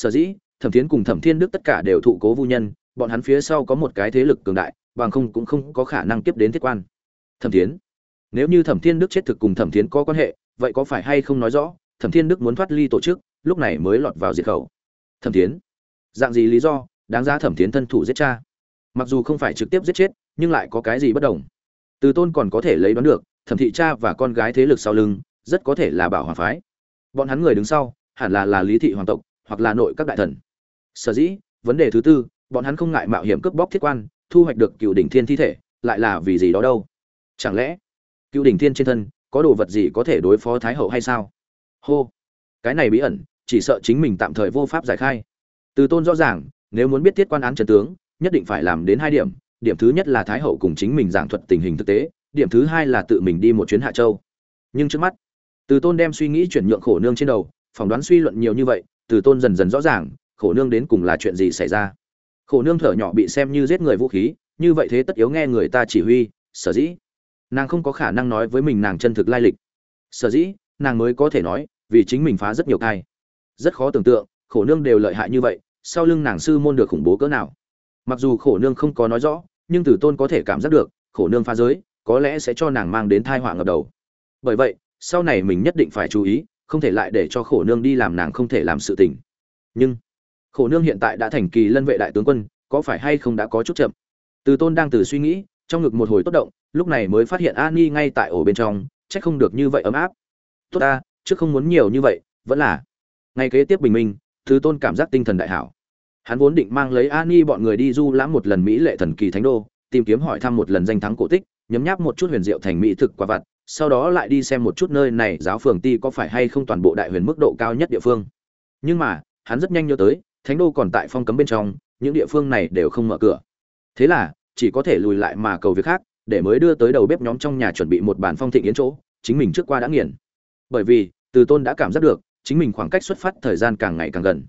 sở dĩ, thẩm thiến cùng thẩm thiên đức tất cả đều thụ cố vu nhân, bọn hắn phía sau có một cái thế lực cường đại, bằng không cũng không có khả năng tiếp đến thiết quan. Thẩm thiến, nếu như thẩm thiên đức chết thực cùng thẩm thiến có quan hệ, vậy có phải hay không nói rõ, thẩm thiên đức muốn thoát ly tổ chức, lúc này mới lọt vào diệt khẩu? Thẩm thiến, dạng gì lý do, đáng ra thẩm thiến thân thủ giết cha? Mặc dù không phải trực tiếp giết chết, nhưng lại có cái gì bất đồng? Từ tôn còn có thể lấy đoán được, thẩm thị cha và con gái thế lực sau lưng, rất có thể là bảo hoàng phái. Bọn hắn người đứng sau, hẳn là là lý thị hoàng tộc hoặc là nội các đại thần. Sở dĩ, vấn đề thứ tư, bọn hắn không ngại mạo hiểm cướp bóc thiết quan, thu hoạch được cựu đỉnh thiên thi thể, lại là vì gì đó đâu? Chẳng lẽ, cựu đỉnh thiên trên thân, có đồ vật gì có thể đối phó thái hậu hay sao? Hô! Cái này bí ẩn, chỉ sợ chính mình tạm thời vô pháp giải khai. Từ tôn rõ ràng, nếu muốn biết thiết quan án trần tướng, nhất định phải làm đến hai điểm. Điểm thứ nhất là thái hậu cùng chính mình giảng thuật tình hình thực tế, điểm thứ hai là tự mình đi một chuyến hạ châu. Nhưng trước mắt, từ tôn đem suy nghĩ chuyển nhượng khổ nương trên đầu, phỏng đoán suy luận nhiều như vậy từ tôn dần dần rõ ràng, khổ nương đến cùng là chuyện gì xảy ra. Khổ nương thở nhỏ bị xem như giết người vũ khí, như vậy thế tất yếu nghe người ta chỉ huy, sở dĩ. Nàng không có khả năng nói với mình nàng chân thực lai lịch. Sở dĩ, nàng mới có thể nói, vì chính mình phá rất nhiều thai. rất khó tưởng tượng, khổ nương đều lợi hại như vậy, sau lưng nàng sư môn được khủng bố cỡ nào. Mặc dù khổ nương không có nói rõ, nhưng tử tôn có thể cảm giác được, khổ nương phá giới, có lẽ sẽ cho nàng mang đến thai họa ngập đầu. Bởi vậy, sau này mình nhất định phải chú ý không thể lại để cho khổ nương đi làm nàng không thể làm sự tình. Nhưng, khổ nương hiện tại đã thành kỳ lân vệ đại tướng quân, có phải hay không đã có chút chậm? Từ tôn đang từ suy nghĩ, trong ngực một hồi tốt động, lúc này mới phát hiện an ni ngay tại ổ bên trong c h ắ c không được như vậy ấm áp. Tốt ta chứ không muốn nhiều như vậy, vẫn là. Ngay kế tiếp bình minh, từ tôn cảm giác tinh thần đại hảo. Hắn vốn định mang lấy an ni bọn người đi du lãm một lần mỹ lệ thần kỳ thánh đô, tìm kiếm hỏi thăm một lần danh thắng cổ tích, nhấm nháp một chút huyền diệu thành mỹ thực quả vặt sau đó lại đi xem một chút nơi này giáo phường ti có phải hay không toàn bộ đại huyền mức độ cao nhất địa phương. Nhưng mà, hắn rất nhanh nhớ tới, thánh đô còn tại phong cấm bên trong, những địa phương này đều không mở cửa. Thế là, chỉ có thể lùi lại mà cầu việc khác, để mới đưa tới đầu bếp nhóm trong nhà chuẩn bị một bàn phong thịnh yến chỗ, chính mình trước qua đã nghiền. Bởi vì, từ tôn đã cảm giác được, chính mình khoảng cách xuất phát thời gian càng ngày càng gần.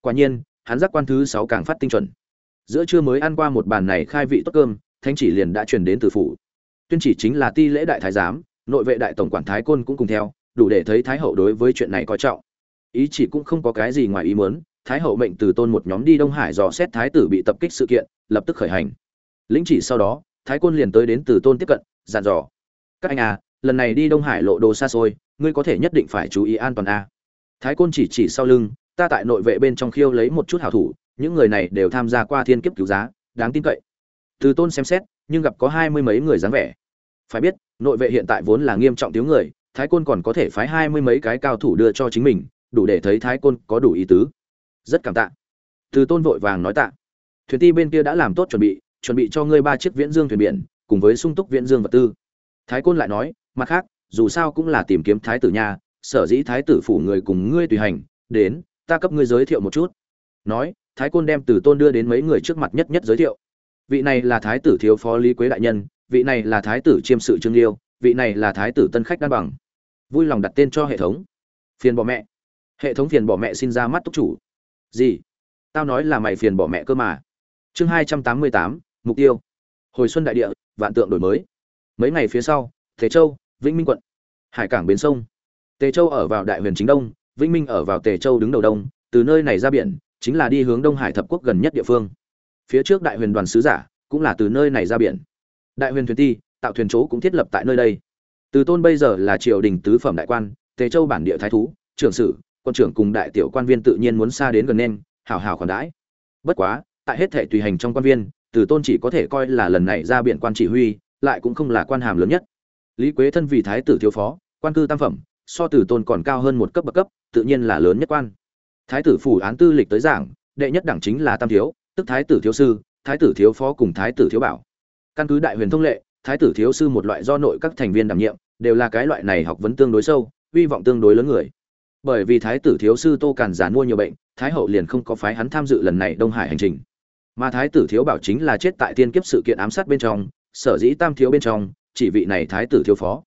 Quả nhiên, hắn giác quan thứ sáu càng phát tinh chuẩn. Giữa trưa mới ăn qua một bàn này khai vị tốt cơm, thánh chỉ liền đã truyền đến từ phủ. Tuyên chỉ chính là ti lễ đại thái giám nội vệ đại tổng quản thái côn cũng cùng theo, đủ để thấy thái hậu đối với chuyện này có trọng. Ý chỉ cũng không có cái gì ngoài ý muốn, thái hậu mệnh từ tôn một nhóm đi đông hải dò xét thái tử bị tập kích sự kiện, lập tức khởi hành. Lĩnh chỉ sau đó, thái côn liền tới đến từ tôn tiếp cận dàn dò. Các anh à lần này đi đông hải lộ đồ xa xôi, ngươi có thể nhất định phải chú ý an toàn a. À. thái côn chỉ chỉ sau lưng, ta tại nội vệ bên trong khiêu lấy một chút hảo thủ, những người này đều tham gia qua thiên kiếp cứu giá, đáng tin cậy. Từ tôn xem xét, nhưng gặp có hai mươi mấy người dáng vẻ. Phải biết nội vệ hiện tại vốn là nghiêm trọng thiếu người thái côn còn có thể phái hai mươi mấy cái cao thủ đưa cho chính mình đủ để thấy thái côn có đủ ý tứ. Rất cảm tạ. Từ tôn vội vàng nói tạ. Thuyền ti bên kia đã làm tốt chuẩn bị chuẩn bị cho ngươi ba chiếc viễn dương thuyền biển cùng với sung túc viễn dương vật tư. Thái côn lại nói mặt khác dù sao cũng là tìm kiếm thái tử nhà, sở dĩ thái tử phủ người cùng ngươi tùy hành đến ta cấp ngươi giới thiệu một chút. Nói thái côn đem từ tôn đưa đến mấy người trước mặt nhất nhất giới thiệu. Vị này là thái tử thiếu phó lý quế đại nhân vị này là thái tử chiêm sự trương liêu, vị này là thái tử tân khách đan bằng. Vui lòng đặt tên cho hệ thống. Phiền bỏ mẹ. Hệ thống phiền bỏ mẹ xin ra mắt túc chủ. Gì? Tao nói là mày phiền bỏ mẹ cơ mà. Chương hai trăm tám mươi tám, mục tiêu. Hồi xuân đại địa, vạn tượng đổi mới. Mấy ngày phía sau thế châu, vĩnh minh quận. Hải cảng bến sông. Tề châu ở vào đại huyền chính đông, vĩnh minh ở vào tề châu đứng đầu đông. Từ nơi này ra biển, chính là đi hướng đông hải thập quốc gần nhất địa phương. Phía trước đại huyền đoàn sứ giả cũng là từ nơi này ra biển đại huyền thuyền ti, tạo thuyền chỗ cũng thiết lập tại nơi đây. Từ tôn bây giờ là triều đình tứ phẩm đại quan, tề châu bản địa thái thú, trưởng sử, quân trưởng cùng đại tiểu quan viên tự nhiên muốn xa đến gần nên, hảo hảo khoản đãi. Bất quá, tại hết thể tùy hành trong quan viên, từ tôn chỉ có thể coi là lần này ra biển quan chỉ huy, lại cũng không là quan hàm lớn nhất. Lý quế thân vì thái tử thiếu phó, quan cư tam phẩm, so từ tôn còn cao hơn một cấp bậc cấp, tự nhiên là lớn nhất quan. Thái tử phủ án tư lịch tới giảng, đệ nhất đẳng chính là tam thiếu, tức thái tử thiếu sư, thái tử thiếu phó cùng thái tử thiếu bảo căn cứ đại huyền thông lệ, thái tử thiếu sư một loại do nội các thành viên đảm nhiệm, đều là cái loại này học vấn tương đối sâu, hy vọng tương đối lớn người. Bởi vì thái tử thiếu sư tô càn giàn mua nhiều bệnh, thái hậu liền không có phái hắn tham dự lần này đông hải hành trình. Mà thái tử thiếu bảo chính là chết tại tiên kiếp sự kiện ám sát bên trong, sở dĩ tam thiếu bên trong, chỉ vị này thái tử thiếu phó.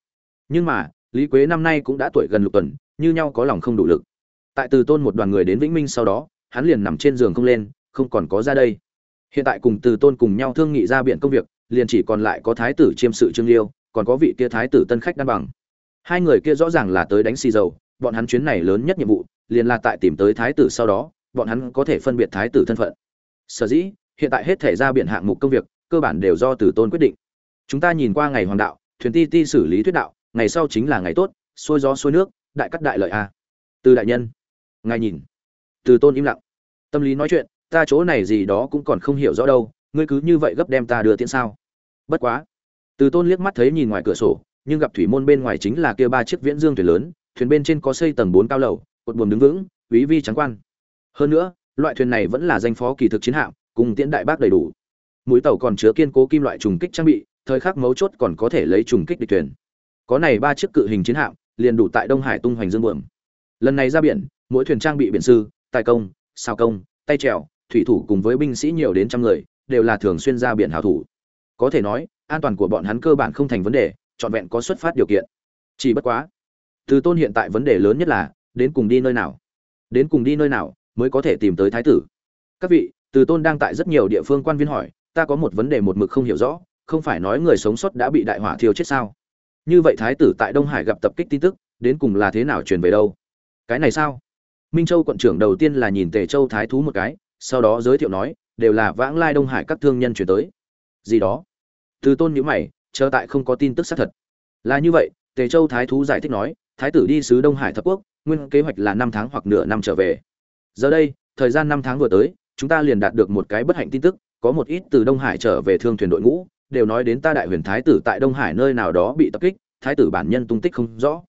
Nhưng mà, lý quế năm nay cũng đã tuổi gần lục tuần, như nhau có lòng không đủ lực. Tại từ tôn một đoàn người đến vĩnh minh sau đó, hắn liền nằm trên giường không lên, không còn có ra đây. Hiện tại cùng từ tôn cùng nhau thương nghị ra biện công việc liền chỉ còn lại có thái tử chiêm sự trương liêu, còn có vị kia thái tử tân khách đan bằng. Hai người kia rõ ràng là tới đánh xì dầu, bọn hắn chuyến này lớn nhất nhiệm vụ, liền là tại tìm tới thái tử sau đó, bọn hắn có thể phân biệt thái tử thân phận. Sở dĩ, hiện tại hết thể ra biển hạng mục công việc, cơ bản đều do tử tôn quyết định. Chúng ta nhìn qua ngày hoàng đạo, thuyền ti ti xử lý thuyết đạo, ngày sau chính là ngày tốt, xuôi gió xuôi nước, đại cắt đại lợi a. Từ đại nhân, ngài nhìn. Từ tôn im lặng. Tâm lý nói chuyện, ta chỗ này gì đó cũng còn không hiểu rõ đâu ngươi cứ như vậy gấp đem ta đưa tiễn sao? Bất quá. Từ tôn liếc mắt thấy nhìn ngoài cửa sổ, nhưng gặp thủy môn bên ngoài chính là kia ba chiếc viễn dương thuyền lớn, thuyền bên trên có xây tầng bốn cao lầu, cột buồm đứng vững, quý vi trắng quan. Hơn nữa, loại thuyền này vẫn là danh phó kỳ thực chiến hạm, cùng tiễn đại bác đầy đủ. Mũi tàu còn chứa kiên cố kim loại trùng kích trang bị, thời khắc mấu chốt còn có thể lấy trùng kích địch thuyền. Có này ba chiếc cự hình chiến hạm, liền đủ tại đông hải tung hoành dương buồm. Lần này ra biển, mỗi thuyền trang bị biển sư, tài công sao công, tay trèo, thủy thủ cùng với binh sĩ nhiều đến trăm người đều là thường xuyên ra biển hảo thủ. Có thể nói, an toàn của bọn hắn cơ bản không thành vấn đề, trọn vẹn có xuất phát điều kiện. Chỉ bất quá, từ tôn hiện tại vấn đề lớn nhất là, đến cùng đi nơi nào? Đến cùng đi nơi nào mới có thể tìm tới thái tử? Các vị, từ tôn đang tại rất nhiều địa phương quan viên hỏi, ta có một vấn đề một mực không hiểu rõ, không phải nói người sống sót đã bị đại hỏa thiêu chết sao? Như vậy thái tử tại đông hải gặp tập kích tin tức, đến cùng là thế nào truyền về đâu? Cái này sao? Minh châu quận trưởng đầu tiên là nhìn tề châu thái thú một cái, sau đó giới thiệu nói đều là vãng lai đông hải các thương nhân chuyển tới. Gì đó. Từ tôn nhữ mày, chờ tại không có tin tức xác thật. Là như vậy, tề châu thái thú giải thích nói, thái tử đi sứ đông hải thập quốc, nguyên kế hoạch là năm tháng hoặc nửa năm trở về. Giờ đây, thời gian năm tháng vừa tới, chúng ta liền đạt được một cái bất hạnh tin tức, có một ít từ đông hải trở về thương thuyền đội ngũ, đều nói đến ta đại huyền thái tử tại đông hải nơi nào đó bị tập kích, thái tử bản nhân tung tích không rõ.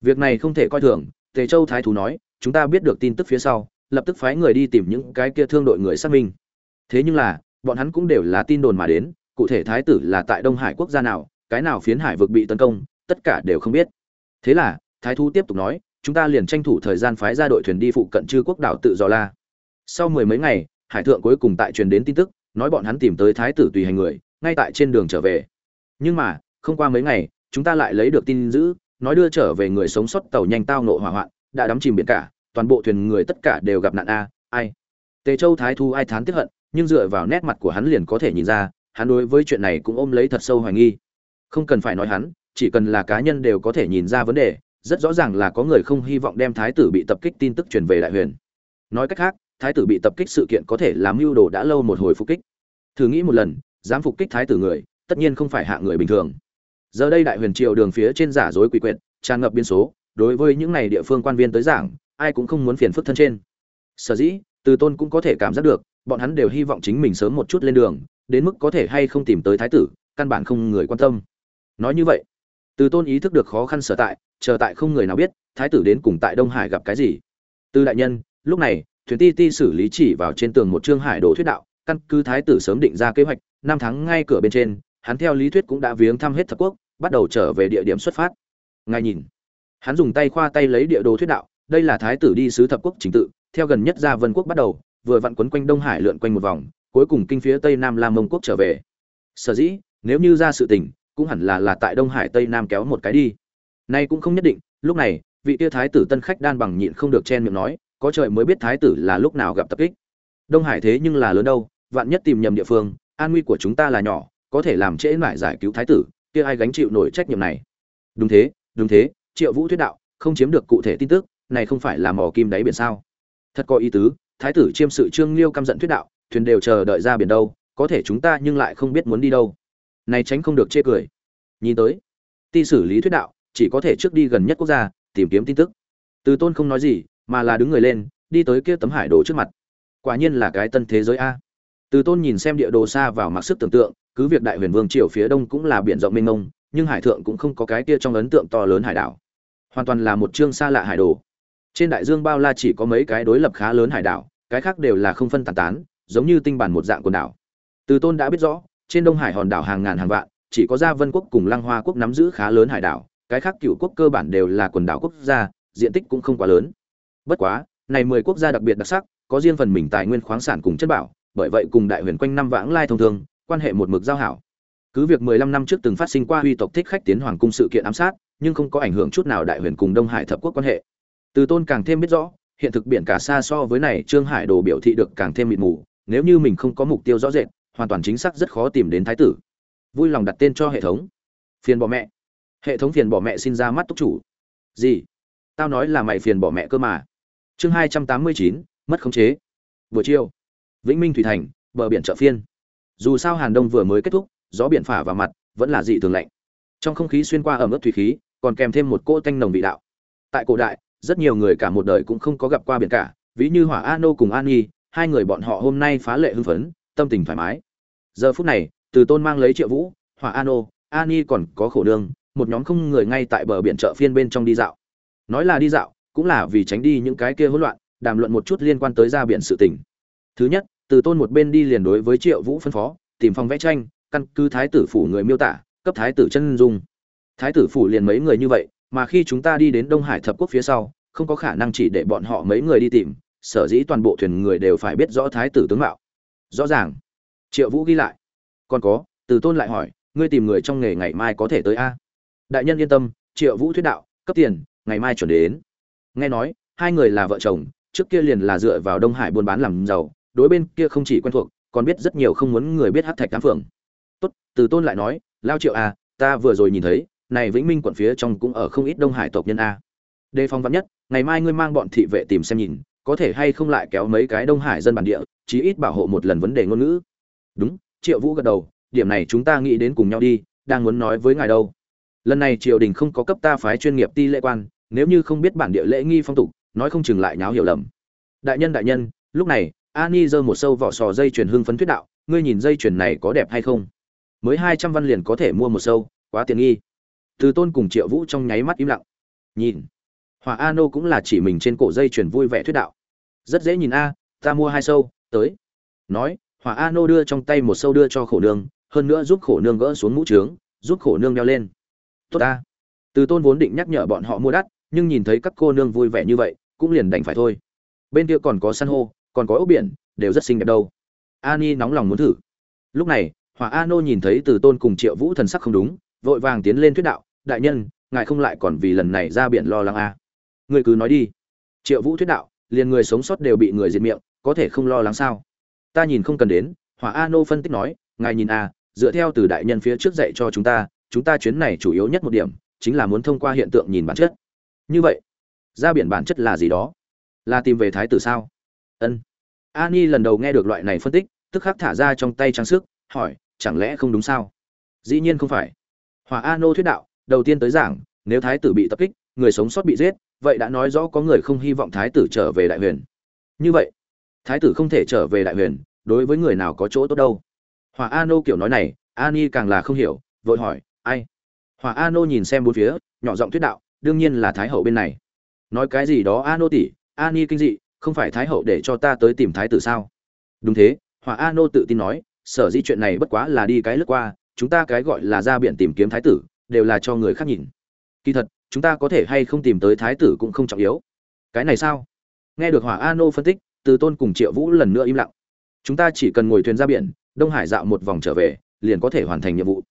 Việc này không thể coi thường, tề châu thái thú nói, chúng ta biết được tin tức phía sau, lập tức phái người đi tìm những cái kia thương đội người xác minh thế nhưng là, bọn hắn cũng đều là tin đồn mà đến, cụ thể thái tử là tại đông hải quốc gia nào, cái nào phiến hải vực bị tấn công, tất cả đều không biết. Thế là, thái thú tiếp tục nói, chúng ta liền tranh thủ thời gian phái ra đội thuyền đi phụ cận chư quốc đảo tự do la. Sau mười mấy ngày, hải thượng cuối cùng tại truyền đến tin tức, nói bọn hắn tìm tới thái tử tùy hành người, ngay tại trên đường trở về. Nhưng mà, không qua mấy ngày, chúng ta lại lấy được tin dữ, nói đưa trở về người sống sót tàu nhanh tao nộ hỏa hoạn, đã đắm chìm biển cả, toàn bộ thuyền người tất cả đều gặp nạn a, ai? Tề châu thái thu ai thán tiếp hận nhưng dựa vào nét mặt của hắn liền có thể nhìn ra, hắn đối với chuyện này cũng ôm lấy thật sâu hoài nghi. Không cần phải nói hắn, chỉ cần là cá nhân đều có thể nhìn ra vấn đề, rất rõ ràng là có người không hy vọng đem thái tử bị tập kích tin tức truyền về đại huyền. Nói cách khác, thái tử bị tập kích sự kiện có thể làm mưu đồ đã lâu một hồi phục kích. Thử nghĩ một lần, dám phục kích thái tử người, tất nhiên không phải hạ người bình thường. Giờ đây đại huyền triều đường phía trên giả dối quỷ quyệt, tràn ngập biên số, đối với những này địa phương quan viên tới giảng, ai cũng không muốn phiền phức thân trên. Sở dĩ từ tôn cũng có thể cảm giác được, bọn hắn đều hy vọng chính mình sớm một chút lên đường, đến mức có thể hay không tìm tới thái tử, căn bản không người quan tâm. Nói như vậy, từ tôn ý thức được khó khăn sở tại, chờ tại không người nào biết, thái tử đến cùng tại đông hải gặp cái gì. Từ đại nhân, lúc này, thuyền ti ti xử lý chỉ vào trên tường một trương hải đồ thuyết đạo, căn cứ thái tử sớm định ra kế hoạch, năm tháng ngay cửa bên trên, hắn theo lý thuyết cũng đã viếng thăm hết thập quốc, bắt đầu trở về địa điểm xuất phát. Ngài nhìn. Hắn dùng tay khoa tay lấy địa đồ thuyết đạo, đây là thái tử đi sứ thập quốc chính tự theo gần nhất ra vân quốc bắt đầu, vừa vặn quấn quanh đông hải lượn quanh một vòng, cuối cùng kinh phía tây nam lam mông quốc trở về. Sở dĩ, nếu như ra sự tình, cũng hẳn là là tại đông hải tây nam kéo một cái đi. Nay cũng không nhất định, lúc này, vị tia thái tử tân khách đan bằng nhịn không được chen miệng nói, có trời mới biết thái tử là lúc nào gặp tập kích. Đông hải thế nhưng là lớn đâu, vạn nhất tìm nhầm địa phương, an nguy của chúng ta là nhỏ, có thể làm trễ mãi giải cứu thái tử, kia ai gánh chịu nổi trách nhiệm này? Đúng thế đúng thế, triệu vũ thuyết đạo, không chiếm được cụ thể tin tức, này không phải là mỏ kim đáy biển sao? Thật có ý tứ, thái tử chiêm sự trương liêu căm giận thuyết đạo, thuyền đều chờ đợi ra biển đâu, có thể chúng ta nhưng lại không biết muốn đi đâu. Này tránh không được chê cười. Nhìn tới, ti xử lý thuyết đạo, chỉ có thể trước đi gần nhất quốc gia, tìm kiếm tin tức. Từ tôn không nói gì, mà là đứng người lên, đi tới kia tấm hải đồ trước mặt. Quả nhiên là cái tân thế giới a. Từ tôn nhìn xem địa đồ xa vào mặc sức tưởng tượng, cứ việc đại huyền vương triều phía đông cũng là biển rộng mênh mông, nhưng hải thượng cũng không có cái kia trong ấn tượng to lớn hải đảo. Hoàn toàn là một chương xa lạ hải đồ trên đại dương bao la chỉ có mấy cái đối lập khá lớn hải đảo, cái khác đều là không phân tàn tán, giống như tinh bản một dạng quần đảo. Từ tôn đã biết rõ, trên đông hải hòn đảo hàng ngàn hàng vạn, chỉ có gia vân quốc cùng lăng hoa quốc nắm giữ khá lớn hải đảo, cái khác cựu quốc cơ bản đều là quần đảo quốc gia, diện tích cũng không quá lớn. Bất quá, này mười quốc gia đặc biệt đặc sắc, có riêng phần mình tài nguyên khoáng sản cùng chất bảo, bởi vậy cùng đại huyền quanh năm vãng lai thông thường, quan hệ một mực giao hảo. Cứ việc mười lăm năm trước từng phát sinh qua huy tộc thích khách tiến hoàng cung sự kiện ám sát, nhưng không có ảnh hưởng chút nào đại huyền cùng đông hải thập quốc quan hệ từ tôn càng thêm biết rõ, hiện thực biển cả xa so với này trương hải đồ biểu thị được càng thêm mịt mù, nếu như mình không có mục tiêu rõ rệt, hoàn toàn chính xác rất khó tìm đến thái tử. Vui lòng đặt tên cho hệ thống. Phiền bỏ mẹ. Hệ thống phiền bỏ mẹ xin ra mắt túc chủ. Gì? Tao nói là mày phiền bỏ mẹ cơ mà. Chương hai trăm tám mươi chín, mất khống chế. Buổi chiều, vĩnh minh thủy thành, bờ biển chợ phiên. Dù sao hàn đông vừa mới kết thúc, gió biển phả vào mặt, vẫn là dị thường lạnh. Trong không khí xuyên qua ẩm ướt thủy khí, còn kèm thêm một cỗ tanh nồng vị đạo. Tại cổ đại rất nhiều người cả một đời cũng không có gặp qua biển cả, ví như hỏa a nô cùng an nhi, hai người bọn họ hôm nay phá lệ hưng phấn, tâm tình thoải mái. Giờ phút này, từ tôn mang lấy triệu vũ, hỏa a nô, an nhi còn có khổ đương một nhóm không người ngay tại bờ biển chợ phiên bên trong đi dạo. Nói là đi dạo, cũng là vì tránh đi những cái kia hỗn loạn, đàm luận một chút liên quan tới ra biển sự tình. Thứ nhất, từ tôn một bên đi liền đối với triệu vũ phân phó, tìm phòng vẽ tranh, căn cứ thái tử phủ người miêu tả, cấp thái tử chân dung. Thái tử phủ liền mấy người như vậy mà khi chúng ta đi đến đông hải thập quốc phía sau, không có khả năng chỉ để bọn họ mấy người đi tìm, sở dĩ toàn bộ thuyền người đều phải biết rõ thái tử tướng mạo. Rõ ràng. Triệu vũ ghi lại. Còn có, từ tôn lại hỏi, ngươi tìm người trong nghề ngày mai có thể tới a? Đại nhân yên tâm, triệu vũ thuyết đạo, cấp tiền, ngày mai chuẩn đến. Nghe nói, hai người là vợ chồng, trước kia liền là dựa vào đông hải buôn bán làm giàu, đối bên kia không chỉ quen thuộc, còn biết rất nhiều không muốn người biết hát thạch cám phượng tốt, từ tôn lại nói, lao triệu à ta vừa rồi nhìn thấy này vĩnh minh quận phía trong cũng ở không ít đông hải tộc nhân a. Đề phòng vắn nhất, ngày mai ngươi mang bọn thị vệ tìm xem nhìn, có thể hay không lại kéo mấy cái đông hải dân bản địa, chí ít bảo hộ một lần vấn đề ngôn ngữ. Đúng, triệu vũ gật đầu, điểm này chúng ta nghĩ đến cùng nhau đi, đang muốn nói với ngài đâu. Lần này triều đình không có cấp ta phái chuyên nghiệp ti lễ quan, nếu như không biết bản địa lễ nghi phong tục, nói không chừng lại nháo hiểu lầm. Đại nhân đại nhân, lúc này, ani giơ một sâu vỏ sò dây chuyền hưng phấn thuyết đạo, ngươi nhìn dây chuyền này có đẹp hay không? Mới hai trăm văn liền có thể mua một sâu, quá tiện nghi từ tôn cùng triệu vũ trong nháy mắt im lặng. Nhìn hòa a nô cũng là chỉ mình trên cổ dây chuyền vui vẻ thuyết đạo. Rất dễ nhìn a, ta mua hai sâu, tới. Nói hòa a nô đưa trong tay một sâu đưa cho khổ nương, hơn nữa giúp khổ nương gỡ xuống mũ trướng, giúp khổ nương đeo lên. Tốt ta. Từ tôn vốn định nhắc nhở bọn họ mua đắt, nhưng nhìn thấy các cô nương vui vẻ như vậy, cũng liền đành phải thôi. Bên kia còn có san hô, còn có ốc biển, đều rất xinh đẹp đâu. Ani nóng lòng muốn thử. Lúc này, hỏa a nô nhìn thấy từ tôn cùng triệu vũ thần sắc không đúng, vội vàng tiến lên thuyết đạo đại nhân, ngài không lại còn vì lần này ra biển lo lắng à. người cứ nói đi. Triệu vũ thuyết đạo, liền người sống sót đều bị người diệt miệng, có thể không lo lắng sao? Ta nhìn không cần đến, hỏa a nô phân tích nói, ngài nhìn à dựa theo từ đại nhân phía trước dạy cho chúng ta chúng ta chuyến này chủ yếu nhất một điểm, chính là muốn thông qua hiện tượng nhìn bản chất. Như vậy, ra biển bản chất là gì đó? Là tìm về thái tử sao? Ân. Ani lần đầu nghe được loại này phân tích, tức khắc thả ra trong tay trang sức, hỏi, chẳng lẽ không đúng sao? Dĩ nhiên không phải. Hòa a nô thuyết đạo đầu tiên tới giảng, nếu thái tử bị tập kích, người sống sót bị giết, vậy đã nói rõ có người không hy vọng thái tử trở về đại huyền. Như vậy, thái tử không thể trở về đại huyền, đối với người nào có chỗ tốt đâu? Hòa a nô kiểu nói này, ani càng là không hiểu, vội hỏi, ai? Hòa a nô nhìn xem bốn phía, nhỏ giọng thuyết đạo, đương nhiên là thái hậu bên này. Nói cái gì đó a nô tỷ? Ani kinh dị, không phải thái hậu để cho ta tới tìm thái tử sao? Đúng thế hòa a nô tự tin nói, sở dĩ chuyện này bất quá là đi cái lướt qua, chúng ta cái gọi là ra biển tìm kiếm thái tử đều là cho người khác nhìn. Kỳ thật, chúng ta có thể hay không tìm tới thái tử cũng không trọng yếu. Cái này sao? Nghe được hỏa a nô phân tích, từ tôn cùng triệu vũ lần nữa im lặng. Chúng ta chỉ cần ngồi thuyền ra biển, đông hải dạo một vòng trở về, liền có thể hoàn thành nhiệm vụ.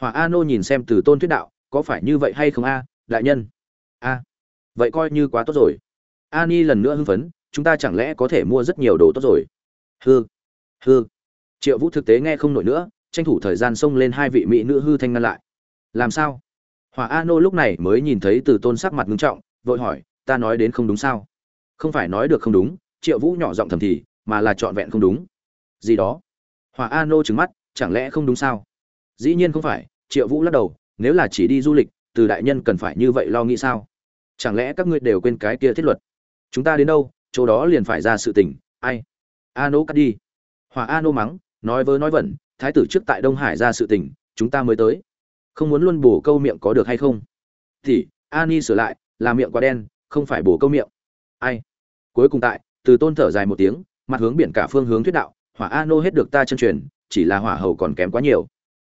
Hỏa a nô nhìn xem từ tôn thuyết đạo, có phải như vậy hay không a, đại nhân? A, vậy coi như quá tốt rồi. A ni lần nữa hưng phấn, chúng ta chẳng lẽ có thể mua rất nhiều đồ tốt rồi? Hư hư triệu vũ thực tế nghe không nổi nữa, tranh thủ thời gian xông lên hai vị mỹ nữ hư thanh ngăn lại làm sao? Hỏa a nô lúc này mới nhìn thấy từ tôn sắc mặt ngưng trọng, vội hỏi, ta nói đến không đúng sao? Không phải nói được không đúng, triệu vũ nhỏ giọng thầm thì, mà là trọn vẹn không đúng. Gì đó? Hỏa a nô trừng mắt, chẳng lẽ không đúng sao? Dĩ nhiên không phải, triệu vũ lắc đầu, nếu là chỉ đi du lịch, từ đại nhân cần phải như vậy lo nghĩ sao? Chẳng lẽ các ngươi đều quên cái kia thiết luật? Chúng ta đến đâu, chỗ đó liền phải ra sự tình, ai? A nô cắt đi. Hỏa a nô mắng, nói vớ nói vẩn, thái tử trước tại đông hải ra sự tình, chúng ta mới tới không muốn luôn bổ câu miệng có được hay không? Thì ani sửa lại, là miệng quá đen, không phải bổ câu miệng. Ai? Cuối cùng tại, từ tôn thở dài một tiếng, mặt hướng biển cả phương hướng thuyết đạo, hỏa a nô hết được ta chân truyền, chỉ là hỏa hầu còn kém quá nhiều.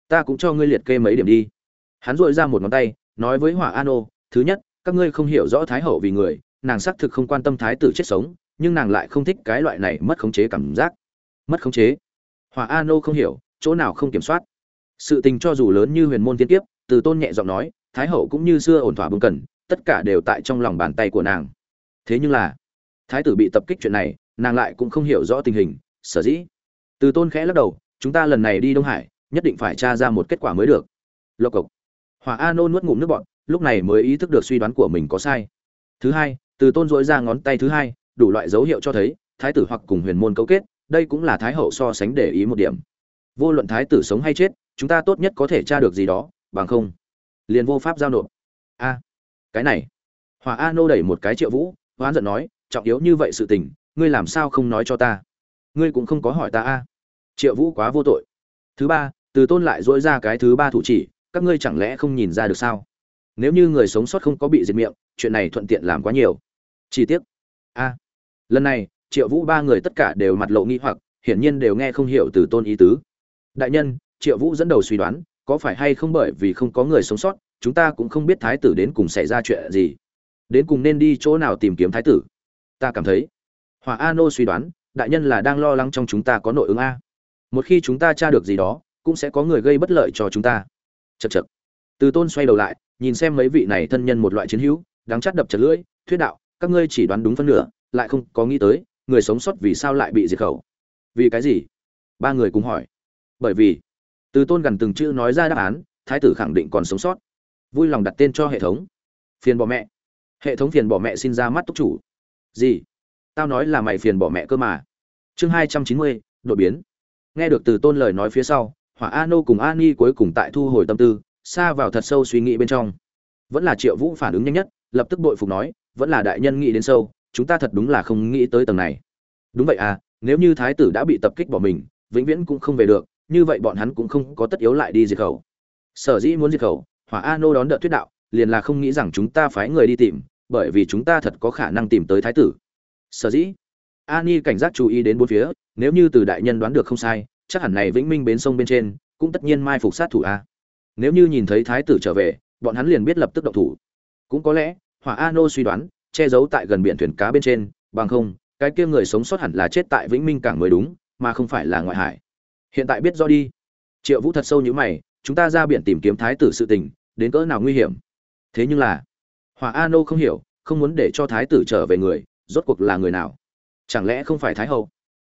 Ta cũng cho ngươi liệt kê mấy điểm đi. Hắn dội ra một ngón tay, nói với hỏa a nô thứ nhất, các ngươi không hiểu rõ thái hậu vì người, nàng xác thực không quan tâm thái tử chết sống, nhưng nàng lại không thích cái loại này mất khống chế cảm giác. Mất khống chế? Hỏa a nô không hiểu, chỗ nào không kiểm soát sự tình cho dù lớn như huyền môn thiên kiếp, từ tôn nhẹ giọng nói, thái hậu cũng như xưa ổn thỏa bưng cần, tất cả đều tại trong lòng bàn tay của nàng. Thế nhưng là, thái tử bị tập kích chuyện này, nàng lại cũng không hiểu rõ tình hình, sở dĩ. Từ tôn khẽ lắc đầu, chúng ta lần này đi đông hải, nhất định phải tra ra một kết quả mới được. Lộc cộc. Hòa a nô nuốt ngụm nước bọn lúc này mới ý thức được suy đoán của mình có sai. Thứ hai, từ tôn dỗi ra ngón tay thứ hai, đủ loại dấu hiệu cho thấy, thái tử hoặc cùng huyền môn cấu kết, đây cũng là thái hậu so sánh để ý một điểm. Vô luận thái tử sống hay chết chúng ta tốt nhất có thể tra được gì đó, bằng không, liền vô pháp giao nộp. A, cái này, hòa a nô đẩy một cái triệu vũ, hoán giận nói, trọng yếu như vậy sự tình, ngươi làm sao không nói cho ta? Ngươi cũng không có hỏi ta a. Triệu vũ quá vô tội. Thứ ba, từ tôn lại dỗi ra cái thứ ba thủ chỉ, các ngươi chẳng lẽ không nhìn ra được sao? Nếu như người sống sót không có bị diệt miệng, chuyện này thuận tiện làm quá nhiều. Chi tiết a, lần này, triệu vũ ba người tất cả đều mặt lộ nghi hoặc, hiển nhiên đều nghe không hiểu từ tôn ý tứ. Đại nhân triệu vũ dẫn đầu suy đoán, có phải hay không bởi vì không có người sống sót, chúng ta cũng không biết thái tử đến cùng xảy ra chuyện gì. Đến cùng nên đi chỗ nào tìm kiếm thái tử? Ta cảm thấy, hòa a nô suy đoán, đại nhân là đang lo lắng trong chúng ta có nội ứng a. Một khi chúng ta tra được gì đó, cũng sẽ có người gây bất lợi cho chúng ta. Chật chật từ tôn xoay đầu lại, nhìn xem mấy vị này thân nhân một loại chiến hữu đáng chắt đập chật lưỡi, thuyết đạo, các ngươi chỉ đoán đúng phân nửa, lại không có nghĩ tới, người sống sót vì sao lại bị diệt khẩu? Vì cái gì? Ba người cùng hỏi. Bởi vì từ tôn gần từng chữ nói ra đáp án, thái tử khẳng định còn sống sót. Vui lòng đặt tên cho hệ thống. Phiền bỏ mẹ. Hệ thống phiền bỏ mẹ xin ra mắt túc chủ. Gì? Tao nói là mày phiền bỏ mẹ cơ mà. Chương hai trăm chín mươi, đột biến. Nghe được từ tôn lời nói phía sau, hỏa a nô cùng a ni cuối cùng tại thu hồi tâm tư, xa vào thật sâu suy nghĩ bên trong. Vẫn là triệu vũ phản ứng nhanh nhất, lập tức bội phục nói, vẫn là đại nhân nghĩ đến sâu, chúng ta thật đúng là không nghĩ tới tầng này. Đúng vậy à nếu như thái tử đã bị tập kích bỏ mình, vĩnh viễn cũng không về được như vậy bọn hắn cũng không có tất yếu lại đi diệt khẩu. Sở dĩ muốn diệt khẩu, hỏa a nô đón đợt thuyết đạo, liền là không nghĩ rằng chúng ta phái người đi tìm, bởi vì chúng ta thật có khả năng tìm tới thái tử. Sở dĩ, ani cảnh giác chú ý đến bốn phía, nếu như từ đại nhân đoán được không sai, chắc hẳn này vĩnh minh bến sông bên trên, cũng tất nhiên mai phục sát thủ a. Nếu như nhìn thấy thái tử trở về, bọn hắn liền biết lập tức động thủ. Cũng có lẽ, hỏa a nô suy đoán, che giấu tại gần biển thuyền cá bên trên, bằng không, cái kia người sống sót hẳn là chết tại vĩnh minh cảng mới đúng, mà không phải là ngoại hải hiện tại biết do đi. Triệu vũ thật sâu như mày, chúng ta ra biển tìm kiếm thái tử sự tình, đến cỡ nào nguy hiểm? Thế nhưng là, hỏa a nô không hiểu, không muốn để cho thái tử trở về người, rốt cuộc là người nào? Chẳng lẽ không phải thái hậu?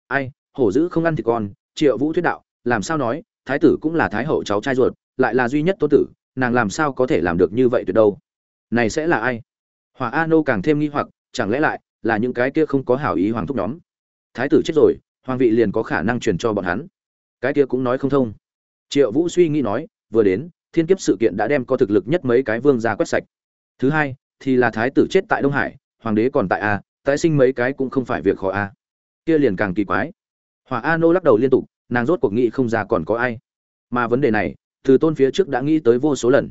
Ai, hổ dữ không ăn thì con, triệu vũ thuyết đạo, làm sao nói, thái tử cũng là thái hậu cháu trai ruột, lại là duy nhất tôn tử, nàng làm sao có thể làm được như vậy tuyệt đâu? Này sẽ là ai? Hỏa a nô càng thêm nghi hoặc, chẳng lẽ lại là những cái kia không có hảo ý hoàng thúc nhóm? Thái tử chết rồi, hoàng vị liền có khả năng truyền cho bọn hắn cái kia cũng nói không thông. Triệu vũ suy nghĩ nói, vừa đến, thiên kiếp sự kiện đã đem có thực lực nhất mấy cái vương ra quét sạch. Thứ hai, thì là thái tử chết tại đông hải, hoàng đế còn tại a, tái sinh mấy cái cũng không phải việc khó a. Kia liền càng kỳ quái. Hòa a nô lắc đầu liên tục, nàng rốt cuộc nghĩ không ra còn có ai. Mà vấn đề này, từ tôn phía trước đã nghĩ tới vô số lần.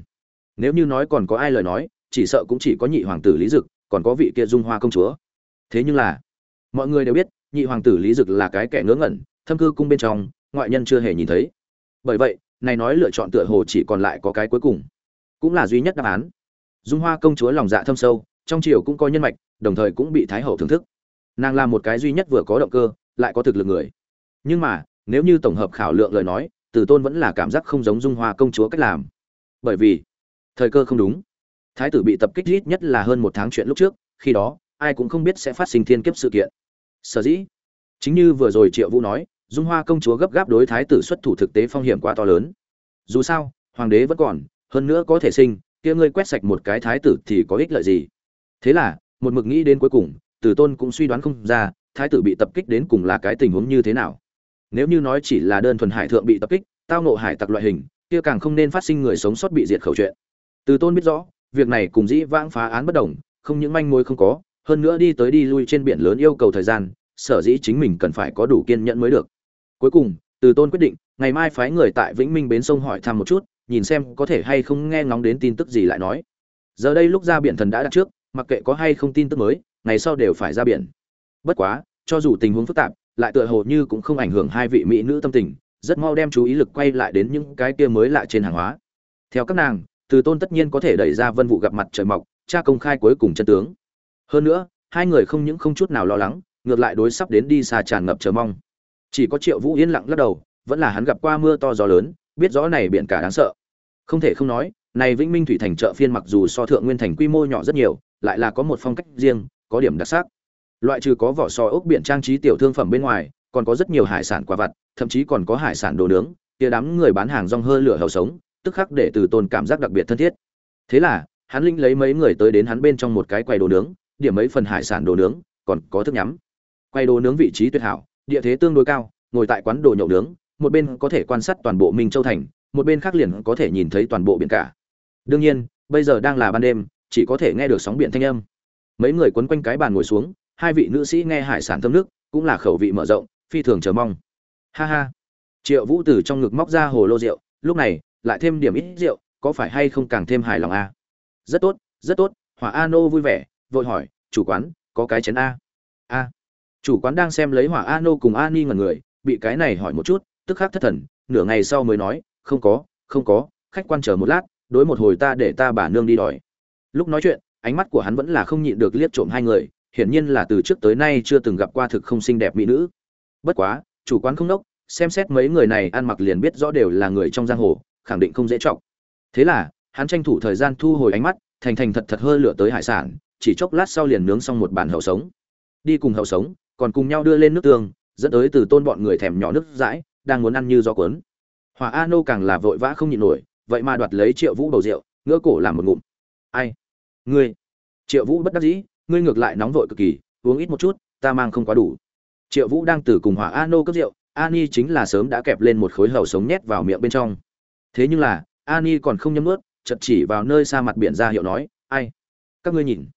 Nếu như nói còn có ai lời nói, chỉ sợ cũng chỉ có nhị hoàng tử lý dực, còn có vị kia dung hoa công chúa. Thế nhưng là, mọi người đều biết, nhị hoàng tử lý dực là cái kẻ ngớ ngẩn, thâm cư cung bên trong ngoại nhân chưa hề nhìn thấy. Bởi vậy, này nói lựa chọn tựa hồ chỉ còn lại có cái cuối cùng. Cũng là duy nhất đáp án. Dung hoa công chúa lòng dạ thâm sâu, trong triều cũng có nhân mạch, đồng thời cũng bị thái hậu thưởng thức. Nàng là một cái duy nhất vừa có động cơ, lại có thực lực người. Nhưng mà, nếu như tổng hợp khảo lượng lời nói, từ tôn vẫn là cảm giác không giống dung hoa công chúa cách làm. Bởi vì, thời cơ không đúng. Thái tử bị tập kích ít nhất là hơn một tháng chuyện lúc trước, khi đó, ai cũng không biết sẽ phát sinh thiên kiếp sự kiện. Sở dĩ, chính như vừa rồi triệu vũ nói dung hoa công chúa gấp gáp đối thái tử xuất thủ thực tế phong hiểm quá to lớn. Dù sao, hoàng đế vẫn còn, hơn nữa có thể sinh, kia ngươi quét sạch một cái thái tử thì có ích lợi gì? Thế là, một mực nghĩ đến cuối cùng, tử tôn cũng suy đoán không ra, thái tử bị tập kích đến cùng là cái tình huống như thế nào. Nếu như nói chỉ là đơn thuần hải thượng bị tập kích, tao nộ hải tặc loại hình, kia càng không nên phát sinh người sống sót bị diệt khẩu chuyện. Từ tôn biết rõ, việc này cùng dĩ vãng phá án bất đồng, không những manh mối không có, hơn nữa đi tới đi lui trên biển lớn yêu cầu thời gian, sở dĩ chính mình cần phải có đủ kiên nhẫn mới được cuối cùng, từ tôn quyết định, ngày mai phái người tại vĩnh minh bến sông hỏi thăm một chút, nhìn xem có thể hay không nghe ngóng đến tin tức gì lại nói. Giờ đây lúc ra biển thần đã đặt trước, mặc kệ có hay không tin tức mới, ngày sau đều phải ra biển. Bất quá, cho dù tình huống phức tạp, lại tựa hồ như cũng không ảnh hưởng hai vị mỹ nữ tâm tình, rất mau đem chú ý lực quay lại đến những cái kia mới lạ trên hàng hóa. Theo các nàng, từ tôn tất nhiên có thể đẩy ra vân vụ gặp mặt trời mọc, tra công khai cuối cùng chân tướng. Hơn nữa, hai người không những không chút nào lo lắng, ngược lại đối sắp đến đi xa tràn ngập chờ mong chỉ có triệu vũ yên lặng lắc đầu, vẫn là hắn gặp qua mưa to gió lớn, biết rõ này biển cả đáng sợ. Không thể không nói, này vĩnh minh thủy thành chợ phiên mặc dù so thượng nguyên thành quy mô nhỏ rất nhiều, lại là có một phong cách riêng, có điểm đặc sắc. Loại trừ có vỏ sò ốc biển trang trí tiểu thương phẩm bên ngoài, còn có rất nhiều hải sản quả vặt, thậm chí còn có hải sản đồ nướng tia đám người bán hàng rong hơ lửa hầu sống, tức khắc để từ tôn cảm giác đặc biệt thân thiết. Thế là, hắn linh lấy mấy người tới đến hắn bên trong một cái quầy đồ nướng, điểm mấy phần hải sản đồ nướng, còn có thức nhắm. Quay đồ nướng vị trí tuyệt hảo địa thế tương đối cao, ngồi tại quán đồ nhậu nướng, một bên có thể quan sát toàn bộ minh châu thành, một bên khác liền có thể nhìn thấy toàn bộ biển cả. Đương nhiên, bây giờ đang là ban đêm, chỉ có thể nghe được sóng biển thanh âm. Mấy người quấn quanh cái bàn ngồi xuống, hai vị nữ sĩ nghe hải sản thơm nước, cũng là khẩu vị mở rộng, phi thường chờ mong. Ha ha. Triệu vũ từ trong ngực móc ra hồ lô rượu, lúc này, lại thêm điểm ít rượu, có phải hay không càng thêm hài lòng a rất tốt rất tốt, hỏa a nô vui vẻ, vội hỏi, chủ quán, có cái chén a? A chủ quán đang xem lấy hỏa a nô cùng a ni ngần người, bị cái này hỏi một chút, tức khắc thất thần, nửa ngày sau mới nói, không có không có, khách quan chờ một lát, đối một hồi ta để ta bà nương đi đòi. Lúc nói chuyện, ánh mắt của hắn vẫn là không nhịn được liếc trộm hai người, hiển nhiên là từ trước tới nay chưa từng gặp qua thực không xinh đẹp mỹ nữ. Bất quá, chủ quán không nốc, xem xét mấy người này ăn mặc liền biết rõ đều là người trong giang hồ, khẳng định không dễ trọng thế là, hắn tranh thủ thời gian thu hồi ánh mắt, thành thành thật thật hơi lửa tới hải sản, chỉ chốc lát sau liền nướng xong một bản hậu sống. Đi cùng hậu sống còn cùng nhau đưa lên nước tương, dẫn tới từ tôn bọn người thèm nhỏ nước dãi, đang muốn ăn như gió cuốn. Hòa a nô càng là vội vã không nhịn nổi, vậy mà đoạt lấy triệu vũ bầu rượu ngỡ cổ làm một ngụm. Ai? Ngươi? Triệu vũ bất đắc dĩ, ngươi ngược lại nóng vội cực kỳ, uống ít một chút, ta mang không quá đủ. Triệu vũ đang từ cùng hỏa a nô cướp rượu ani chính là sớm đã kẹp lên một khối hầu sống nhét vào miệng bên trong. Thế nhưng là ani còn không nhấm ướt chật chỉ vào nơi xa mặt biển ra hiệu nói, ai? Các ngươi nhìn.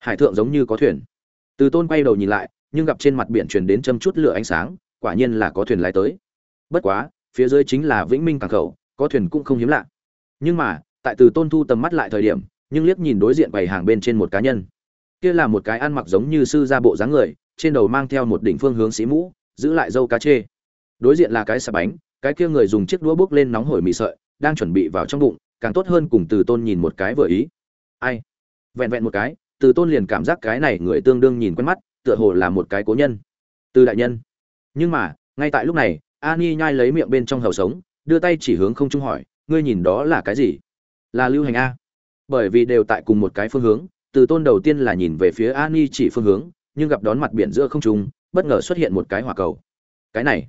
Hải thượng giống như có thuyền. Từ tôn quay đầu nhìn lại nhưng gặp trên mặt biển truyền đến châm chút lửa ánh sáng, quả nhiên là có thuyền lái tới. Bất quá, phía dưới chính là vĩnh minh cảng khẩu, có thuyền cũng không hiếm lạ. Nhưng mà, tại từ tôn thu tầm mắt lại thời điểm, nhưng liếc nhìn đối diện bày hàng bên trên một cá nhân. Kia là một cái ăn mặc giống như sư gia bộ dáng người, trên đầu mang theo một đỉnh phương hướng sĩ mũ, giữ lại dâu cá chê. Đối diện là cái xà bánh, cái kia người dùng chiếc đũa bước lên nóng hổi mì sợi, đang chuẩn bị vào trong bụng, càng tốt hơn cùng từ tôn nhìn một cái vừa ý. Ai? Vẹn vẹn một cái, từ tôn liền cảm giác cái này người tương đương nhìn quen mắt tựa hồ là một cái cố nhân. Từ đại nhân. Nhưng mà, ngay tại lúc này, ani nhai lấy miệng bên trong hầu sống, đưa tay chỉ hướng không trung hỏi, ngươi nhìn đó là cái gì? Là lưu hành a. Bởi vì đều tại cùng một cái phương hướng, từ tôn đầu tiên là nhìn về phía ani chỉ phương hướng, nhưng gặp đón mặt biển giữa không trung, bất ngờ xuất hiện một cái hỏa cầu. Cái này.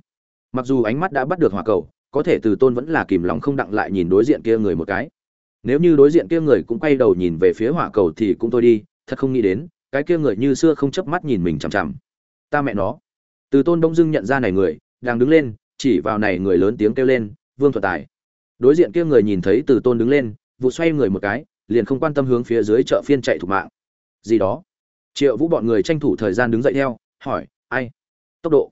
Mặc dù ánh mắt đã bắt được hỏa cầu, có thể từ tôn vẫn là kìm lòng không đặng lại nhìn đối diện kia người một cái. Nếu như đối diện kia người cũng quay đầu nhìn về phía hỏa cầu thì cũng thôi đi, thật không nghĩ đến cái kia người như xưa không chớp mắt nhìn mình chằm chằm. Ta mẹ nó. Từ tôn đông dưng nhận ra này người, đang đứng lên, chỉ vào này người lớn tiếng kêu lên, vương thuật tài. Đối diện kia người nhìn thấy từ tôn đứng lên, vụ xoay người một cái, liền không quan tâm hướng phía dưới chợ phiên chạy thủ mạng. Gì đó? Triệu vũ bọn người tranh thủ thời gian đứng dậy theo, hỏi, ai? Tốc độ.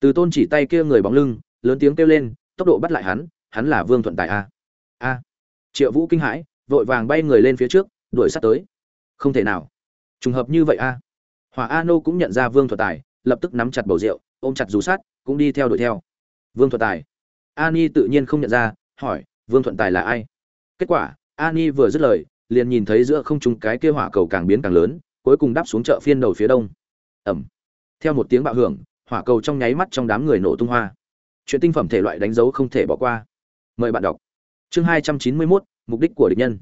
Từ tôn chỉ tay kia người bóng lưng, lớn tiếng kêu lên, tốc độ bắt lại hắn hắn là vương thuận tài a a. Triệu vũ kinh hãi, vội vàng bay người lên phía trước, đuổi sát tới. Không thể nào trùng hợp như vậy a. À. hòa a nô cũng nhận ra vương thuật tài, lập tức nắm chặt bầu rượu, ôm chặt rú sát cũng đi theo đuổi theo. Vương thuật tài. Ani tự nhiên không nhận ra, hỏi, vương thuận tài là ai? Kết quả ani vừa dứt lời, liền nhìn thấy giữa không trung cái kia hỏa cầu càng biến càng lớn, cuối cùng đáp xuống chợ phiên đầu phía đông. Ẩm. Theo một tiếng bạo hưởng, hỏa cầu trong nháy mắt trong đám người nổ tung hoa. Chuyện tinh phẩm thể loại đánh dấu không thể bỏ qua. Mời bạn đọc. Chương hai trăm chín mươi mốt, mục đích của địch nhân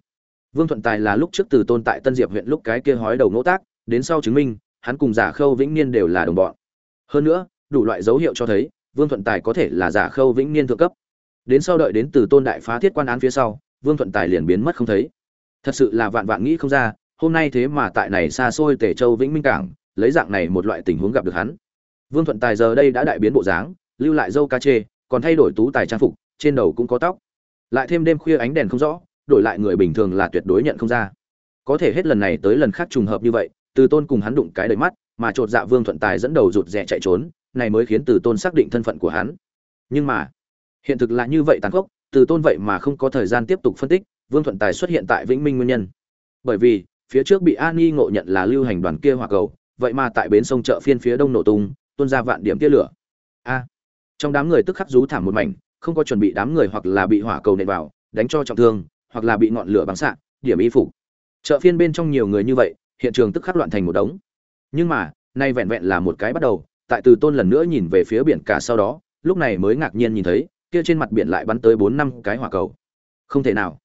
vương thuận tài là lúc trước từ tôn tại tân diệp huyện lúc cái kia hói đầu ngỗ tác, đến sau chứng minh, hắn cùng giả khâu vĩnh niên đều là đồng bọn. Hơn nữa, đủ loại dấu hiệu cho thấy, vương thuận tài có thể là giả khâu vĩnh niên thượng cấp. Đến sau đợi đến từ tôn đại phá thiết quan án phía sau, vương thuận tài liền biến mất không thấy. Thật sự là vạn vạn nghĩ không ra, hôm nay thế mà tại này xa xôi Tề châu vĩnh minh cảng, lấy dạng này một loại tình huống gặp được hắn. Vương thuận tài giờ đây đã đại biến bộ dáng, lưu lại dâu ca chê, còn thay đổi tú tài trang phục, trên đầu cũng có tóc. Lại thêm đêm khuya ánh đèn không rõ đổi lại người bình thường là tuyệt đối nhận không ra. Có thể hết lần này tới lần khác trùng hợp như vậy, từ tôn cùng hắn đụng cái đầy mắt, mà chột dạ vương thuận tài dẫn đầu rụt rè chạy trốn, này mới khiến từ tôn xác định thân phận của hắn. Nhưng mà, hiện thực là như vậy tàn khốc, từ tôn vậy mà không có thời gian tiếp tục phân tích, vương thuận tài xuất hiện tại vĩnh minh nguyên nhân. Bởi vì, phía trước bị an nghi ngộ nhận là lưu hành đoàn kia hỏa cầu, vậy mà tại bến sông chợ phiên phía đông nổ tung, tuôn ra vạn điểm tia lửa. A! Trong đám người tức khắc rú thảm một mảnh, không có chuẩn bị đám người hoặc là bị hỏa cầu nện vào, đánh cho trọng thương hoặc là bị ngọn lửa bắn xạ, điểm y phục. Chợ phiên bên trong nhiều người như vậy, hiện trường tức khắc loạn thành một đống. Nhưng mà, nay vẹn vẹn là một cái bắt đầu, tại từ tôn lần nữa nhìn về phía biển cả sau đó, lúc này mới ngạc nhiên nhìn thấy, kia trên mặt biển lại bắn tới bốn năm cái hỏa cầu. Không thể nào.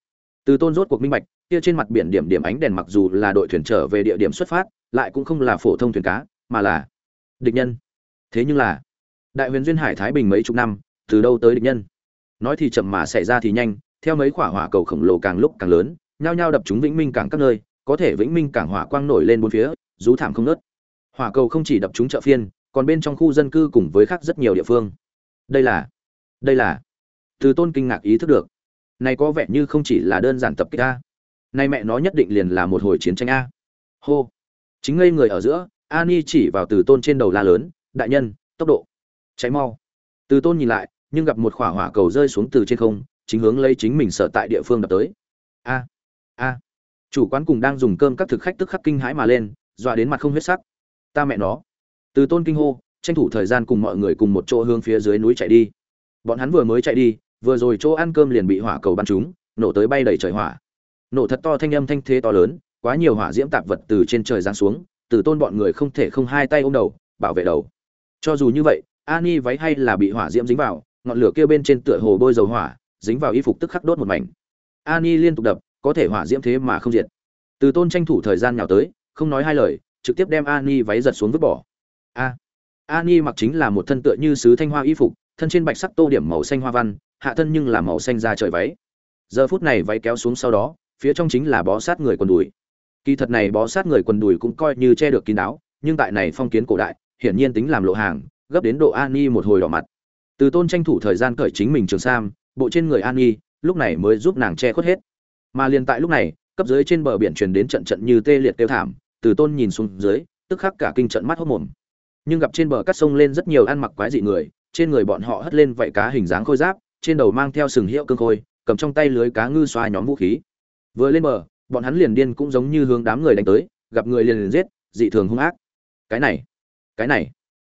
Từ tôn rốt cuộc minh bạch, kia trên mặt biển điểm điểm ánh đèn mặc dù là đội thuyền trở về địa điểm xuất phát, lại cũng không là phổ thông thuyền cá, mà là địch nhân. Thế nhưng là, đại huyền duyên hải thái bình mấy chục năm, từ đâu tới địch nhân? Nói thì chậm mà xảy ra thì nhanh theo mấy quả hỏa cầu khổng lồ càng lúc càng lớn, nhao nhao đập chúng vĩnh minh cảng các nơi, có thể vĩnh minh cảng hỏa quang nổi lên bốn phía, rú thảm không nớt hỏa cầu không chỉ đập chúng chợ phiên, còn bên trong khu dân cư cùng với khác rất nhiều địa phương. Đây là đây là. Từ tôn kinh ngạc ý thức được. Này có vẻ như không chỉ là đơn giản tập kích a. Nay mẹ nó nhất định liền là một hồi chiến tranh a. Hô. Chính ngây người ở giữa, ani chỉ vào từ tôn trên đầu la lớn, đại nhân, tốc độ. Cháy mau. Từ tôn nhìn lại, nhưng gặp một khỏa hỏa cầu rơi xuống từ trên không chính hướng lấy chính mình sở tại địa phương đập tới. A a. Chủ quán cùng đang dùng cơm các thực khách tức khắc kinh hãi mà lên, dọa đến mặt không huyết sắc. Ta mẹ nó. Từ tôn kinh hô, tranh thủ thời gian cùng mọi người cùng một chỗ hướng phía dưới núi chạy đi. Bọn hắn vừa mới chạy đi, vừa rồi chỗ ăn cơm liền bị hỏa cầu bắn trúng, nổ tới bay đầy trời hỏa. Nổ thật to thanh âm thanh thế to lớn, quá nhiều hỏa diễm tạp vật từ trên trời giáng xuống, từ tôn bọn người không thể không hai tay ôm đầu, bảo vệ đầu. Cho dù như vậy, ani váy hay là bị hỏa diễm dính vào, ngọn lửa kia bên trên tựa hồ bôi dầu hỏa dính vào y phục tức khắc đốt một mảnh. Ani liên tục đập, có thể hỏa diễm thế mà không diệt. Từ tôn tranh thủ thời gian nhào tới, không nói hai lời, trực tiếp đem ani váy giật xuống vứt bỏ. A ani mặc chính là một thân tựa như sứ thanh hoa y phục, thân trên bạch sắc tô điểm màu xanh hoa văn, hạ thân nhưng là màu xanh da trời váy. Giờ phút này váy kéo xuống sau đó, phía trong chính là bó sát người quần đùi. Kỳ thật này bó sát người quần đùi cũng coi như che được kín đáo, nhưng tại này phong kiến cổ đại, hiển nhiên tính làm lộ hàng, gấp đến độ Ani một hồi đỏ mặt. Từ tôn tranh thủ thời gian cởi chính mình trường sam bộ trên người an ni lúc này mới giúp nàng che khuất hết. Mà liền tại lúc này, cấp dưới trên bờ biển truyền đến trận trận như tê liệt tiêu thảm, từ tôn nhìn xuống dưới, tức khắc cả kinh trận mắt hốt mồm. Nhưng gặp trên bờ cắt sông lên rất nhiều ăn mặc quái dị người, trên người bọn họ hất lên vảy cá hình dáng khôi giáp, trên đầu mang theo sừng hiệu cương khôi, cầm trong tay lưới cá ngư xoa nhóm vũ khí. Vừa lên bờ, bọn hắn liền điên cũng giống như hướng đám người đánh tới, gặp người liền liền giết, dị thường hung ác. Cái này cái này.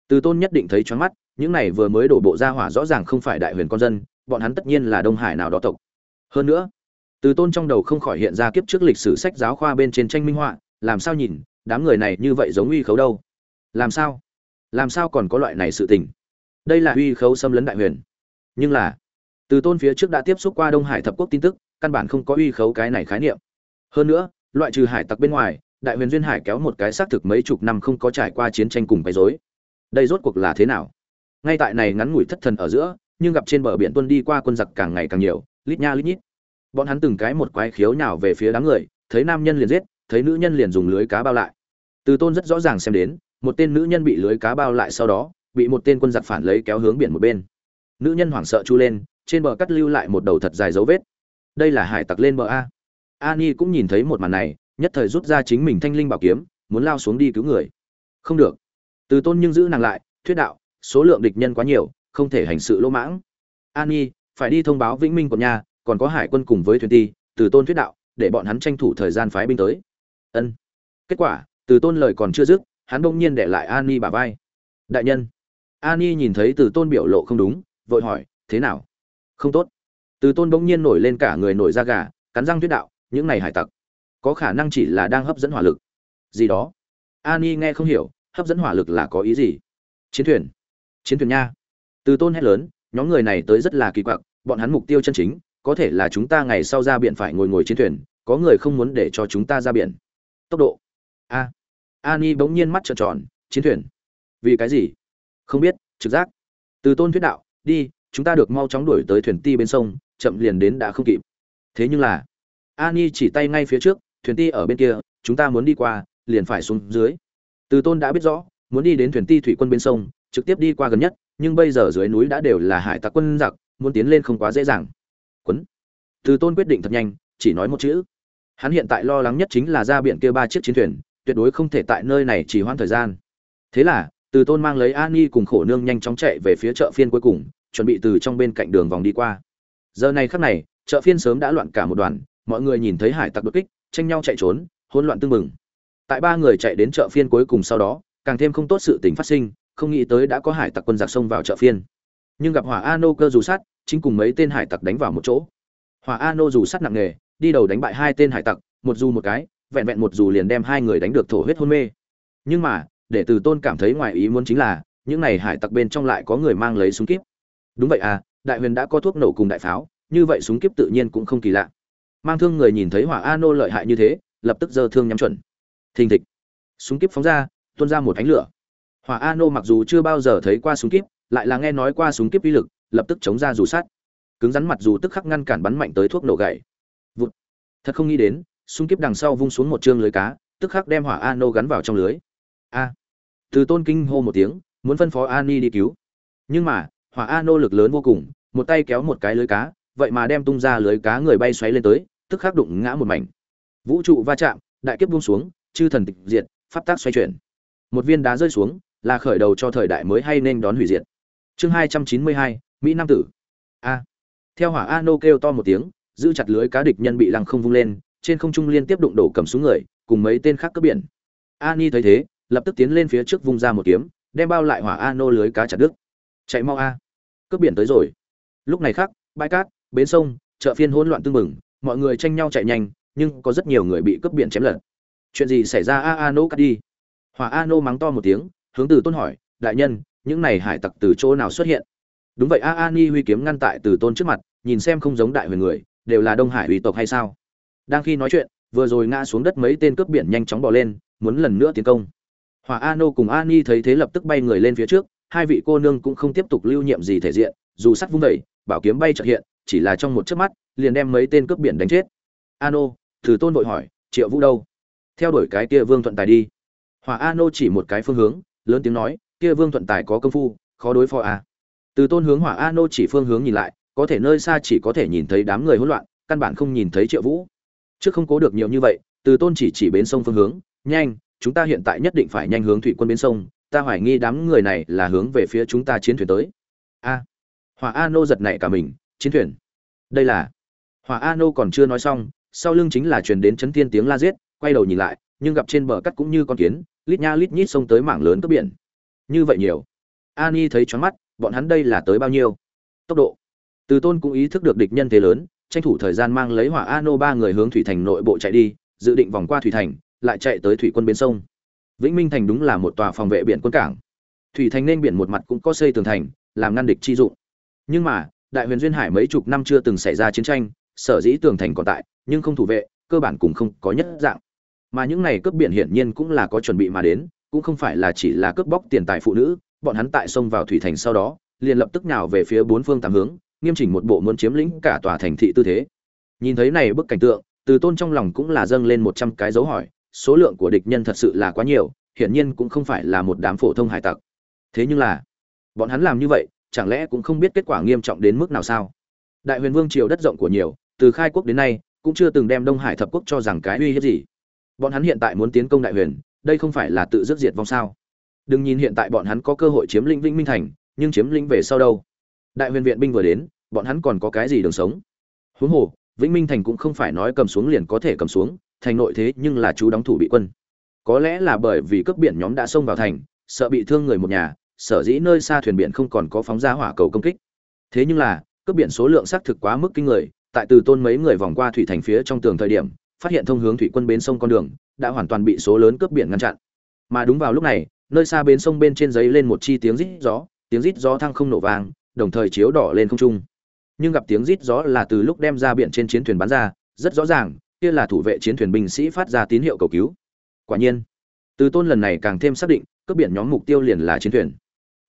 Từ tôn nhất định thấy choáng mắt, những này vừa mới đổ bộ ra hỏa rõ ràng không phải đại huyền con dân bọn hắn tất nhiên là đông hải nào đó tộc. Hơn nữa, từ tôn trong đầu không khỏi hiện ra kiếp trước lịch sử sách giáo khoa bên trên tranh minh họa, làm sao nhìn, đám người này như vậy giống uy khấu đâu? Làm sao? Làm sao còn có loại này sự tình? Đây là uy khấu xâm lấn đại huyền. Nhưng là, từ tôn phía trước đã tiếp xúc qua đông hải thập quốc tin tức, căn bản không có uy khấu cái này khái niệm. Hơn nữa, loại trừ hải tặc bên ngoài, đại huyền duyên hải kéo một cái xác thực mấy chục năm không có trải qua chiến tranh cùng quấy rối. Đây rốt cuộc là thế nào? Ngay tại này ngắn ngủi thất thần ở giữa nhưng gặp trên bờ biển tuân đi qua quân giặc càng ngày càng nhiều, lít nha lít nhít. Bọn hắn từng cái một quái khiếu nào về phía đám người, thấy nam nhân liền giết, thấy nữ nhân liền dùng lưới cá bao lại. Từ tôn rất rõ ràng xem đến, một tên nữ nhân bị lưới cá bao lại sau đó, bị một tên quân giặc phản lấy kéo hướng biển một bên. Nữ nhân hoảng sợ chu lên, trên bờ cắt lưu lại một đầu thật dài dấu vết. Đây là hải tặc lên bờ a. Ani cũng nhìn thấy một màn này, nhất thời rút ra chính mình thanh linh bảo kiếm, muốn lao xuống đi cứu người. Không được. Từ tôn nhưng giữ nàng lại, thuyết đạo, số lượng địch nhân quá nhiều không thể hành sự lỗ mãng. Nhi, phải đi thông báo vĩnh minh của nhà còn có hải quân cùng với thuyền ti từ tôn thuyết đạo để bọn hắn tranh thủ thời gian phái binh tới. Ân. Kết quả từ tôn lời còn chưa dứt hắn bỗng nhiên để lại An Nhi bà vai. Đại nhân. An Nhi nhìn thấy từ tôn biểu lộ không đúng vội hỏi thế nào? Không tốt. Từ tôn bỗng nhiên nổi lên cả người nổi da gà cắn răng thuyết đạo những này hải tặc có khả năng chỉ là đang hấp dẫn hỏa lực. Gì đó? An Nhi nghe không hiểu hấp dẫn hỏa lực là có ý gì? Chiến thuyền. Chiến thuyền nha từ tôn hét lớn, nhóm người này tới rất là kỳ quặc, bọn hắn mục tiêu chân chính, có thể là chúng ta ngày sau ra biển phải ngồi ngồi chiến thuyền, có người không muốn để cho chúng ta ra biển. Tốc độ. A. Ani bỗng nhiên mắt trợn tròn, chiến thuyền? Vì cái gì? Không biết, trực giác. Từ tôn thuyết đạo, đi, chúng ta được mau chóng đuổi tới thuyền ti bên sông, chậm liền đến đã không kịp. Thế nhưng là, ani chỉ tay ngay phía trước, thuyền ti ở bên kia, chúng ta muốn đi qua, liền phải xuống dưới. Từ tôn đã biết rõ, muốn đi đến thuyền ti thủy quân bên sông, trực tiếp đi qua gần nhất nhưng bây giờ dưới núi đã đều là hải tặc quân giặc, muốn tiến lên không quá dễ dàng. Quấn. Từ tôn quyết định thật nhanh, chỉ nói một chữ. Hắn hiện tại lo lắng nhất chính là ra biển kia ba chiếc chiến thuyền, tuyệt đối không thể tại nơi này chỉ hoãn thời gian. Thế là, từ tôn mang lấy an Nhi cùng khổ nương nhanh chóng chạy về phía chợ phiên cuối cùng, chuẩn bị từ trong bên cạnh đường vòng đi qua. Giờ này khắc này, chợ phiên sớm đã loạn cả một đoàn, mọi người nhìn thấy hải tặc đột kích, tranh nhau chạy trốn, hỗn loạn tương mừng tại ba người chạy đến chợ phiên cuối cùng sau đó, càng thêm không tốt sự tình phát sinh không nghĩ tới đã có hải tặc quân giặc sông vào chợ phiên. Nhưng gặp hỏa ano cơ dù sát, chính cùng mấy tên hải tặc đánh vào một chỗ. Hỏa ano dù sát nặng nề, đi đầu đánh bại hai tên hải tặc, một dù một cái, vẹn vẹn một dù liền đem hai người đánh được thổ huyết hôn mê. Nhưng mà, để từ tôn cảm thấy ngoài ý muốn chính là, những này hải tặc bên trong lại có người mang lấy súng kíp. Đúng vậy à đại huyền đã có thuốc nổ cùng đại pháo, như vậy súng kíp tự nhiên cũng không kỳ lạ. Mang thương người nhìn thấy hỏa a nô lợi hại như thế, lập tức giơ thương nhắm chuẩn. Thình thịch. Súng kíp phóng ra, tuôn ra một ánh lửa hỏa Ano mặc dù chưa bao giờ thấy qua súng kíp lại là nghe nói qua súng kíp uy lực lập tức chống ra dù sát cứng rắn mặt dù tức khắc ngăn cản bắn mạnh tới thuốc nổ gậy vụt thật không nghĩ đến súng kíp đằng sau vung xuống một trương lưới cá tức khắc đem hỏa Ano gắn vào trong lưới a từ tôn kinh hô một tiếng muốn phân phó Ani đi cứu. Nhưng mà, Hỏa Ano lực lớn vô cùng, một tay kéo một cái lưới cá, vậy mà đem tung ra lưới cá người bay xoáy lên tới, tức khắc đụng ngã một mảnh. Vũ trụ va chạm, đại kiếp buông xuống, chư thần tịch diệt, pháp tác xoay chuyển. Một viên đá rơi xuống, là khởi đầu cho thời đại mới hay nên đón hủy diệt. Chương hai trăm chín mươi hai Mỹ Nam tử. A. Theo Hỏa A nô kêu to một tiếng, giữ chặt lưới cá địch nhân bị lăng không vung lên, trên không trung liên tiếp đụng đổ cầm xuống người, cùng mấy tên khác cướp biển. Ani thấy thế, lập tức tiến lên phía trước vung ra một kiếm, đem bao lại Hỏa A nô lưới cá chặt đứt. Chạy mau a. Cướp biển tới rồi. Lúc này khác, bãi cát, bến sông, chợ phiên hỗn loạn tương mừng, mọi người tranh nhau chạy nhanh, nhưng có rất nhiều người bị cướp biển chém lật. Chuyện gì xảy ra a a nô cắt đi? Hỏa A nô mắng to một tiếng, hướng Từ Tôn hỏi, đại nhân, những này hải tặc từ chỗ nào xuất hiện? Đúng vậy a a ni huy kiếm ngăn tại Từ Tôn trước mặt, nhìn xem không giống đại huyền người, đều là đông hải uy tộc hay sao? Đang khi nói chuyện vừa rồi ngã xuống đất mấy tên cướp biển nhanh chóng bỏ lên muốn lần nữa tiến công. Hòa a nô cùng a ni thấy thế lập tức bay người lên phía trước hai vị cô nương cũng không tiếp tục lưu nhiệm gì thể diện dù sắt vung vẩy bảo kiếm bay trợ hiện chỉ là trong một chớp mắt liền đem mấy tên cướp biển đánh chết. A nô thử tôn vội hỏi triệu vũ đâu? Theo đuổi cái kia vương thuận tài đi. Hòa a nô chỉ một cái phương hướng lớn tiếng nói kia vương thuận tài có công phu khó đối phó à. từ tôn hướng hỏa a nô chỉ phương hướng nhìn lại có thể nơi xa chỉ có thể nhìn thấy đám người hỗn loạn căn bản không nhìn thấy triệu vũ. Trước không cố được nhiều như vậy từ tôn chỉ chỉ bến sông phương hướng nhanh chúng ta hiện tại nhất định phải nhanh hướng thủy quân bến sông ta hoài nghi đám người này là hướng về phía chúng ta chiến thuyền tới. A. À, hỏa a nô giật nảy cả mình chiến thuyền? Đây là hỏa a nô còn chưa nói xong sau lưng chính là truyền đến chấn thiên tiếng la giết quay đầu nhìn lại nhưng gặp trên bờ cắt cũng như con kiến, lít nha lít nhít xông tới mảng lớn cướp biển. Như vậy nhiều. Ani thấy choáng mắt, bọn hắn đây là tới bao nhiêu? Tốc độ. Từ tôn cũng ý thức được địch nhân thế lớn, tranh thủ thời gian mang lấy hỏa ano ba người hướng thủy thành nội bộ chạy đi, dự định vòng qua thủy thành, lại chạy tới thủy quân bên sông. Vĩnh minh thành đúng là một tòa phòng vệ biển quân cảng. Thủy thành nên biển một mặt cũng có xây tường thành, làm ngăn địch chi dụng. Nhưng mà, đại huyền duyên hải mấy chục năm chưa từng xảy ra chiến tranh, sở dĩ tường thành còn tại, nhưng không thủ vệ, cơ bản cũng không có nhất dạng mà những này cướp biển hiển nhiên cũng là có chuẩn bị mà đến, cũng không phải là chỉ là cướp bóc tiền tài phụ nữ, bọn hắn tại sông vào thủy thành sau đó, liền lập tức nhào về phía bốn phương tám hướng, nghiêm chỉnh một bộ muốn chiếm lĩnh cả tòa thành thị tư thế. Nhìn thấy này bức cảnh tượng, từ tôn trong lòng cũng là dâng lên một trăm cái dấu hỏi, số lượng của địch nhân thật sự là quá nhiều, hiển nhiên cũng không phải là một đám phổ thông hải tặc. Thế nhưng là, bọn hắn làm như vậy, chẳng lẽ cũng không biết kết quả nghiêm trọng đến mức nào sao? Đại huyền vương triều đất rộng của nhiều, từ khai quốc đến nay, cũng chưa từng đem đông hải thập quốc cho rằng cái uy hiếp gì bọn hắn hiện tại muốn tiến công đại huyền, đây không phải là tự dứt diệt vong sao? Đừng nhìn hiện tại bọn hắn có cơ hội chiếm lĩnh vĩnh minh thành, nhưng chiếm lĩnh về sau đâu? Đại huyền viện binh vừa đến, bọn hắn còn có cái gì đường sống? Huống hồ, vĩnh minh thành cũng không phải nói cầm xuống liền có thể cầm xuống, thành nội thế nhưng là chú đóng thủ bị quân. Có lẽ là bởi vì cướp biển nhóm đã xông vào thành, sợ bị thương người một nhà, sở dĩ nơi xa thuyền biển không còn có phóng ra hỏa cầu công kích. Thế nhưng là, cướp biển số lượng xác thực quá mức kinh người, tại từ tôn mấy người vòng qua thủy thành phía trong tường thời điểm phát hiện thông hướng thủy quân bến sông con đường, đã hoàn toàn bị số lớn cướp biển ngăn chặn. Mà đúng vào lúc này, nơi xa bến sông bên trên giấy lên một chi tiếng rít gió, tiếng rít gió thăng không nổ vang, đồng thời chiếu đỏ lên không trung. Nhưng gặp tiếng rít gió là từ lúc đem ra biển trên chiến thuyền bắn ra, rất rõ ràng, kia là thủ vệ chiến thuyền binh sĩ phát ra tín hiệu cầu cứu. Quả nhiên, từ tôn lần này càng thêm xác định, cướp biển nhóm mục tiêu liền là chiến thuyền.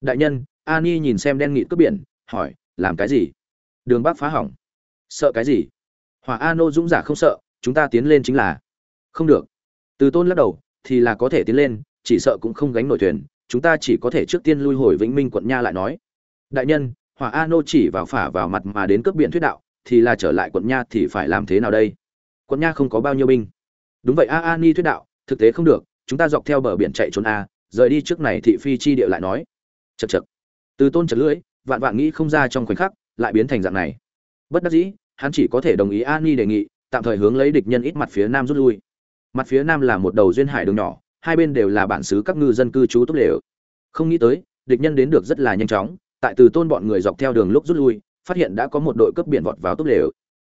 Đại nhân, ani nhìn xem đen nghị cướp biển, hỏi, làm cái gì? Đường bắc phá hỏng. Sợ cái gì? Hỏa ano dũng giả không sợ chúng ta tiến lên chính là. Không được. Từ tôn lắc đầu, thì là có thể tiến lên, chỉ sợ cũng không gánh nổi thuyền, chúng ta chỉ có thể trước tiên lui hồi vĩnh minh quận nha lại nói. Đại nhân, hỏa a nô chỉ vào phả vào mặt mà đến cướp biển thuyết đạo, thì là trở lại quận nha thì phải làm thế nào đây? Quận nha không có bao nhiêu binh. Đúng vậy, a a ni thuyết đạo, thực tế không được, chúng ta dọc theo bờ biển chạy trốn a, rời đi trước này thị phi chi địa lại nói. Chật chật từ tôn chật lưỡi, vạn vạn nghĩ không ra trong khoảnh khắc, lại biến thành dạng này. Bất đắc dĩ, hắn chỉ có thể đồng ý a ni đề nghị tạm thời hướng lấy địch nhân ít mặt phía nam rút lui. Mặt phía nam là một đầu duyên hải đường nhỏ, hai bên đều là bản xứ các ngư dân cư trú tốt lều. Không nghĩ tới, địch nhân đến được rất là nhanh chóng, tại từ tôn bọn người dọc theo đường lúc rút lui, phát hiện đã có một đội cướp biển vọt vào tốt lều.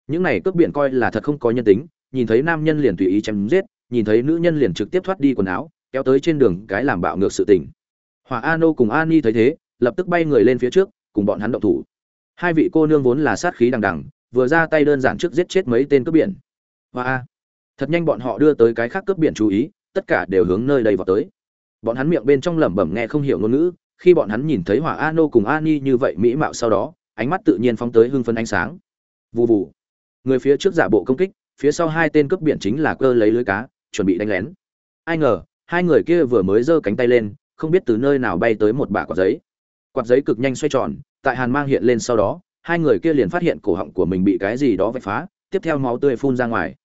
Những này cướp biển coi là thật không có nhân tính, nhìn thấy nam nhân liền tùy ý chém giết, nhìn thấy nữ nhân liền trực tiếp thoát đi quần áo, kéo tới trên đường cái làm bạo ngược sự tình. Hòa a nô cùng an ni thấy thế, lập tức bay người lên phía trước, cùng bọn hắn động thủ. Hai vị cô nương vốn là sát khí đằng đằng vừa ra tay đơn giản trước giết chết mấy tên cướp biển. Và a. Thật nhanh bọn họ đưa tới cái khác cướp biển chú ý, tất cả đều hướng nơi đây vào tới. Bọn hắn miệng bên trong lẩm bẩm nghe không hiểu ngôn ngữ, khi bọn hắn nhìn thấy hỏa a nô cùng a ni như vậy mỹ mạo sau đó, ánh mắt tự nhiên phóng tới hưng phân ánh sáng. Vù vù. Người phía trước giả bộ công kích, phía sau hai tên cướp biển chính là cơ lấy lưới cá, chuẩn bị đánh lén. Ai ngờ, hai người kia vừa mới giơ cánh tay lên, không biết từ nơi nào bay tới một bả quạt giấy. Quạt giấy cực nhanh xoay tròn, tại hàn mang hiện lên sau đó hai người kia liền phát hiện cổ họng của mình bị cái gì đó vạch phá, tiếp theo máu tươi phun ra ngoài.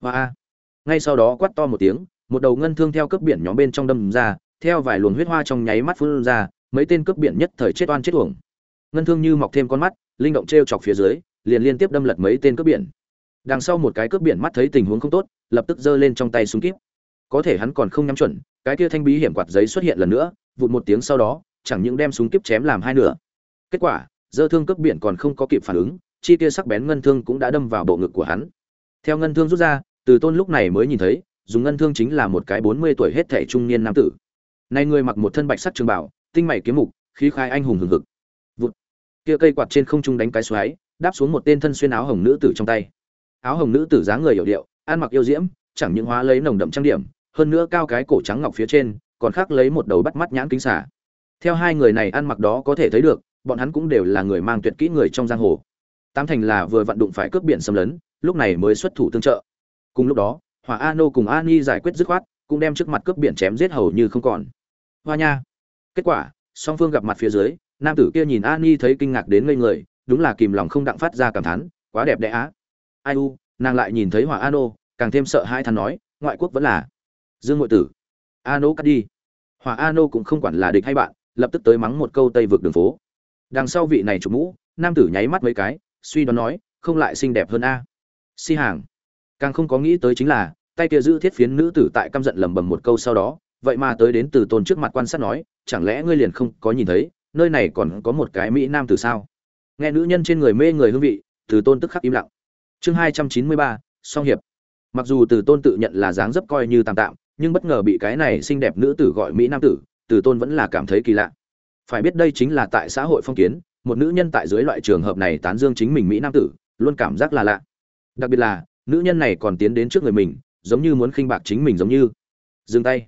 Và a ngay sau đó quát to một tiếng, một đầu ngân thương theo cướp biển nhóm bên trong đâm ra, theo vài luồng huyết hoa trong nháy mắt phun ra, mấy tên cướp biển nhất thời chết oan chết uổng. Ngân thương như mọc thêm con mắt, linh động t r e o chọc phía dưới, liền liên tiếp đâm lật mấy tên cướp biển. Đằng sau một cái cướp biển mắt thấy tình huống không tốt, lập tức giơ lên trong tay súng kíp. Có thể hắn còn không nhắm chuẩn, cái kia thanh bí hiểm quạt giấy xuất hiện lần nữa, vụt một tiếng sau đó, chẳng những đem súng kíp chém làm hai nửa. Kết quả dơ thương cướp biển còn không có kịp phản ứng, chi kia sắc bén ngân thương cũng đã đâm vào bộ ngực của hắn. Theo ngân thương rút ra, từ tôn lúc này mới nhìn thấy, dùng ngân thương chính là một cái bốn mươi tuổi hết thể trung niên nam tử. Nay người mặc một thân bạch sắc trường bảo tinh mày kiếm mục, khí khai anh hùng hừng hực. Vụt. Kia cây quạt trên không trung đánh cái xoáy, đáp xuống một tên thân xuyên áo hồng nữ tử trong tay. Áo hồng nữ tử dáng người hiểu điệu, ăn mặc yêu diễm, chẳng những hóa lấy nồng đậm trang điểm, hơn nữa cao cái cổ trắng ngọc phía trên, còn khác lấy một đầu bắt mắt nhãn kính xả theo hai người này ăn mặc đó có thể thấy được bọn hắn cũng đều là người mang tuyệt kỹ người trong giang hồ. Tam thành là vừa vận đụng phải cướp biển xâm lấn, lúc này mới xuất thủ tương trợ. Cùng lúc đó, hỏa a nô cùng a ni giải quyết dứt khoát, cũng đem trước mặt cướp biển chém giết hầu như không còn. Hoa nha! Kết quả, song phương gặp mặt phía dưới, nam tử kia nhìn a ni thấy kinh ngạc đến ngây người, đúng là kìm lòng không đặng phát ra cảm thán, quá đẹp đẽ á. Ai u, nàng lại nhìn thấy hỏa a nô càng thêm sợ hai thằng nói, ngoại quốc vẫn là dương ngụy tử. A nô cắt đi. Hỏa a nô cũng không quản là địch hay bạn, lập tức tới mắng một câu tây vực đường phố đằng sau vị này chụp mũ, nam tử nháy mắt mấy cái, suy đoán nói, không lại xinh đẹp hơn a. Si hàng. Càng không có nghĩ tới chính là, tay kia giữ thiết phiến nữ tử tại căm giận lầm bầm một câu sau đó, vậy mà tới đến từ tôn trước mặt quan sát nói, chẳng lẽ ngươi liền không có nhìn thấy, nơi này còn có một cái mỹ nam tử sao? Nghe nữ nhân trên người mê người hương vị, từ tôn tức khắc im lặng. Chương hai trăm chín mươi ba, song hiệp. Mặc dù từ tôn tự nhận là dáng dấp coi như tạm tạm, nhưng bất ngờ bị cái này xinh đẹp nữ tử gọi mỹ nam tử, từ tôn vẫn là cảm thấy kỳ lạ phải biết đây chính là tại xã hội phong kiến, một nữ nhân tại dưới loại trường hợp này tán dương chính mình mỹ nam tử, luôn cảm giác là lạ. Đặc biệt là, nữ nhân này còn tiến đến trước người mình, giống như muốn khinh bạc chính mình giống như. Dừng tay.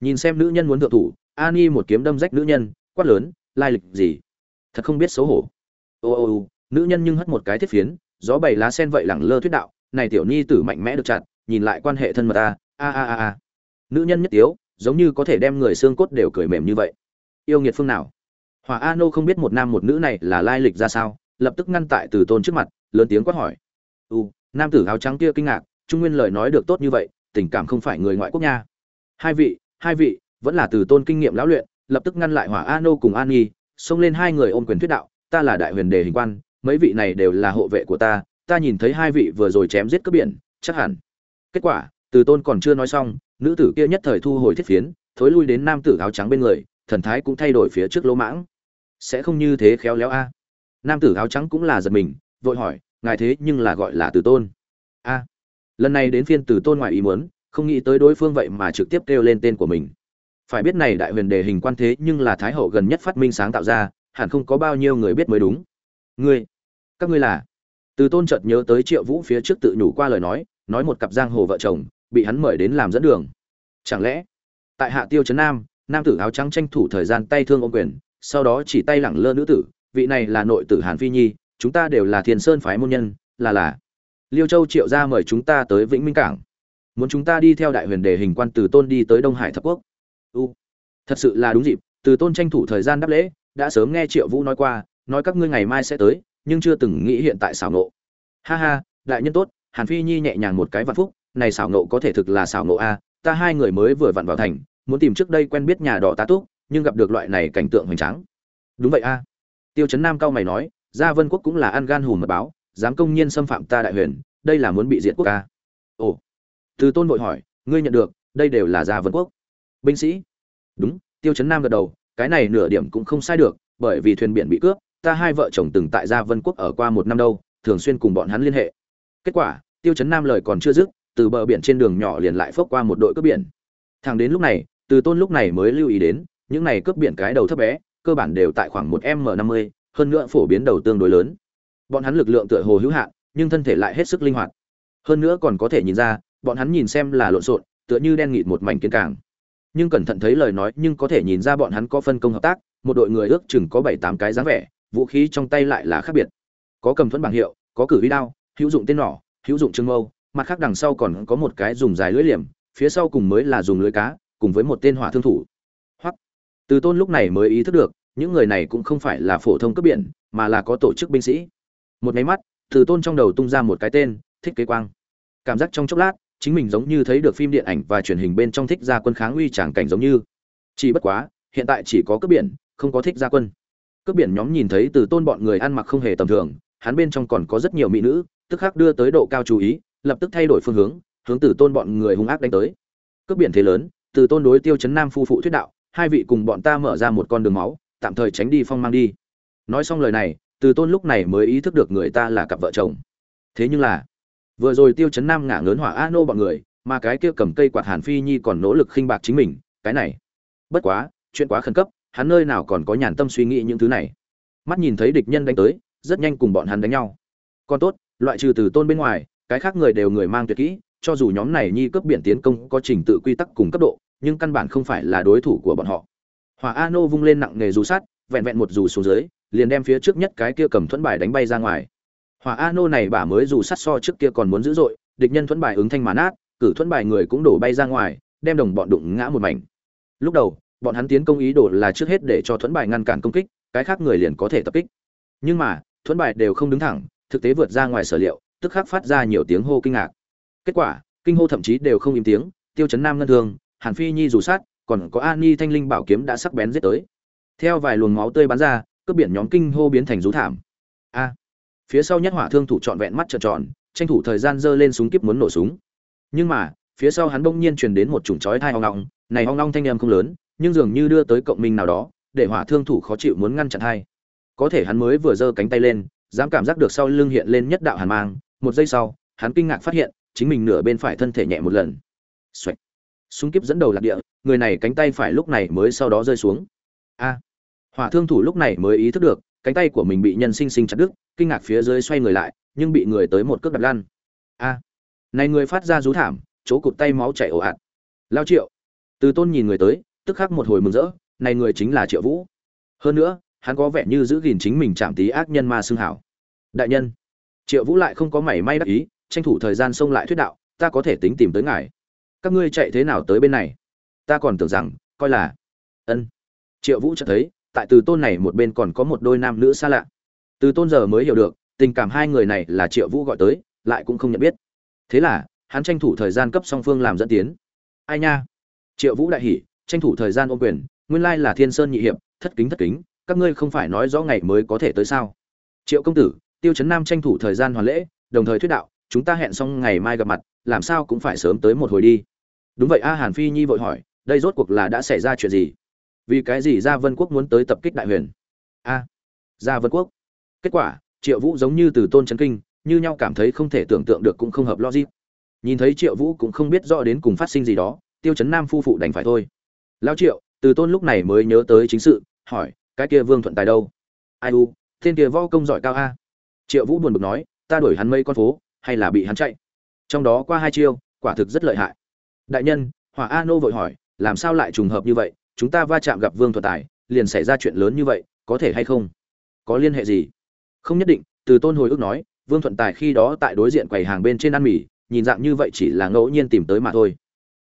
Nhìn xem nữ nhân muốn thượng thủ, ani một kiếm đâm rách nữ nhân, quát lớn, lai lịch gì? Thật không biết xấu hổ. Ô ô ô, nữ nhân nhưng hất một cái thiết phiến, gió bảy lá sen vậy lẳng lơ thuyết đạo, này tiểu nhi tử mạnh mẽ được chặt, nhìn lại quan hệ thân mật ta, a a a a. Nữ nhân nhất tiếu, giống như có thể đem người xương cốt đều cười mềm như vậy. Yêu nghiệt phương nào? Hỏa a nô không biết một nam một nữ này là lai lịch ra sao, lập tức ngăn tại từ tôn trước mặt, lớn tiếng quát hỏi. U nam tử áo trắng kia kinh ngạc, trung nguyên lời nói được tốt như vậy, tình cảm không phải người ngoại quốc nha. Hai vị hai vị, vẫn là từ tôn kinh nghiệm lão luyện, lập tức ngăn lại hỏa a nô cùng an nhi, xông lên hai người ôm quyền thuyết đạo, ta là đại huyền đề hình quan, mấy vị này đều là hộ vệ của ta ta nhìn thấy hai vị vừa rồi chém giết cướp biển, chắc hẳn. Kết quả, từ tôn còn chưa nói xong, nữ tử kia nhất thời thu hồi thiết phiến, thối lui đến nam tử áo trắng bên người, thần thái cũng thay đổi phía trước lỗ mãng sẽ không như thế khéo léo a. Nam tử áo trắng cũng là giật mình, vội hỏi, ngài thế nhưng là gọi là từ tôn? A. Lần này đến phiên từ tôn ngoài ý muốn, không nghĩ tới đối phương vậy mà trực tiếp kêu lên tên của mình. Phải biết này đại huyền đề hình quan thế nhưng là thái hậu gần nhất phát minh sáng tạo ra, hẳn không có bao nhiêu người biết mới đúng. Ngươi, các ngươi là? Từ tôn chợt nhớ tới triệu vũ phía trước tự nhủ qua lời nói nói một cặp giang hồ vợ chồng, bị hắn mời đến làm dẫn đường. Chẳng lẽ, tại hạ tiêu trấn nam nam tử áo trắng tranh thủ thời gian tay thương ông quyền sau đó chỉ tay lẳng lơ nữ tử, vị này là nội tử hàn phi nhi, chúng ta đều là thiền sơn phái môn nhân, là là. Liêu châu triệu ra mời chúng ta tới vĩnh minh cảng. Muốn chúng ta đi theo đại huyền đề hình quan từ tôn đi tới đông hải thập quốc. U. Thật sự là đúng dịp, từ tôn tranh thủ thời gian đáp lễ, đã sớm nghe triệu vũ nói qua, nói các ngươi ngày mai sẽ tới, nhưng chưa từng nghĩ hiện tại xảo nộ. Ha ha, đại nhân tốt, hàn phi nhi nhẹ nhàng một cái vạn phúc, này xảo nộ có thể thực là xảo nộ a, ta hai người mới vừa vặn vào thành, muốn tìm trước đây quen biết nhà đỏ tá túc nhưng gặp được loại này cảnh tượng hoành tráng. Đúng vậy a. Tiêu chấn nam cao mày nói, gia vân quốc cũng là ăn gan hùm mật báo, dám công nhiên xâm phạm ta đại huyền, đây là muốn bị diệt quốc ca ồ. Từ tôn vội hỏi, ngươi nhận được, đây đều là gia vân quốc? Binh sĩ. Đúng. Tiêu chấn nam gật đầu, cái này nửa điểm cũng không sai được, bởi vì thuyền biển bị cướp, ta hai vợ chồng từng tại gia vân quốc ở qua một năm đâu, thường xuyên cùng bọn hắn liên hệ. Kết quả, tiêu chấn nam lời còn chưa dứt, từ bờ biển trên đường nhỏ liền lại phốc qua một đội cướp biển. Thẳng đến lúc này, từ tôn lúc này mới lưu ý đến những này cướp biển cái đầu thấp bé, cơ bản đều tại khoảng một m năm mươi, hơn nữa phổ biến đầu tương đối lớn. Bọn hắn lực lượng tựa hồ hữu hạn, nhưng thân thể lại hết sức linh hoạt. Hơn nữa còn có thể nhìn ra, bọn hắn nhìn xem là lộn xộn, tựa như đen nghịt một mảnh kiên càng. Nhưng cẩn thận thấy lời nói, nhưng có thể nhìn ra bọn hắn có phân công hợp tác, một đội người ước chừng có bảy tám cái dáng vẻ, vũ khí trong tay lại là khác biệt. Có cầm thuẫn bảng hiệu, có cử vi đao, hữu dụng tên nỏ, hữu dụng trưng mâu, mặt khác đằng sau còn có một cái dùng dài lưỡi liềm, phía sau cùng mới là dùng lưới cá, cùng với một tên hỏa thương thủ từ tôn lúc này mới ý thức được, những người này cũng không phải là phổ thông cấp biển, mà là có tổ chức binh sĩ. Một máy mắt, từ tôn trong đầu tung ra một cái tên, thích kế quang. Cảm giác trong chốc lát, chính mình giống như thấy được phim điện ảnh và truyền hình bên trong thích gia quân kháng uy tràng cảnh giống như. Chỉ bất quá, hiện tại chỉ có cướp biển, không có thích gia quân. Cướp biển nhóm nhìn thấy từ tôn bọn người ăn mặc không hề tầm thường, hắn bên trong còn có rất nhiều mỹ nữ, tức khắc đưa tới độ cao chú ý, lập tức thay đổi phương hướng hướng từ tôn bọn người hung ác đánh tới. Cướp biển thế lớn, từ tôn đối tiêu chấn nam phu phụ thuyết đạo hai vị cùng bọn ta mở ra một con đường máu, tạm thời tránh đi phong mang đi. Nói xong lời này, từ tôn lúc này mới ý thức được người ta là cặp vợ chồng. Thế nhưng là, vừa rồi tiêu chấn nam ngả ngớn hỏa a nô bọn người, mà cái kia cầm cây quạt hàn phi nhi còn nỗ lực khinh bạc chính mình, cái này. Bất quá, chuyện quá khẩn cấp, hắn nơi nào còn có nhàn tâm suy nghĩ những thứ này. Mắt nhìn thấy địch nhân đánh tới, rất nhanh cùng bọn hắn đánh nhau. Còn tốt, loại trừ từ tôn bên ngoài, cái khác người đều người mang tuyệt kỹ, cho dù nhóm này nhi cấp biển tiến công có trình tự quy tắc cùng cấp độ nhưng căn bản không phải là đối thủ của bọn họ. Hỏa a nô vung lên nặng nghề dù sát vẹn vẹn một dù xuống dưới, liền đem phía trước nhất cái kia cầm thuẫn bài đánh bay ra ngoài. Hỏa a nô này bả mới dù sát so trước kia còn muốn dữ dội, địch nhân thuẫn bài ứng thanh mà nát, cử thuẫn bài người cũng đổ bay ra ngoài, đem đồng bọn đụng ngã một mảnh. Lúc đầu, bọn hắn tiến công ý đồ là trước hết để cho thuẫn bài ngăn cản công kích, cái khác người liền có thể tập kích. Nhưng mà, thuẫn bài đều không đứng thẳng, thực tế vượt ra ngoài sở liệu, tức khắc phát ra nhiều tiếng hô kinh ngạc. Kết quả, kinh hô thậm chí đều không im tiếng, tiêu chấn nam ngân thương hàn phi nhi dù sát còn có an nhi thanh linh bảo kiếm đã sắc bén giết tới. Theo vài luồng máu tươi bắn ra cướp biển nhóm kinh hô biến thành rú thảm. A phía sau nhất hỏa thương thủ trọn vẹn mắt trợn tròn tranh thủ thời gian giơ lên súng kiếp muốn nổ súng. Nhưng mà phía sau hắn bỗng nhiên truyền đến một chủng chói tai ong ong, này ong ong thanh âm không lớn nhưng dường như đưa tới cộng minh nào đó để hỏa thương thủ khó chịu muốn ngăn chặn hai. Có thể hắn mới vừa giơ cánh tay lên dám cảm giác được sau lưng hiện lên nhất đạo hàn mang một giây sau hắn kinh ngạc phát hiện chính mình nửa bên phải thân thể nhẹ một lần. Xoạch súng kiếp dẫn đầu lạc địa, người này cánh tay phải lúc này mới sau đó rơi xuống. A, hỏa thương thủ lúc này mới ý thức được, cánh tay của mình bị nhân sinh sinh chặt đứt, kinh ngạc phía dưới xoay người lại, nhưng bị người tới một cước đập lăn. A, này người phát ra rú thảm, chỗ cụt tay máu chảy ồ ạt. Lao triệu, từ tôn nhìn người tới, tức khắc một hồi mừng rỡ, này người chính là triệu vũ. Hơn nữa, hắn có vẻ như giữ gìn chính mình chạm tí ác nhân ma xương hảo. Đại nhân, triệu vũ lại không có mảy may đắc ý, tranh thủ thời gian xông lại thuyết đạo, ta có thể tính tìm tới ngài các ngươi chạy thế nào tới bên này? Ta còn tưởng rằng, coi là, ân. Triệu vũ chợt thấy, tại từ tôn này một bên còn có một đôi nam nữ xa lạ. Từ tôn giờ mới hiểu được, tình cảm hai người này là triệu vũ gọi tới, lại cũng không nhận biết. Thế là, hắn tranh thủ thời gian cấp song phương làm dẫn tiến. Ai nha? Triệu vũ đại hỉ, tranh thủ thời gian ôm quyền, nguyên lai là thiên sơn nhị hiệp, thất kính thất kính, các ngươi không phải nói rõ ngày mới có thể tới sao? Triệu công tử, tiêu chấn nam tranh thủ thời gian hoàn lễ, đồng thời thuyết đạo, chúng ta hẹn xong ngày mai gặp mặt, làm sao cũng phải sớm tới một hồi đi đúng vậy, a hàn phi nhi vội hỏi, đây rốt cuộc là đã xảy ra chuyện gì? Vì cái gì gia vân quốc muốn tới tập kích đại huyền? A, gia vân quốc. Kết quả, triệu vũ giống như từ tôn trấn kinh, như nhau cảm thấy không thể tưởng tượng được cũng không hợp logic. Nhìn thấy triệu vũ cũng không biết rõ đến cùng phát sinh gì đó, tiêu chấn nam phu phụ đành phải thôi. Lao triệu, từ tôn lúc này mới nhớ tới chính sự, hỏi, cái kia vương thuận tài đâu? Ai u, tên kia võ công giỏi cao a. Triệu vũ buồn bực nói, ta đuổi hắn mấy con phố, hay là bị hắn chạy? Trong đó qua hai chiêu, quả thực rất lợi hại đại nhân, hỏa a nô vội hỏi, làm sao lại trùng hợp như vậy? Chúng ta va chạm gặp vương thuận tài, liền xảy ra chuyện lớn như vậy, có thể hay không? Có liên hệ gì? Không nhất định, từ tôn hồi ức nói, vương thuận tài khi đó tại đối diện quầy hàng bên trên ăn mì, nhìn dạng như vậy chỉ là ngẫu nhiên tìm tới mà thôi.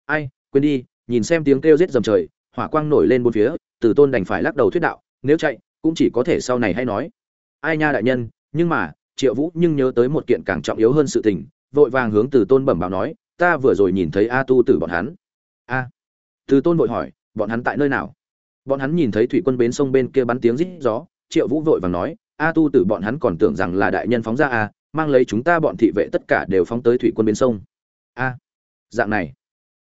Ai, quên đi, nhìn xem tiếng kêu giết dầm trời, hỏa quang nổi lên bốn phía, từ tôn đành phải lắc đầu thuyết đạo, nếu chạy, cũng chỉ có thể sau này hay nói. Ai nha đại nhân, nhưng mà, triệu vũ nhưng nhớ tới một kiện càng trọng yếu hơn sự tình, vội vàng hướng từ tôn bẩm báo nói ta vừa rồi nhìn thấy a tu tử bọn hắn. A. Từ tôn vội hỏi, bọn hắn tại nơi nào? Bọn hắn nhìn thấy thủy quân bến sông bên kia bắn tiếng rít gió, triệu vũ vội vàng nói, a tu tử bọn hắn còn tưởng rằng là đại nhân phóng ra a, mang lấy chúng ta bọn thị vệ tất cả đều phóng tới thủy quân bến sông. A. Dạng này.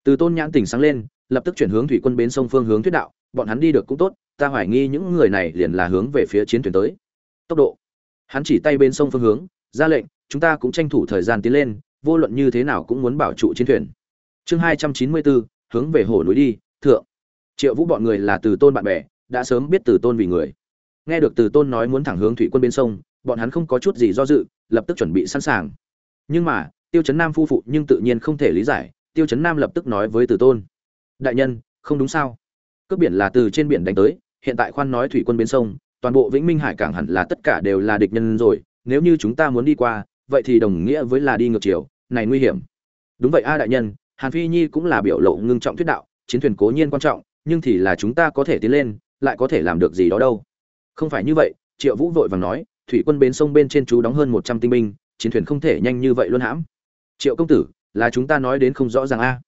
Từ tôn nhãn tỉnh sáng lên, lập tức chuyển hướng thủy quân bến sông phương hướng thuyết đạo, bọn hắn đi được cũng tốt, ta hoài nghi những người này liền là hướng về phía chiến thuyền tới. Tốc độ. Hắn chỉ tay bên sông phương hướng, ra lệnh, chúng ta cũng tranh thủ thời gian tiến lên vô luận như thế nào cũng muốn bảo trụ chiến thuyền. Chương hai trăm chín mươi bốn hướng về hồ núi đi, thượng. Triệu vũ bọn người là từ tôn bạn bè, đã sớm biết từ tôn vì người. Nghe được từ tôn nói muốn thẳng hướng thủy quân bên sông, bọn hắn không có chút gì do dự, lập tức chuẩn bị sẵn sàng. Nhưng mà, tiêu chấn nam phu phụ nhưng tự nhiên không thể lý giải, tiêu chấn nam lập tức nói với từ tôn. Đại nhân, không đúng sao? Cướp biển là từ trên biển đánh tới, hiện tại khoan nói thủy quân bên sông, toàn bộ vĩnh minh hải cảng hẳn là tất cả đều là địch nhân rồi, nếu như chúng ta muốn đi qua vậy thì đồng nghĩa với là đi ngược chiều, này nguy hiểm. Đúng vậy a đại nhân, hàn phi nhi cũng là biểu lộ ngưng trọng thuyết đạo, chiến thuyền cố nhiên quan trọng, nhưng thì là chúng ta có thể tiến lên, lại có thể làm được gì đó đâu. Không phải như vậy, triệu vũ vội vàng nói, thủy quân bến sông bên trên chú đóng hơn một trăm tinh binh, chiến thuyền không thể nhanh như vậy luôn hãm. Triệu công tử, là chúng ta nói đến không rõ ràng a.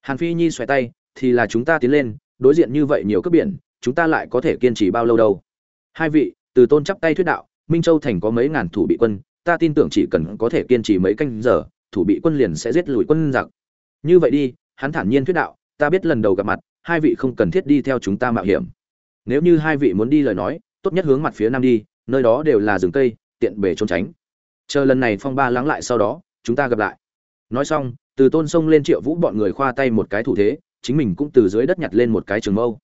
Hàn phi nhi xoay tay, thì là chúng ta tiến lên, đối diện như vậy nhiều cướp biển, chúng ta lại có thể kiên trì bao lâu đâu. Hai vị, từ tôn chắp tay thuyết đạo, minh châu thành có mấy ngàn thủ bị quân ta tin tưởng chỉ cần có thể kiên trì mấy canh giờ, thủ bị quân liền sẽ giết lùi quân giặc. Như vậy đi, hắn thản nhiên thuyết đạo, ta biết lần đầu gặp mặt, hai vị không cần thiết đi theo chúng ta mạo hiểm. Nếu như hai vị muốn đi lời nói, tốt nhất hướng mặt phía nam đi, nơi đó đều là rừng cây, tiện bể trốn tránh. Chờ lần này phong ba lắng lại sau đó, chúng ta gặp lại. Nói xong, từ tôn sông lên triệu vũ bọn người khoa tay một cái thủ thế, chính mình cũng từ dưới đất nhặt lên một cái trường mâu.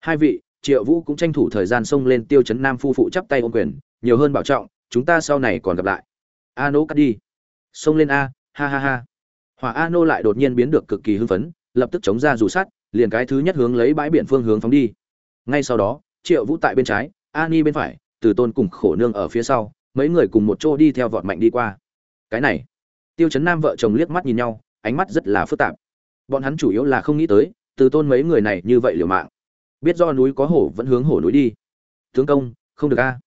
Hai vị, triệu vũ cũng tranh thủ thời gian xông lên tiêu chấn nam phu phụ chắp tay ôm quyền, nhiều hơn bảo trọng, chúng ta sau này còn gặp lại a nô cắt đi. Xông lên a, ha ha ha. Hỏa a nô lại đột nhiên biến được cực kỳ hưng phấn, lập tức chống ra dù sắt, liền cái thứ nhất hướng lấy bãi biển phương hướng phóng đi. Ngay sau đó, triệu vũ tại bên trái, ani bên phải, từ tôn cùng khổ nương ở phía sau, mấy người cùng một chỗ đi theo vọt mạnh đi qua. Cái này, tiêu chấn nam vợ chồng liếc mắt nhìn nhau, ánh mắt rất là phức tạp. Bọn hắn chủ yếu là không nghĩ tới, từ tôn mấy người này như vậy liều mạng. Biết do núi có hổ vẫn hướng hổ núi đi. Tướng công, không được a.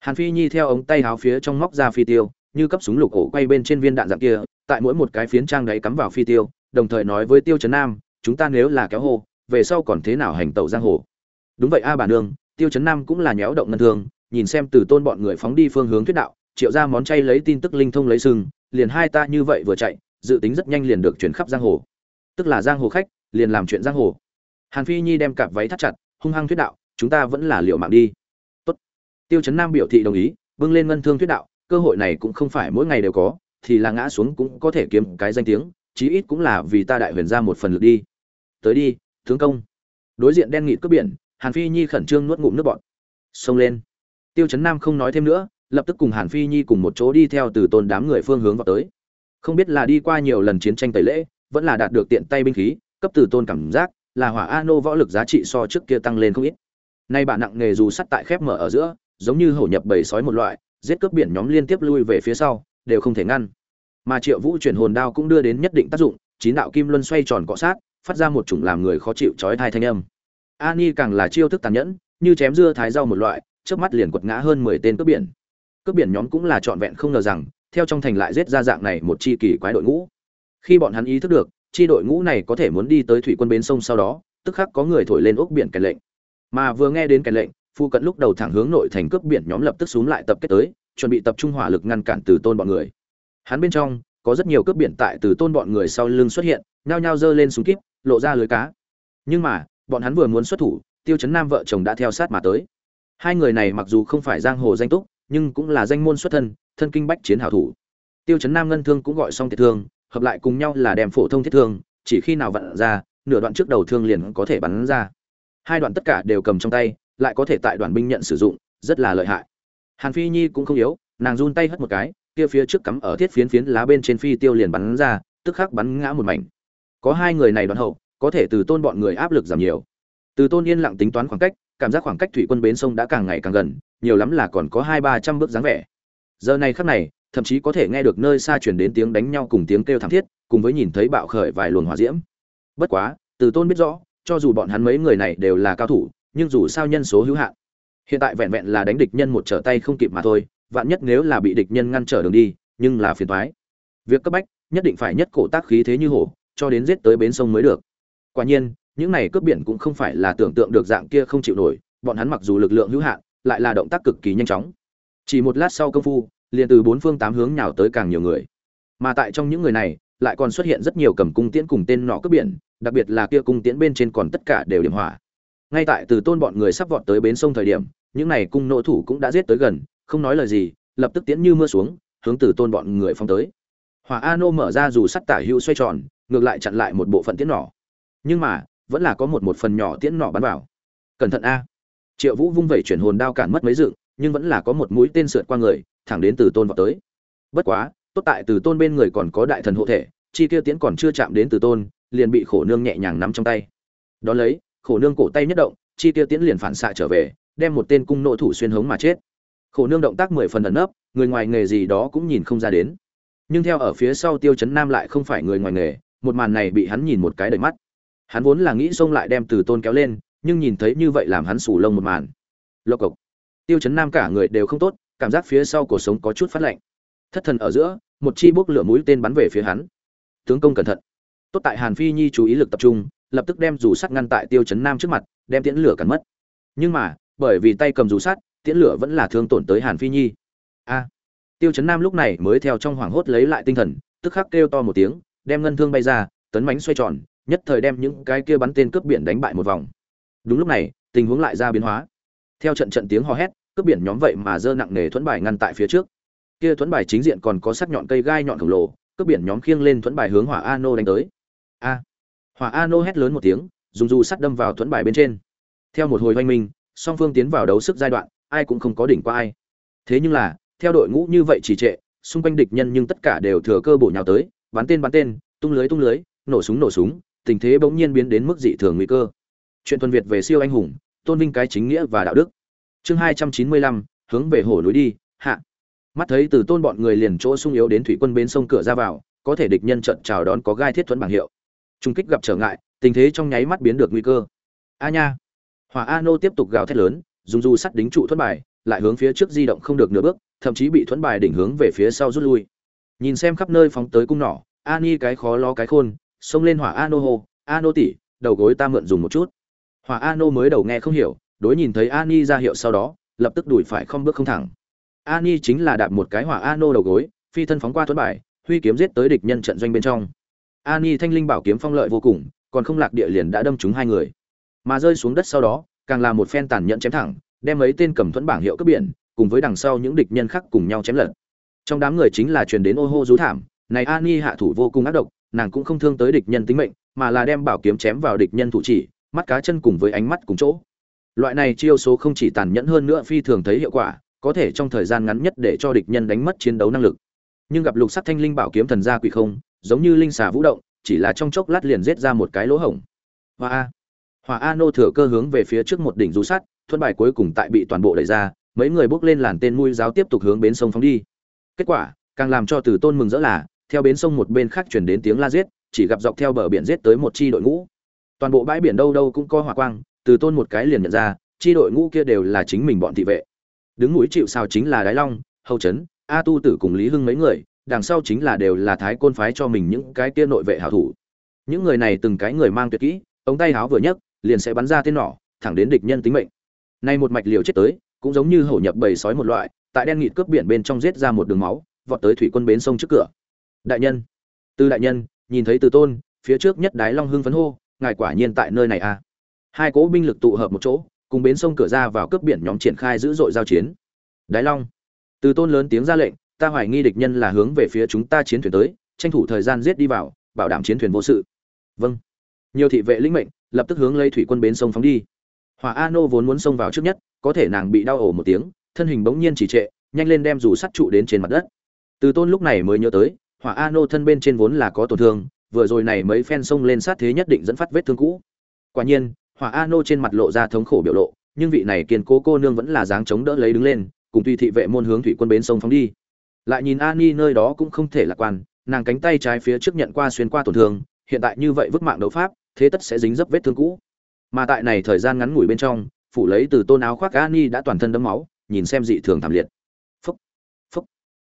Hàn phi nhi theo ống tay háo phía trong móc ra phi tiêu như cấp súng lục ổ quay bên trên viên đạn dạng kia, tại mỗi một cái phiến trang đấy cắm vào phi tiêu, đồng thời nói với tiêu trấn nam, chúng ta nếu là kéo hồ về sau còn thế nào hành tẩu giang hồ? Đúng vậy a bà nương. Tiêu trấn nam cũng là nhéo động ngân thường, nhìn xem từ tôn bọn người phóng đi phương hướng thuyết đạo, triệu ra món chay lấy tin tức linh thông lấy sừng, liền hai ta như vậy vừa chạy, dự tính rất nhanh liền được chuyển khắp giang hồ. Tức là giang hồ khách, liền làm chuyện giang hồ. Hàn phi nhi đem cặp váy thắt chặt, hung hăng thuyết đạo, chúng ta vẫn là liệu mạng đi. Tốt. tiêu chấn nam biểu thị đồng ý vâng lên ngân thương thuyết đạo cơ hội này cũng không phải mỗi ngày đều có, thì là ngã xuống cũng có thể kiếm cái danh tiếng, chí ít cũng là vì ta đại huyền ra một phần lực đi. Tới đi, tướng công. Đối diện đen nghịt cướp biển, hàn phi nhi khẩn trương nuốt ngụm nước bọt. Xông lên. Tiêu chấn nam không nói thêm nữa, lập tức cùng hàn phi nhi cùng một chỗ đi theo từ tôn đám người phương hướng vào tới. Không biết là đi qua nhiều lần chiến tranh tẩy lễ, vẫn là đạt được tiện tay binh khí, cấp từ tôn cảm giác là hỏa a nô võ lực giá trị so trước kia tăng lên không ít. Nay bản nặng nghề dù sắt tại khép mở ở giữa, giống như hổ nhập bầy sói một loại giết cướp biển nhóm liên tiếp lui về phía sau, đều không thể ngăn. Mà triệu vũ chuyển hồn đao cũng đưa đến nhất định tác dụng, chín đạo kim luân xoay tròn cọ sát, phát ra một chủng làm người khó chịu chói thai thanh âm. Ani càng là chiêu thức tàn nhẫn, như chém dưa thái rau một loại trước mắt liền quật ngã hơn mười tên cướp biển. Cướp biển nhóm cũng là trọn vẹn không ngờ rằng, theo trong thành lại giết ra dạng này một chi kỳ quái đội ngũ. Khi bọn hắn ý thức được, chi đội ngũ này có thể muốn đi tới thủy quân bến sông sau đó, tức khắc có người thổi lên ốc biển kèn lệnh. Mà vừa nghe đến kèn lệnh phu cận lúc đầu thẳng hướng nội thành cướp biển nhóm lập tức xuống lại tập kết tới, chuẩn bị tập trung hỏa lực ngăn cản từ tôn bọn người. Hắn bên trong, có rất nhiều cướp biển tại từ tôn bọn người sau lưng xuất hiện, nhao nhao giơ lên súng kíp, lộ ra lưới cá. Nhưng mà, bọn hắn vừa muốn xuất thủ, tiêu chấn nam vợ chồng đã theo sát mà tới. Hai người này mặc dù không phải giang hồ danh túc, nhưng cũng là danh môn xuất thân thân kinh bách chiến hảo thủ. Tiêu chấn nam ngân thương cũng gọi xong thiệt thương, hợp lại cùng nhau là đem phổ thông thiết thương, chỉ khi nào vặn ra, nửa đoạn trước đầu thương liền có thể bắn ra. Hai đoạn tất cả đều cầm trong tay lại có thể tại đoàn binh nhận sử dụng, rất là lợi hại. Hàn phi nhi cũng không yếu, nàng run tay hất một cái, kia phía trước cắm ở thiết phiến phiến lá bên trên phi tiêu liền bắn ra, tức khắc bắn ngã một mảnh. Có hai người này đoàn hậu, có thể từ tôn bọn người áp lực giảm nhiều. Từ tôn yên lặng tính toán khoảng cách, cảm giác khoảng cách thủy quân bến sông đã càng ngày càng gần, nhiều lắm là còn có hai ba trăm bước dáng vẻ. Giờ này khắc này, thậm chí có thể nghe được nơi xa truyền đến tiếng đánh nhau cùng tiếng kêu thảm thiết, cùng với nhìn thấy bạo khởi vài luồng hỏa diễm. Bất quá, từ tôn biết rõ, cho dù bọn hắn mấy người này đều là cao thủ nhưng dù sao nhân số hữu hạn. Hiện tại vẹn vẹn là đánh địch nhân một trở tay không kịp mà thôi, vạn nhất nếu là bị địch nhân ngăn trở đường đi, nhưng là phiền toái. Việc cấp bách, nhất định phải nhất cổ tác khí thế như hổ, cho đến giết tới bến sông mới được. Quả nhiên, những này cướp biển cũng không phải là tưởng tượng được dạng kia không chịu nổi, bọn hắn mặc dù lực lượng hữu hạn, lại là động tác cực kỳ nhanh chóng. Chỉ một lát sau công phu, liền từ bốn phương tám hướng nhào tới càng nhiều người. Mà tại trong những người này, lại còn xuất hiện rất nhiều cầm cung tiễn cùng tên nọ cướp biển, đặc biệt là kia cung tiễn bên trên còn tất cả đều điểm hỏa ngay tại từ tôn bọn người sắp vọt tới bến sông thời điểm, những này cung nỗ thủ cũng đã giết tới gần, không nói lời gì, lập tức tiễn như mưa xuống, hướng từ tôn bọn người phong tới. Hỏa a nô mở ra dù sắt tả hữu xoay tròn, ngược lại chặn lại một bộ phận tiễn nỏ. Nhưng mà, vẫn là có một một phần nhỏ tiễn nỏ bắn vào. Cẩn thận a. Triệu vũ vung vẩy chuyển hồn đao cản mất mấy dựng, nhưng vẫn là có một mũi tên sượt qua người, thẳng đến từ tôn vào tới. Bất quá, tốt tại từ tôn bên người còn có đại thần hộ thể, chi kia tiễn còn chưa chạm đến từ tôn, liền bị khổ nương nhẹ nhàng nắm trong tay. Đón lấy khổ nương cổ tay nhất động, chi tiêu tiễn liền phản xạ trở về, đem một tên cung nộ thủ xuyên hống mà chết. Khổ nương động tác mười phần ẩn nấp, người ngoài nghề gì đó cũng nhìn không ra đến. Nhưng theo ở phía sau tiêu chấn nam lại không phải người ngoài nghề, một màn này bị hắn nhìn một cái đầy mắt. Hắn vốn là nghĩ xông lại đem từ tôn kéo lên, nhưng nhìn thấy như vậy làm hắn sủ lông một màn. Lộc cộc. Tiêu chấn nam cả người đều không tốt, cảm giác phía sau cuộc sống có chút phát lạnh. Thất thần ở giữa, một chi bốc lửa mũi tên bắn về phía hắn. Tướng công cẩn thận. Tốt tại hàn phi nhi chú ý lực tập trung lập tức đem dù sắt ngăn tại tiêu chấn nam trước mặt, đem tiễn lửa cắn mất. Nhưng mà, bởi vì tay cầm dù sắt, tiễn lửa vẫn là thương tổn tới hàn phi nhi. A! Tiêu chấn nam lúc này mới theo trong hoảng hốt lấy lại tinh thần, tức khắc kêu to một tiếng, đem ngân thương bay ra, tấn bánh xoay tròn, nhất thời đem những cái kia bắn tên cướp biển đánh bại một vòng. Đúng lúc này, tình huống lại ra biến hóa. Theo trận trận tiếng hò hét, cướp biển nhóm vậy mà dơ nặng nề thuẫn bài ngăn tại phía trước. Kia thuẫn bài chính diện còn có sắc nhọn cây gai nhọn khổng lồ, cướp biển nhóm khiêng lên thuẫn bài hướng hỏa a nô đánh tới. A! Hỏa a nô hét lớn một tiếng, dùng dù sắt đâm vào thuẫn bài bên trên. Theo một hồi hoanh minh, song phương tiến vào đấu sức giai đoạn, ai cũng không có đỉnh qua ai. Thế nhưng là, theo đội ngũ như vậy chỉ trệ, xung quanh địch nhân nhưng tất cả đều thừa cơ bổ nhào tới, bắn tên bắn tên, tung lưới tung lưới, nổ súng nổ súng, tình thế bỗng nhiên biến đến mức dị thường nguy cơ. Chuyện thuần việt về siêu anh hùng, tôn vinh cái chính nghĩa và đạo đức. Chương hai trăm chín mươi lăm, hướng về hồ núi đi, hạ. Mắt thấy từ tôn bọn người liền chỗ sung yếu đến thủy quân bến sông cửa ra vào, có thể địch nhân trận chào đón có gai thiết thuẫn bảng hiệu trung kích gặp trở ngại, tình thế trong nháy mắt biến được nguy cơ. A nha. Hỏa a nô tiếp tục gào thét lớn, dùng dù sắt đính trụ thuẫn bài, lại hướng phía trước di động không được nửa bước, thậm chí bị thuẫn bài đỉnh hướng về phía sau rút lui. Nhìn xem khắp nơi phóng tới cung nỏ, ani cái khó lo cái khôn, xông lên hỏa a nô hô a nô tỷ, đầu gối ta mượn dùng một chút. Hỏa a nô mới đầu nghe không hiểu, đối nhìn thấy ani ra hiệu sau đó, lập tức đuổi phải không bước không thẳng. Ani chính là đạp một cái hỏa a nô đầu gối, phi thân phóng qua thuẫn bài, huy kiếm giết tới địch nhân trận doanh bên trong ani thanh linh bảo kiếm phong lợi vô cùng, còn không lạc địa liền đã đâm trúng hai người. Mà rơi xuống đất sau đó, càng là một phen tàn nhẫn chém thẳng, đem mấy tên cầm thuẫn bảng hiệu cướp biển, cùng với đằng sau những địch nhân khác cùng nhau chém lật. Trong đám người chính là truyền đến ô hô rú thảm, này ani hạ thủ vô cùng ác độc, nàng cũng không thương tới địch nhân tính mệnh, mà là đem bảo kiếm chém vào địch nhân thủ chỉ, mắt cá chân cùng với ánh mắt cùng chỗ. Loại này chiêu số không chỉ tàn nhẫn hơn nữa phi thường thấy hiệu quả, có thể trong thời gian ngắn nhất để cho địch nhân đánh mất chiến đấu năng lực. Nhưng gặp lục sắc thanh linh bảo kiếm thần gia quỷ không giống như linh xà vũ động, chỉ là trong chốc lát liền giết ra một cái lỗ hổng. Hoa a. Hòa a nô thừa cơ hướng về phía trước một đỉnh rú sắt, thuận bài cuối cùng tại bị toàn bộ đẩy ra, mấy người bước lên làn tên mũi giáo tiếp tục hướng bến sông phóng đi. Kết quả, càng làm cho từ tôn mừng rỡ là, theo bến sông một bên khác chuyển đến tiếng la giết, chỉ gặp dọc theo bờ biển giết tới một chi đội ngũ. Toàn bộ bãi biển đâu đâu cũng có hỏa quang, từ tôn một cái liền nhận ra, chi đội ngũ kia đều là chính mình bọn thị vệ. Đứng mũi chịu sao chính là đái long, hầu trấn a tu tử cùng lý hưng mấy người đằng sau chính là đều là thái côn phái cho mình những cái kia nội vệ hảo thủ. Những người này từng cái người mang tuyệt kỹ, ống tay háo vừa nhấc, liền sẽ bắn ra tên nỏ, thẳng đến địch nhân tính mệnh. Nay một mạch liều chết tới, cũng giống như hổ nhập bầy sói một loại, tại đen nghịt cướp biển bên trong giết ra một đường máu, vọt tới thủy quân bến sông trước cửa. Đại nhân, Tư đại nhân, nhìn thấy từ tôn, phía trước nhất đái long hưng phấn hô, ngài quả nhiên tại nơi này à? Hai cỗ binh lực tụ hợp một chỗ, cùng bến sông cửa ra vào cướp biển nhóm triển khai dữ dội giao chiến. Đái long, từ tôn lớn tiếng ra lệnh ta hoài nghi địch nhân là hướng về phía chúng ta chiến thuyền tới, tranh thủ thời gian giết đi vào, bảo đảm chiến thuyền vô sự. Vâng. Nhiều thị vệ lĩnh mệnh, lập tức hướng lấy thủy quân bến sông phóng đi. Hỏa a nô vốn muốn xông vào trước nhất, có thể nàng bị đau ổ một tiếng, thân hình bỗng nhiên chỉ trệ, nhanh lên đem dù sắt trụ đến trên mặt đất. Từ tôn lúc này mới nhớ tới, hỏa a nô thân bên trên vốn là có tổn thương, vừa rồi này mấy phen xông lên sát thế nhất định dẫn phát vết thương cũ. Quả nhiên, hỏa a nô trên mặt lộ ra thống khổ biểu lộ, nhưng vị này kiên cố cô nương vẫn là dáng chống đỡ lấy đứng lên, cùng tùy thị vệ môn hướng thủy quân bến sông phóng đi lại nhìn ani nơi đó cũng không thể lạc quan, nàng cánh tay trái phía trước nhận qua xuyên qua tổn thương, hiện tại như vậy vứt mạng đấu pháp, thế tất sẽ dính dấp vết thương cũ. Mà tại này thời gian ngắn ngủi bên trong, phủ lấy từ tôn áo khoác ani đã toàn thân đẫm máu, nhìn xem dị thường thảm liệt. Phúc phúc.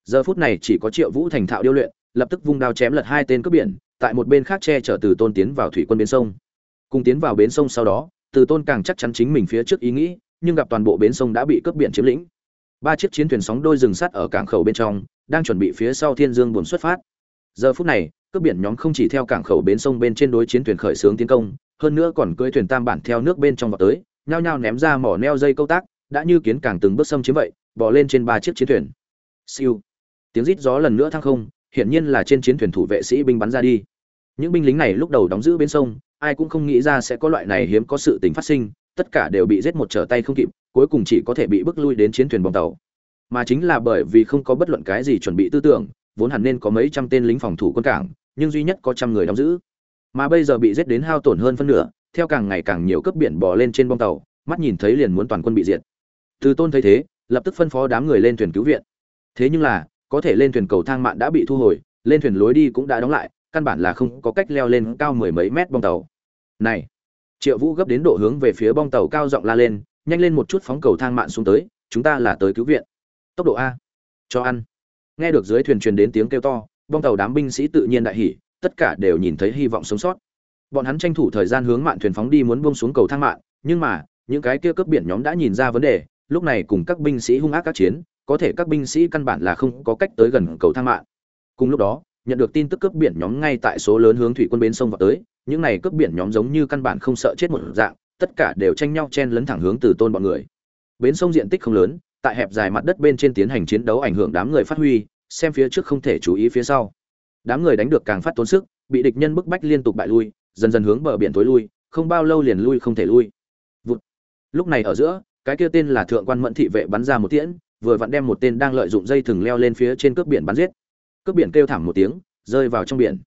Giờ phút này chỉ có triệu vũ thành thạo điêu luyện, lập tức vung đao chém lật hai tên cướp biển, tại một bên khác che chở từ tôn tiến vào thủy quân bến sông. Cùng tiến vào bến sông sau đó, từ tôn càng chắc chắn chính mình phía trước ý nghĩ, nhưng gặp toàn bộ bến sông đã bị cướp biển chiếm lĩnh ba chiếc chiến thuyền sóng đôi rừng sắt ở cảng khẩu bên trong, đang chuẩn bị phía sau thiên dương buồn xuất phát. Giờ phút này, cướp biển nhóm không chỉ theo cảng khẩu bến sông bên trên đối chiến thuyền khởi xướng tiến công, hơn nữa còn cưỡi thuyền tam bản theo nước bên trong vào tới, nhao nhao ném ra mỏ neo dây câu tác, đã như kiến càng từng bước xâm chiếm vậy bỏ lên trên ba chiếc chiến thuyền. Siêu. Tiếng rít gió lần nữa thăng không, hiển nhiên là trên chiến thuyền thủ vệ sĩ binh bắn ra đi. Những binh lính này lúc đầu đóng giữ bên sông, ai cũng không nghĩ ra sẽ có loại này hiếm có sự tình phát sinh tất cả đều bị giết một trở tay không kịp, cuối cùng chỉ có thể bị bức lui đến chiến thuyền bong tàu. Mà chính là bởi vì không có bất luận cái gì chuẩn bị tư tưởng, vốn hẳn nên có mấy trăm tên lính phòng thủ quân cảng, nhưng duy nhất có trăm người đóng giữ. Mà bây giờ bị giết đến hao tổn hơn phân nửa, theo càng ngày càng nhiều cấp biển bò lên trên bong tàu, mắt nhìn thấy liền muốn toàn quân bị diệt. Từ tôn thấy thế, lập tức phân phó đám người lên thuyền cứu viện. Thế nhưng là, có thể lên thuyền cầu thang mạn đã bị thu hồi, lên thuyền lối đi cũng đã đóng lại, căn bản là không có cách leo lên cao mười mấy mét bong tàu. Này! Triệu vũ gấp đến độ hướng về phía bong tàu cao giọng la lên, nhanh lên một chút phóng cầu thang mạn xuống tới, chúng ta là tới cứu viện. Tốc độ a. Cho ăn. Nghe được dưới thuyền truyền đến tiếng kêu to, bong tàu đám binh sĩ tự nhiên đại hỉ, tất cả đều nhìn thấy hy vọng sống sót. Bọn hắn tranh thủ thời gian hướng mạn thuyền phóng đi muốn buông xuống cầu thang mạn nhưng mà, những cái kia cướp biển nhóm đã nhìn ra vấn đề, lúc này cùng các binh sĩ hung ác các chiến, có thể các binh sĩ căn bản là không có cách tới gần cầu thang mạn cùng lúc đó nhận được tin tức cướp biển nhóm ngay tại số lớn hướng thủy quân bến sông vào tới, những này cướp biển nhóm giống như căn bản không sợ chết một dạng, tất cả đều tranh nhau chen lấn thẳng hướng từ tôn bọn người. Bến sông diện tích không lớn, tại hẹp dài mặt đất bên trên tiến hành chiến đấu ảnh hưởng đám người phát huy, xem phía trước không thể chú ý phía sau. Đám người đánh được càng phát tốn sức, bị địch nhân bức bách liên tục bại lui, dần dần hướng bờ biển tối lui, không bao lâu liền lui không thể lui. Vụt. lúc này ở giữa, cái kia tên là thượng quan mẫn thị vệ bắn ra một tiễn, vừa vặn đem một tên đang lợi dụng dây thừng leo lên phía trên cướp biển bắn giết cướp biển kêu thảm một tiếng, rơi vào trong biển.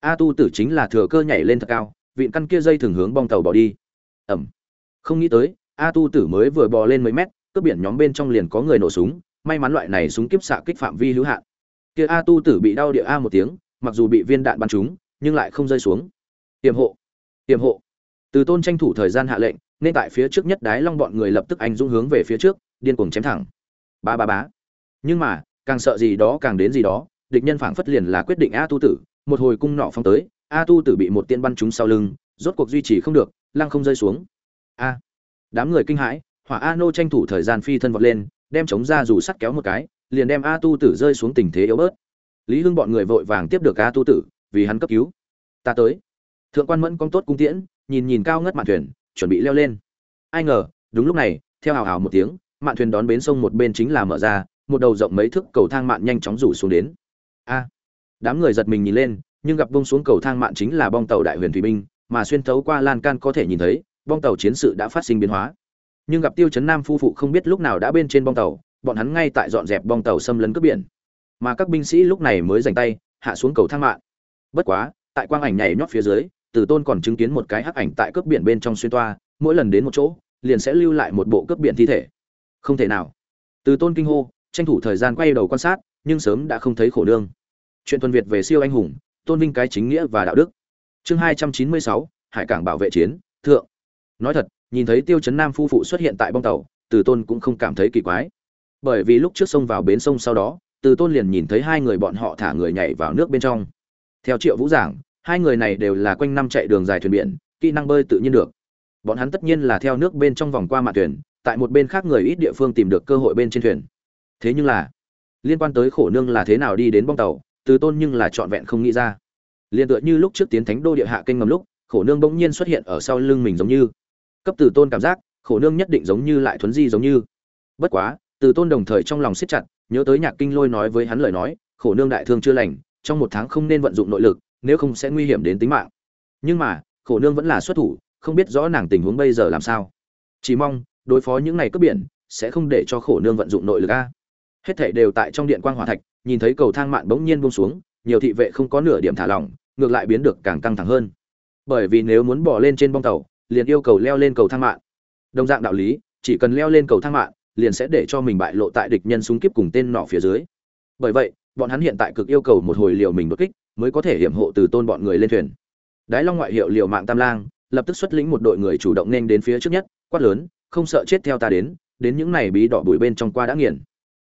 A tu tử chính là thừa cơ nhảy lên thật cao, vịn căn kia dây thường hướng bong tàu bỏ đi. Ẩm. Không nghĩ tới, a tu tử mới vừa bò lên mấy mét, cướp biển nhóm bên trong liền có người nổ súng, may mắn loại này súng kiếp xạ kích phạm vi hữu hạn. Kia a tu tử bị đau địa a một tiếng, mặc dù bị viên đạn bắn trúng, nhưng lại không rơi xuống. Tiềm hộ. Tiềm hộ. Từ tôn tranh thủ thời gian hạ lệnh, nên tại phía trước nhất đái long bọn người lập tức anh dũng hướng về phía trước, điên cuồng chém thẳng. Ba ba bá nhưng mà, càng sợ gì đó càng đến gì đó địch nhân phảng phất liền là quyết định a tu tử, một hồi cung nọ phong tới, a tu tử bị một tiên bắn trúng sau lưng, rốt cuộc duy trì không được, lăng không rơi xuống. A. Đám người kinh hãi, hỏa a nô tranh thủ thời gian phi thân vọt lên, đem chống ra dù sắt kéo một cái, liền đem a tu tử rơi xuống tình thế yếu bớt. Lý hưng bọn người vội vàng tiếp được a tu tử, vì hắn cấp cứu. Ta tới. Thượng quan mẫn công tốt cung tiễn, nhìn nhìn cao ngất mạn thuyền, chuẩn bị leo lên. Ai ngờ, đúng lúc này, theo hào hào một tiếng, mạn thuyền đón bến sông một bên chính là mở ra, một đầu rộng mấy thước cầu thang mạn nhanh chóng rủ xuống đến a. Đám người giật mình nhìn lên, nhưng gặp bông xuống cầu thang mạn chính là bong tàu đại huyền thủy binh, mà xuyên thấu qua lan can có thể nhìn thấy, bong tàu chiến sự đã phát sinh biến hóa. Nhưng gặp tiêu chấn nam phu phụ không biết lúc nào đã bên trên bong tàu, bọn hắn ngay tại dọn dẹp bong tàu xâm lấn cướp biển. Mà các binh sĩ lúc này mới dành tay, hạ xuống cầu thang mạn. Bất quá, tại quang ảnh nhảy nhót phía dưới, từ tôn còn chứng kiến một cái hắc ảnh tại cướp biển bên trong xuyên toa, mỗi lần đến một chỗ, liền sẽ lưu lại một bộ cướp biển thi thể. Không thể nào. Từ tôn kinh hô, tranh thủ thời gian quay đầu quan sát, nhưng sớm đã không thấy khổ đương chuyện tuần việt về siêu anh hùng, tôn vinh cái chính nghĩa và đạo đức. Chương hai trăm chín mươi sáu, hải cảng bảo vệ chiến, thượng. Nói thật, nhìn thấy tiêu chấn nam phu phụ xuất hiện tại bong tàu, từ tôn cũng không cảm thấy kỳ quái. Bởi vì lúc trước xông vào bến sông sau đó, từ tôn liền nhìn thấy hai người bọn họ thả người nhảy vào nước bên trong. Theo triệu vũ giảng, hai người này đều là quanh năm chạy đường dài thuyền biển, kỹ năng bơi tự nhiên được. Bọn hắn tất nhiên là theo nước bên trong vòng qua mạn thuyền, tại một bên khác người ít địa phương tìm được cơ hội bên trên thuyền. Thế nhưng là, liên quan tới khổ nương là thế nào đi đến bong tàu từ tôn nhưng là trọn vẹn không nghĩ ra. Liền tựa như lúc trước tiến thánh đô địa hạ kênh ngầm lúc, khổ nương bỗng nhiên xuất hiện ở sau lưng mình giống như. Cấp từ tôn cảm giác, khổ nương nhất định giống như lại thuấn di giống như. Bất quá, từ tôn đồng thời trong lòng siết chặt, nhớ tới nhạc kinh lôi nói với hắn lời nói, khổ nương đại thương chưa lành, trong một tháng không nên vận dụng nội lực, nếu không sẽ nguy hiểm đến tính mạng. Nhưng mà, khổ nương vẫn là xuất thủ, không biết rõ nàng tình huống bây giờ làm sao. Chỉ mong, đối phó những ngày cướp biển, sẽ không để cho khổ nương vận dụng nội lực a. Hết thảy đều tại trong điện quang hỏa thạch nhìn thấy cầu thang mạn bỗng nhiên buông xuống, nhiều thị vệ không có nửa điểm thả lỏng, ngược lại biến được càng căng thẳng hơn. Bởi vì nếu muốn bỏ lên trên bong tàu, liền yêu cầu leo lên cầu thang mạn. Đồng dạng đạo lý, chỉ cần leo lên cầu thang mạn, liền sẽ để cho mình bại lộ tại địch nhân súng kiếp cùng tên nọ phía dưới. Bởi vậy, bọn hắn hiện tại cực yêu cầu một hồi liều mình đột kích, mới có thể hiểm hộ từ tôn bọn người lên thuyền. Đái long ngoại hiệu liều mạng tam lang, lập tức xuất lĩnh một đội người chủ động nên đến phía trước nhất, quát lớn, không sợ chết theo ta đến đến những này bí đỏ bụi bên trong qua đã nghiền.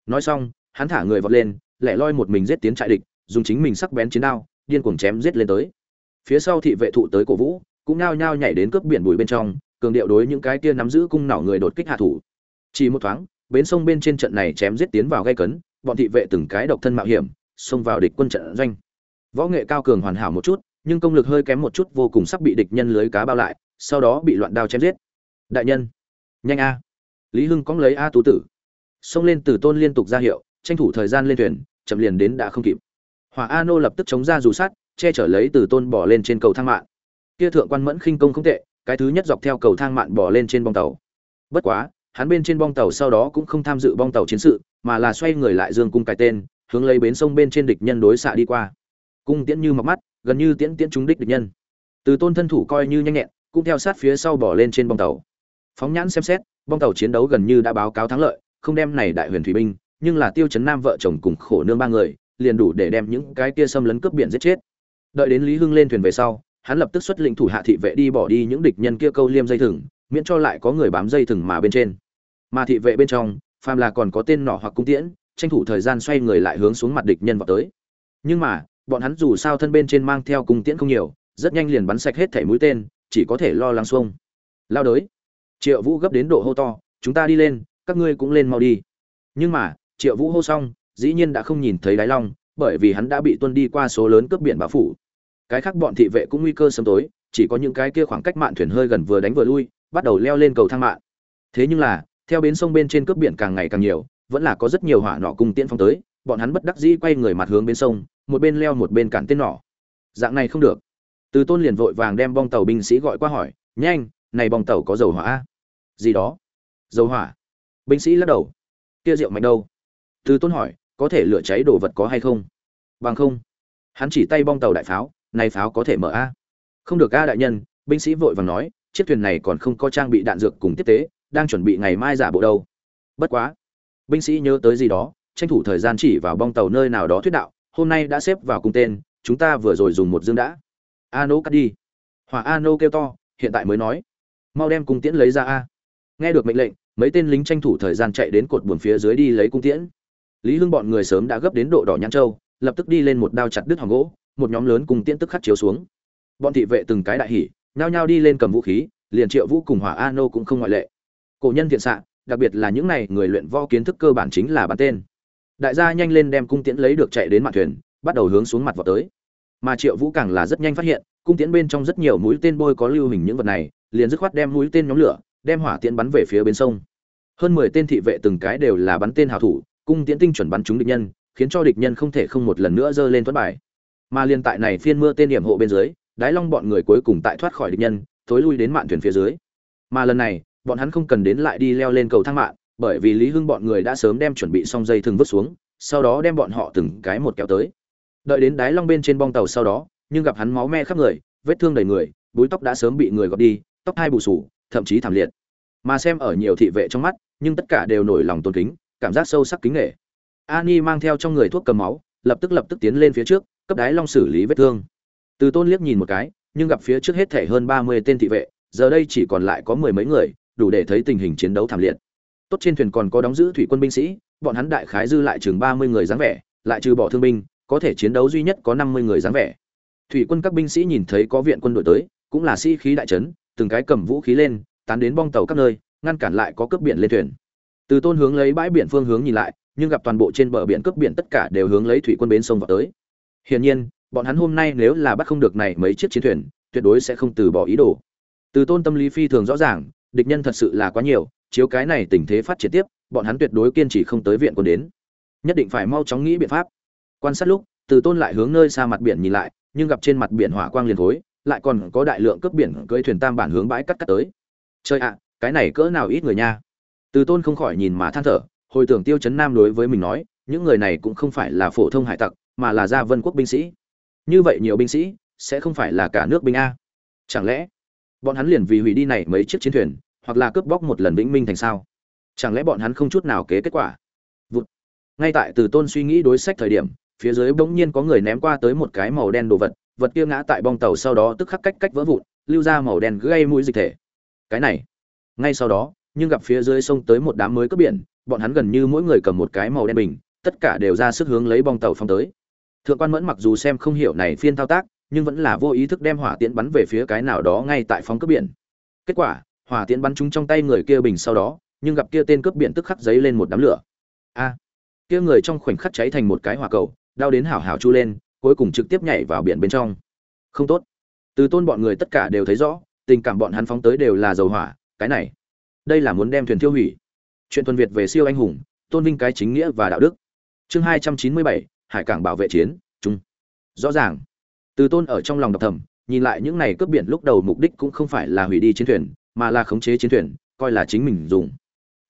Nói xong, hắn thả người vọt lên lẻ loi một mình giết tiến trại địch, dùng chính mình sắc bén chiến đao, điên cuồng chém giết lên tới. Phía sau thị vệ thụ tới cổ vũ, cũng nao nhao nhảy đến cướp biển bụi bên trong, cường điệu đối những cái kia nắm giữ cung nỏ người đột kích hạ thủ. Chỉ một thoáng, bến sông bên trên trận này chém giết tiến vào gay cấn, bọn thị vệ từng cái độc thân mạo hiểm, xông vào địch quân trận doanh. Võ nghệ cao cường hoàn hảo một chút, nhưng công lực hơi kém một chút, vô cùng sắp bị địch nhân lưới cá bao lại, sau đó bị loạn đao chém giết. Đại nhân, nhanh a. Lý hưng cóng lấy a tú tử. Xông lên từ tôn liên tục ra hiệu tranh thủ thời gian lên thuyền, chậm liền đến đã không kịp. Hỏa a nô lập tức chống ra dù sát che chở lấy từ tôn bỏ lên trên cầu thang mạng kia thượng quan mẫn khinh công không tệ, cái thứ nhất dọc theo cầu thang mạng bỏ lên trên bong tàu. Bất quá, hắn bên trên bong tàu sau đó cũng không tham dự bong tàu chiến sự, mà là xoay người lại dương cung cái tên, hướng lấy bến sông bên trên địch nhân đối xạ đi qua. Cung tiễn như mặc mắt, gần như tiễn tiễn trúng đích địch nhân. Từ tôn thân thủ coi như nhanh nhẹn, cũng theo sát phía sau bỏ lên trên bong tàu. Phóng nhãn xem xét, bong tàu chiến đấu gần như đã báo cáo thắng lợi, không đem này đại huyền thủy binh nhưng là tiêu chấn nam vợ chồng cùng khổ nương ba người, liền đủ để đem những cái kia xâm lấn cướp biển giết chết. Đợi đến lý hưng lên thuyền về sau, hắn lập tức xuất lĩnh thủ hạ thị vệ đi bỏ đi những địch nhân kia câu liêm dây thừng, miễn cho lại có người bám dây thừng mà bên trên. Mà thị vệ bên trong, phàm là còn có tên nỏ hoặc cung tiễn, tranh thủ thời gian xoay người lại hướng xuống mặt địch nhân vào tới. Nhưng mà, bọn hắn dù sao thân bên trên mang theo cung tiễn không nhiều, rất nhanh liền bắn sạch hết thảy mũi tên, chỉ có thể lo lắng xuông. Lao đới. Triệu vũ gấp đến độ hô to, chúng ta đi lên, các ngươi cũng lên mau đi. Nhưng mà triệu vũ hô xong, dĩ nhiên đã không nhìn thấy đáy long, bởi vì hắn đã bị tuân đi qua số lớn cướp biển báo phủ. Cái khác bọn thị vệ cũng nguy cơ sớm tối, chỉ có những cái kia khoảng cách mạn thuyền hơi gần vừa đánh vừa lui, bắt đầu leo lên cầu thang mạng thế nhưng là, theo bến sông bên trên cướp biển càng ngày càng nhiều, vẫn là có rất nhiều hỏa nọ cùng tiễn phong tới, bọn hắn bất đắc dĩ quay người mặt hướng bên sông, một bên leo một bên cản tên nỏ. Dạng này không được. Từ tôn liền vội vàng đem bong tàu binh sĩ gọi qua hỏi, nhanh, này bong tàu có dầu hỏa gì đó. Dầu hỏa? Binh sĩ lắc đầu. Kia rượu mạnh đâu? Từ tôn hỏi, có thể lửa cháy đồ vật có hay không? Bằng không. Hắn chỉ tay bong tàu đại pháo, này pháo có thể mở a. Không được a đại nhân, binh sĩ vội vàng nói, chiếc thuyền này còn không có trang bị đạn dược cùng tiếp tế, đang chuẩn bị ngày mai giả bộ đâu. Bất quá. Binh sĩ nhớ tới gì đó, tranh thủ thời gian chỉ vào bong tàu nơi nào đó thuyết đạo, hôm nay đã xếp vào cung tên, chúng ta vừa rồi dùng một dương đã. A nô cắt đi. Hỏa a nô kêu to, hiện tại mới nói. Mau đem cung tiễn lấy ra a. Nghe được mệnh lệnh, mấy tên lính tranh thủ thời gian chạy đến cột buồn phía dưới đi lấy cung tiễn lý hưng bọn người sớm đã gấp đến độ đỏ nhãn châu, lập tức đi lên một đao chặt đứt hòn gỗ, một nhóm lớn cùng tiễn tức khắc chiếu xuống. Bọn thị vệ từng cái đại hỉ, nhao nhao đi lên cầm vũ khí, liền triệu vũ cùng hỏa a nô cũng không ngoại lệ. Cổ nhân thiện xạ, đặc biệt là những này người luyện võ kiến thức cơ bản chính là bắn tên. Đại gia nhanh lên đem cung tiễn lấy được chạy đến mặt thuyền, bắt đầu hướng xuống mặt vào tới. Mà triệu vũ càng là rất nhanh phát hiện, cung tiễn bên trong rất nhiều mũi tên bôi có lưu hình những vật này, liền dứt khoát đem mũi tên nhóm lửa, đem hỏa tiễn bắn về phía bên sông. Hơn mười tên thị vệ từng cái đều là bắn tên hào thủ cung tiễn tinh chuẩn bắn trúng địch nhân, khiến cho địch nhân không thể không một lần nữa giơ lên thoát bài. Mà liên tại này phiên mưa tên điểm hộ bên dưới, đái long bọn người cuối cùng tại thoát khỏi địch nhân, thối lui đến mạn thuyền phía dưới. Mà lần này, bọn hắn không cần đến lại đi leo lên cầu thang mạng bởi vì lý hưng bọn người đã sớm đem chuẩn bị xong dây thừng vứt xuống, sau đó đem bọn họ từng cái một kéo tới. Đợi đến đái long bên trên bong tàu sau đó, nhưng gặp hắn máu me khắp người, vết thương đầy người, búi tóc đã sớm bị người gọt đi, tóc hai bù sù, thậm chí thảm liệt. Mà xem ở nhiều thị vệ trong mắt, nhưng tất cả đều nổi lòng tôn kính cảm giác sâu sắc kính nghệ. Ani mang theo trong người thuốc cầm máu, lập tức lập tức tiến lên phía trước, cấp đái long xử lý vết thương. Từ tôn liếc nhìn một cái, nhưng gặp phía trước hết thể hơn ba mươi tên thị vệ, giờ đây chỉ còn lại có mười mấy người, đủ để thấy tình hình chiến đấu thảm liệt. Tốt trên thuyền còn có đóng giữ thủy quân binh sĩ, bọn hắn đại khái dư lại chừng ba mươi người dáng vẻ, lại trừ bỏ thương binh, có thể chiến đấu duy nhất có năm mươi người dáng vẻ. Thủy quân các binh sĩ nhìn thấy có viện quân đội tới, cũng là sĩ khí đại trấn từng cái cầm vũ khí lên, tán đến bong tàu các nơi, ngăn cản lại có cướp biển lên thuyền từ tôn hướng lấy bãi biển phương hướng nhìn lại, nhưng gặp toàn bộ trên bờ biển cướp biển tất cả đều hướng lấy thủy quân bến sông vào tới. Hiển nhiên, bọn hắn hôm nay nếu là bắt không được này mấy chiếc chiến thuyền, tuyệt đối sẽ không từ bỏ ý đồ. Từ tôn tâm lý phi thường rõ ràng, địch nhân thật sự là quá nhiều, chiếu cái này tình thế phát triển tiếp, bọn hắn tuyệt đối kiên trì không tới viện quân đến. Nhất định phải mau chóng nghĩ biện pháp. Quan sát lúc, từ tôn lại hướng nơi xa mặt biển nhìn lại, nhưng gặp trên mặt biển hỏa quang liền khối lại còn có đại lượng cướp biển cưỡi thuyền tam bản hướng bãi cắt cắt tới. Chơi ạ, cái này cỡ nào ít người nha từ tôn không khỏi nhìn mà than thở, hồi tưởng tiêu chấn nam đối với mình nói, những người này cũng không phải là phổ thông hải tặc, mà là gia vân quốc binh sĩ. Như vậy nhiều binh sĩ, sẽ không phải là cả nước binh a. Chẳng lẽ, bọn hắn liền vì hủy đi này mấy chiếc chiến thuyền, hoặc là cướp bóc một lần vĩnh minh thành sao? Chẳng lẽ bọn hắn không chút nào kế kết quả? Vụt. ngay tại từ tôn suy nghĩ đối sách thời điểm, phía dưới bỗng nhiên có người ném qua tới một cái màu đen đồ vật vật kia ngã tại bong tàu sau đó tức khắc cách cách vỡ vụn, lưu ra màu đen gây mũi dịch thể. Cái này, ngay sau đó nhưng gặp phía dưới sông tới một đám mới cướp biển, bọn hắn gần như mỗi người cầm một cái màu đen bình, tất cả đều ra sức hướng lấy bong tàu phong tới. Thượng quan mẫn mặc dù xem không hiểu này phiên thao tác, nhưng vẫn là vô ý thức đem hỏa tiễn bắn về phía cái nào đó ngay tại phóng cướp biển. Kết quả, hỏa tiễn bắn trúng trong tay người kia bình sau đó, nhưng gặp kia tên cướp biển tức khắc giấy lên một đám lửa. A! Kia người trong khoảnh khắc cháy thành một cái hỏa cầu, đau đến hảo hảo chu lên, cuối cùng trực tiếp nhảy vào biển bên trong. Không tốt. Từ tôn bọn người tất cả đều thấy rõ, tình cảm bọn hắn phóng tới đều là dầu hỏa, cái này đây là muốn đem thuyền tiêu hủy. Chuyện tuần việt về siêu anh hùng, tôn vinh cái chính nghĩa và đạo đức. Chương hai trăm chín mươi bảy, hải cảng bảo vệ chiến chung rõ ràng. Từ tôn ở trong lòng đọc thầm, nhìn lại những này cướp biển lúc đầu mục đích cũng không phải là hủy đi chiến thuyền, mà là khống chế chiến thuyền, coi là chính mình dùng.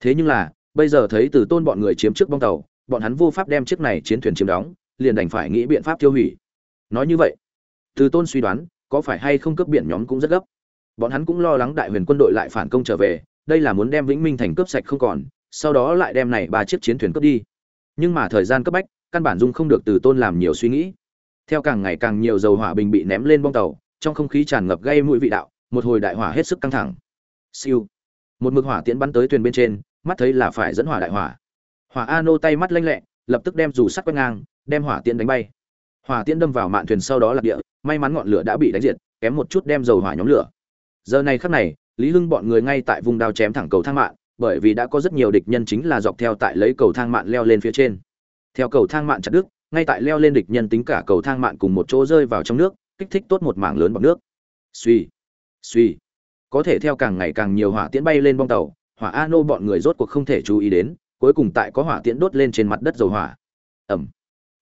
Thế nhưng là, bây giờ thấy từ tôn bọn người chiếm trước bong tàu, bọn hắn vô pháp đem chiếc này chiến thuyền chiếm đóng, liền đành phải nghĩ biện pháp tiêu hủy. Nói như vậy, từ tôn suy đoán, có phải hay không cướp biển nhóm cũng rất gấp. Bọn hắn cũng lo lắng đại huyền quân đội lại phản công trở về đây là muốn đem vĩnh minh thành cướp sạch không còn, sau đó lại đem này ba chiếc chiến thuyền cướp đi. Nhưng mà thời gian cấp bách, căn bản dung không được từ tôn làm nhiều suy nghĩ. Theo càng ngày càng nhiều dầu hỏa bình bị ném lên bong tàu, trong không khí tràn ngập gây mũi vị đạo, một hồi đại hỏa hết sức căng thẳng. Siêu. Một mực hỏa tiễn bắn tới thuyền bên trên, mắt thấy là phải dẫn hỏa đại hỏa. Hỏa Ano tay mắt lênh lẹ, lập tức đem dù sắt quét ngang, đem hỏa tiễn đánh bay. Hỏa tiễn đâm vào mạn thuyền sau đó là địa, may mắn ngọn lửa đã bị đánh diệt, kém một chút đem dầu hỏa nhóm lửa. Giờ này khắc này lý hưng bọn người ngay tại vùng đao chém thẳng cầu thang mạn bởi vì đã có rất nhiều địch nhân chính là dọc theo tại lấy cầu thang mạn leo lên phía trên. Theo cầu thang mạn chặt đứt, ngay tại leo lên địch nhân tính cả cầu thang mạn cùng một chỗ rơi vào trong nước, kích thích tốt một mảng lớn bọc nước. Suy suy có thể theo càng ngày càng nhiều hỏa tiễn bay lên bong tàu, hỏa a nô bọn người rốt cuộc không thể chú ý đến, cuối cùng tại có hỏa tiễn đốt lên trên mặt đất dầu hỏa. Ẩm.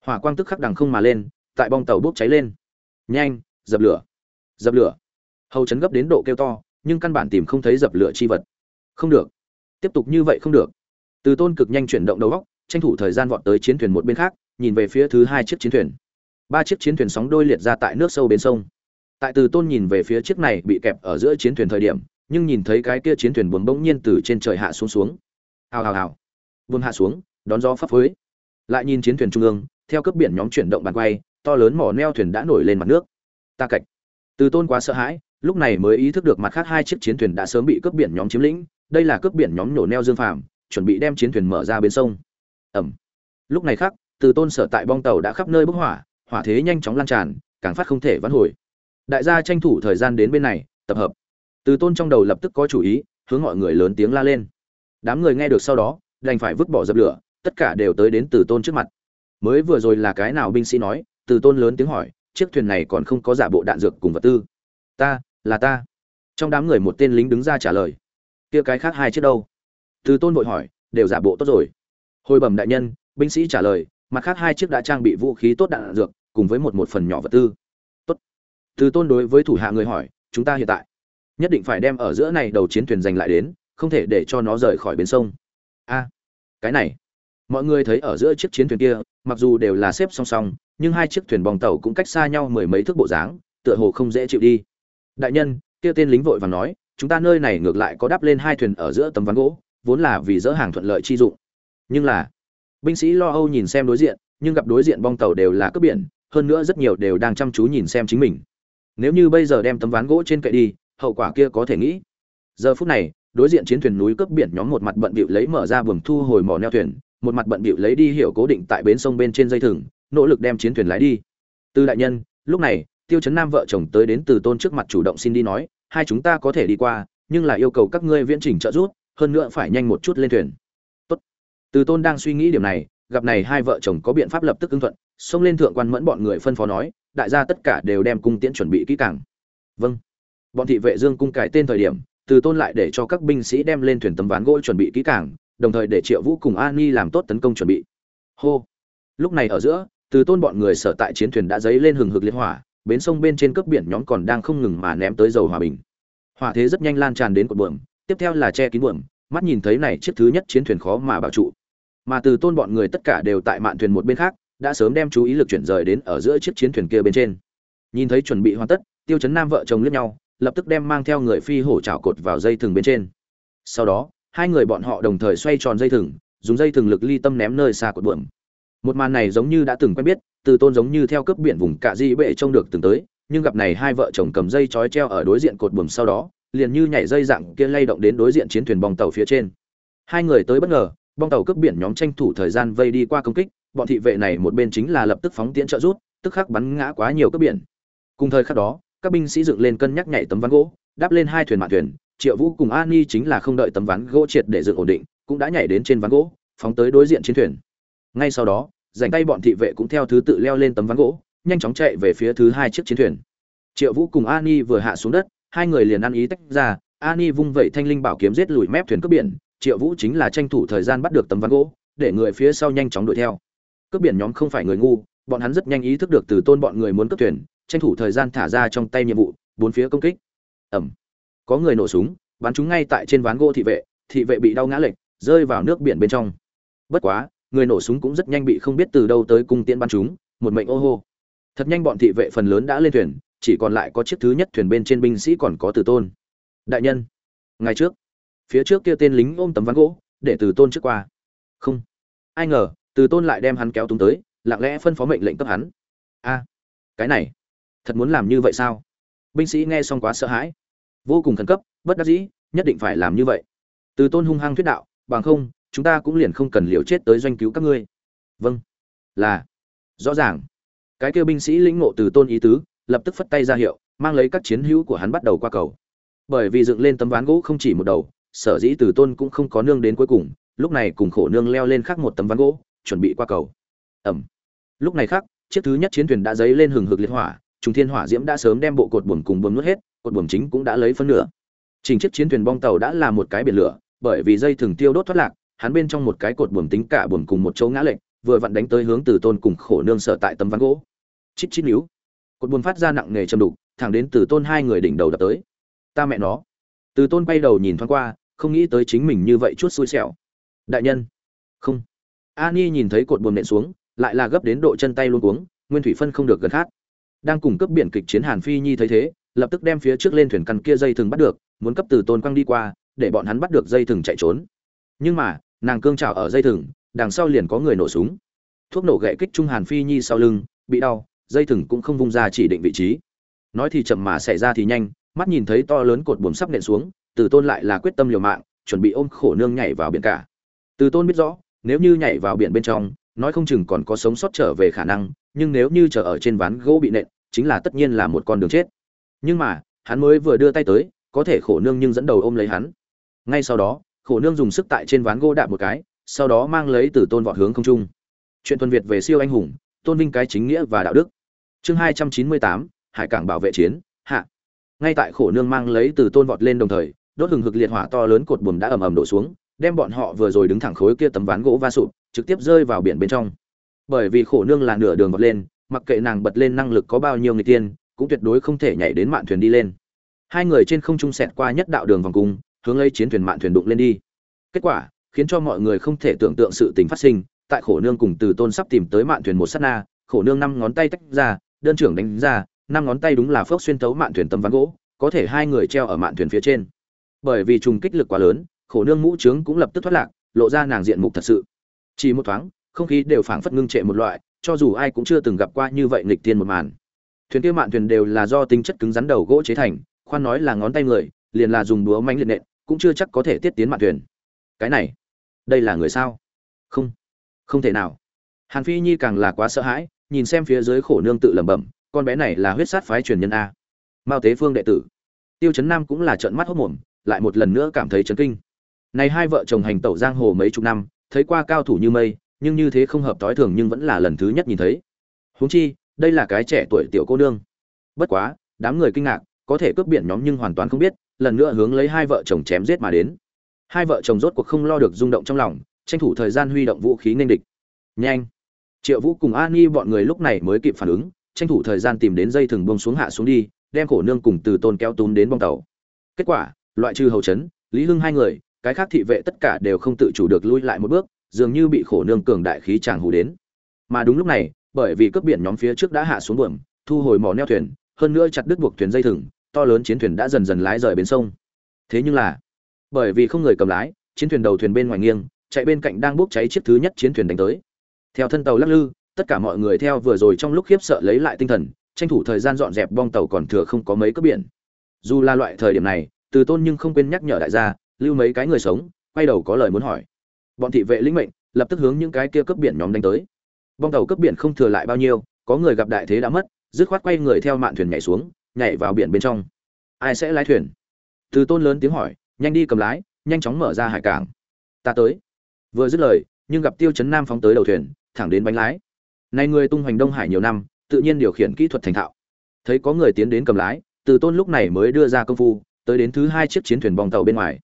Hỏa quang tức khắc đằng không mà lên, tại bong tàu bốc cháy lên. Nhanh, dập lửa dập lửa. Hầu chấn gấp đến độ kêu to nhưng căn bản tìm không thấy dập lửa chi vật. Không được. Tiếp tục như vậy không được. Từ tôn cực nhanh chuyển động đầu góc, tranh thủ thời gian vọt tới chiến thuyền một bên khác, nhìn về phía thứ hai chiếc chiến thuyền. Ba chiếc chiến thuyền sóng đôi liệt ra tại nước sâu bên sông. Tại từ tôn nhìn về phía chiếc này bị kẹp ở giữa chiến thuyền thời điểm, nhưng nhìn thấy cái kia chiến thuyền buồn bỗng nhiên từ trên trời hạ xuống xuống. Hào hào hào. Buông hạ xuống, đón gió pháp phới. Lại nhìn chiến thuyền trung ương, theo cấp biển nhóm chuyển động bàn quay, to lớn mỏ neo thuyền đã nổi lên mặt nước. Ta cạch. Từ tôn quá sợ hãi lúc này mới ý thức được mặt khác hai chiếc chiến thuyền đã sớm bị cướp biển nhóm chiếm lĩnh, đây là cướp biển nhóm nổ neo dương phàm, chuẩn bị đem chiến thuyền mở ra bên sông. Ẩm. Lúc này khác, từ tôn sở tại bong tàu đã khắp nơi bốc hỏa hỏa thế nhanh chóng lan tràn, càng phát không thể vãn hồi. Đại gia tranh thủ thời gian đến bên này, tập hợp. Từ tôn trong đầu lập tức có chủ ý, hướng mọi người lớn tiếng la lên. Đám người nghe được sau đó, đành phải vứt bỏ dập lửa, tất cả đều tới đến từ tôn trước mặt. Mới vừa rồi là cái nào binh sĩ nói, từ tôn lớn tiếng hỏi, chiếc thuyền này còn không có giả bộ đạn dược cùng vật tư. Ta là ta. Trong đám người một tên lính đứng ra trả lời. Kia cái khác hai chiếc đâu? Từ tôn vội hỏi, đều giả bộ tốt rồi. Hồi bẩm đại nhân, binh sĩ trả lời, mặt khác hai chiếc đã trang bị vũ khí tốt đạn dược, cùng với một một phần nhỏ vật tư. Tốt. Từ tôn đối với thủ hạ người hỏi, chúng ta hiện tại nhất định phải đem ở giữa này đầu chiến thuyền giành lại đến, không thể để cho nó rời khỏi bến sông. A, cái này. Mọi người thấy ở giữa chiếc chiến thuyền kia, mặc dù đều là xếp song song, nhưng hai chiếc thuyền bong tàu cũng cách xa nhau mười mấy thước bộ dáng, tựa hồ không dễ chịu đi đại nhân, kia tên lính vội vàng nói, chúng ta nơi này ngược lại có đắp lên hai thuyền ở giữa tấm ván gỗ, vốn là vì dỡ hàng thuận lợi chi dụng. Nhưng là, binh sĩ lo âu nhìn xem đối diện, nhưng gặp đối diện bong tàu đều là cướp biển, hơn nữa rất nhiều đều đang chăm chú nhìn xem chính mình. Nếu như bây giờ đem tấm ván gỗ trên cậy đi, hậu quả kia có thể nghĩ. Giờ phút này, đối diện chiến thuyền núi cướp biển nhóm một mặt bận bịu lấy mở ra buồng thu hồi mỏ neo thuyền, một mặt bận bịu lấy đi hiểu cố định tại bến sông bên trên dây thừng, nỗ lực đem chiến thuyền lái đi. Từ đại nhân, lúc này tiêu chấn nam vợ chồng tới đến từ tôn trước mặt chủ động xin đi nói, hai chúng ta có thể đi qua, nhưng là yêu cầu các ngươi viễn trình trợ giúp, hơn nữa phải nhanh một chút lên thuyền. Tốt. từ tôn đang suy nghĩ điểm này, gặp này hai vợ chồng có biện pháp lập tức ứng thuận, xông lên thượng quan mẫn bọn người phân phó nói, đại gia tất cả đều đem cung tiễn chuẩn bị kỹ càng. Vâng. Bọn thị vệ dương cung cải tên thời điểm, từ tôn lại để cho các binh sĩ đem lên thuyền tấm ván gỗ chuẩn bị kỹ càng, đồng thời để triệu vũ cùng an Nhi làm tốt tấn công chuẩn bị. Hô. Lúc này ở giữa, từ tôn bọn người sở tại chiến thuyền đã dấy lên hừng hực liên hỏa bến sông bên trên cướp biển nhóm còn đang không ngừng mà ném tới dầu hòa bình. Hỏa thế rất nhanh lan tràn đến cột buồm, tiếp theo là che kín buồm, mắt nhìn thấy này chiếc thứ nhất chiến thuyền khó mà bảo trụ. Mà từ tôn bọn người tất cả đều tại mạn thuyền một bên khác, đã sớm đem chú ý lực chuyển rời đến ở giữa chiếc chiến thuyền kia bên trên. Nhìn thấy chuẩn bị hoàn tất, tiêu chấn nam vợ chồng liếc nhau, lập tức đem mang theo người phi hổ trào cột vào dây thừng bên trên. Sau đó, hai người bọn họ đồng thời xoay tròn dây thừng, dùng dây thừng lực ly tâm ném nơi xa cột buồm một màn này giống như đã từng quen biết, từ tôn giống như theo cướp biển vùng cạ di bệ trông được từng tới, nhưng gặp này hai vợ chồng cầm dây chói treo ở đối diện cột buồm sau đó, liền như nhảy dây dạng kia lay động đến đối diện chiến thuyền bong tàu phía trên. Hai người tới bất ngờ, bong tàu cướp biển nhóm tranh thủ thời gian vây đi qua công kích, bọn thị vệ này một bên chính là lập tức phóng tiễn trợ rút tức khắc bắn ngã quá nhiều cướp biển. Cùng thời khắc đó, các binh sĩ dựng lên cân nhắc nhảy tấm ván gỗ, đáp lên hai thuyền mạn thuyền, triệu vũ cùng an ni chính là không đợi tấm ván gỗ triệt để dựng ổn định, cũng đã nhảy đến trên ván gỗ, phóng tới đối diện chiến thuyền ngay sau đó, dành tay bọn thị vệ cũng theo thứ tự leo lên tấm ván gỗ, nhanh chóng chạy về phía thứ hai chiếc chiến thuyền. Triệu vũ cùng ani vừa hạ xuống đất, hai người liền ăn ý tách ra. Ani vung vẩy thanh linh bảo kiếm giết lùi mép thuyền cướp biển. Triệu vũ chính là tranh thủ thời gian bắt được tấm ván gỗ, để người phía sau nhanh chóng đuổi theo. Cướp biển nhóm không phải người ngu, bọn hắn rất nhanh ý thức được từ tôn bọn người muốn cướp thuyền, tranh thủ thời gian thả ra trong tay nhiệm vụ, bốn phía công kích. Ẩm. Có người nổ súng, bắn chúng ngay tại trên ván gỗ thị vệ thị vệ bị đau ngã lệch, rơi vào nước biển bên trong. Bất quá người nổ súng cũng rất nhanh bị không biết từ đâu tới cung tiễn bắn chúng, một mệnh ô hô. Thật nhanh bọn thị vệ phần lớn đã lên thuyền, chỉ còn lại có chiếc thứ nhất thuyền bên trên binh sĩ còn có từ tôn. Đại nhân ngày trước. Phía trước kia tên lính ôm tấm ván gỗ, để từ tôn trước qua. Không. Ai ngờ từ tôn lại đem hắn kéo túng tới, lặng lẽ phân phó mệnh lệnh cấp hắn. A, cái này, thật muốn làm như vậy sao? Binh sĩ nghe xong quá sợ hãi. Vô cùng khẩn cấp, bất đắc dĩ, nhất định phải làm như vậy. Từ tôn hung hăng thuyết đạo, bằng không chúng ta cũng liền không cần liều chết tới doanh cứu các ngươi. Vâng. Là. Rõ ràng. Cái kêu binh sĩ lĩnh ngộ từ tôn ý tứ, lập tức phất tay ra hiệu, mang lấy các chiến hữu của hắn bắt đầu qua cầu. Bởi vì dựng lên tấm ván gỗ không chỉ một đầu, sở dĩ từ tôn cũng không có nương đến cuối cùng, lúc này cùng khổ nương leo lên khắc một tấm ván gỗ, chuẩn bị qua cầu. Ẩm. Lúc này khắc chiếc thứ nhất chiến thuyền đã dấy lên hừng hực liệt hỏa, trùng thiên hỏa diễm đã sớm đem bộ cột buồm cùng buồm nuốt hết, cột buồm chính cũng đã lấy phân nửa. Trình chiếc chiến thuyền bong tàu đã là một cái biển lửa, bởi vì dây thừng tiêu đốt thoát lạc hắn bên trong một cái cột buồm tính cả buồm cùng một chỗ ngã lệch, vừa vặn đánh tới hướng từ tôn cùng khổ nương sở tại tấm ván gỗ. Chít chít níu. Cột buồm phát ra nặng nề trầm đục, thẳng đến từ tôn hai người đỉnh đầu đập tới. Ta mẹ nó. Từ tôn bay đầu nhìn thoáng qua, không nghĩ tới chính mình như vậy chút xui xẻo. Đại nhân. Không. Ani nhìn thấy cột buồm nện xuống, lại là gấp đến độ chân tay luôn cuống, nguyên thủy phân không được gần hát. đang cùng cấp biển kịch chiến hàn phi nhi thấy thế, lập tức đem phía trước lên thuyền căn kia dây thừng bắt được, muốn cấp từ tôn quăng đi qua, để bọn hắn bắt được dây thừng chạy trốn. Nhưng mà nàng cương trào ở dây thừng, đằng sau liền có người nổ súng. Thuốc nổ gậy kích trung hàn phi nhi sau lưng, bị đau, dây thừng cũng không vung ra chỉ định vị trí. Nói thì chậm mà xảy ra thì nhanh, mắt nhìn thấy to lớn cột buồm sắp nện xuống, từ tôn lại là quyết tâm liều mạng, chuẩn bị ôm khổ nương nhảy vào biển cả. Từ tôn biết rõ, nếu như nhảy vào biển bên trong, nói không chừng còn có sống sót trở về khả năng, nhưng nếu như chờ ở trên ván gỗ bị nện, chính là tất nhiên là một con đường chết. Nhưng mà, hắn mới vừa đưa tay tới, có thể khổ nương nhưng dẫn đầu ôm lấy hắn. Ngay sau đó khổ nương dùng sức tại trên ván gỗ đạp một cái, sau đó mang lấy từ tôn vọt hướng không trung. Chuyện tuần việt về siêu anh hùng, tôn vinh cái chính nghĩa và đạo đức. Chương hai trăm chín mươi tám, hải cảng bảo vệ chiến, hạ. Ngay tại khổ nương mang lấy từ tôn vọt lên đồng thời, đốt hừng hực liệt hỏa to lớn cột buồm đã ầm ầm đổ xuống, đem bọn họ vừa rồi đứng thẳng khối kia tấm ván gỗ va sụp, trực tiếp rơi vào biển bên trong. Bởi vì khổ nương là nửa đường vọt lên, mặc kệ nàng bật lên năng lực có bao nhiêu người tiên, cũng tuyệt đối không thể nhảy đến mạn thuyền đi lên. Hai người trên không trung xẹt qua nhất đạo đường vòng cung hướng lấy chiến thuyền mạn thuyền đụng lên đi. Kết quả, khiến cho mọi người không thể tưởng tượng sự tình phát sinh, tại khổ nương cùng từ tôn sắp tìm tới mạn thuyền một sát na, khổ nương năm ngón tay tách ra, đơn trưởng đánh ra, năm ngón tay đúng là phước xuyên tấu mạn thuyền tấm ván gỗ, có thể hai người treo ở mạn thuyền phía trên. Bởi vì trùng kích lực quá lớn, khổ nương mũ trướng cũng lập tức thoát lạc, lộ ra nàng diện mục thật sự. Chỉ một thoáng, không khí đều phảng phất ngưng trệ một loại, cho dù ai cũng chưa từng gặp qua như vậy nghịch tiên một màn. Thuyền kia mạn thuyền đều là do tính chất cứng rắn đầu gỗ chế thành, khoan nói là ngón tay người liền là dùng đúa mánh liệt nện, cũng chưa chắc có thể tiết tiến mạn thuyền. Cái này, đây là người sao? Không không thể nào. Hàn phi nhi càng là quá sợ hãi, nhìn xem phía dưới khổ nương tự lẩm bẩm, con bé này là huyết sát phái truyền nhân a. Mao tế phương đệ tử. Tiêu chấn nam cũng là trợn mắt hốc mồm, lại một lần nữa cảm thấy chấn kinh. Này hai vợ chồng hành tẩu giang hồ mấy chục năm, thấy qua cao thủ như mây, nhưng như thế không hợp tối thường nhưng vẫn là lần thứ nhất nhìn thấy. Huống chi, đây là cái trẻ tuổi tiểu cô nương. Bất quá, đám người kinh ngạc, có thể cướp biển nhóm nhưng hoàn toàn không biết lần nữa hướng lấy hai vợ chồng chém giết mà đến. Hai vợ chồng rốt cuộc không lo được rung động trong lòng, tranh thủ thời gian huy động vũ khí nên địch. Nhanh! Triệu vũ cùng an nhi bọn người lúc này mới kịp phản ứng, tranh thủ thời gian tìm đến dây thừng bông xuống hạ xuống đi, đem khổ nương cùng từ tôn kéo túm đến bong tàu. Kết quả, loại trừ hầu chấn lý hưng hai người, cái khác thị vệ tất cả đều không tự chủ được lui lại một bước, dường như bị khổ nương cường đại khí chàng hù đến. Mà đúng lúc này, bởi vì cướp biển nhóm phía trước đã hạ xuống buồm, thu hồi mỏ neo thuyền, hơn nữa chặt đứt buộc thuyền dây thừng to lớn chiến thuyền đã dần dần lái rời bến sông. Thế nhưng là, bởi vì không người cầm lái, chiến thuyền đầu thuyền bên ngoài nghiêng, chạy bên cạnh đang bốc cháy chiếc thứ nhất chiến thuyền đánh tới. Theo thân tàu lắc lư, tất cả mọi người theo vừa rồi trong lúc khiếp sợ lấy lại tinh thần, tranh thủ thời gian dọn dẹp bong tàu còn thừa không có mấy cướp biển. Dù là loại thời điểm này, từ tôn nhưng không quên nhắc nhở đại gia, lưu mấy cái người sống, quay đầu có lời muốn hỏi. Bọn thị vệ lĩnh mệnh, lập tức hướng những cái kia cướp biển nhóm đánh tới. Bong tàu cướp biển không thừa lại bao nhiêu, có người gặp đại thế đã mất, dứt khoát quay người theo mạn thuyền nhảy xuống nhảy vào biển bên trong. Ai sẽ lái thuyền? Từ tôn lớn tiếng hỏi, nhanh đi cầm lái, nhanh chóng mở ra hải cảng. Ta tới. Vừa dứt lời, nhưng gặp tiêu chấn nam phóng tới đầu thuyền, thẳng đến bánh lái. Này người tung hoành đông hải nhiều năm, tự nhiên điều khiển kỹ thuật thành thạo. Thấy có người tiến đến cầm lái, từ tôn lúc này mới đưa ra công phu, tới đến thứ hai chiếc chiến thuyền bong tàu bên ngoài.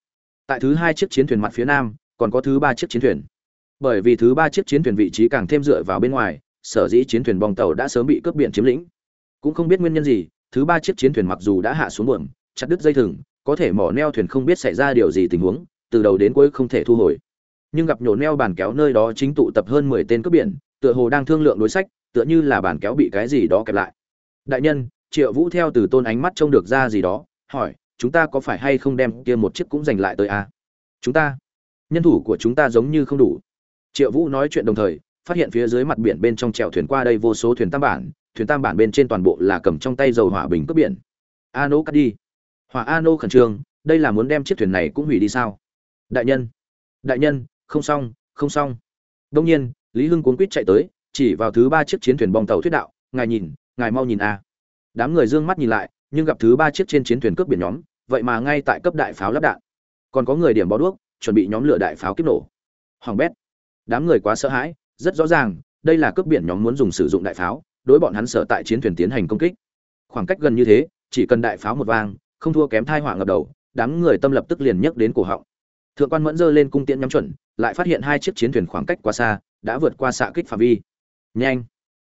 Tại thứ hai chiếc chiến thuyền mặt phía nam, còn có thứ ba chiếc chiến thuyền. Bởi vì thứ ba chiếc chiến thuyền vị trí càng thêm dựa vào bên ngoài, sở dĩ chiến thuyền bong tàu đã sớm bị cướp biển chiếm lĩnh. Cũng không biết nguyên nhân gì thứ ba chiếc chiến thuyền mặc dù đã hạ xuống buồm, chặt đứt dây thừng, có thể mỏ neo thuyền không biết xảy ra điều gì tình huống, từ đầu đến cuối không thể thu hồi. Nhưng gặp nhổ neo bàn kéo nơi đó chính tụ tập hơn mười tên cướp biển, tựa hồ đang thương lượng đối sách, tựa như là bàn kéo bị cái gì đó kẹp lại. Đại nhân, triệu vũ theo từ tôn ánh mắt trông được ra gì đó, hỏi, chúng ta có phải hay không đem kia một chiếc cũng giành lại tới a à? chúng ta? Nhân thủ của chúng ta giống như không đủ. Triệu vũ nói chuyện đồng thời, phát hiện phía dưới mặt biển bên trong chèo thuyền qua đây vô số thuyền tam bản thuyền tam bản bên trên toàn bộ là cầm trong tay dầu hỏa bình cướp biển. A nô cắt đi. Hỏa a nô khẩn trương, đây là muốn đem chiếc thuyền này cũng hủy đi sao? Đại nhân. Đại nhân, không xong không xong. Đông nhiên, lý hưng cuốn quýt chạy tới, chỉ vào thứ ba chiếc chiến thuyền bong tàu thuyết đạo, ngài nhìn, ngài mau nhìn a. Đám người d ư ơ n g mắt nhìn lại, nhưng gặp thứ ba chiếc trên chiến thuyền cướp biển nhóm, vậy mà ngay tại cấp đại pháo lắp đạn. Còn có người điểm bó đuốc, chuẩn bị nhóm lửa đại pháo kiếp nổ. Hoàng bét. Đám người quá sợ hãi, rất rõ ràng, đây là cướp biển nhóm muốn dùng sử dụng đại pháo đối bọn hắn sở tại chiến thuyền tiến hành công kích. Khoảng cách gần như thế, chỉ cần đại pháo một vang, không thua kém thai họa ngập đầu, đám người tâm lập tức liền nhấc đến cổ họng. Thượng quan mẫn giơ lên cung tiễn nhắm chuẩn, lại phát hiện hai chiếc chiến thuyền khoảng cách quá xa, đã vượt qua xạ kích phạm vi. Nhanh!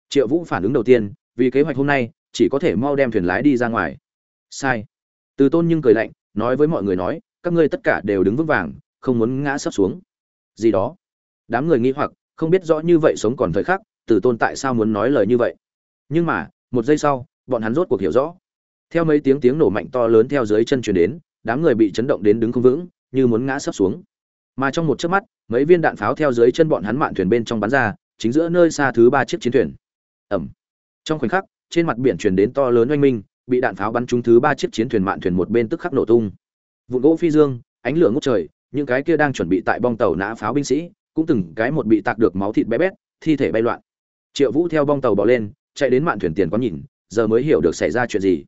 Triệu vũ phản ứng đầu tiên, vì kế hoạch hôm nay, chỉ có thể mau đem thuyền lái đi ra ngoài. Sai. Từ tôn nhưng cười lạnh, nói với mọi người nói, các ngươi tất cả đều đứng vững vàng, không muốn ngã sấp xuống. Gì đó? Đám người nghi hoặc, không biết rõ như vậy sống còn thời khắc, từ tôn tại sao muốn nói lời như vậy? Nhưng mà, một giây sau, bọn hắn rốt cuộc hiểu rõ. Theo mấy tiếng tiếng nổ mạnh to lớn theo dưới chân chuyển đến, đám người bị chấn động đến đứng không vững, như muốn ngã sấp xuống. Mà trong một chớp mắt, mấy viên đạn pháo theo dưới chân bọn hắn mạn thuyền bên trong bắn ra, chính giữa nơi xa thứ ba chiếc chiến thuyền. Ẩm trong khoảnh khắc, trên mặt biển truyền đến to lớn oanh minh, bị đạn pháo bắn trúng thứ ba chiếc chiến thuyền mạn thuyền một bên tức khắc nổ tung. Vụ gỗ phi dương, ánh lửa ngút trời, những cái kia đang chuẩn bị tại bong tàu nã pháo binh sĩ, cũng từng cái một bị tạc được máu thịt bé bét, thi thể bay loạn. Triệu vũ theo bong tàu bỏ lên chạy đến mạn thuyền tiền có nhìn giờ mới hiểu được xảy ra chuyện gì.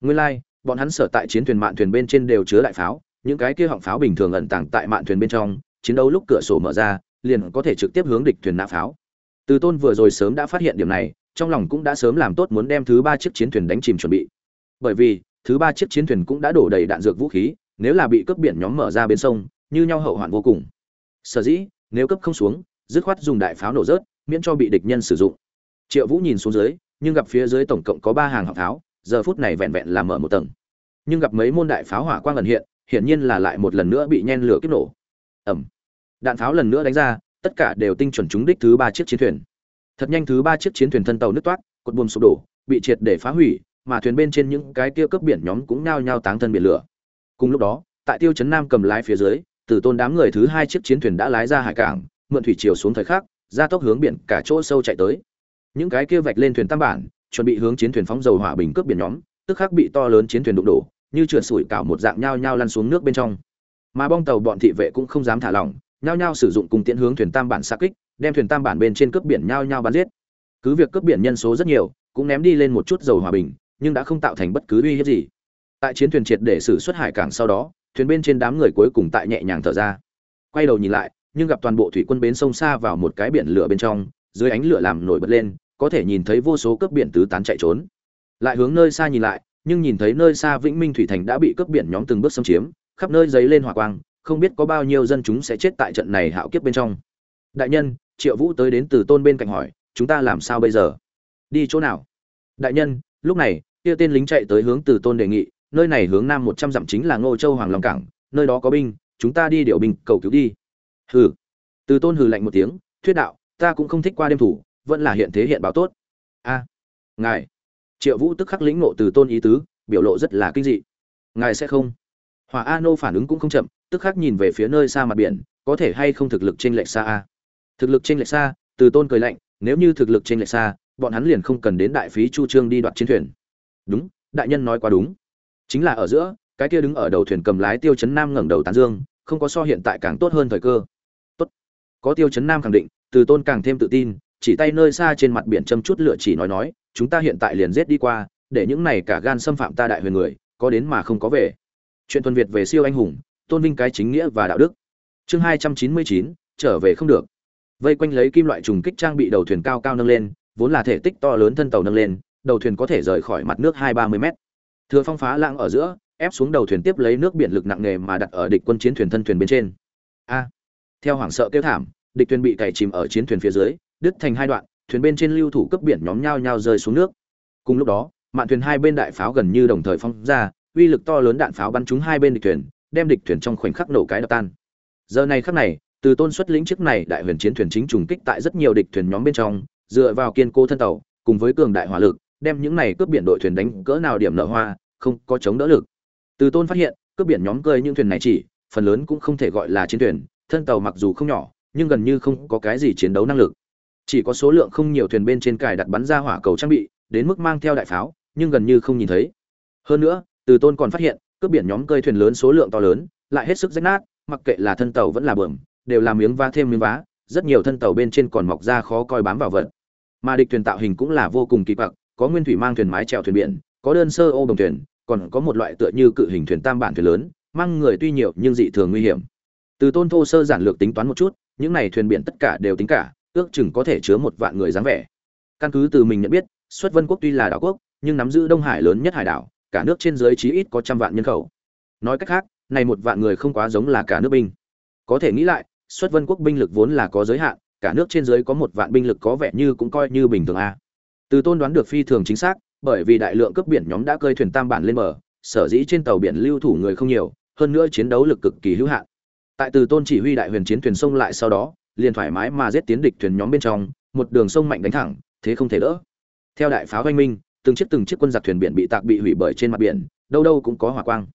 Nguyên lai like, bọn hắn sở tại chiến thuyền mạn thuyền bên trên đều chứa đại pháo những cái kia họng pháo bình thường ẩn tàng tại mạn thuyền bên trong chiến đấu lúc cửa sổ mở ra liền có thể trực tiếp hướng địch thuyền nã pháo. Từ tôn vừa rồi sớm đã phát hiện điểm này trong lòng cũng đã sớm làm tốt muốn đem thứ ba chiếc chiến thuyền đánh chìm chuẩn bị. Bởi vì thứ ba chiếc chiến thuyền cũng đã đổ đầy đạn dược vũ khí nếu là bị cướp biển nhóm mở ra bên sông như nhau hậu hoạn vô cùng. Sở dĩ nếu cấp không xuống dứt khoát dùng đại pháo nổ rớt miễn cho bị địch nhân sử dụng triệu vũ nhìn xuống dưới, nhưng gặp phía dưới tổng cộng có ba hàng học tháo, giờ phút này vẹn vẹn là mở một tầng. Nhưng gặp mấy môn đại pháo hỏa quang lần hiện, hiển nhiên là lại một lần nữa bị nhen lửa kích nổ. Ẩm đạn pháo lần nữa đánh ra, tất cả đều tinh chuẩn trúng đích thứ ba chiếc chiến thuyền. Thật nhanh thứ ba chiếc chiến thuyền thân tàu nứt toát, cột buồm sụp đổ, bị triệt để phá hủy, mà thuyền bên trên những cái kia cướp biển nhóm cũng nao nhao táng thân biển lửa. Cùng lúc đó, tại tiêu chấn nam cầm lái phía dưới, từ tôn đám người thứ hai chiếc chiến thuyền đã lái ra hải cảng, mượn thủy chiều xuống thời khắc, ra tốc hướng biển cả chỗ sâu chạy tới những cái kia vạch lên thuyền tam bản, chuẩn bị hướng chiến thuyền phóng dầu hỏa bình cướp biển nhóm, tức khắc bị to lớn chiến thuyền đụng đổ, như trượt sủi cảo một dạng nhao nhao lăn xuống nước bên trong. Mà bong tàu bọn thị vệ cũng không dám thả lỏng, nhao nhao sử dụng cùng tiễn hướng thuyền tam bản xa kích, đem thuyền tam bản bên trên cướp biển nhao nhao bắn giết. Cứ việc cướp biển nhân số rất nhiều, cũng ném đi lên một chút dầu hòa bình, nhưng đã không tạo thành bất cứ uy hiếp gì. Tại chiến thuyền triệt để xử xuất hải cảng sau đó, thuyền bên trên đám người cuối cùng tại nhẹ nhàng thở ra. Quay đầu nhìn lại, nhưng gặp toàn bộ thủy quân bến sông xa vào một cái biển lửa bên trong, dưới ánh lửa làm nổi bật lên có thể nhìn thấy vô số cướp biển tứ tán chạy trốn. Lại hướng nơi xa nhìn lại, nhưng nhìn thấy nơi xa vĩnh minh thủy thành đã bị cướp biển nhóm từng bước xâm chiếm, khắp nơi giấy lên hỏa quang, không biết có bao nhiêu dân chúng sẽ chết tại trận này hạo kiếp bên trong. Đại nhân, triệu vũ tới đến từ tôn bên cạnh hỏi, chúng ta làm sao bây giờ? Đi chỗ nào? Đại nhân, lúc này, kia tên lính chạy tới hướng từ tôn đề nghị, nơi này hướng nam một trăm dặm chính là ngô châu hoàng long cảng, nơi đó có binh, chúng ta đi điều binh cầu cứu đi. Hừ. Từ tôn hừ lạnh một tiếng, thuyết đạo, ta cũng không thích qua đêm thủ vẫn là hiện thế hiện báo tốt. A, ngài. Triệu vũ tức khắc lĩnh nộ từ tôn ý tứ, biểu lộ rất là kinh dị. Ngài sẽ không. Hòa a nô phản ứng cũng không chậm, tức khắc nhìn về phía nơi xa mặt biển, có thể hay không thực lực trên lệch xa a? Thực lực trên lệch xa, từ tôn cười lạnh, nếu như thực lực trên lệch xa, bọn hắn liền không cần đến đại phí chu trương đi đoạt chiến thuyền. Đúng, đại nhân nói quá đúng. Chính là ở giữa, cái kia đứng ở đầu thuyền cầm lái tiêu chấn nam ngẩng đầu tán dương, không có so hiện tại càng tốt hơn thời cơ. Tốt. Có tiêu chấn nam khẳng định, từ tôn càng thêm tự tin chỉ tay nơi xa trên mặt biển châm chút lửa chỉ nói nói, chúng ta hiện tại liền giết đi qua, để những này cả gan xâm phạm ta đại huyền người, có đến mà không có về. Chuyện tuần việt về siêu anh hùng, tôn vinh cái chính nghĩa và đạo đức. Chương hai trăm chín mươi chín, trở về không được. Vây quanh lấy kim loại trùng kích trang bị đầu thuyền cao cao nâng lên, vốn là thể tích to lớn thân tàu nâng lên, đầu thuyền có thể rời khỏi mặt nước hai ba mươi mét. Thừa phong phá lãng ở giữa, ép xuống đầu thuyền tiếp lấy nước biển lực nặng nề mà đặt ở địch quân chiến thuyền thân thuyền bên trên. A. Theo hoảng sợ kêu thảm, địch thuyền bị cày chìm ở chiến thuyền phía dưới đứt thành hai đoạn, thuyền bên trên lưu thủ cấp biển nhóm nhau nhau rơi xuống nước. Cùng lúc đó, mạn thuyền hai bên đại pháo gần như đồng thời phóng ra, uy lực to lớn đạn pháo bắn trúng hai bên địch thuyền, đem địch thuyền trong khoảnh khắc nổ cái đập tan. Giờ này khắc này, từ tôn xuất lĩnh chiếc này đại huyền chiến thuyền chính trùng kích tại rất nhiều địch thuyền nhóm bên trong, dựa vào kiên cố thân tàu, cùng với cường đại hỏa lực, đem những này cướp biển đội thuyền đánh cỡ nào điểm nở hoa, không có chống đỡ lực. Từ tôn phát hiện, cướp biển nhóm cơi những thuyền này chỉ, phần lớn cũng không thể gọi là chiến thuyền, thân tàu mặc dù không nhỏ, nhưng gần như không có cái gì chiến đấu năng lực chỉ có số lượng không nhiều thuyền bên trên cài đặt bắn ra hỏa cầu trang bị, đến mức mang theo đại pháo, nhưng gần như không nhìn thấy. Hơn nữa, từ tôn còn phát hiện, cướp biển nhóm cơi thuyền lớn số lượng to lớn, lại hết sức rách nát, mặc kệ là thân tàu vẫn là bờm, đều làm miếng vá thêm miếng vá, rất nhiều thân tàu bên trên còn mọc ra khó coi bám vào vật. Mà địch thuyền tạo hình cũng là vô cùng kỳ quặc, có nguyên thủy mang thuyền mái chèo thuyền biển, có đơn sơ ô đồng thuyền, còn có một loại tựa như cự hình thuyền tam bản thuyền lớn, mang người tuy nhiều nhưng dị thường nguy hiểm. Từ tôn thô sơ giản lược tính toán một chút, những này thuyền biển tất cả đều tính cả ước chừng có thể chứa một vạn người dáng vẻ. Căn cứ từ mình nhận biết, xuất vân quốc tuy là đảo quốc, nhưng nắm giữ đông hải lớn nhất hải đảo, cả nước trên dưới chí ít có trăm vạn nhân khẩu. Nói cách khác, này một vạn người không quá giống là cả nước binh. Có thể nghĩ lại, xuất vân quốc binh lực vốn là có giới hạn, cả nước trên dưới có một vạn binh lực có vẻ như cũng coi như bình thường a. Từ tôn đoán được phi thường chính xác, bởi vì đại lượng cướp biển nhóm đã cơi thuyền tam bản lên bờ, sở dĩ trên tàu biển lưu thủ người không nhiều, hơn nữa chiến đấu lực cực kỳ hữu hạn. Tại từ tôn chỉ huy đại huyền chiến thuyền sông lại sau đó liền thoải mái mà giết tiến địch thuyền nhóm bên trong, một đường sông mạnh đánh thẳng, thế không thể đỡ. Theo đại pháo vang minh, từng chiếc từng chiếc quân giặc thuyền biển bị tạc bị hủy bởi trên mặt biển, đâu đâu cũng có hỏa quang.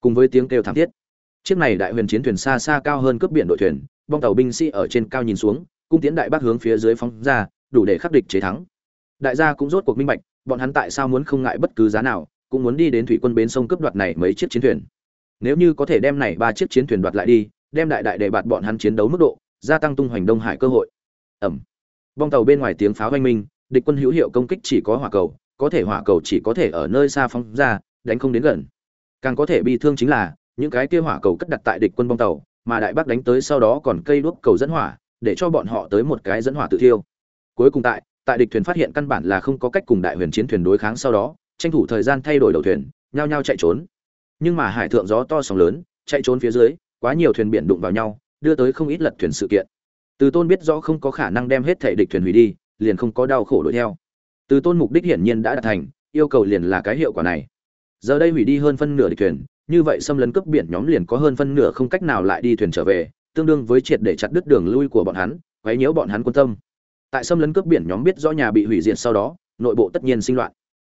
Cùng với tiếng kêu thảm thiết, chiếc này đại huyền chiến thuyền xa xa cao hơn cướp biển đội thuyền, bong tàu binh sĩ ở trên cao nhìn xuống, cung tiến đại bác hướng phía dưới phóng ra, đủ để khắc địch chế thắng. Đại gia cũng rốt cuộc minh bạch, bọn hắn tại sao muốn không ngại bất cứ giá nào, cũng muốn đi đến thủy quân bến sông cướp đoạt này mấy chiếc chiến thuyền. Nếu như có thể đem này ba chiếc chiến thuyền đoạt lại đi, đem đại đại để bạt bọn hắn chiến đấu mức độ gia tăng tung hoành đông hải cơ hội. Ẩm. Bong tàu bên ngoài tiếng pháo oanh minh, địch quân hữu hiệu công kích chỉ có hỏa cầu, có thể hỏa cầu chỉ có thể ở nơi xa phóng ra, đánh không đến gần. Càng có thể bị thương chính là, những cái kia hỏa cầu cất đặt tại địch quân bong tàu, mà đại bác đánh tới sau đó còn cây đuốc cầu dẫn hỏa, để cho bọn họ tới một cái dẫn hỏa tự thiêu. Cuối cùng tại tại địch thuyền phát hiện căn bản là không có cách cùng đại huyền chiến thuyền đối kháng sau đó, tranh thủ thời gian thay đổi đầu thuyền, nhao nhao chạy trốn. Nhưng mà hải thượng gió to sóng lớn, chạy trốn phía dưới, quá nhiều thuyền biển đụng vào nhau đưa tới không ít lật thuyền sự kiện. Từ tôn biết rõ không có khả năng đem hết thể địch thuyền hủy đi, liền không có đau khổ đuổi theo. Từ tôn mục đích hiển nhiên đã đạt thành, yêu cầu liền là cái hiệu quả này. Giờ đây hủy đi hơn phân nửa địch thuyền, như vậy xâm lấn cướp biển nhóm liền có hơn phân nửa không cách nào lại đi thuyền trở về, tương đương với triệt để chặt đứt đường lui của bọn hắn, quấy nhiễu bọn hắn quân tâm. Tại xâm lấn cướp biển nhóm biết rõ nhà bị hủy diệt sau đó, nội bộ tất nhiên sinh loạn.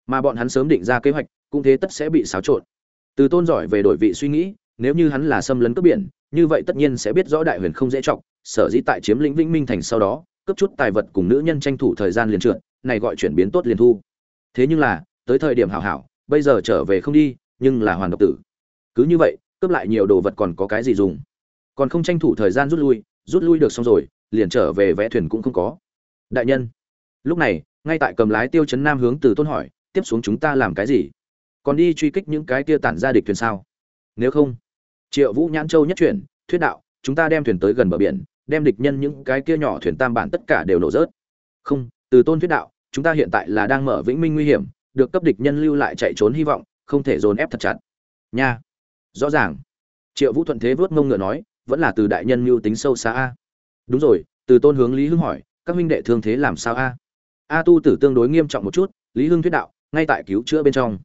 Mà bọn hắn sớm định ra kế hoạch, cũng thế tất sẽ bị xáo trộn. Từ tôn giỏi về đổi vị suy nghĩ, nếu như hắn là xâm lấn cướp biển như vậy tất nhiên sẽ biết rõ đại huyền không dễ trọng sở dĩ tại chiếm lĩnh vĩnh minh thành sau đó, cướp chút tài vật cùng nữ nhân tranh thủ thời gian liền trượt, này gọi chuyển biến tốt liền thu. Thế nhưng là, tới thời điểm hảo hảo, bây giờ trở về không đi, nhưng là hoàn độc tử. Cứ như vậy, cướp lại nhiều đồ vật còn có cái gì dùng? Còn không tranh thủ thời gian rút lui rút lui được xong rồi, liền trở về vẽ thuyền cũng không có. Đại nhân, lúc này, ngay tại cầm lái tiêu chấn nam hướng từ tôn hỏi, tiếp xuống chúng ta làm cái gì? Còn đi truy kích những cái kia tản ra địch thuyền sao? Nếu không triệu vũ nhãn châu nhất chuyển, thuyết đạo, chúng ta đem thuyền tới gần bờ biển, đem địch nhân những cái kia nhỏ thuyền tam bản tất cả đều nổ rớt. Không, từ tôn thuyết đạo, chúng ta hiện tại là đang mở vĩnh minh nguy hiểm, được cấp địch nhân lưu lại chạy trốn hy vọng, không thể dồn ép thật chặt. Nha. Rõ ràng. Triệu vũ thuận thế vớt mông ngựa nói, vẫn là từ đại nhân mưu tính sâu xa a. Đúng rồi, từ tôn hướng lý hưng hỏi, các huynh đệ thương thế làm sao a? A tu tử tương đối nghiêm trọng một chút, lý hưng thuyết đạo, ngay tại cứu chữa bên trong.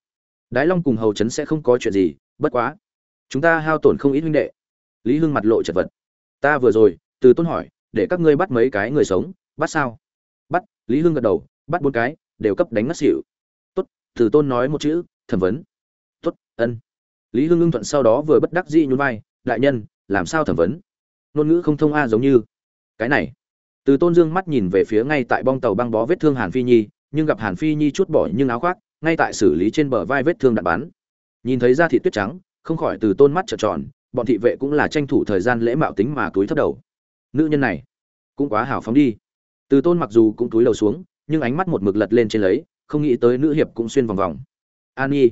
Đái long cùng hầu trấn sẽ không có chuyện gì, bất quá chúng ta hao tổn không ít huynh đệ. Lý hưng mặt lộ chật vật. Ta vừa rồi, từ tôn hỏi, để các ngươi bắt mấy cái người sống, bắt sao? Bắt, lý hưng gật đầu, bắt bốn cái, đều cấp đánh ngất xỉu. Tốt, từ tôn nói một chữ, thẩm vấn. Tốt, ân. Lý hưng ưng thuận sau đó vừa bất đắc dĩ nhún vai, đại nhân, làm sao thẩm vấn? Ngôn ngữ không thông a giống như. Cái này. Từ tôn dương mắt nhìn về phía ngay tại bong tàu băng bó vết thương hàn phi nhi, nhưng gặp hàn phi nhi chút bỏ nhưng áo khoác, ngay tại xử lý trên bờ vai vết thương đạn bắn. Nhìn thấy da thịt tuyết trắng không khỏi từ tôn mắt trợn tròn, bọn thị vệ cũng là tranh thủ thời gian lễ mạo tính mà túi thấp đầu. Nữ nhân này, cũng quá hào phóng đi. Từ tôn mặc dù cũng túi đầu xuống, nhưng ánh mắt một mực lật lên trên lấy, không nghĩ tới nữ hiệp cũng xuyên vòng vòng. An nhi.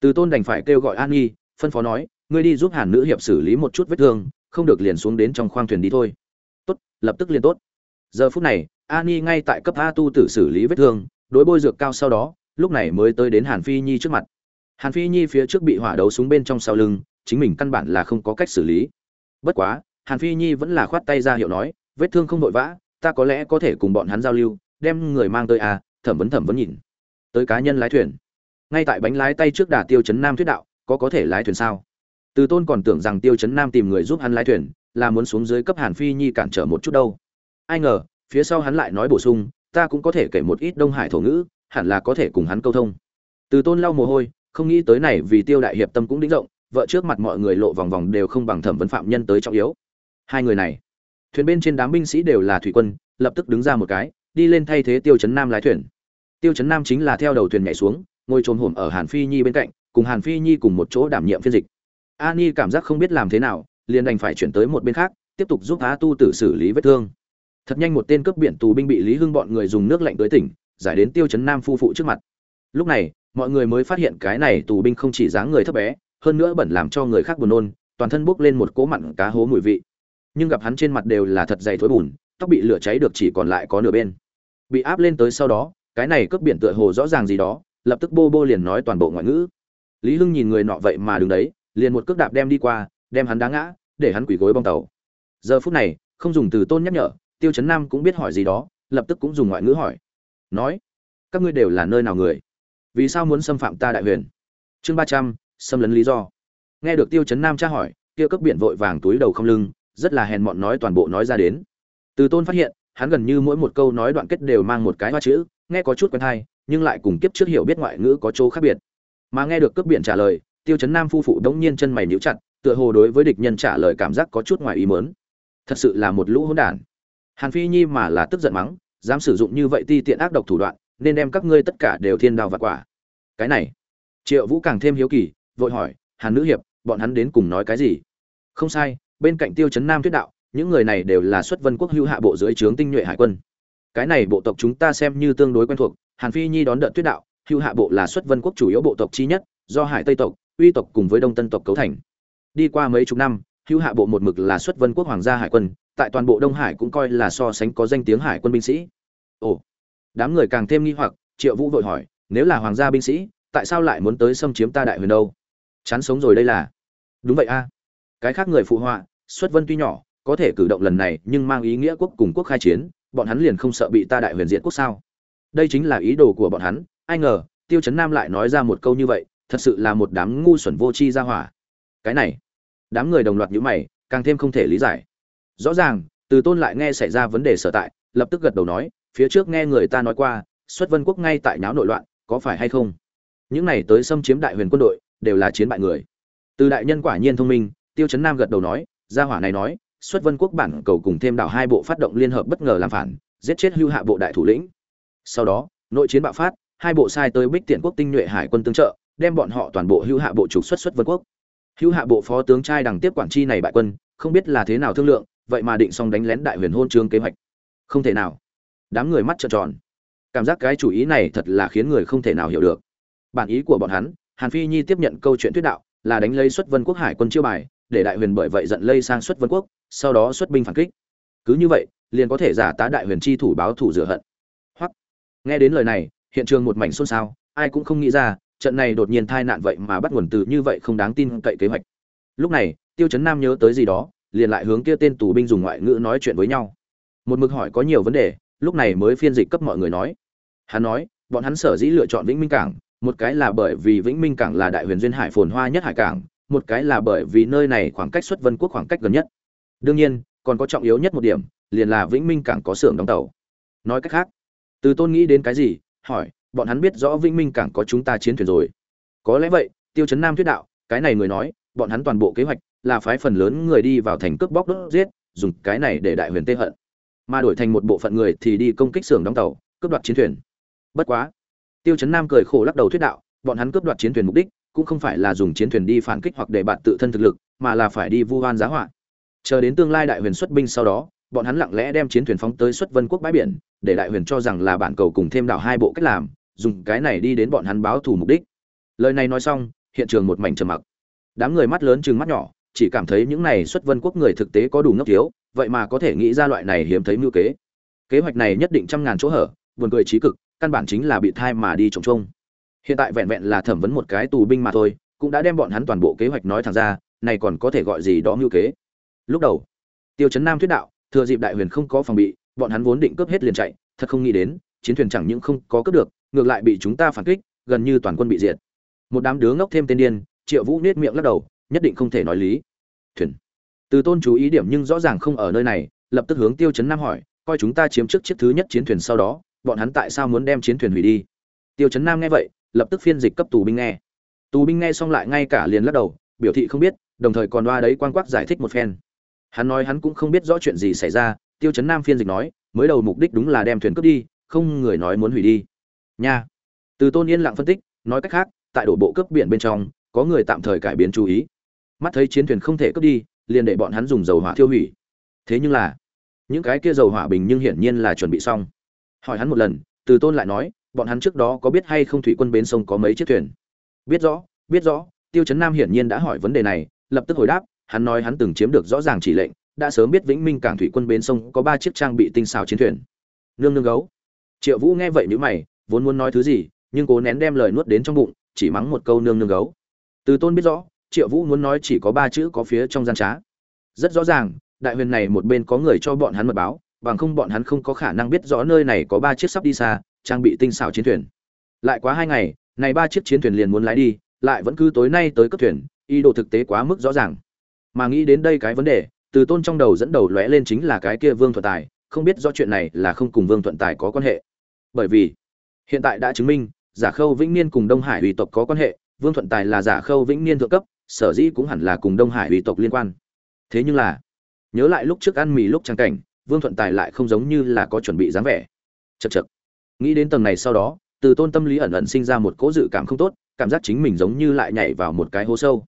Từ tôn đành phải kêu gọi an nhi, phân phó nói, ngươi đi giúp hàn nữ hiệp xử lý một chút vết thương, không được liền xuống đến trong khoang thuyền đi thôi. Tốt, lập tức liền tốt. Giờ phút này, an nhi ngay tại cấp a tu tử xử lý vết thương, đối bôi dược cao sau đó, lúc này mới tới đến hàn phi nhi trước mặt hàn phi nhi phía trước bị hỏa đấu súng bên trong sau lưng, chính mình căn bản là không có cách xử lý. Bất quá, hàn phi nhi vẫn là khoát tay ra hiệu nói, vết thương không vội vã, ta có lẽ có thể cùng bọn hắn giao lưu, đem người mang tới à? Thẩm vấn thẩm vấn nhìn. Tới cá nhân lái thuyền. Ngay tại bánh lái tay trước đà tiêu chấn nam thuyết đạo, có có thể lái thuyền sao? Từ tôn còn tưởng rằng tiêu chấn nam tìm người giúp hắn lái thuyền, là muốn xuống dưới cấp hàn phi nhi cản trở một chút đâu. Ai ngờ, phía sau hắn lại nói bổ sung, ta cũng có thể kể một ít đông hải thổ ngữ, hẳn là có thể cùng hắn câu thông. Từ tôn lau mồ hôi không nghĩ tới này vì tiêu đại hiệp tâm cũng đĩnh rộng, vợ trước mặt mọi người lộ vòng vòng đều không bằng thẩm vấn phạm nhân tới trọng yếu. Hai người này, thuyền bên trên đám binh sĩ đều là thủy quân, lập tức đứng ra một cái, đi lên thay thế tiêu chấn nam lái thuyền. Tiêu chấn nam chính là theo đầu thuyền nhảy xuống, ngồi trồn hổm ở hàn phi nhi bên cạnh, cùng hàn phi nhi cùng một chỗ đảm nhiệm phiên dịch. Ani cảm giác không biết làm thế nào, liền đành phải chuyển tới một bên khác, tiếp tục giúp á tu tử xử lý vết thương. Thật nhanh một tên cướp biển tù binh bị lý hưng bọn người dùng nước lạnh tới tỉnh, giải đến tiêu chấn nam phu phụ trước mặt. Lúc này mọi người mới phát hiện cái này tù binh không chỉ dáng người thấp bé, hơn nữa bẩn làm cho người khác buồn nôn, toàn thân bốc lên một cỗ mặn cá hố mùi vị. Nhưng gặp hắn trên mặt đều là thật dày thối bùn, tóc bị lửa cháy được chỉ còn lại có nửa bên. Bị áp lên tới sau đó, cái này cướp biển tựa hồ rõ ràng gì đó, lập tức bô bô liền nói toàn bộ ngoại ngữ. Lý hưng nhìn người nọ vậy mà đứng đấy, liền một cước đạp đem đi qua, đem hắn đá ngã, để hắn quỳ gối bong tàu. Giờ phút này, không dùng từ tôn nhắc nhở, tiêu chấn nam cũng biết hỏi gì đó, lập tức cũng dùng ngoại ngữ hỏi. Nói, các ngươi đều là nơi nào người? Vì sao muốn xâm phạm ta đại huyền? Chương ba trăm, xâm lấn lý do. Nghe được tiêu chấn nam tra hỏi, kia cấp biển vội vàng túi đầu không lưng, rất là hèn mọn nói toàn bộ nói ra đến. Từ tôn phát hiện, hắn gần như mỗi một câu nói đoạn kết đều mang một cái hoa chữ, nghe có chút quen thai nhưng lại cùng kiếp trước hiểu biết ngoại ngữ có chỗ khác biệt. Mà nghe được cấp biển trả lời, tiêu chấn nam phu phụ đống nhiên chân mày níu chặt, tựa hồ đối với địch nhân trả lời cảm giác có chút ngoài ý mớn thật sự là một lũ hỗn đản. Hàn phi nhi mà là tức giận mắng, dám sử dụng như vậy ti tiện ác độc thủ đoạn nên đem các ngươi tất cả đều thiên đao và quả. Cái này, triệu vũ càng thêm hiếu kỳ, vội hỏi, hàn nữ hiệp, bọn hắn đến cùng nói cái gì? Không sai, bên cạnh tiêu chấn nam thuyết đạo, những người này đều là xuất vân quốc hưu hạ bộ dưới trướng tinh nhuệ hải quân. Cái này bộ tộc chúng ta xem như tương đối quen thuộc, hàn phi nhi đón đợt tuyết đạo hưu hạ bộ là xuất vân quốc chủ yếu bộ tộc chi nhất, do hải tây tộc, uy tộc cùng với đông tân tộc cấu thành. Đi qua mấy chục năm hưu hạ bộ một mực là xuất vân quốc hoàng gia hải quân, tại toàn bộ đông hải cũng coi là so sánh có danh tiếng hải quân binh sĩ. Ồ đám người càng thêm nghi hoặc, triệu vũ vội hỏi, nếu là hoàng gia binh sĩ, tại sao lại muốn tới xâm chiếm ta đại huyền đâu? Chán sống rồi đây là. Đúng vậy a. Cái khác người phụ họa, xuất vân tuy nhỏ, có thể cử động lần này nhưng mang ý nghĩa quốc cùng quốc khai chiến, bọn hắn liền không sợ bị ta đại huyền diệt quốc sao? Đây chính là ý đồ của bọn hắn. Ai ngờ, tiêu chấn nam lại nói ra một câu như vậy, thật sự là một đám ngu xuẩn vô tri ra hỏa. Cái này, đám người đồng loạt nhữ mày, càng thêm không thể lý giải. Rõ ràng, từ tôn lại nghe xảy ra vấn đề sở tại, lập tức gật đầu nói phía trước nghe người ta nói qua, xuất vân quốc ngay tại nháo nội loạn, có phải hay không? Những này tới xâm chiếm đại huyền quân đội, đều là chiến bại người. Từ đại nhân quả nhiên thông minh, tiêu chấn nam gật đầu nói, gia hỏa này nói, xuất vân quốc bản cầu cùng thêm đảo hai bộ phát động liên hợp bất ngờ làm phản, giết chết hưu hạ bộ đại thủ lĩnh. Sau đó, nội chiến bạo phát, hai bộ sai tới bích tiện quốc tinh nhuệ hải quân tương trợ, đem bọn họ toàn bộ hưu hạ bộ trục xuất xuất vân quốc. Hưu hạ bộ phó tướng trai đằng tiếp quản chi này bại quân, không biết là thế nào thương lượng, vậy mà định xong đánh lén đại huyền hôn trương kế hoạch. Không thể nào đám người mắt trợn tròn. Cảm giác cái chủ ý này thật là khiến người không thể nào hiểu được. Bản ý của bọn hắn, hàn phi nhi tiếp nhận câu chuyện thuyết đạo, là đánh lấy xuất vân quốc hải quân chiêu bài, để đại huyền bởi vậy giận lây sang xuất vân quốc, sau đó xuất binh phản kích. Cứ như vậy, liền có thể giả tá đại huyền chi thủ báo thủ rửa hận. Hoặc, nghe đến lời này, hiện trường một mảnh xôn xao, ai cũng không nghĩ ra, trận này đột nhiên tai nạn vậy mà bắt nguồn từ như vậy không đáng tin cậy kế hoạch. Lúc này, tiêu chấn nam nhớ tới gì đó, liền lại hướng kia tên tù binh dùng ngoại ngữ nói chuyện với nhau. Một mực hỏi có nhiều vấn đề lúc này mới phiên dịch cấp mọi người nói. Hắn nói, bọn hắn sở dĩ lựa chọn vĩnh minh cảng, một cái là bởi vì vĩnh minh cảng là đại huyền duyên hải phồn hoa nhất hải cảng, một cái là bởi vì nơi này khoảng cách xuất vân quốc khoảng cách gần nhất. Đương nhiên, còn có trọng yếu nhất một điểm, liền là vĩnh minh cảng có xưởng đóng tàu. Nói cách khác, từ tôn nghĩ đến cái gì, hỏi, bọn hắn biết rõ vĩnh minh cảng có chúng ta chiến thuyền rồi. Có lẽ vậy, tiêu chấn nam thuyết đạo, cái này người nói, bọn hắn toàn bộ kế hoạch là phái phần lớn người đi vào thành cướp bóc đốt giết, dùng cái này để đại huyền tê hận mà đổi thành một bộ phận người thì đi công kích xưởng đóng tàu, cướp đoạt chiến thuyền. Bất quá, tiêu chấn nam cười khổ lắc đầu thuyết đạo, bọn hắn cướp đoạt chiến thuyền mục đích, cũng không phải là dùng chiến thuyền đi phản kích hoặc để bạn tự thân thực lực, mà là phải đi vu oan giá họa. Chờ đến tương lai đại huyền xuất binh sau đó, bọn hắn lặng lẽ đem chiến thuyền phóng tới xuất vân quốc bãi biển, để đại huyền cho rằng là bản cầu cùng thêm đảo hai bộ cách làm, dùng cái này đi đến bọn hắn báo thù mục đích. Lời này nói xong, hiện trường một mảnh trầm mặc. Đám người mắt lớn chừng mắt nhỏ chỉ cảm thấy những này xuất vân quốc người thực tế có đủ ngốc thiếu, vậy mà có thể nghĩ ra loại này hiếm thấy mưu kế. Kế hoạch này nhất định trăm ngàn chỗ hở, buồn cười trí cực, căn bản chính là bị thai mà đi trồng trông hiện tại vẹn vẹn là thẩm vấn một cái tù binh mà thôi, cũng đã đem bọn hắn toàn bộ kế hoạch nói thẳng ra, này còn có thể gọi gì đó mưu kế. Lúc đầu, tiêu chấn nam thuyết đạo, thừa dịp đại huyền không có phòng bị, bọn hắn vốn định cướp hết liền chạy, thật không nghĩ đến, chiến thuyền chẳng những không có cướp được, ngược lại bị chúng ta phản kích, gần như toàn quân bị diệt. Một đám đứa ngốc thêm tên điên, triệu vũ nết miệng lắc đầu nhất định không thể nói lý. Thuyền. Từ tôn chú ý điểm nhưng rõ ràng không ở nơi này, lập tức hướng tiêu chấn nam hỏi, coi chúng ta chiếm trước chiếc thứ nhất chiến thuyền sau đó, bọn hắn tại sao muốn đem chiến thuyền hủy đi? Tiêu chấn nam nghe vậy, lập tức phiên dịch cấp tù binh nghe. Tù binh nghe xong lại ngay cả liền lắc đầu, biểu thị không biết, đồng thời còn đoa đấy quan quắc giải thích một phen. Hắn nói hắn cũng không biết rõ chuyện gì xảy ra, tiêu chấn nam phiên dịch nói, mới đầu mục đích đúng là đem thuyền cướp đi, không người nói muốn hủy đi. Nha. Từ tôn yên lặng phân tích, nói cách khác, tại đổ bộ cướp biển bên trong, có người tạm thời cải biến chú ý mắt thấy chiến thuyền không thể cướp đi, liền để bọn hắn dùng dầu hỏa thiêu hủy. Thế nhưng là, những cái kia dầu hỏa bình nhưng hiển nhiên là chuẩn bị xong. Hỏi hắn một lần, từ tôn lại nói, bọn hắn trước đó có biết hay không thủy quân bến sông có mấy chiếc thuyền? Biết rõ biết rõ, tiêu chấn nam hiển nhiên đã hỏi vấn đề này, lập tức hồi đáp, hắn nói hắn từng chiếm được rõ ràng chỉ lệnh, đã sớm biết vĩnh minh cảng thủy quân bến sông có ba chiếc trang bị tinh xào chiến thuyền. Nương nương gấu. Triệu vũ nghe vậy nhữ mày, vốn muốn nói thứ gì, nhưng cố nén đem lời nuốt đến trong bụng, chỉ mắng một câu nương nương gấu. Từ tôn biết rõ triệu vũ muốn nói chỉ có ba chữ có phía trong gian trá. Rất rõ ràng, đại huyền này một bên có người cho bọn hắn mật báo, bằng không bọn hắn không có khả năng biết rõ nơi này có ba chiếc sắp đi xa, trang bị tinh xảo chiến thuyền. Lại quá hai ngày, này ba chiếc chiến thuyền liền muốn lái đi, lại vẫn cứ tối nay tới cấp thuyền, ý đồ thực tế quá mức rõ ràng. Mà nghĩ đến đây cái vấn đề, từ tôn trong đầu dẫn đầu lóe lên chính là cái kia vương thuận tài, không biết do chuyện này là không cùng vương thuận tài có quan hệ. Bởi vì, hiện tại đã chứng minh, giả khâu vĩnh niên cùng đông hải ủy tộc có quan hệ, vương thuận tài là giả khâu vĩnh niên thượng cấp sở dĩ cũng hẳn là cùng đông hải ủy tộc liên quan. Thế nhưng là, nhớ lại lúc trước ăn mì lúc trang cảnh, vương thuận tài lại không giống như là có chuẩn bị dáng vẻ. Chật chật nghĩ đến tầng này sau đó, từ tôn tâm lý ẩn ẩn sinh ra một cố dự cảm không tốt, cảm giác chính mình giống như lại nhảy vào một cái hố sâu.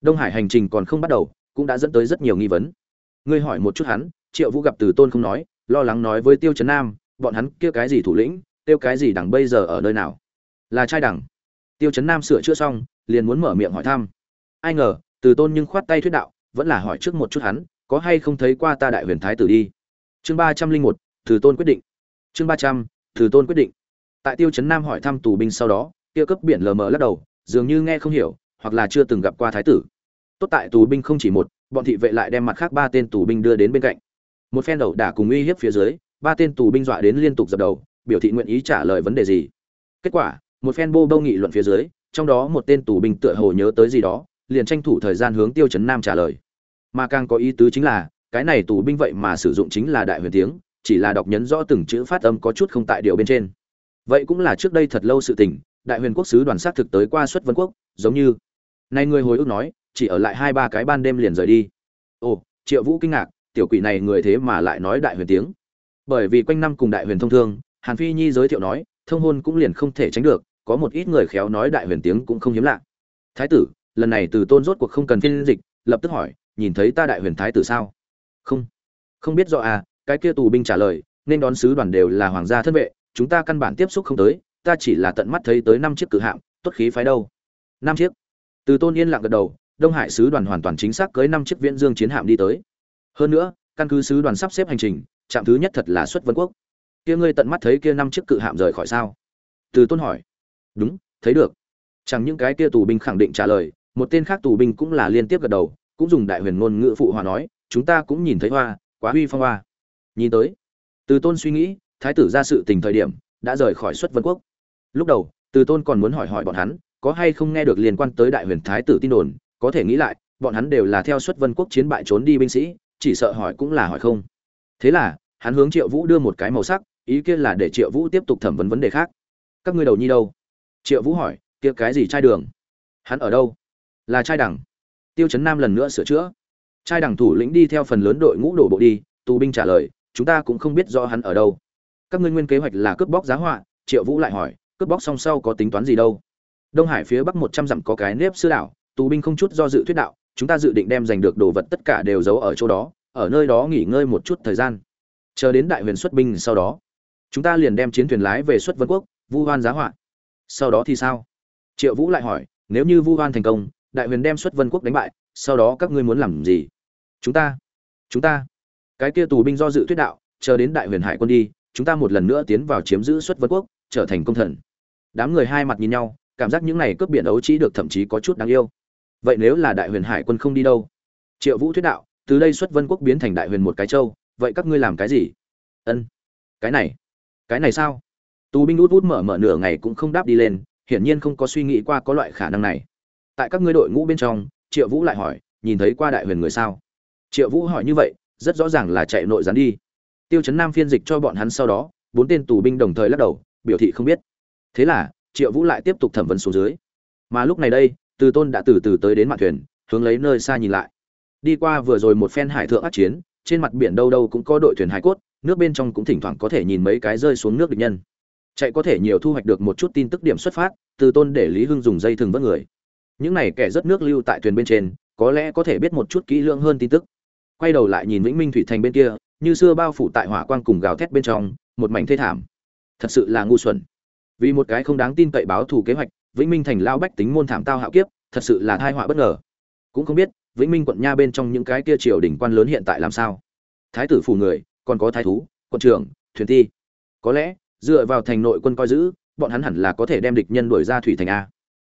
Đông hải hành trình còn không bắt đầu, cũng đã dẫn tới rất nhiều nghi vấn. Ngươi hỏi một chút hắn, triệu vũ gặp từ tôn không nói, lo lắng nói với tiêu trấn nam, bọn hắn kia cái gì thủ lĩnh tiêu cái gì đằng bây giờ ở nơi nào? Là trai đằng. Tiêu trấn nam sửa chữa xong, liền muốn mở miệng hỏi thăm ai ngờ, từ tôn nhưng khoát tay thuyết đạo, vẫn là hỏi trước một chút hắn, có hay không thấy qua ta đại huyền thái tử đi? Chương ba trăm linh một, từ tôn quyết định. Chương ba trăm, từ tôn quyết định. Tại tiêu chấn nam hỏi thăm tù binh sau đó, kia cấp biển lờ mờ lắc đầu, dường như nghe không hiểu, hoặc là chưa từng gặp qua thái tử. Tốt tại tù binh không chỉ một, bọn thị vệ lại đem mặt khác ba tên tù binh đưa đến bên cạnh. Một phen đầu đả cùng uy hiếp phía dưới, ba tên tù binh dọa đến liên tục dập đầu, biểu thị nguyện ý trả lời vấn đề gì. Kết quả, một phen bô bâu nghị luận phía dưới, trong đó một tên tù binh tựa hồ nhớ tới gì đó liền tranh thủ thời gian hướng tiêu chấn nam trả lời. Mà càng có ý tứ chính là, cái này tù binh vậy mà sử dụng chính là đại huyền tiếng, chỉ là đọc nhấn rõ từng chữ phát âm có chút không tại điều bên trên. Vậy cũng là trước đây thật lâu sự tình, đại huyền quốc sứ đoàn xác thực tới qua xuất vân quốc, giống như. Này người hồi ức nói, chỉ ở lại hai ba cái ban đêm liền rời đi. Ồ, triệu vũ kinh ngạc, tiểu quỷ này người thế mà lại nói đại huyền tiếng. Bởi vì quanh năm cùng đại huyền thông thương, hàn phi nhi giới thiệu nói, thông hôn cũng liền không thể tránh được, có một ít người khéo nói đại huyền tiếng cũng không hiếm lạ. Thái tử lần này từ tôn rốt cuộc không cần phiên dịch, lập tức hỏi, nhìn thấy ta đại huyền thái tử sao? Không. Không biết rõ à cái kia tù binh trả lời, nên đón sứ đoàn đều là hoàng gia thân vệ, chúng ta căn bản tiếp xúc không tới, ta chỉ là tận mắt thấy tới năm chiếc cự hạm, tốt khí phái đâu. Năm chiếc? Từ tôn yên lặng gật đầu, đông hải sứ đoàn hoàn toàn chính xác cưới năm chiếc viễn dương chiến hạm đi tới. Hơn nữa, căn cứ sứ đoàn sắp xếp hành trình, trạm thứ nhất thật là xuất vân quốc. Kia ngươi tận mắt thấy kia năm chiếc cự hạm rời khỏi sao? Từ tôn hỏi. Đúng, thấy được. Chẳng những cái kia tù binh khẳng định trả lời một tên khác tù binh cũng là liên tiếp gật đầu, cũng dùng đại huyền ngôn ngữ phụ hòa nói, chúng ta cũng nhìn thấy hoa, quá huy phong hoa. Nhìn tới, từ tôn suy nghĩ, thái tử ra sự tình thời điểm, đã rời khỏi xuất vân quốc. Lúc đầu, từ tôn còn muốn hỏi hỏi bọn hắn, có hay không nghe được liên quan tới đại huyền thái tử tin đồn, có thể nghĩ lại, bọn hắn đều là theo xuất vân quốc chiến bại trốn đi binh sĩ, chỉ sợ hỏi cũng là hỏi không. Thế là, hắn hướng triệu vũ đưa một cái màu sắc, ý kiến là để triệu vũ tiếp tục thẩm vấn vấn đề khác. Các ngươi đầu nhi đâu? Triệu vũ hỏi, kia cái gì trai đường? Hắn ở đâu? Là trai đẳng. Tiêu chấn nam lần nữa sửa chữa. Trai đẳng thủ lĩnh đi theo phần lớn đội ngũ đổ bộ đi, tù binh trả lời, chúng ta cũng không biết rõ hắn ở đâu. Các ngươi nguyên kế hoạch là cướp bóc giá họa. Triệu vũ lại hỏi, cướp bóc song sau có tính toán gì đâu? Đông hải phía bắc một trăm dặm có cái nếp sư đảo, tù binh không chút do dự thuyết đạo, chúng ta dự định đem giành được đồ vật tất cả đều giấu ở chỗ đó, ở nơi đó nghỉ ngơi một chút thời gian. Chờ đến đại huyền xuất binh sau đó, chúng ta liền đem chiến thuyền lái về xuất vân quốc, vu hoan giá họa. Sau đó thì sao? Triệu vũ lại hỏi, nếu như vu hoan thành công đại huyền đem xuất vân quốc đánh bại, sau đó các ngươi muốn làm gì? Chúng ta chúng ta. Cái kia tù binh do dự thuyết đạo, chờ đến đại huyền hải quân đi, chúng ta một lần nữa tiến vào chiếm giữ xuất vân quốc, trở thành công thần. Đám người hai mặt nhìn nhau, cảm giác những này cướp biển ấu trí được thậm chí có chút đáng yêu. Vậy nếu là đại huyền hải quân không đi đâu? Triệu vũ thuyết đạo, từ đây xuất vân quốc biến thành đại huyền một cái châu, vậy các ngươi làm cái gì? Ân, cái này cái này sao? Tù binh út út mở mở nửa ngày cũng không đáp đi lên, hiển nhiên không có suy nghĩ qua có loại khả năng này tại các ngươi đội ngũ bên trong, triệu vũ lại hỏi, nhìn thấy qua đại huyền người sao? Triệu vũ hỏi như vậy, rất rõ ràng là chạy nội gián đi. Tiêu chấn nam phiên dịch cho bọn hắn sau đó, bốn tên tù binh đồng thời lắc đầu, biểu thị không biết. Thế là, triệu vũ lại tiếp tục thẩm vấn xuống dưới. Mà lúc này đây, từ tôn đã từ từ tới đến mặt thuyền, hướng lấy nơi xa nhìn lại. Đi qua vừa rồi một phen hải thượng át chiến, trên mặt biển đâu đâu cũng có đội thuyền hải cốt, nước bên trong cũng thỉnh thoảng có thể nhìn mấy cái rơi xuống nước địch nhân. Chạy có thể nhiều thu hoạch được một chút tin tức điểm xuất phát, từ tôn để lý hưng dùng dây thừng vớt người những này kẻ rất nước lưu tại thuyền bên trên có lẽ có thể biết một chút kỹ lưỡng hơn tin tức. Quay đầu lại nhìn vĩnh minh thủy thành bên kia như xưa bao phủ tại hỏa quang cùng gào thét bên trong một mảnh thê thảm. Thật sự là ngu xuẩn. Vì một cái không đáng tin cậy báo thù kế hoạch vĩnh minh thành lao bách tính môn thảm tao hạo kiếp thật sự là thai họa bất ngờ. Cũng không biết vĩnh minh quận nha bên trong những cái kia triều đình quan lớn hiện tại làm sao? Thái tử phủ người còn có thái thú quận trưởng thuyền thi, có lẽ dựa vào thành nội quân coi giữ bọn hắn hẳn là có thể đem địch nhân đuổi ra thủy thành a.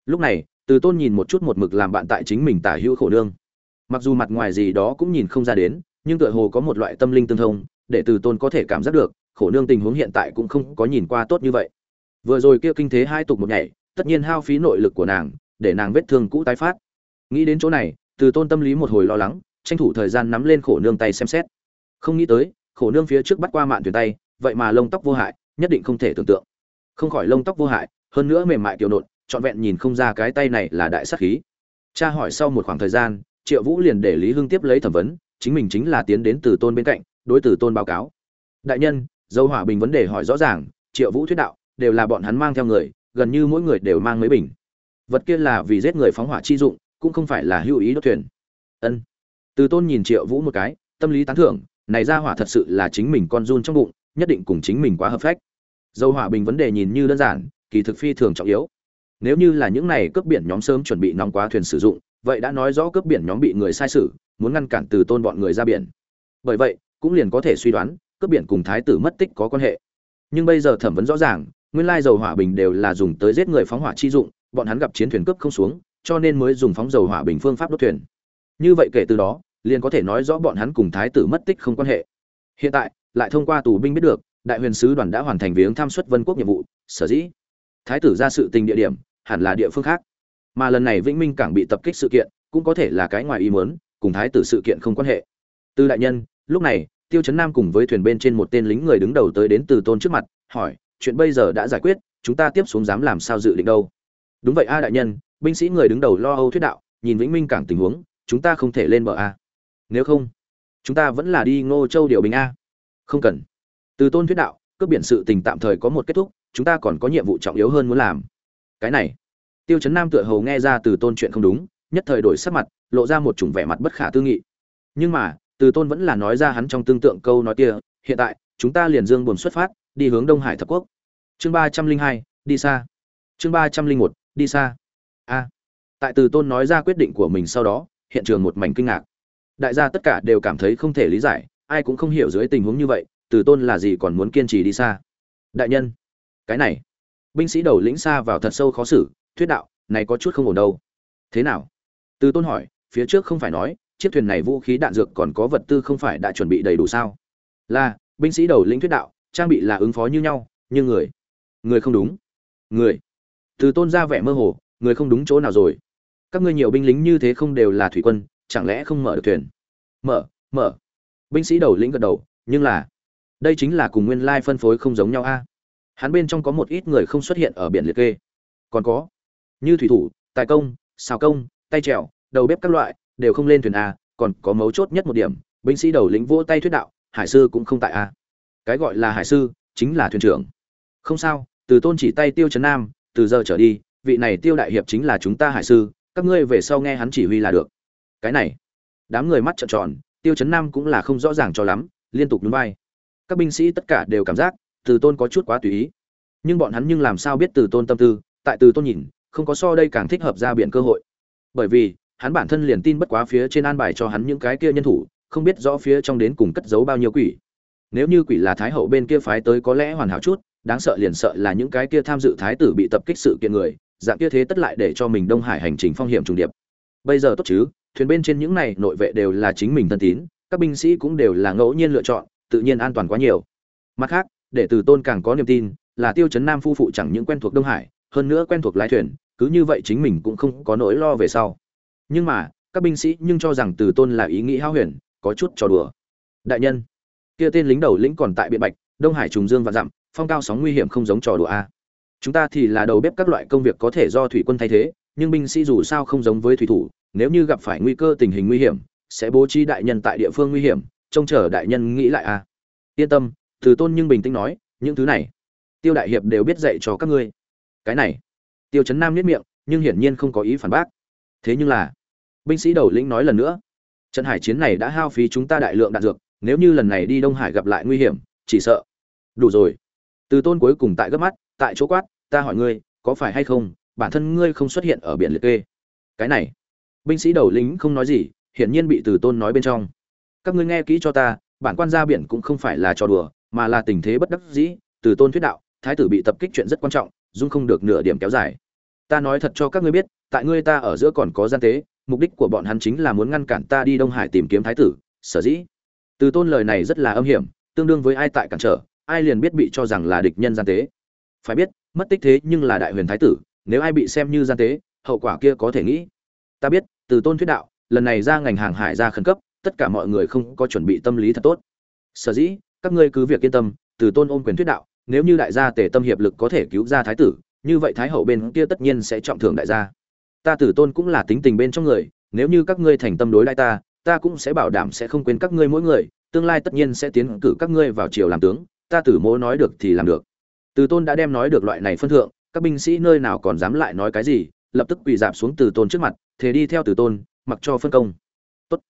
Lúc này từ tôn nhìn một chút một mực làm bạn tại chính mình tả hữu khổ nương. Mặc dù mặt ngoài gì đó cũng nhìn không ra đến, nhưng tựa hồ có một loại tâm linh tương thông, để từ tôn có thể cảm giác được, khổ nương tình huống hiện tại cũng không có nhìn qua tốt như vậy. Vừa rồi kia kinh thế hai tục một nhảy, tất nhiên hao phí nội lực của nàng, để nàng vết thương cũ tái phát. Nghĩ đến chỗ này, từ tôn tâm lý một hồi lo lắng, tranh thủ thời gian nắm lên khổ nương tay xem xét. Không nghĩ tới, khổ nương phía trước bắt qua mạn thuyền tay, vậy mà lông tóc vô hại, nhất định không thể tưởng tượng. Không khỏi lông tóc vô hại, hơn nữa mềm mại kiểu nộn trọn vẹn nhìn không ra cái tay này là đại sát khí. Cha hỏi sau một khoảng thời gian, triệu vũ liền để lý hưng tiếp lấy thẩm vấn, chính mình chính là tiến đến từ tôn bên cạnh, đối từ tôn báo cáo. Đại nhân, dâu hỏa bình vấn đề hỏi rõ ràng, triệu vũ thuyết đạo, đều là bọn hắn mang theo người, gần như mỗi người đều mang mấy bình. Vật kia là vì giết người phóng hỏa chi dụng, cũng không phải là hữu ý đốt thuyền. Ân. Từ tôn nhìn triệu vũ một cái, tâm lý tán thưởng, này ra hỏa thật sự là chính mình con run trong bụng, nhất định cùng chính mình quá hợp phách. Dâu hỏa bình vấn đề nhìn như đơn giản, kỳ thực phi thường trọng yếu nếu như là những này cướp biển nhóm sớm chuẩn bị nóng quá thuyền sử dụng, vậy đã nói rõ cướp biển nhóm bị người sai sử muốn ngăn cản từ tôn bọn người ra biển. Bởi vậy, cũng liền có thể suy đoán, cướp biển cùng thái tử mất tích có quan hệ. Nhưng bây giờ thẩm vấn rõ ràng, nguyên lai dầu hỏa bình đều là dùng tới giết người phóng hỏa chi dụng, bọn hắn gặp chiến thuyền cướp không xuống, cho nên mới dùng phóng dầu hỏa bình phương pháp đốt thuyền. Như vậy kể từ đó, liền có thể nói rõ bọn hắn cùng thái tử mất tích không quan hệ. Hiện tại, lại thông qua tù binh biết được, đại huyền sứ đoàn đã hoàn thành viếng tham xuất vân quốc nhiệm vụ, sở dĩ thái tử ra sự tình địa điểm, hẳn là địa phương khác. Mà lần này vĩnh minh cảng bị tập kích sự kiện, cũng có thể là cái ngoài ý muốn, cùng thái tử sự kiện không quan hệ. Từ đại nhân, lúc này, tiêu chấn nam cùng với thuyền bên trên một tên lính người đứng đầu tới đến từ tôn trước mặt, hỏi, chuyện bây giờ đã giải quyết, chúng ta tiếp xuống dám làm sao dự định đâu? Đúng vậy a, đại nhân. Binh sĩ người đứng đầu lo âu thuyết đạo, nhìn vĩnh minh cảng tình huống, chúng ta không thể lên bờ a. Nếu không, chúng ta vẫn là đi ngô châu điều bình a. Không cần. Từ tôn thuyết đạo, cướp biển sự tình tạm thời có một kết thúc chúng ta còn có nhiệm vụ trọng yếu hơn muốn làm. Cái này, tiêu chấn nam tựa hầu nghe ra từ tôn chuyện không đúng, nhất thời đổi sắc mặt, lộ ra một chủng vẻ mặt bất khả tư nghị. Nhưng mà, từ tôn vẫn là nói ra hắn trong tương tượng câu nói kia, hiện tại, chúng ta liền dương buồn xuất phát, đi hướng đông hải thập quốc. Chương ba trăm linh hai, đi xa. Chương ba trăm linh một, đi xa. A. Tại từ tôn nói ra quyết định của mình sau đó, hiện trường một mảnh kinh ngạc. Đại gia tất cả đều cảm thấy không thể lý giải, ai cũng không hiểu dưới tình huống như vậy, từ tôn là gì còn muốn kiên trì đi xa. Đại nhân cái này. Binh sĩ đầu lĩnh xa vào thật sâu khó xử, thuyết đạo, này có chút không ổn đâu. Thế nào? Từ tôn hỏi, phía trước không phải nói, chiếc thuyền này vũ khí đạn dược còn có vật tư không phải đã chuẩn bị đầy đủ sao? Là, binh sĩ đầu lĩnh thuyết đạo, trang bị là ứng phó như nhau, nhưng người người không đúng. Người. Từ tôn ra vẻ mơ hồ, người không đúng chỗ nào rồi? Các ngươi nhiều binh lính như thế không đều là thủy quân, chẳng lẽ không mở được thuyền? Mở mở. Binh sĩ đầu lĩnh gật đầu, nhưng là, đây chính là cùng nguyên lai phân phối không giống nhau a hắn bên trong có một ít người không xuất hiện ở biển liệt kê. Còn có, như thủy thủ, tài công, xào công, tay trèo, đầu bếp các loại, đều không lên thuyền a, còn có mấu chốt nhất một điểm, binh sĩ đầu lĩnh vỗ tay thuyết đạo, hải sư cũng không tại a. Cái gọi là hải sư, chính là thuyền trưởng. Không sao, từ tôn chỉ tay tiêu trấn nam, từ giờ trở đi, vị này tiêu đại hiệp chính là chúng ta hải sư, các ngươi về sau nghe hắn chỉ huy là được. Cái này, đám người mắt trợn tròn, tiêu chấn nam cũng là không rõ ràng cho lắm, liên tục nhún vai các binh sĩ tất cả đều cảm giác từ tôn có chút quá tùy ý. Nhưng bọn hắn nhưng làm sao biết từ tôn tâm tư? Tại từ tôn nhìn, không có so đây càng thích hợp ra biển cơ hội. Bởi vì, hắn bản thân liền tin bất quá phía trên an bài cho hắn những cái kia nhân thủ, không biết rõ phía trong đến cùng cất giấu bao nhiêu quỷ. Nếu như quỷ là thái hậu bên kia phái tới có lẽ hoàn hảo chút, đáng sợ liền sợ là những cái kia tham dự thái tử bị tập kích sự kiện người, dạng kia thế tất lại để cho mình đông hải hành trình phong hiểm trùng điệp. Bây giờ tốt chứ, thuyền bên trên những này nội vệ đều là chính mình thân tín, các binh sĩ cũng đều là ngẫu nhiên lựa chọn, tự nhiên an toàn quá nhiều. Mặt khác để từ tôn càng có niềm tin, là tiêu chấn nam phu phụ chẳng những quen thuộc đông hải, hơn nữa quen thuộc lái thuyền, cứ như vậy chính mình cũng không có nỗi lo về sau. Nhưng mà, các binh sĩ nhưng cho rằng từ tôn là ý nghĩ hao huyền, có chút trò đùa. Đại nhân, kia tên lính đầu lĩnh còn tại biện bạch, đông hải trùng dương và dặm, phong cao sóng nguy hiểm không giống trò đùa a. Chúng ta thì là đầu bếp các loại công việc có thể do thủy quân thay thế, nhưng binh sĩ dù sao không giống với thủy thủ, nếu như gặp phải nguy cơ tình hình nguy hiểm, sẽ bố trí đại nhân tại địa phương nguy hiểm, trông chờ đại nhân nghĩ lại a. Yên tâm từ tôn nhưng bình tĩnh nói, những thứ này, tiêu đại hiệp đều biết dạy cho các ngươi. Cái này. Tiêu chấn nam nhất miệng, nhưng hiển nhiên không có ý phản bác. Thế nhưng là, binh sĩ đầu lĩnh nói lần nữa, trận hải chiến này đã hao phí chúng ta đại lượng đạn dược, nếu như lần này đi đông hải gặp lại nguy hiểm, chỉ sợ. Đủ rồi. Từ tôn cuối cùng tại gấp mắt, tại chỗ quát, ta hỏi ngươi, có phải hay không, bản thân ngươi không xuất hiện ở biển liệt kê? Cái này. Binh sĩ đầu lính không nói gì, hiển nhiên bị từ tôn nói bên trong. Các ngươi nghe kỹ cho ta, bản quan ra biển cũng không phải là trò đùa mà là tình thế bất đắc dĩ, từ tôn thuyết đạo, thái tử bị tập kích chuyện rất quan trọng, dung không được nửa điểm kéo dài. Ta nói thật cho các ngươi biết, tại ngươi ta ở giữa còn có gian tế, mục đích của bọn hắn chính là muốn ngăn cản ta đi đông hải tìm kiếm thái tử, sở dĩ. Từ tôn lời này rất là âm hiểm, tương đương với ai tại cản trở, ai liền biết bị cho rằng là địch nhân gian tế. Phải biết, mất tích thế nhưng là đại huyền thái tử, nếu ai bị xem như gian tế, hậu quả kia có thể nghĩ. Ta biết, từ tôn thuyết đạo, lần này ra ngành hàng hải ra khẩn cấp, tất cả mọi người không có chuẩn bị tâm lý thật tốt. Sở dĩ các ngươi cứ việc yên tâm, từ tôn ôm quyền thuyết đạo, nếu như đại gia tề tâm hiệp lực có thể cứu ra thái tử, như vậy thái hậu bên kia tất nhiên sẽ trọng thưởng đại gia. Ta tử tôn cũng là tính tình bên trong người, nếu như các ngươi thành tâm đối lại ta ta cũng sẽ bảo đảm sẽ không quên các ngươi mỗi người, tương lai tất nhiên sẽ tiến cử các ngươi vào triều làm tướng, ta tử mỗ nói được thì làm được. Từ tôn đã đem nói được loại này phân thượng, các binh sĩ nơi nào còn dám lại nói cái gì, lập tức quỳ dạp xuống từ tôn trước mặt thế đi theo từ tôn, mặc cho phân công. Tốt.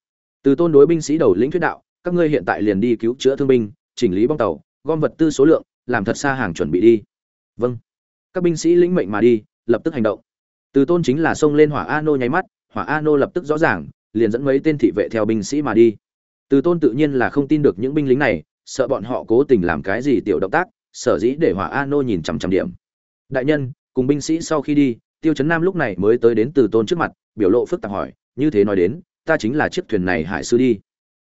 từ tôn đối binh sĩ đầu lĩnh thuyết đạo, các ngươi hiện tại liền đi cứu chữa thương binh chỉnh lý bong tàu, gom vật tư số lượng, làm thật xa hàng chuẩn bị đi. Vâng. Các binh sĩ lĩnh mệnh mà đi, lập tức hành động. Từ tôn chính là xông lên hỏa a nô nháy mắt, hỏa a nô lập tức rõ ràng, liền dẫn mấy tên thị vệ theo binh sĩ mà đi. Từ tôn tự nhiên là không tin được những binh lính này, sợ bọn họ cố tình làm cái gì tiểu động tác, sở dĩ để hỏa a nô nhìn chằm chằm điểm. Đại nhân, cùng binh sĩ sau khi đi, tiêu chấn nam lúc này mới tới đến từ tôn trước mặt, biểu lộ phức tạp hỏi, như thế nói đến, ta chính là chiếc thuyền này hải sư đi.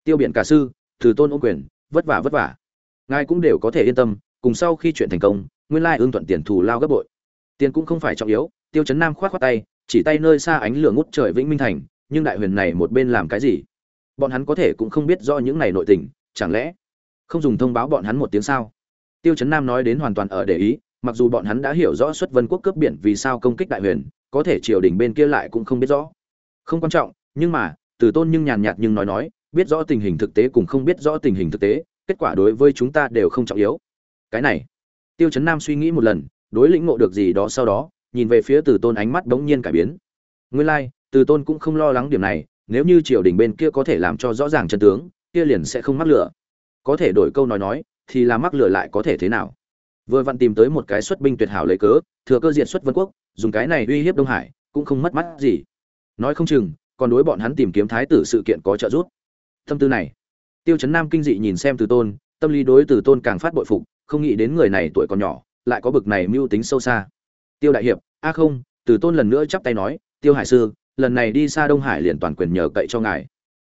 Tiêu biện cả sư, từ tôn ô quyền vất vả vất vả. Ngài cũng đều có thể yên tâm, cùng sau khi chuyện thành công, nguyên lai ưng thuận tiền thù lao gấp bội. Tiền cũng không phải trọng yếu, tiêu chấn nam khoát khoát tay, chỉ tay nơi xa ánh lửa ngút trời vĩnh minh thành, nhưng đại huyền này một bên làm cái gì? Bọn hắn có thể cũng không biết do những này nội tình, chẳng lẽ không dùng thông báo bọn hắn một tiếng sao? Tiêu chấn nam nói đến hoàn toàn ở để ý, mặc dù bọn hắn đã hiểu rõ xuất vân quốc cướp biển vì sao công kích đại huyền, có thể triều đình bên kia lại cũng không biết rõ. Không quan trọng, nhưng mà, từ tôn nhưng nhàn nhạt nhưng nói nói biết rõ tình hình thực tế cùng không biết rõ tình hình thực tế kết quả đối với chúng ta đều không trọng yếu. Cái này tiêu chấn nam suy nghĩ một lần đối lĩnh ngộ được gì đó sau đó nhìn về phía từ tôn ánh mắt bỗng nhiên cải biến. Nguyên lai like, từ tôn cũng không lo lắng điểm này nếu như triều đình bên kia có thể làm cho rõ ràng chân tướng kia liền sẽ không mắc lửa. Có thể đổi câu nói nói thì là mắc lửa lại có thể thế nào? Vừa vặn tìm tới một cái xuất binh tuyệt hảo lấy cớ thừa cơ diện xuất vân quốc dùng cái này uy hiếp đông hải cũng không mất mắt gì. Nói không chừng còn đối bọn hắn tìm kiếm thái tử sự kiện có trợ giúp tâm tư này. Tiêu chấn nam kinh dị nhìn xem từ tôn, tâm lý đối từ tôn càng phát bội phục, không nghĩ đến người này tuổi còn nhỏ, lại có bực này mưu tính sâu xa. Tiêu đại hiệp, a không, từ tôn lần nữa chắp tay nói, tiêu hải sư, lần này đi xa đông hải liền toàn quyền nhờ cậy cho ngài.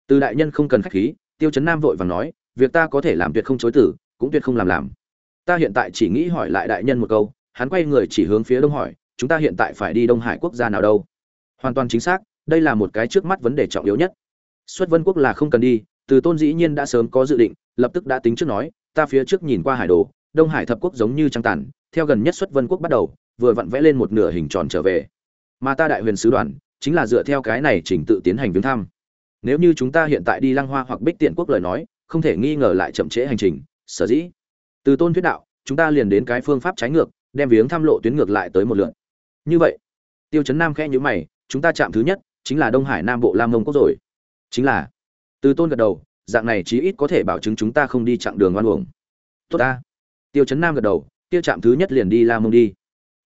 Từ đại nhân không cần khách khí, tiêu chấn nam vội vàng nói, việc ta có thể làm tuyệt không chối tử cũng tuyệt không làm làm. Ta hiện tại chỉ nghĩ hỏi lại đại nhân một câu, hắn quay người chỉ hướng phía đông hỏi, chúng ta hiện tại phải đi đông hải quốc gia nào đâu? Hoàn toàn chính xác, đây là một cái trước mắt vấn đề trọng yếu nhất xuất vân quốc là không cần đi, từ tôn dĩ nhiên đã sớm có dự định, lập tức đã tính trước nói, ta phía trước nhìn qua hải đồ, đông hải thập quốc giống như trăng tàn, theo gần nhất xuất vân quốc bắt đầu, vừa vặn vẽ lên một nửa hình tròn trở về. Mà ta đại huyền sứ đoàn, chính là dựa theo cái này trình tự tiến hành viếng thăm. Nếu như chúng ta hiện tại đi lăng hoa hoặc bích tiện quốc lời nói, không thể nghi ngờ lại chậm trễ hành trình, sở dĩ. Từ tôn thuyết đạo, chúng ta liền đến cái phương pháp trái ngược, đem viếng thăm lộ tuyến ngược lại tới một lượt. Như vậy, tiêu chấn nam khẽ nhữ mày, chúng ta chạm thứ nhất, chính là đông hải nam bộ lam mông quốc rồi chính là, từ tôn gật đầu, dạng này chí ít có thể bảo chứng chúng ta không đi chặng đường oan uổng. Tốt ta. Tiêu chấn nam gật đầu tiêu chạm thứ nhất liền đi lam mông đi.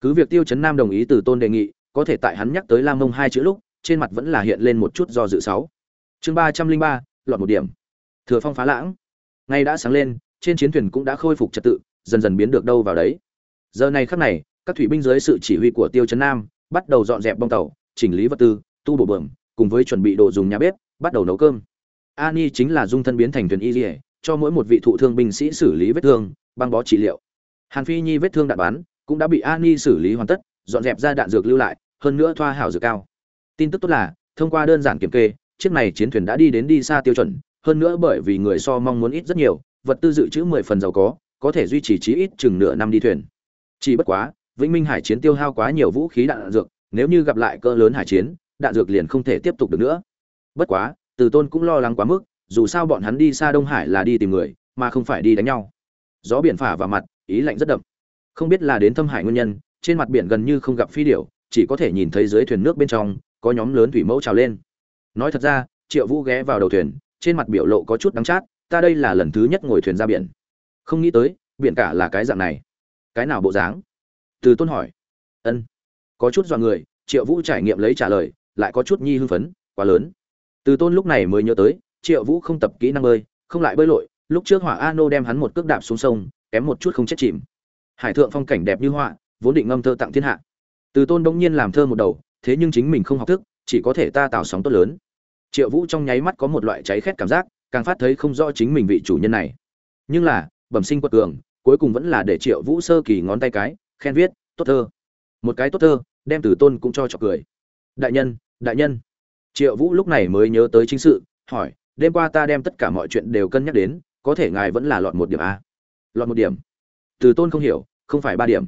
Cứ việc tiêu chấn nam đồng ý từ tôn đề nghị, có thể tại hắn nhắc tới lam mông hai chữ lúc, trên mặt vẫn là hiện lên một chút do dự sáu. Chương ba trăm linh ba lọt một điểm. Thừa phong phá lãng. Ngay đã sáng lên, trên chiến thuyền cũng đã khôi phục trật tự, dần dần biến được đâu vào đấy. Giờ này khắc này, các thủy binh dưới sự chỉ huy của tiêu chấn nam, bắt đầu dọn dẹp bong tàu, chỉnh lý vật tư, tu bổ bờm, cùng với chuẩn bị đồ dùng nhà bếp bắt đầu nấu cơm. Ani chính là dung thân biến thành thuyền y dỉa cho mỗi một vị thụ thương binh sĩ xử lý vết thương, băng bó trị liệu. Hàn phi nhi vết thương đạn bắn, cũng đã bị ani xử lý hoàn tất, dọn dẹp ra đạn dược lưu lại, hơn nữa thoa hảo dược cao. Tin tức tốt là, thông qua đơn giản kiểm kê, chiếc này chiến thuyền đã đi đến đi xa tiêu chuẩn, hơn nữa bởi vì người so mong muốn ít rất nhiều, vật tư dự trữ mười phần giàu có có thể duy trì chí ít chừng nửa năm đi thuyền. Chỉ bất quá, vĩnh minh hải chiến tiêu hao quá nhiều vũ khí đạn dược, nếu như gặp lại cỡ lớn hải chiến, đạn dược liền không thể tiếp tục được nữa bất quá, từ tôn cũng lo lắng quá mức, dù sao bọn hắn đi xa đông hải là đi tìm người, mà không phải đi đánh nhau. Gió biển phả vào mặt, ý lạnh rất đậm. Không biết là đến thâm hải nguyên nhân, trên mặt biển gần như không gặp phi điểu, chỉ có thể nhìn thấy dưới thuyền nước bên trong, có nhóm lớn thủy mẫu trào lên. Nói thật ra, triệu vũ ghé vào đầu thuyền, trên mặt biểu lộ có chút đắng chát, ta đây là lần thứ nhất ngồi thuyền ra biển. Không nghĩ tới, biển cả là cái dạng này. Cái nào bộ dáng? Từ tôn hỏi. Ân. Có chút dọa người, triệu vũ trải nghiệm lấy trả lời, lại có chút nhi hưng phấn, quá lớn từ tôn lúc này mới nhớ tới, triệu vũ không tập kỹ năng bơi, không lại bơi lội, lúc trước hỏa a nô đem hắn một cước đạp xuống sông, kém một chút không chết chìm. Hải thượng phong cảnh đẹp như họa, vốn định ngâm thơ tặng thiên hạ. Từ tôn bỗng nhiên làm thơ một đầu, thế nhưng chính mình không học thức, chỉ có thể ta tạo sóng tốt lớn. Triệu vũ trong nháy mắt có một loại cháy khét cảm giác, càng phát thấy không rõ chính mình vị chủ nhân này. Nhưng là, bẩm sinh quật cường, cuối cùng vẫn là để triệu vũ sơ kỳ ngón tay cái, khen viết, tốt thơ. Một cái tốt thơ, đem từ tôn cũng cho chọc cười. Đại nhân đại nhân triệu vũ lúc này mới nhớ tới chính sự, hỏi, đêm qua ta đem tất cả mọi chuyện đều cân nhắc đến, có thể ngài vẫn là lọt một điểm a lọt một điểm? Từ tôn không hiểu, không phải ba điểm.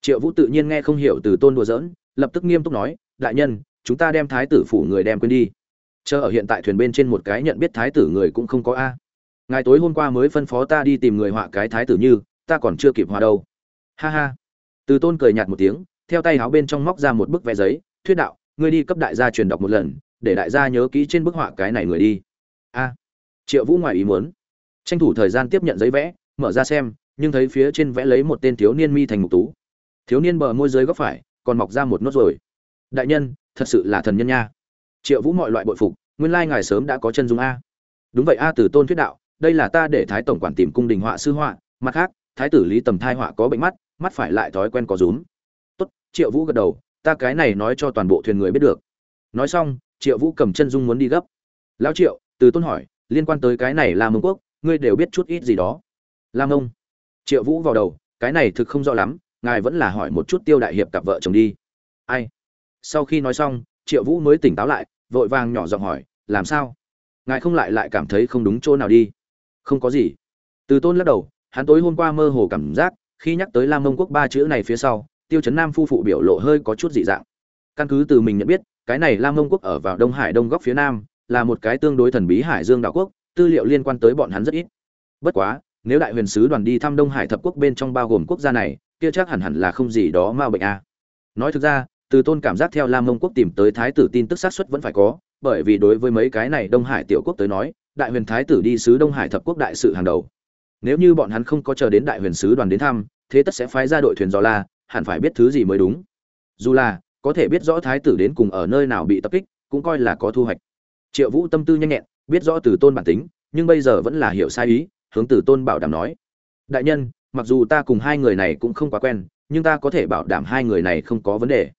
Triệu vũ tự nhiên nghe không hiểu từ tôn đùa giỡn, lập tức nghiêm túc nói, đại nhân, chúng ta đem thái tử phủ người đem quên đi. Chờ ở hiện tại thuyền bên trên một cái nhận biết thái tử người cũng không có a. Ngài tối hôm qua mới phân phó ta đi tìm người họa cái thái tử như, ta còn chưa kịp họa đâu. Ha ha. Từ tôn cười nhạt một tiếng, theo tay áo bên trong móc ra một bức vẽ giấy, thuyết đạo, ngươi đi cấp đại gia truyền đọc một lần để đại gia nhớ kỹ trên bức họa cái này người đi. A, triệu vũ ngoài ý muốn. Tranh thủ thời gian tiếp nhận giấy vẽ, mở ra xem, nhưng thấy phía trên vẽ lấy một tên thiếu niên mi thành mục tú. Thiếu niên bờ môi dưới góc phải, còn mọc ra một nốt rồi đại nhân, thật sự là thần nhân nha. Triệu vũ mọi loại bội phục, nguyên lai ngài sớm đã có chân dung a. Đúng vậy a, từ tôn thuyết đạo, đây là ta để thái tổng quản tìm cung đình họa sư họa, mặt khác, thái tử lý tầm thai họa có bệnh mắt mắt phải lại thói quen có rúm. Tốt, triệu vũ gật đầu, ta cái này nói cho toàn bộ thuyền người biết được. Nói xong triệu vũ cầm chân dung muốn đi gấp. Lão triệu, từ tôn hỏi, liên quan tới cái này là mông quốc, ngươi đều biết chút ít gì đó. Lam ông triệu vũ vào đầu, cái này thực không rõ lắm, ngài vẫn là hỏi một chút tiêu đại hiệp cặp vợ chồng đi. Ai? Sau khi nói xong, triệu vũ mới tỉnh táo lại, vội vàng nhỏ giọng hỏi, làm sao? Ngài không lại lại cảm thấy không đúng chỗ nào đi? Không có gì. Từ tôn lắc đầu, hắn tối hôm qua mơ hồ cảm giác, khi nhắc tới lam mông quốc ba chữ này phía sau, tiêu chấn nam phu phụ biểu lộ hơi có chút dị dạng. Căn cứ từ mình nhận biết cái này lam mông quốc ở vào đông hải đông góc phía nam, là một cái tương đối thần bí hải dương đảo quốc, tư liệu liên quan tới bọn hắn rất ít. Bất quá, nếu đại huyền sứ đoàn đi thăm đông hải thập quốc bên trong bao gồm quốc gia này, kia chắc hẳn hẳn là không gì đó ma bệnh a nói thực ra, từ tôn cảm giác theo lam mông quốc tìm tới thái tử tin tức xác suất vẫn phải có, bởi vì đối với mấy cái này đông hải tiểu quốc tới nói, đại huyền thái tử đi sứ đông hải thập quốc đại sự hàng đầu. Nếu như bọn hắn không có chờ đến đại huyền sứ đoàn đến thăm, thế tất sẽ phái ra đội thuyền dò la, hẳn phải biết thứ gì mới đúng. Dù là có thể biết rõ thái tử đến cùng ở nơi nào bị tập kích, cũng coi là có thu hoạch. Triệu vũ tâm tư nhanh nhẹn, biết rõ từ tôn bản tính, nhưng bây giờ vẫn là hiểu sai ý, hướng từ tôn bảo đảm nói, đại nhân, mặc dù ta cùng hai người này cũng không quá quen, nhưng ta có thể bảo đảm hai người này không có vấn đề.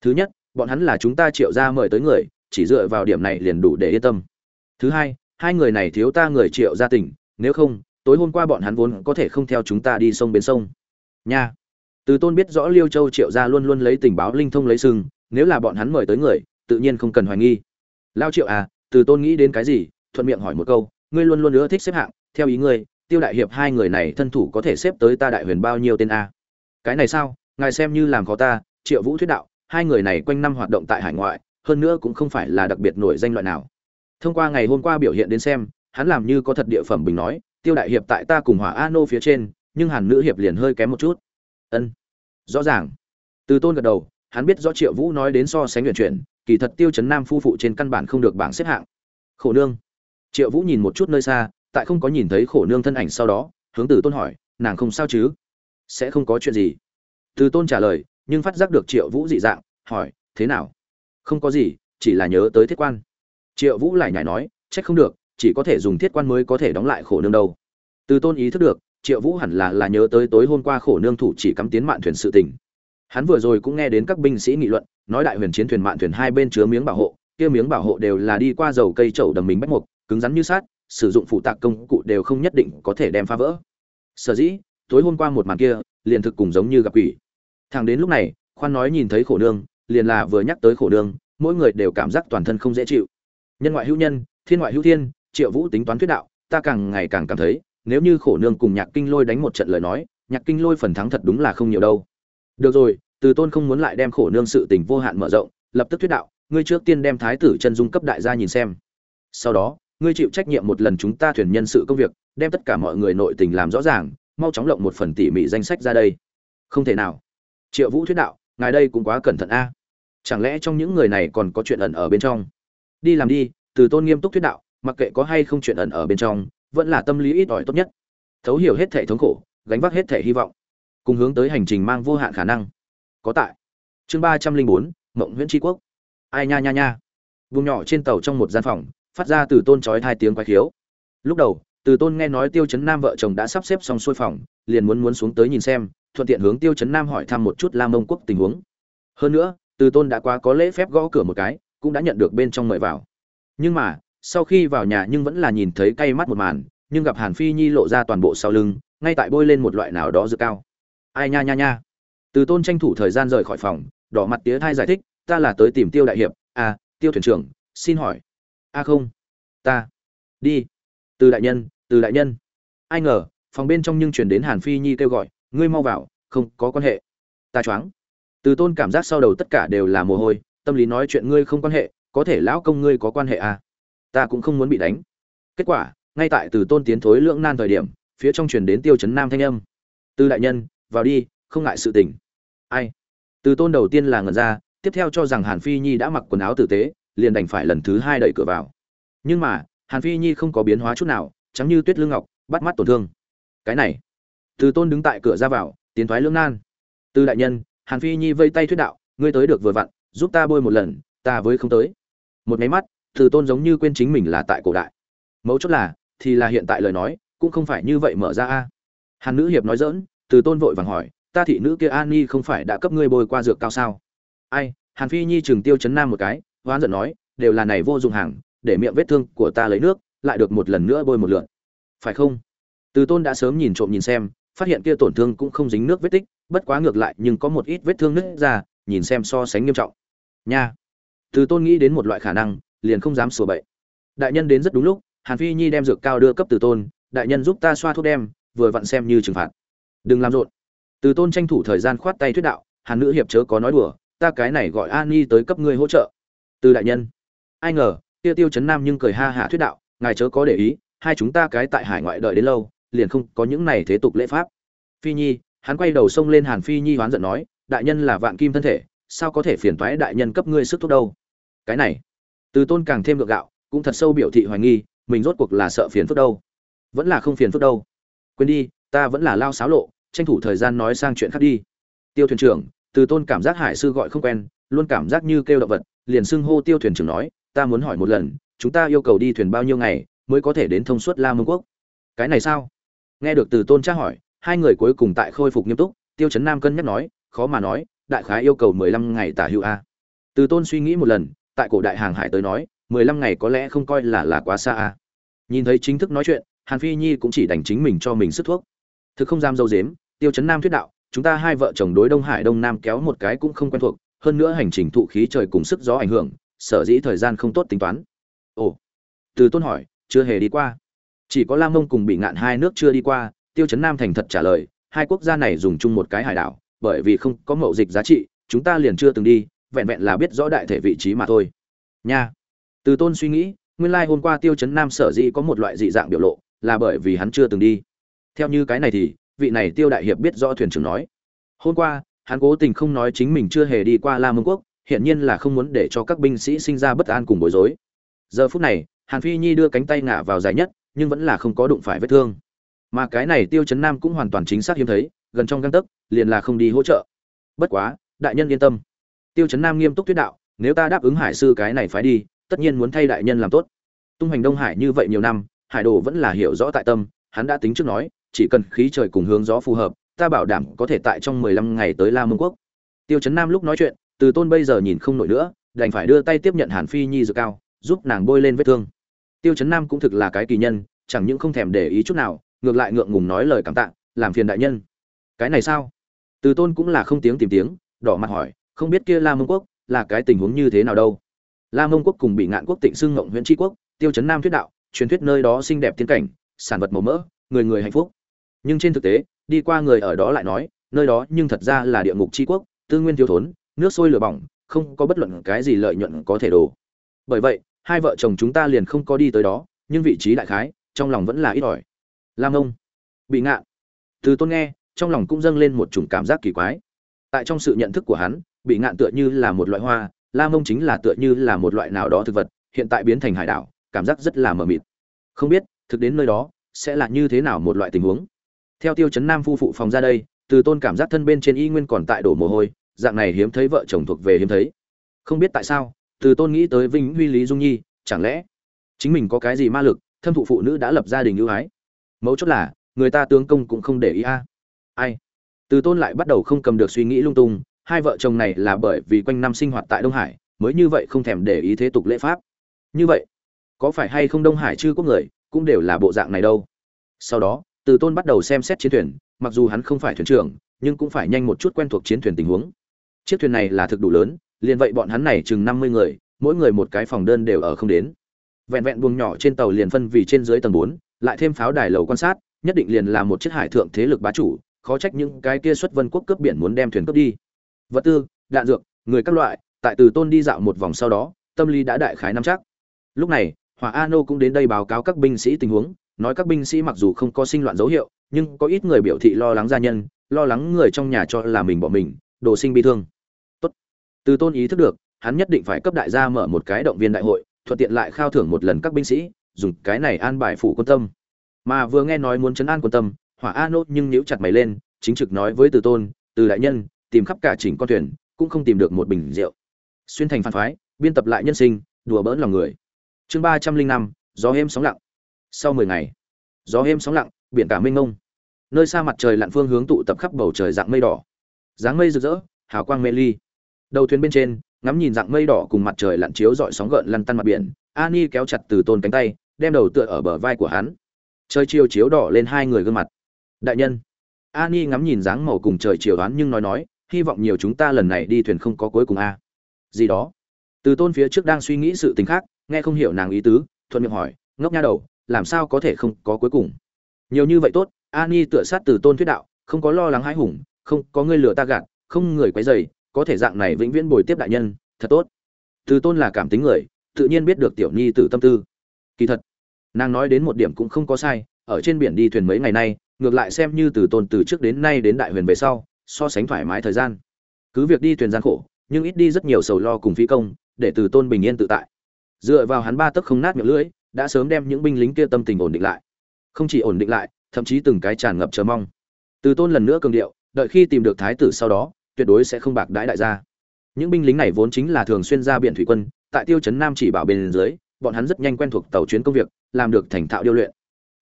Thứ nhất, bọn hắn là chúng ta triệu ra mời tới người, chỉ dựa vào điểm này liền đủ để yên tâm. Thứ hai hai người này thiếu ta người triệu gia tỉnh, nếu không, tối hôm qua bọn hắn vốn có thể không theo chúng ta đi sông bến sông. Nha từ tôn biết rõ liêu châu triệu gia luôn luôn lấy tình báo linh thông lấy sừng, nếu là bọn hắn mời tới người, tự nhiên không cần hoài nghi. Lao triệu à từ tôn nghĩ đến cái gì, thuận miệng hỏi một câu, ngươi luôn luôn ưa thích xếp hạng, theo ý ngươi, tiêu đại hiệp hai người này thân thủ có thể xếp tới ta đại huyền bao nhiêu tên a? Cái này sao, ngài xem như làm khó ta, triệu vũ thuyết đạo, hai người này quanh năm hoạt động tại hải ngoại, hơn nữa cũng không phải là đặc biệt nổi danh loại nào. Thông qua ngày hôm qua biểu hiện đến xem, hắn làm như có thật địa phẩm bình nói, tiêu đại hiệp tại ta cùng hỏa a nô phía trên, nhưng hàn nữ hiệp liền hơi kém một chút ân. Rõ ràng. Từ tôn gật đầu, hắn biết rõ triệu vũ nói đến so sánh luyện chuyển, kỳ thật tiêu chấn nam phu phụ trên căn bản không được bảng xếp hạng. Khổ nương. Triệu vũ nhìn một chút nơi xa, tại không có nhìn thấy khổ nương thân ảnh sau đó, hướng từ tôn hỏi, nàng không sao chứ? Sẽ không có chuyện gì? Từ tôn trả lời, nhưng phát giác được triệu vũ dị dạng, hỏi, thế nào? Không có gì, chỉ là nhớ tới thiết quan. Triệu vũ lại nhảy nói, trách không được, chỉ có thể dùng thiết quan mới có thể đóng lại khổ nương đâu. Từ tôn ý thức được triệu vũ hẳn là là nhớ tới tối hôm qua khổ nương thủ chỉ cắm tiến mạn thuyền sự tình. Hắn vừa rồi cũng nghe đến các binh sĩ nghị luận, nói đại huyền chiến thuyền mạn thuyền hai bên chứa miếng bảo hộ, kia miếng bảo hộ đều là đi qua dầu cây trầu đầm mình bách mục cứng rắn như sát sử dụng phụ tạc công cụ đều không nhất định có thể đem phá vỡ. Sở dĩ, tối hôm qua một màn kia, liền thực cùng giống như gặp quỷ. Thằng đến lúc này, khoan nói nhìn thấy khổ nương, liền là vừa nhắc tới khổ nương, mỗi người đều cảm giác toàn thân không dễ chịu. Nhân ngoại hữu nhân, thiên ngoại hữu thiên, triệu vũ tính toán thuyết đạo, ta càng ngày càng cảm thấy nếu như khổ nương cùng nhạc kinh lôi đánh một trận lời nói, nhạc kinh lôi phần thắng thật đúng là không nhiều đâu. Được rồi, từ tôn không muốn lại đem khổ nương sự tình vô hạn mở rộng, lập tức thuyết đạo, ngươi trước tiên đem thái tử chân dung cấp đại gia nhìn xem. Sau đó, ngươi chịu trách nhiệm một lần chúng ta thuyền nhân sự công việc, đem tất cả mọi người nội tình làm rõ ràng, mau chóng lộng một phần tỉ mỉ danh sách ra đây. Không thể nào. Triệu vũ thuyết đạo, ngài đây cũng quá cẩn thận a. Chẳng lẽ trong những người này còn có chuyện ẩn ở bên trong? Đi làm đi, từ tôn nghiêm túc thuyết đạo, mặc kệ có hay không chuyện ẩn ở bên trong vẫn là tâm lý ít ỏi tốt nhất. Thấu hiểu hết thể thống khổ, gánh vác hết thể hy vọng, cùng hướng tới hành trình mang vô hạn khả năng. Có tại. Chương ba trăm linh bốn, mộng nguyễn tri quốc. Ai nha nha nha. Vùng nhỏ trên tàu trong một gian phòng, phát ra từ tôn trói hai tiếng quái khiếu. Lúc đầu, từ tôn nghe nói tiêu chấn nam vợ chồng đã sắp xếp xong xuôi phòng, liền muốn muốn xuống tới nhìn xem, thuận tiện hướng tiêu chấn nam hỏi thăm một chút lam mông quốc tình huống. Hơn nữa, từ tôn đã qua có lễ phép gõ cửa một cái, cũng đã nhận được bên trong mời vào. Nhưng mà sau khi vào nhà nhưng vẫn là nhìn thấy cay mắt một màn, nhưng gặp hàn phi nhi lộ ra toàn bộ sau lưng, ngay tại bôi lên một loại nào đó dựa cao. Ai nha nha nha. Từ tôn tranh thủ thời gian rời khỏi phòng, đỏ mặt tía thai giải thích, ta là tới tìm tiêu đại hiệp. À tiêu thuyền trưởng, xin hỏi. A à không. Ta. Đi. Từ đại nhân, từ đại nhân. Ai ngờ, phòng bên trong nhưng chuyển đến hàn phi nhi kêu gọi, ngươi mau vào, không có quan hệ. Ta choáng. Từ tôn cảm giác sau đầu tất cả đều là mồ hôi, tâm lý nói chuyện ngươi không quan hệ, có thể lão công ngươi có quan hệ à? Ta cũng không muốn bị đánh. Kết quả, ngay tại từ tôn tiến thối lưỡng nan thời điểm, phía trong truyền đến tiêu chấn nam thanh âm. Từ đại nhân, vào đi, không ngại sự tình. Ai? Từ tôn đầu tiên là ngần ra, tiếp theo cho rằng hàn phi nhi đã mặc quần áo tử tế, liền đành phải lần thứ hai đẩy cửa vào. Nhưng mà, hàn phi nhi không có biến hóa chút nào, trắng như tuyết lương ngọc, bắt mắt tổn thương. Cái này. Từ tôn đứng tại cửa ra vào, tiến thoái lưỡng nan. Từ đại nhân, hàn phi nhi vây tay thuyết đạo, ngươi tới được vừa vặn, giúp ta bôi một lần, ta với không tới. Một máy mắt từ tôn giống như quên chính mình là tại cổ đại. Mấu chốt là, thì là hiện tại lời nói, cũng không phải như vậy mở ra a. Hàn nữ hiệp nói dỡn từ tôn vội vàng hỏi, ta thị nữ kia an nhi không phải đã cấp ngươi bôi qua dược cao sao? Ai? Hàn phi nhi chừng tiêu chấn nam một cái, hoán giận nói, đều là này vô dụng hàng, để miệng vết thương của ta lấy nước, lại được một lần nữa bôi một lượn phải không? Từ tôn đã sớm nhìn trộm nhìn xem, phát hiện kia tổn thương cũng không dính nước vết tích, bất quá ngược lại nhưng có một ít vết thương nứt ra, nhìn xem so sánh nghiêm trọng. Nha. Từ tôn nghĩ đến một loại khả năng liền không dám sửa bậy. Đại nhân đến rất đúng lúc, hàn phi nhi đem dược cao đưa cấp từ tôn, đại nhân giúp ta xoa thuốc đem, vừa vặn xem như trừng phạt. Đừng làm rộn. Từ tôn tranh thủ thời gian khoát tay thuyết đạo, hàn nữ hiệp chớ có nói đùa, ta cái này gọi an nhi tới cấp ngươi hỗ trợ. Từ đại nhân. Ai ngờ kia tiêu chấn nam nhưng cười ha hả thuyết đạo, ngài chớ có để ý, hai chúng ta cái tại hải ngoại đợi đến lâu, liền không có những này thế tục lễ pháp. Phi nhi, hắn quay đầu xông lên hàn phi nhi hoán giận nói, đại nhân là vạn kim thân thể, sao có thể phiền toái đại nhân cấp ngươi sức thuốc đâu? Cái này từ tôn càng thêm ngược gạo, cũng thật sâu biểu thị hoài nghi, mình rốt cuộc là sợ phiền phức đâu. Vẫn là không phiền phức đâu. Quên đi, ta vẫn là lao xáo lộ, tranh thủ thời gian nói sang chuyện khác đi. Tiêu thuyền trưởng, từ tôn cảm giác hải sư gọi không quen, luôn cảm giác như kêu động vật, liền xưng hô tiêu thuyền trưởng nói, ta muốn hỏi một lần, chúng ta yêu cầu đi thuyền bao nhiêu ngày, mới có thể đến thông suốt la mông quốc? Cái này sao? Nghe được từ tôn tra hỏi, hai người cuối cùng tại khôi phục nghiêm túc, tiêu chấn nam cân nhắc nói, khó mà nói, đại khái yêu cầu mười lăm ngày tả hữu a. Từ tôn suy nghĩ một lần tại cổ đại hàng hải tới nói, mười lăm ngày có lẽ không coi là là quá xa à. nhìn thấy chính thức nói chuyện, hàn phi nhi cũng chỉ đành chính mình cho mình sức thuốc. Thực không dám dâu dếm, tiêu chấn nam thuyết đạo, chúng ta hai vợ chồng đối đông hải đông nam kéo một cái cũng không quen thuộc, hơn nữa hành trình thụ khí trời cùng sức gió ảnh hưởng, sở dĩ thời gian không tốt tính toán. Ồ, từ tôn hỏi, chưa hề đi qua. Chỉ có lam mông cùng bị ngạn hai nước chưa đi qua, tiêu chấn nam thành thật trả lời, hai quốc gia này dùng chung một cái hải đảo, bởi vì không có mậu dịch giá trị, chúng ta liền chưa từng đi vẹn vẹn là biết rõ đại thể vị trí mà thôi. Nha. Từ tôn suy nghĩ, nguyên lai hôm qua tiêu chấn nam sở dĩ có một loại dị dạng biểu lộ, là bởi vì hắn chưa từng đi. Theo như cái này thì, vị này tiêu đại hiệp biết rõ thuyền trưởng nói. Hôm qua, hắn cố tình không nói chính mình chưa hề đi qua la mông quốc hiện nhiên là không muốn để cho các binh sĩ sinh ra bất an cùng bối rối. Giờ phút này, hàn phi nhi đưa cánh tay ngả vào dài nhất, nhưng vẫn là không có đụng phải vết thương. Mà cái này tiêu chấn nam cũng hoàn toàn chính xác hiếm thấy, gần trong găng tấc, liền là không đi hỗ trợ. Bất quá, đại nhân yên tâm tiêu chấn nam nghiêm túc tuyết đạo, nếu ta đáp ứng hải sư cái này phải đi, tất nhiên muốn thay đại nhân làm tốt. Tung hành đông hải như vậy nhiều năm, hải đồ vẫn là hiểu rõ tại tâm, hắn đã tính trước nói, chỉ cần khí trời cùng hướng gió phù hợp, ta bảo đảm có thể tại trong mười lăm ngày tới la mông quốc. Tiêu chấn nam lúc nói chuyện, từ tôn bây giờ nhìn không nổi nữa, đành phải đưa tay tiếp nhận hàn phi nhi dược cao, giúp nàng bôi lên vết thương. Tiêu chấn nam cũng thực là cái kỳ nhân, chẳng những không thèm để ý chút nào, ngược lại ngượng ngùng nói lời cảm tạ, làm phiền đại nhân. Cái này sao? Từ tôn cũng là không tiếng tìm tiếng, đỏ mặt hỏi không biết kia la mông quốc là cái tình huống như thế nào đâu. La mông quốc cùng bị ngạn quốc tịnh xưng ngộng huyện tri quốc, tiêu chấn nam thuyết đạo, truyền thuyết nơi đó xinh đẹp tiên cảnh, sản vật màu mỡ, người người hạnh phúc. Nhưng trên thực tế, đi qua người ở đó lại nói, nơi đó nhưng thật ra là địa ngục tri quốc, tư nguyên thiếu thốn, nước sôi lửa bỏng, không có bất luận cái gì lợi nhuận có thể đổ. Bởi vậy, hai vợ chồng chúng ta liền không có đi tới đó, nhưng vị trí đại khái, trong lòng vẫn là ít ỏi. Lam ông bị ngạn. Từ tôn nghe, trong lòng cũng dâng lên một chủng cảm giác kỳ quái. Tại trong sự nhận thức của hắn bị ngạn tựa như là một loại hoa, la mông chính là tựa như là một loại nào đó thực vật, hiện tại biến thành hải đảo, cảm giác rất là mờ mịt. Không biết, thực đến nơi đó, sẽ là như thế nào một loại tình huống? Theo tiêu chấn nam phu phụ phòng ra đây, từ tôn cảm giác thân bên trên y nguyên còn tại đổ mồ hôi, dạng này hiếm thấy vợ chồng thuộc về hiếm thấy. Không biết tại sao, từ tôn nghĩ tới vinh huy lý dung nhi, chẳng lẽ chính mình có cái gì ma lực, thâm thụ phụ nữ đã lập gia đình ưu ái? Mấu chốt là, người ta tướng công cũng không để ý a. Ai? Từ tôn lại bắt đầu không cầm được suy nghĩ lung tung hai vợ chồng này là bởi vì quanh năm sinh hoạt tại đông hải, mới như vậy không thèm để ý thế tục lễ pháp. Như vậy, có phải hay không đông hải chư quốc người cũng đều là bộ dạng này đâu? Sau đó, từ tôn bắt đầu xem xét chiến thuyền, mặc dù hắn không phải thuyền trưởng, nhưng cũng phải nhanh một chút quen thuộc chiến thuyền tình huống. Chiếc thuyền này là thực đủ lớn, liền vậy bọn hắn này chừng năm mươi người, mỗi người một cái phòng đơn đều ở không đến. Vẹn vẹn buồng nhỏ trên tàu liền phân vì trên dưới tầng bốn, lại thêm pháo đài lầu quan sát, nhất định liền là một chiếc hải thượng thế lực bá chủ, khó trách những cái kia xuất vân quốc cướp biển muốn đem thuyền cướp đi vật tư, đạn dược, người các loại, tại từ tôn đi dạo một vòng sau đó, tâm lý đã đại khái nắm chắc. Lúc này, hỏa a nô cũng đến đây báo cáo các binh sĩ tình huống, nói các binh sĩ mặc dù không có sinh loạn dấu hiệu, nhưng có ít người biểu thị lo lắng gia nhân, lo lắng người trong nhà cho là mình bỏ mình, đồ sinh bị thương. Tốt. từ tôn ý thức được, hắn nhất định phải cấp đại gia mở một cái động viên đại hội, thuận tiện lại khao thưởng một lần các binh sĩ, dùng cái này an bài phụ quân tâm. Mà vừa nghe nói muốn chấn an quân tâm, hỏa a nô nhưng nhíu chặt mày lên, chính trực nói với từ tôn, từ đại nhân tìm khắp cả chỉnh con thuyền, cũng không tìm được một bình rượu. Xuyên thành phản phái, biên tập lại nhân sinh, đùa bỡn lòng người. Chương ba trăm linh năm, gió êm sóng lặng. Sau mười ngày, gió êm sóng lặng, biển cả mênh mông. Nơi xa mặt trời lặn phương hướng tụ tập khắp bầu trời dạng mây đỏ. Dáng mây rực rỡ, hào quang mê ly. Đầu thuyền bên trên, ngắm nhìn dạng mây đỏ cùng mặt trời lặn chiếu dọi sóng gợn lăn tăn mặt biển, ani kéo chặt từ tôn cánh tay, đem đầu tựa ở bờ vai của hắn. Trời chiều chiếu đỏ lên hai người gương mặt. Đại nhân. Ani ngắm nhìn dáng màu cùng trời chiều đoán nhưng nói nói hy vọng nhiều chúng ta lần này đi thuyền không có cuối cùng a. Gì đó. Từ tôn phía trước đang suy nghĩ sự tình khác, nghe không hiểu nàng ý tứ, thuận miệng hỏi, ngốc nha đầu, làm sao có thể không có cuối cùng? Nhiều như vậy tốt, ani tựa sát từ tôn thuyết đạo, không có lo lắng hãi hùng, không có người lừa ta gạt, không người quấy dày có thể dạng này vĩnh viễn bồi tiếp đại nhân, thật tốt. Từ tôn là cảm tính người, tự nhiên biết được tiểu nhi tử tâm tư. Kỳ thật, nàng nói đến một điểm cũng không có sai, ở trên biển đi thuyền mấy ngày nay, ngược lại xem như từ tôn từ trước đến nay đến đại huyền về sau so sánh thoải mái thời gian. Cứ việc đi thuyền gian khổ, nhưng ít đi rất nhiều sầu lo cùng phi công, để từ tôn bình yên tự tại. Dựa vào hắn ba tấc không nát miệng lưỡi, đã sớm đem những binh lính kia tâm tình ổn định lại. Không chỉ ổn định lại, thậm chí từng cái tràn ngập chờ mong. Từ tôn lần nữa cường điệu, đợi khi tìm được thái tử sau đó, tuyệt đối sẽ không bạc đãi đại gia. Những binh lính này vốn chính là thường xuyên ra biển thủy quân, tại tiêu chấn nam chỉ bảo bên dưới, bọn hắn rất nhanh quen thuộc tàu chuyến công việc, làm được thành thạo điêu luyện.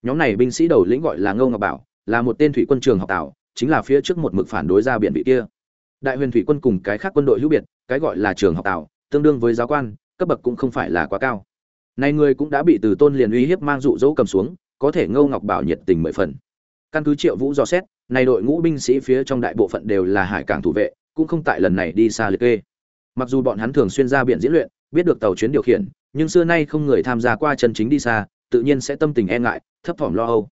Nhóm này binh sĩ đầu lĩnh gọi là ngô ngọc bảo, là một tên thủy quân trường học tàu chính là phía trước một mực phản đối ra biển vị kia. Đại huyền thủy quân cùng cái khác quân đội hữu biệt, cái gọi là trường học tạo tương đương với giáo quan, cấp bậc cũng không phải là quá cao. Nay người cũng đã bị từ tôn liền uy hiếp mang dụ dỗ cầm xuống, có thể ngô ngọc bảo nhiệt tình mười phần. Căn cứ triệu vũ do xét này đội ngũ binh sĩ phía trong đại bộ phận đều là hải cảng thủ vệ, cũng không tại lần này đi xa liệt kê. Mặc dù bọn hắn thường xuyên ra biển diễn luyện, biết được tàu chuyến điều khiển, nhưng xưa nay không người tham gia qua chân chính đi xa, tự nhiên sẽ tâm tình e ngại, thấp thỏm lo âu.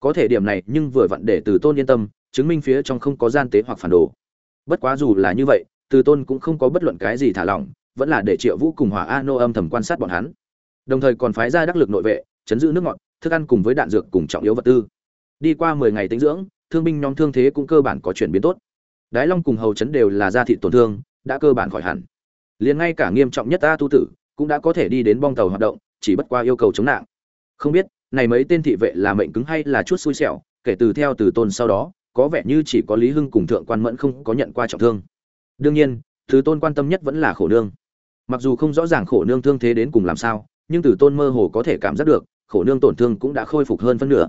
Có thể điểm này nhưng vừa vặn để từ tôn yên tâm chứng minh phía trong không có gian tế hoặc phản đồ. Bất quá dù là như vậy, từ tôn cũng không có bất luận cái gì thả lỏng, vẫn là để triệu vũ cùng hỏa a nô âm thầm quan sát bọn hắn. Đồng thời còn phái ra đắc lực nội vệ, chấn giữ nước ngọt, thức ăn cùng với đạn dược cùng trọng yếu vật tư. Đi qua mười ngày tính dưỡng, thương binh nhóm thương thế cũng cơ bản có chuyển biến tốt. Đái long cùng hầu chấn đều là da thị tổn thương, đã cơ bản khỏi hẳn. Liền ngay cả nghiêm trọng nhất a tu tử cũng đã có thể đi đến bong tàu hoạt động, chỉ bất qua yêu cầu chống nạn. Không biết, này mấy tên thị vệ là mệnh cứng hay là chút xui xẻo, kể từ theo từ tôn sau đó có vẻ như chỉ có lý hưng cùng thượng quan mẫn không có nhận qua trọng thương. Đương nhiên từ tôn quan tâm nhất vẫn là khổ nương. Mặc dù không rõ ràng khổ nương thương thế đến cùng làm sao, nhưng từ tôn mơ hồ có thể cảm giác được, khổ nương tổn thương cũng đã khôi phục hơn phân nửa.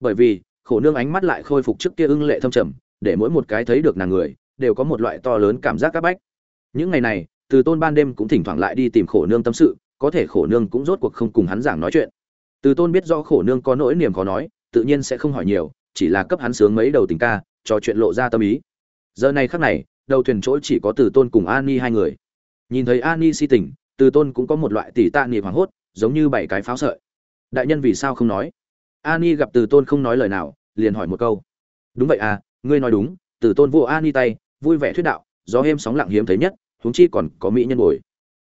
Bởi vì, khổ nương ánh mắt lại khôi phục trước kia ưng lệ thâm trầm, để mỗi một cái thấy được nàng người, đều có một loại to lớn cảm giác c áp bách. Những ngày này, từ tôn ban đêm cũng thỉnh thoảng lại đi tìm khổ nương tâm sự, có thể khổ nương cũng rốt cuộc không cùng hắn giảng nói chuyện. Từ tôn biết do khổ nương có nỗi niềm khó nói, tự nhiên sẽ không hỏi nhiều chỉ là cấp hắn sướng mấy đầu tình ca trò chuyện lộ ra tâm ý. Giờ này khắc này, đầu thuyền chỗ chỉ có từ tôn cùng an ni hai người. Nhìn thấy an ni si tình, từ tôn cũng có một loại tỷ tạ nghị hoảng hốt, giống như bảy cái pháo sợi. Đại nhân vì sao không nói? An ni gặp từ tôn không nói lời nào, liền hỏi một câu. Đúng vậy à ngươi nói đúng, từ tôn vô an ni tay, vui vẻ thuyết đạo, gió êm sóng lặng hiếm thấy nhất, huống chi còn có mỹ nhân ngồi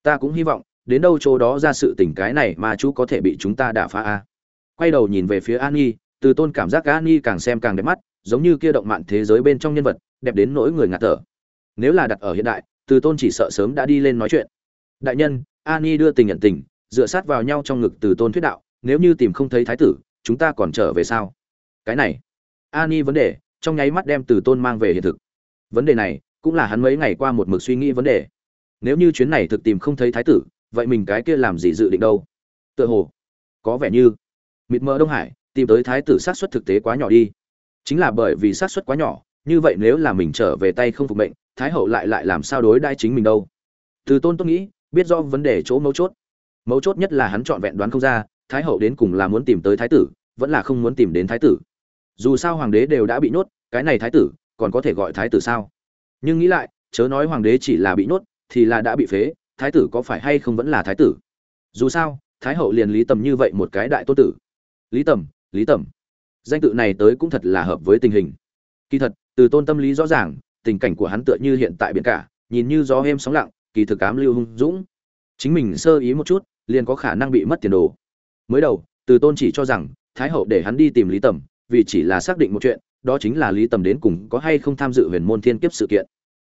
ta cũng hy vọng, đến đâu chỗ đó ra sự tình cái này mà chú có thể bị chúng ta đả phá a quay đầu nhìn về phía an nhi từ tôn cảm giác an nhi càng xem càng đẹp mắt, giống như kia động mạn thế giới bên trong nhân vật, đẹp đến nỗi người ngạt thở. Nếu là đặt ở hiện đại, từ tôn chỉ sợ sớm đã đi lên nói chuyện. Đại nhân, ani đưa tình nhận tình, dựa sát vào nhau trong ngực từ tôn thuyết đạo, nếu như tìm không thấy thái tử, chúng ta còn trở về sao? Cái này, ani vấn đề, trong nháy mắt đem từ tôn mang về hiện thực. Vấn đề này, cũng là hắn mấy ngày qua một mực suy nghĩ vấn đề. Nếu như chuyến này thực tìm không thấy thái tử, vậy mình cái kia làm gì dự định đâu? Tựa hồ, có vẻ như mịt mờ đông hải tìm tới thái tử sát suất thực tế quá nhỏ đi. Chính là bởi vì sát suất quá nhỏ, như vậy nếu là mình trở về tay không phục mệnh, thái hậu lại lại làm sao đối đai chính mình đâu? Từ tôn tôi nghĩ, biết rõ vấn đề chỗ mấu chốt. Mấu chốt nhất là hắn trọn vẹn đoán không ra, thái hậu đến cùng là muốn tìm tới thái tử, vẫn là không muốn tìm đến thái tử. Dù sao hoàng đế đều đã bị nhốt, cái này thái tử, còn có thể gọi thái tử sao? Nhưng nghĩ lại, chớ nói hoàng đế chỉ là bị nhốt, thì là đã bị phế, thái tử có phải hay không vẫn là thái tử? Dù sao, thái hậu liền lý tầm như vậy một cái đại tô tử. Lý tầm lý tầm danh tự này tới cũng thật là hợp với tình hình. Kỳ thật, từ tôn tâm lý rõ ràng, tình cảnh của hắn tựa như hiện tại biển cả, nhìn như gió êm sóng lặng, kỳ thực cám lưu hung dũng. Chính mình sơ ý một chút, liền có khả năng bị mất tiền đồ. Mới đầu, từ tôn chỉ cho rằng, thái hậu để hắn đi tìm lý tầm vì chỉ là xác định một chuyện, đó chính là lý tầm đến cùng có hay không tham dự huyền môn thiên kiếp sự kiện.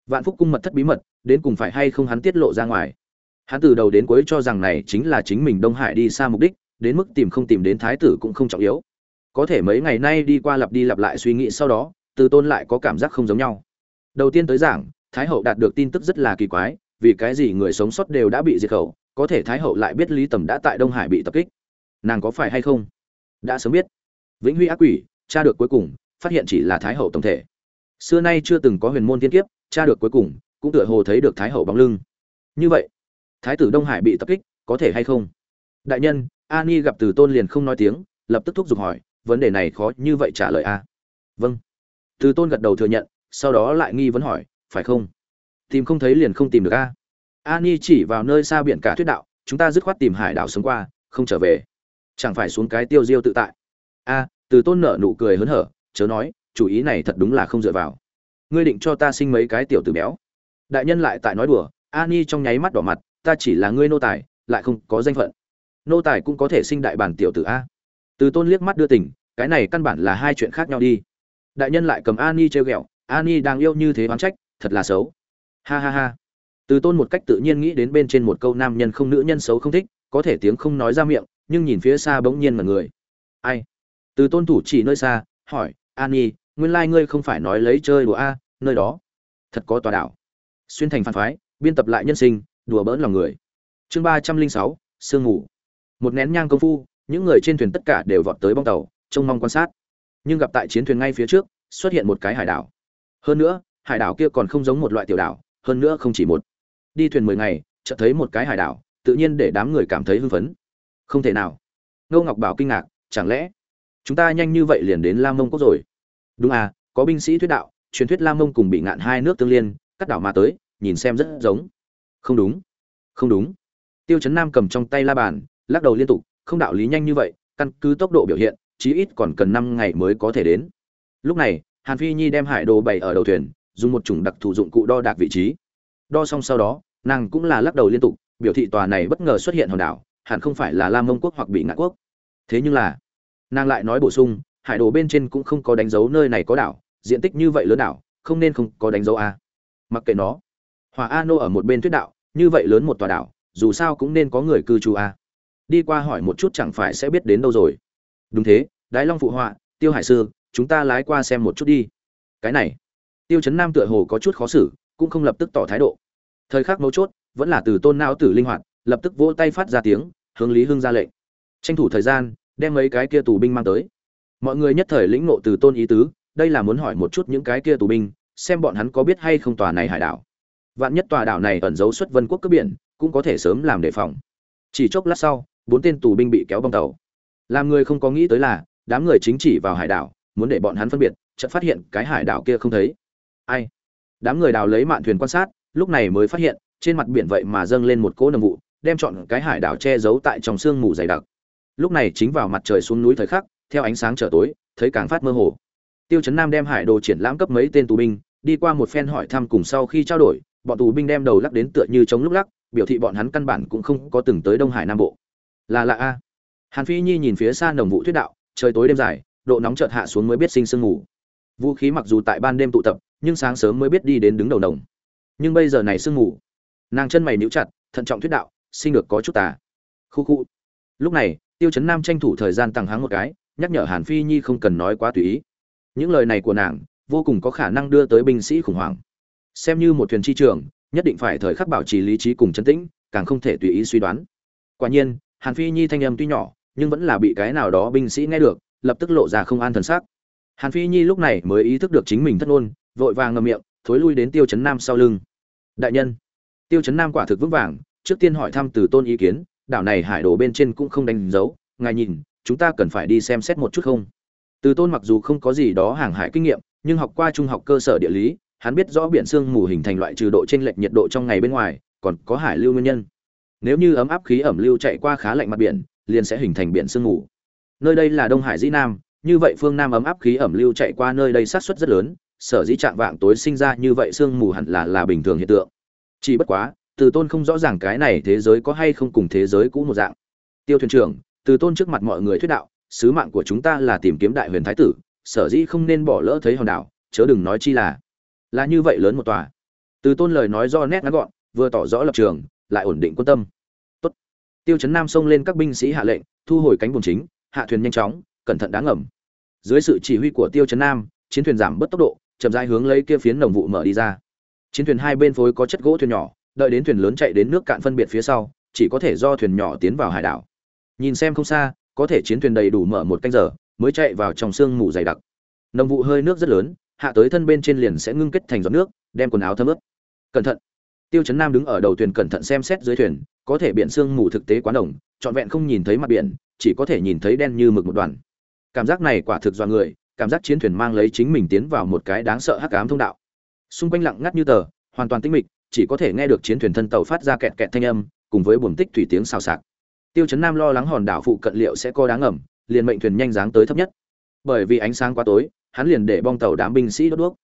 Vạn phúc cung mật thất bí mật, đến cùng phải hay không hắn tiết lộ ra ngoài. Hắn từ đầu đến cuối cho rằng này chính là chính mình đông hải đi xa mục đích đến mức tìm không tìm đến thái tử cũng không trọng yếu. Có thể mấy ngày nay đi qua lặp đi lặp lại suy nghĩ sau đó, từ tôn lại có cảm giác không giống nhau. Đầu tiên tới giảng, thái hậu đạt được tin tức rất là kỳ quái, vì cái gì người sống sót đều đã bị diệt khẩu, có thể thái hậu lại biết lý tầm đã tại đông hải bị tập kích. Nàng có phải hay không? Đã sớm biết. Vĩnh huy ác quỷ cha được cuối cùng, phát hiện chỉ là thái hậu tổng thể. Xưa nay chưa từng có huyền môn thiên kiếp cha được cuối cùng, cũng tựa hồ thấy được thái hậu bóng lưng. Như vậy, thái tử đông hải bị tập kích, có thể hay không? Đại nhân, ani gặp từ tôn liền không nói tiếng, lập tức thúc giục hỏi, vấn đề này khó như vậy trả lời a vâng. Từ tôn gật đầu thừa nhận, sau đó lại nghi vấn hỏi, phải không? Tìm không thấy liền không tìm được a ani chỉ vào nơi xa biển cả thuyết đạo, chúng ta dứt khoát tìm hải đảo sống qua, không trở về. Chẳng phải xuống cái tiêu diêu tự tại? A từ tôn nở nụ cười hớn hở, chớ nói, chủ ý này thật đúng là không dựa vào. Ngươi định cho ta sinh mấy cái tiểu tử béo? Đại nhân lại tại nói đùa, ani trong nháy mắt đỏ mặt, ta chỉ là ngươi nô tài, lại không có danh phận nô tài cũng có thể sinh đại bản tiểu tử a. Từ tôn liếc mắt đưa tình, cái này căn bản là hai chuyện khác nhau đi. Đại nhân lại cầm ani treo ghẹo, ani đang yêu như thế oán trách, thật là xấu. Ha ha ha. Từ tôn một cách tự nhiên nghĩ đến bên trên một câu nam nhân không nữ nhân xấu không thích, có thể tiếng không nói ra miệng, nhưng nhìn phía xa bỗng nhiên mà người. Ai? Từ tôn thủ chỉ nơi xa, hỏi, ani, nguyên lai ngươi không phải nói lấy chơi đùa a, nơi đó? Thật có tòa đảo. Xuyên thành phản phái, biên tập lại nhân sinh, đùa bỡn lòng người. Chương ba trăm linh sáu, sương ngủ một nén nhang công phu, những người trên thuyền tất cả đều vọt tới bong tàu, trông mong quan sát. Nhưng gặp tại chiến thuyền ngay phía trước, xuất hiện một cái hải đảo. Hơn nữa, hải đảo kia còn không giống một loại tiểu đảo, hơn nữa không chỉ một. Đi thuyền mười ngày, chợt thấy một cái hải đảo, tự nhiên để đám người cảm thấy hưng phấn. Không thể nào. Ngô ngọc bảo kinh ngạc, chẳng lẽ chúng ta nhanh như vậy liền đến lam mông quốc rồi? Đúng à có binh sĩ thuyết đạo, truyền thuyết lam mông cùng bị ngạn hai nước tương liên, cắt đảo mà tới, nhìn xem rất giống. Không đúng. Không đúng. Tiêu chấn nam cầm trong tay la bàn lắc đầu liên tục, không đạo lý nhanh như vậy, căn cứ tốc độ biểu hiện, chí ít còn cần năm ngày mới có thể đến. Lúc này, hàn phi nhi đem hải đồ bày ở đầu thuyền, dùng một chủng đặc thù dụng cụ đo đạc vị trí. Đo xong sau đó, nàng cũng là lắc đầu liên tục, biểu thị tòa này bất ngờ xuất hiện hòn đảo, hẳn không phải là lam mông quốc hoặc bị ngạn quốc. Thế nhưng là, nàng lại nói bổ sung, hải đồ bên trên cũng không có đánh dấu nơi này có đảo, diện tích như vậy lớn đảo, không nên không có đánh dấu a. Mặc kệ nó, hòa a nô ở một bên thuyết đạo, như vậy lớn một tòa đảo, dù sao cũng nên có người cư trú a đi qua hỏi một chút chẳng phải sẽ biết đến đâu rồi. Đúng thế, đái long phụ họa, tiêu hải sư, chúng ta lái qua xem một chút đi. Cái này, tiêu chấn nam tựa hồ có chút khó xử, cũng không lập tức tỏ thái độ. Thời khắc mấu chốt, vẫn là từ tôn não tử linh hoạt, lập tức vỗ tay phát ra tiếng, hướng lý hưng ra lệnh. Tranh thủ thời gian, đem mấy cái kia tù binh mang tới. Mọi người nhất thời lĩnh nộ từ tôn ý tứ, đây là muốn hỏi một chút những cái kia tù binh, xem bọn hắn có biết hay không tòa này hải đảo. Vạn nhất tòa đảo này ẩn giấu xuất vân quốc cướp biển, cũng có thể sớm làm đề phòng. Chỉ chốc lát sau bốn tên tù binh bị kéo bong tàu. Làm người không có nghĩ tới là, đám người chính chỉ vào hải đảo, muốn để bọn hắn phân biệt, chợt phát hiện cái hải đảo kia không thấy. Ai? Đám người đào lấy mạn thuyền quan sát, lúc này mới phát hiện, trên mặt biển vậy mà dâng lên một cỗ nồng vụ, đem chọn cái hải đảo che giấu tại trong sương mù dày đặc. Lúc này chính vào mặt trời xuống núi thời khắc, theo ánh sáng trở tối, thấy càng phát mơ hồ. Tiêu chấn nam đem hải đồ triển lãm cấp mấy tên tù binh, đi qua một phen hỏi thăm cùng sau khi trao đổi, bọn tù binh đem đầu lắc đến tựa như chống lúc lắc, biểu thị bọn hắn căn bản cũng không có từng tới đông hải nam bộ là lạ a. Hàn phi nhi nhìn phía xa nồng vụ thuyết đạo, trời tối đêm dài, độ nóng chợt hạ xuống mới biết sinh sương ngủ. vũ khí mặc dù tại ban đêm tụ tập, nhưng sáng sớm mới biết đi đến đứng đầu nồng. Nhưng bây giờ này sương mù nàng chân mày níu chặt, thận trọng thuyết đạo, sinh được có chút tà khu khu. Lúc này, tiêu chấn nam tranh thủ thời gian tăng háng một cái, nhắc nhở hàn phi nhi không cần nói quá tùy ý. Những lời này của nàng, vô cùng có khả năng đưa tới binh sĩ khủng hoảng. Xem như một thuyền chi trường, nhất định phải thời khắc bảo trì lý trí cùng chấn tĩnh, càng không thể tùy ý suy đoán. Quả nhiên hàn phi nhi thanh âm tuy nhỏ, nhưng vẫn là bị cái nào đó binh sĩ nghe được, lập tức lộ ra không an thần sắc. Hàn phi nhi lúc này mới ý thức được chính mình thất ngôn, vội vàng ngậm miệng, thối lui đến tiêu chấn nam sau lưng. Đại nhân. Tiêu chấn nam quả thực vững vàng, trước tiên hỏi thăm từ tôn ý kiến, đảo này hải đồ bên trên cũng không đánh dấu, ngài nhìn, chúng ta cần phải đi xem xét một chút không? Từ tôn mặc dù không có gì đó hàng hải kinh nghiệm, nhưng học qua trung học cơ sở địa lý, hắn biết rõ biển sương mù hình thành loại trừ độ trên lệch nhiệt độ trong ngày bên ngoài, còn có hải lưu nguyên nhân nếu như ấm áp khí ẩm lưu chạy qua khá lạnh mặt biển, liền sẽ hình thành biển sương mù. Nơi đây là đông hải dĩ nam, như vậy phương nam ấm áp khí ẩm lưu chạy qua nơi đây sát suất rất lớn, sở dĩ trạng vạng tối sinh ra như vậy sương mù hẳn là là bình thường hiện tượng. Chỉ bất quá, từ tôn không rõ ràng cái này thế giới có hay không cùng thế giới cũ một dạng. Tiêu thuyền trưởng, từ tôn trước mặt mọi người thuyết đạo, sứ mạng của chúng ta là tìm kiếm đại huyền thái tử, sở dĩ không nên bỏ lỡ thấy hòn đảo, chớ đừng nói chi là là như vậy lớn một tòa. Từ tôn lời nói do nét ngắn gọn, vừa tỏ rõ lập trường lại ổn định quân tâm. Tốt. tiêu chấn nam xông lên các binh sĩ hạ lệnh, thu hồi cánh buồm chính, hạ thuyền nhanh chóng, cẩn thận đáng ngầm. Dưới sự chỉ huy của tiêu chấn nam, chiến thuyền giảm bớt tốc độ, chậm rãi hướng lấy kia phiến đồng vụ mở đi ra. Chiến thuyền hai bên phối có chất gỗ thuyền nhỏ, đợi đến thuyền lớn chạy đến nước cạn phân biệt phía sau, chỉ có thể do thuyền nhỏ tiến vào hải đảo. Nhìn xem không xa, có thể chiến thuyền đầy đủ mở một canh giờ, mới chạy vào trong sương mù dày đặc. Nồng vụ hơi nước rất lớn, hạ tới thân bên trên liền sẽ ngưng kết thành giọt nước, đem quần áo thấm ướt. Cẩn thận tiêu chấn nam đứng ở đầu thuyền cẩn thận xem xét dưới thuyền, có thể biển sương mù thực tế quá đồng, trọn vẹn không nhìn thấy mặt biển, chỉ có thể nhìn thấy đen như mực một đoàn. Cảm giác này quả thực do người, cảm giác chiến thuyền mang lấy chính mình tiến vào một cái đáng sợ hắc ám thông đạo. Xung quanh lặng ngắt như tờ, hoàn toàn tĩnh mịch, chỉ có thể nghe được chiến thuyền thân tàu phát ra kẹt kẹt thanh âm, cùng với buồng tích thủy tiếng xào xạc. Tiêu chấn nam lo lắng hòn đảo phụ cận liệu sẽ có đáng ẩm liền mệnh thuyền nhanh dáng tới thấp nhất. Bởi vì ánh sáng quá tối, hắn liền để bong tàu đám binh sĩ đốt đuốc.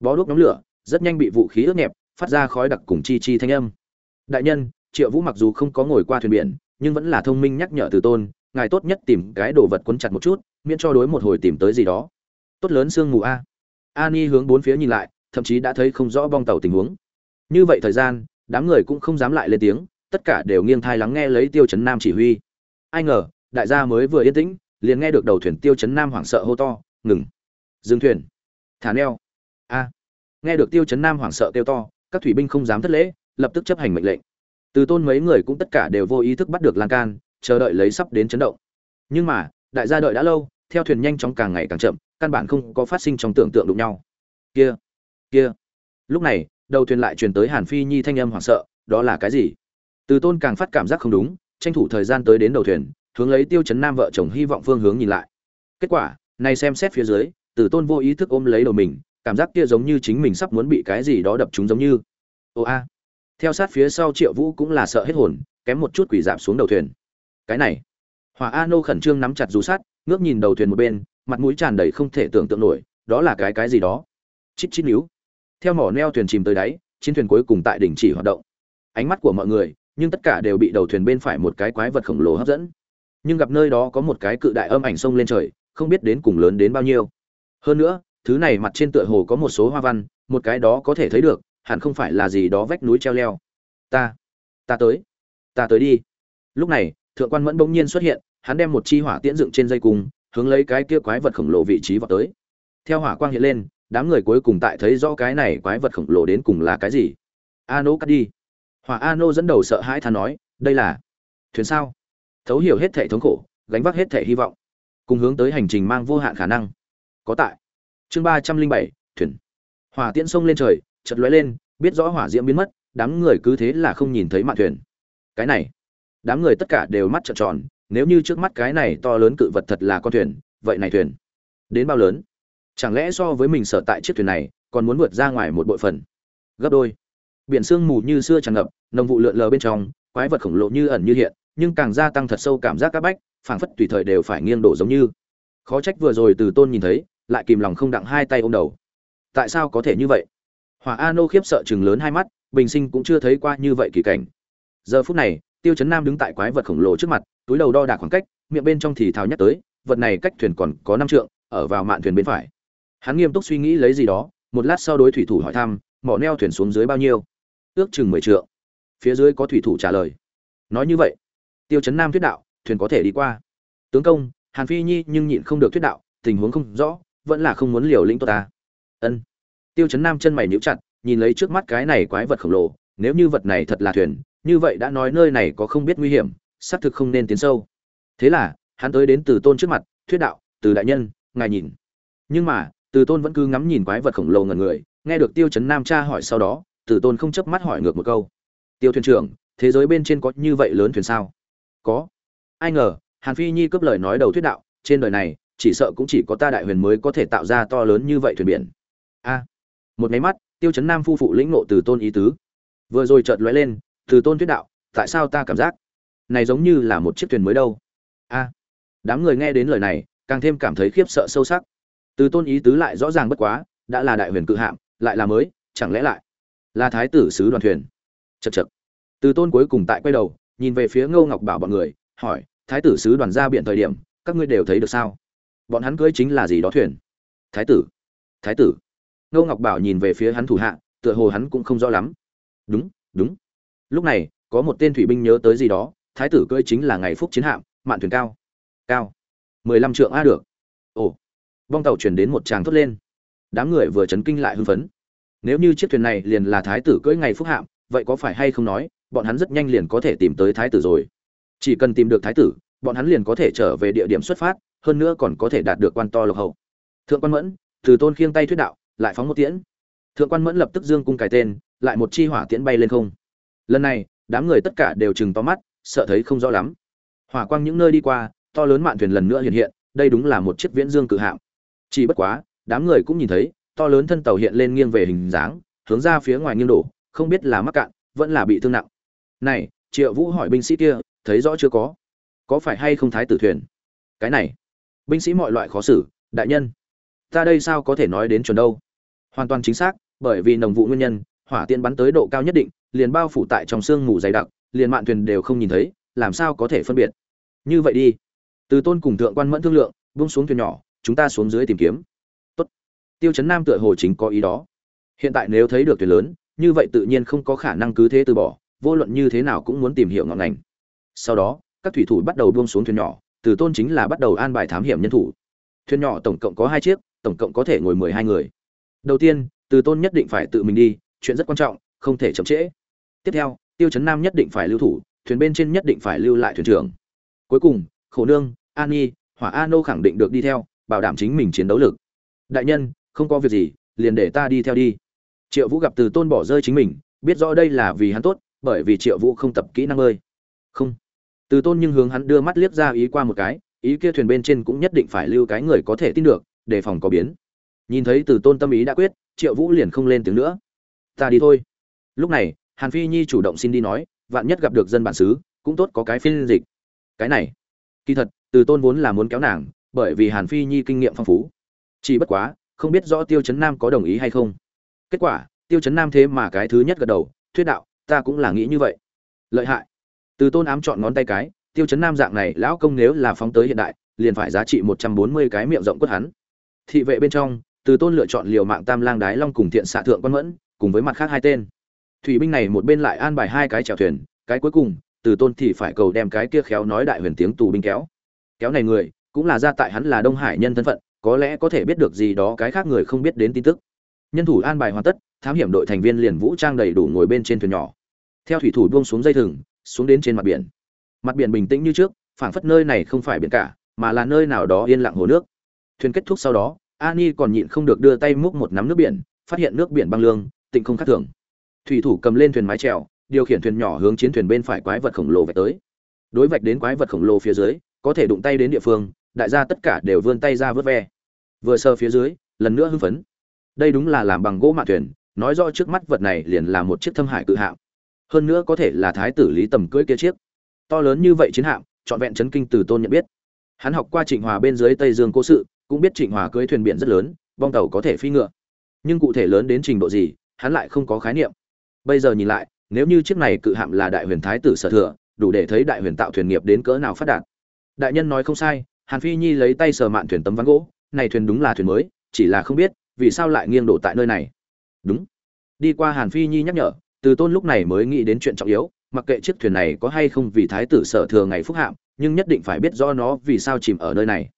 Bó đuốc nóng lửa, rất nhanh bị vũ khí ướt nhẹp phát ra khói đặc cùng chi chi thanh âm. Đại nhân, triệu vũ mặc dù không có ngồi qua thuyền biển, nhưng vẫn là thông minh nhắc nhở từ tôn, ngài tốt nhất tìm cái đồ vật quấn chặt một chút, miễn cho đối một hồi tìm tới gì đó. Tốt lớn sương mù a. Ani hướng bốn phía nhìn lại, thậm chí đã thấy không rõ bong tàu tình huống. Như vậy thời gian, đám người cũng không dám lại lên tiếng, tất cả đều nghiêng thai lắng nghe lấy tiêu chấn nam chỉ huy. Ai ngờ, đại gia mới vừa yên tĩnh, liền nghe được đầu thuyền tiêu chấn nam hoảng sợ hô to, ngừng! Dừng thuyền! Thả neo! A. Nghe được tiêu chấn nam hoảng sợ kêu to các thủy binh không dám thất lễ, lập tức chấp hành mệnh lệnh. Từ tôn mấy người cũng tất cả đều vô ý thức bắt được lan can, chờ đợi lấy sắp đến chấn động. Nhưng mà, đại gia đợi đã lâu, theo thuyền nhanh chóng càng ngày càng chậm, căn bản không có phát sinh trong tưởng tượng đụng nhau. Kia kia. Lúc này, đầu thuyền lại truyền tới hàn phi nhi thanh âm hoảng sợ, đó là cái gì? Từ tôn càng phát cảm giác không đúng, tranh thủ thời gian tới đến đầu thuyền, hướng lấy tiêu chấn nam vợ chồng hy vọng phương hướng nhìn lại. Kết quả, này xem xét phía dưới, từ tôn vô ý thức ôm lấy đầu mình cảm giác kia giống như chính mình sắp muốn bị cái gì đó đập trúng giống như. Ô a. Theo sát phía sau triệu vũ cũng là sợ hết hồn, kém một chút quỷ dạp xuống đầu thuyền. Cái này. Hòa a nô khẩn trương nắm chặt dù sắt, ngước nhìn đầu thuyền một bên, mặt mũi tràn đầy không thể tưởng tượng nổi, đó là cái cái gì đó? Chít chít níu. Theo mỏ neo thuyền chìm tới đáy, chiến thuyền cuối cùng tại đỉnh chỉ hoạt động. Ánh mắt của mọi người, nhưng tất cả đều bị đầu thuyền bên phải một cái quái vật khổng lồ hấp dẫn. Nhưng gặp nơi đó có một cái cự đại âm ảnh sông lên trời, không biết đến cùng lớn đến bao nhiêu. Hơn nữa thứ này mặt trên tựa hồ có một số hoa văn, một cái đó có thể thấy được, hẳn không phải là gì đó vách núi treo leo. Ta ta tới ta tới đi. Lúc này, thượng quan mẫn bỗng nhiên xuất hiện, hắn đem một chi hỏa tiễn dựng trên dây cung, hướng lấy cái kia quái vật khổng lồ vị trí vào tới. Theo hỏa quang hiện lên, đám người cuối cùng tại thấy rõ cái này quái vật khổng lồ đến cùng là cái gì. A nô cắt đi. Hỏa a nô dẫn đầu sợ hãi than nói, đây là thuyền sao? Thấu hiểu hết thể thống khổ, gánh vác hết thể hy vọng, cùng hướng tới hành trình mang vô hạn khả năng. Có tại chương ba trăm linh bảy, thuyền. Hỏa tiễn sông lên trời chật lóe lên, biết rõ hỏa diễm biến mất, đám người cứ thế là không nhìn thấy mạn thuyền. Cái này, đám người tất cả đều mắt trợn tròn, nếu như trước mắt cái này to lớn cự vật thật là con thuyền, vậy này thuyền, đến bao lớn? Chẳng lẽ so với mình sở tại chiếc thuyền này, còn muốn vượt ra ngoài một bộ phận gấp đôi. Biển sương mù như xưa tràn ngập, nồng vụ lượn lờ bên trong, quái vật khổng lồ như ẩn như hiện, nhưng càng gia tăng thật sâu cảm giác các bách, phảng phất tùy thời đều phải nghiêng đổ giống như. Khó trách vừa rồi từ tôn nhìn thấy lại kìm lòng không đặng hai tay ôm đầu. Tại sao có thể như vậy? Hỏa a nô khiếp sợ chừng lớn hai mắt, bình sinh cũng chưa thấy qua như vậy kỳ cảnh. Giờ phút này, tiêu chấn nam đứng tại quái vật khổng lồ trước mặt, túi đầu đo đạc khoảng cách, miệng bên trong thì thào nhắc tới, vật này cách thuyền còn có năm trượng, ở vào mạn thuyền bên phải. Hắn nghiêm túc suy nghĩ lấy gì đó, một lát sau đối thủy thủ hỏi thăm, mỏ neo thuyền xuống dưới bao nhiêu? Ước chừng mười trượng. Phía dưới có thủy thủ trả lời. Nói như vậy, tiêu chấn nam thuyết đạo, thuyền có thể đi qua. Tướng công, hàn phi nhi nhưng nhịn không được thuyết đạo, tình huống không rõ vẫn là không muốn liều lĩnh tốt ta. Ân. Tiêu chấn nam chân mày nhíu chặt, nhìn lấy trước mắt cái này quái vật khổng lồ, nếu như vật này thật là thuyền, như vậy đã nói nơi này có không biết nguy hiểm, xác thực không nên tiến sâu. Thế là, hắn tới đến từ tôn trước mặt, thuyết đạo, từ đại nhân, ngài nhìn. Nhưng mà, từ tôn vẫn cứ ngắm nhìn quái vật khổng lồ ngần người, nghe được tiêu chấn nam cha hỏi sau đó, từ tôn không chớp mắt hỏi ngược một câu. Tiêu thuyền trưởng, thế giới bên trên có như vậy lớn thuyền sao? Có. Ai ngờ, hàn phi nhi cướp lời nói đầu thuyết đạo, trên đời này chỉ sợ cũng chỉ có ta đại huyền mới có thể tạo ra to lớn như vậy thuyền biển. A. Một máy mắt, tiêu chấn nam phu phụ lĩnh nộ từ tôn ý tứ. Vừa rồi chợt lóe lên, từ tôn thuyết đạo, tại sao ta cảm giác này giống như là một chiếc thuyền mới đâu? A. Đám người nghe đến lời này, càng thêm cảm thấy khiếp sợ sâu sắc. Từ tôn ý tứ lại rõ ràng bất quá, đã là đại huyền cự hạm, lại là mới, chẳng lẽ lại là thái tử sứ đoàn thuyền? Chật chật từ tôn cuối cùng tại quay đầu, nhìn về phía ngô ngọc bảo bọn người, hỏi, thái tử sứ đoàn ra biển thời điểm, các ngươi đều thấy được sao? Bọn hắn cưới chính là gì đó thuyền. Thái tử thái tử. Ngô ngọc bảo nhìn về phía hắn thủ hạ, tựa hồ hắn cũng không rõ lắm. Đúng đúng. Lúc này, có một tên thủy binh nhớ tới gì đó, thái tử cưỡi chính là ngày phúc chiến hạm, mạn thuyền cao. Cao. mười lăm trượng a được. Ồ. Vong tàu chuyển đến một tràng thốt lên. Đám người vừa chấn kinh lại hưng phấn. Nếu như chiếc thuyền này liền là thái tử cưỡi ngày phúc hạm, vậy có phải hay không nói, bọn hắn rất nhanh liền có thể tìm tới thái tử rồi. Chỉ cần tìm được thái tử, bọn hắn liền có thể trở về địa điểm xuất phát hơn nữa còn có thể đạt được quan to lộc hậu. Thượng quan mẫn, từ tôn khiêng tay thuyết đạo, lại phóng một tiễn. Thượng quan mẫn lập tức dương cung cài tên, lại một chi hỏa tiễn bay lên không. Lần này, đám người tất cả đều chừng to mắt, sợ thấy không rõ lắm. Hỏa quang những nơi đi qua, to lớn mạn thuyền lần nữa hiện hiện, đây đúng là một chiếc viễn dương cự hạm. Chỉ bất quá, đám người cũng nhìn thấy, to lớn thân tàu hiện lên nghiêng về hình dáng, hướng ra phía ngoài nghiêng đổ, không biết là mắc cạn, vẫn là bị thương nặng. Này, triệu vũ hỏi binh sĩ kia, thấy rõ chưa có? Có phải hay không thái tử thuyền? Cái này binh sĩ mọi loại khó xử, đại nhân. Ta đây sao có thể nói đến chuẩn đâu? Hoàn toàn chính xác, bởi vì nồng vụ nguyên nhân, hỏa tiễn bắn tới độ cao nhất định, liền bao phủ tại trong sương mù dày đặc, liền mạn thuyền đều không nhìn thấy, làm sao có thể phân biệt? Như vậy đi. Từ tôn cùng thượng quan mẫn thương lượng, buông xuống thuyền nhỏ, chúng ta xuống dưới tìm kiếm. Tốt. tiêu chấn nam tựa hồ chính có ý đó. Hiện tại nếu thấy được thuyền lớn, như vậy tự nhiên không có khả năng cứ thế từ bỏ, vô luận như thế nào cũng muốn tìm hiểu ngọn ngành. Sau đó, các thủy thủ bắt đầu buông xuống thuyền nhỏ từ tôn chính là bắt đầu an bài thám hiểm nhân thủ. Thuyền nhỏ tổng cộng có hai chiếc, tổng cộng có thể ngồi mười hai người. Đầu tiên, từ tôn nhất định phải tự mình đi, chuyện rất quan trọng, không thể chậm trễ. Tiếp theo, tiêu chấn nam nhất định phải lưu thủ, thuyền bên trên nhất định phải lưu lại thuyền trưởng. Cuối cùng, khổ nương, an nhi, hỏa a nô khẳng định được đi theo, bảo đảm chính mình chiến đấu lực. Đại nhân, không có việc gì, liền để ta đi theo đi. Triệu vũ gặp từ tôn bỏ rơi chính mình, biết rõ đây là vì hắn tốt, bởi vì triệu vũ không tập kỹ năng ơi. Không từ tôn nhưng hướng hắn đưa mắt liếc ra ý qua một cái, ý kia thuyền bên trên cũng nhất định phải lưu cái người có thể tin được đề phòng có biến. Nhìn thấy từ tôn tâm ý đã quyết, triệu vũ liền không lên tiếng nữa. Ta đi thôi. Lúc này, hàn phi nhi chủ động xin đi nói, vạn nhất gặp được dân bản xứ, cũng tốt có cái phiên dịch. Cái này, kỳ thật, từ tôn vốn là muốn kéo nàng, bởi vì hàn phi nhi kinh nghiệm phong phú. Chỉ bất quá, không biết rõ tiêu chấn nam có đồng ý hay không. Kết quả, tiêu chấn nam thế mà cái thứ nhất gật đầu, thuyết đạo, ta cũng là nghĩ như vậy. Lợi hại từ tôn ám chọn ngón tay cái, tiêu chấn nam dạng này, lão công nếu là phóng tới hiện đại, liền phải giá trị một trăm bốn mươi cái miệng rộng quất hắn. Thị vệ bên trong, từ tôn lựa chọn liều mạng tam lang đái long cùng thiện xạ thượng quan mẫn, cùng với mặt khác hai tên. Thủy binh này một bên lại an bài hai cái chèo thuyền, cái cuối cùng, từ tôn thì phải cầu đem cái kia khéo nói đại huyền tiếng tù binh kéo. Kéo này người, cũng là ra tại hắn là đông hải nhân thân phận, có lẽ có thể biết được gì đó cái khác người không biết đến tin tức. Nhân thủ an bài hoàn tất, thám hiểm đội thành viên liền vũ trang đầy đủ ngồi bên trên thuyền nhỏ. Theo thủy thủ buông xuống dây thừng xuống đến trên mặt biển. Mặt biển bình tĩnh như trước phảng phất nơi này không phải biển cả mà là nơi nào đó yên lặng hồ nước. Thuyền kết thúc sau đó ani còn nhịn không được đưa tay múc một nắm nước biển phát hiện nước biển băng lương tịnh không khác thường. Thủy thủ cầm lên thuyền mái trèo, điều khiển thuyền nhỏ hướng chiến thuyền bên phải quái vật khổng lồ vạch tới. Đối vạch đến quái vật khổng lồ phía dưới có thể đụng tay đến địa phương đại gia tất cả đều vươn tay ra vớt ve. Vừa sơ phía dưới lần nữa hưng phấn. Đây đúng là làm bằng gỗ mạ thuyền nói rõ trước mắt vật này liền là một chiếc thâm hải cự hạm hơn nữa có thể là thái tử lý tầm cưỡi kia chiếc. To lớn như vậy chiến hạm, trọn vẹn chấn kinh từ tôn nhận biết. Hắn học qua trịnh hòa bên dưới tây dương cố sự, cũng biết trịnh hòa cưỡi thuyền biển rất lớn, bong tàu có thể phi ngựa. Nhưng cụ thể lớn đến trình độ gì, hắn lại không có khái niệm. Bây giờ nhìn lại, nếu như chiếc này cự hạm là đại huyền thái tử sở thừa, đủ để thấy đại huyền tạo thuyền nghiệp đến cỡ nào phát đạt. Đại nhân nói không sai, hàn phi nhi lấy tay sờ mạn thuyền tấm ván gỗ, này thuyền đúng là thuyền mới, chỉ là không biết vì sao lại nghiêng đổ tại nơi này. Đúng. Đi qua hàn phi nhi nhắc nhở từ tôn lúc này mới nghĩ đến chuyện trọng yếu, mặc kệ chiếc thuyền này có hay không vì thái tử sở thừa ngày phúc hạm, nhưng nhất định phải biết rõ nó vì sao chìm ở nơi này.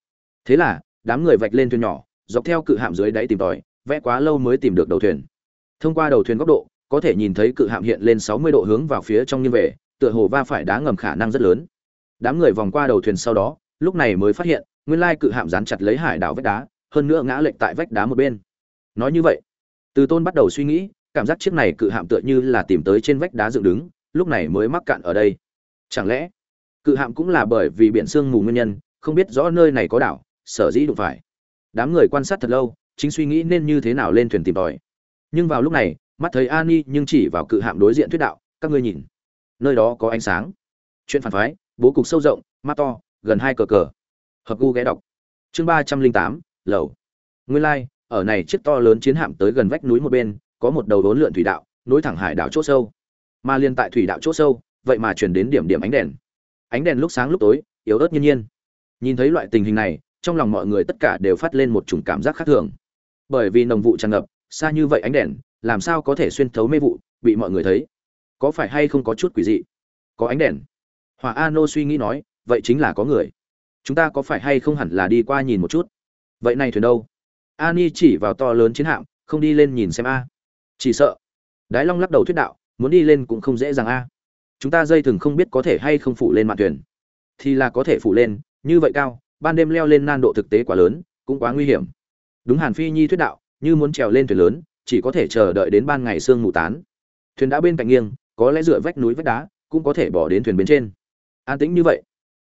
Thế là, đám người vạch lên thuyền nhỏ, dọc theo cự hạm dưới đáy tìm tòi, vẽ quá lâu mới tìm được đầu thuyền. Thông qua đầu thuyền góc độ, có thể nhìn thấy cự hạm hiện lên sáu mươi độ hướng vào phía trong như về, tựa hồ va phải đá ngầm khả năng rất lớn. Đám người vòng qua đầu thuyền sau đó, lúc này mới phát hiện, nguyên lai cự hạm dán chặt lấy hải đảo vách đá, hơn nữa ngã lệch tại vách đá một bên. Nói như vậy, từ tôn bắt đầu suy nghĩ cảm giác chiếc này cự hạm tựa như là tìm tới trên vách đá dựng đứng, lúc này mới mắc cạn ở đây. Chẳng lẽ, cự hạm cũng là bởi vì biển sương mù nguyên nhân, không biết rõ nơi này có đảo, sở dĩ đụng phải. Đám người quan sát thật lâu, chính suy nghĩ nên như thế nào lên thuyền tìm tòi. Nhưng vào lúc này, mắt thấy ani nhưng chỉ vào cự hạm đối diện thuyết đạo, các ngươi nhìn, nơi đó có ánh sáng. Chuyện phản phái, bố cục sâu rộng, mắt to, gần hai cờ cờ. Hợp gu ghé đọc. Chương ba trăm linh tám, lầu. Nguyên lai, ở này chiếc to lớn chiến hạm tới gần vách núi một bên có một đầu đốn lượn thủy đạo, nối thẳng hải đảo chỗ sâu. Mà liên tại thủy đạo chỗ sâu, vậy mà chuyển đến điểm điểm ánh đèn. Ánh đèn lúc sáng lúc tối, yếu ớt nhiên nhiên. Nhìn thấy loại tình hình này, trong lòng mọi người tất cả đều phát lên một chủng cảm giác khác thường. Bởi vì nồng vụ tràn ngập, xa như vậy ánh đèn, làm sao có thể xuyên thấu mê vụ, bị mọi người thấy? Có phải hay không có chút quỷ dị? Có ánh đèn. Hòa a nô suy nghĩ nói, vậy chính là có người. Chúng ta có phải hay không hẳn là đi qua nhìn một chút? Vậy này thuyền đâu? Ani chỉ vào to lớn chiến hạm, không đi lên nhìn xem a chỉ sợ. Đái long lắc đầu thuyết đạo, muốn đi lên cũng không dễ dàng a. Chúng ta dây thừng không biết có thể hay không phủ lên mạn thuyền. Thì là có thể phủ lên, như vậy cao, ban đêm leo lên nan độ thực tế quá lớn, cũng quá nguy hiểm. Đúng hàn phi nhi thuyết đạo, như muốn trèo lên thuyền lớn, chỉ có thể chờ đợi đến ban ngày sương mù tán. Thuyền đã bên cạnh nghiêng, có lẽ dựa vách núi vách đá, cũng có thể bỏ đến thuyền bên trên. An tĩnh như vậy.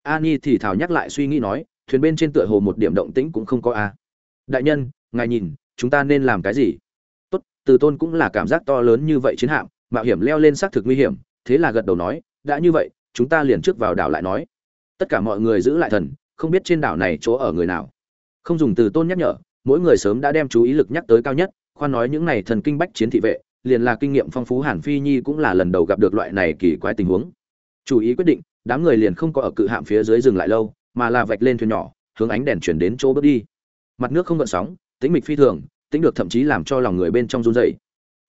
Ani thì thảo nhắc lại suy nghĩ nói, thuyền bên trên tựa hồ một điểm động tĩnh cũng không có a. Đại nhân, ngài nhìn, chúng ta nên làm cái gì? Từ tôn cũng là cảm giác to lớn như vậy chiến hạm, mạo hiểm leo lên xác thực nguy hiểm, thế là gật đầu nói, đã như vậy, chúng ta liền trước vào đảo lại nói. Tất cả mọi người giữ lại thần, không biết trên đảo này chỗ ở người nào. Không dùng từ tôn nhắc nhở, mỗi người sớm đã đem chú ý lực nhắc tới cao nhất, khoan nói những này thần kinh bách chiến thị vệ, liền là kinh nghiệm phong phú hàn phi nhi cũng là lần đầu gặp được loại này kỳ quái tình huống. Chủ ý quyết định, đám người liền không có ở cự hạm phía dưới dừng lại lâu, mà là vạch lên thuyền nhỏ, hướng ánh đèn chuyển đến chỗ bước đi. Mặt nước không gợn sóng, tĩnh mịch phi thường tĩnh được thậm chí làm cho lòng người bên trong run rẩy.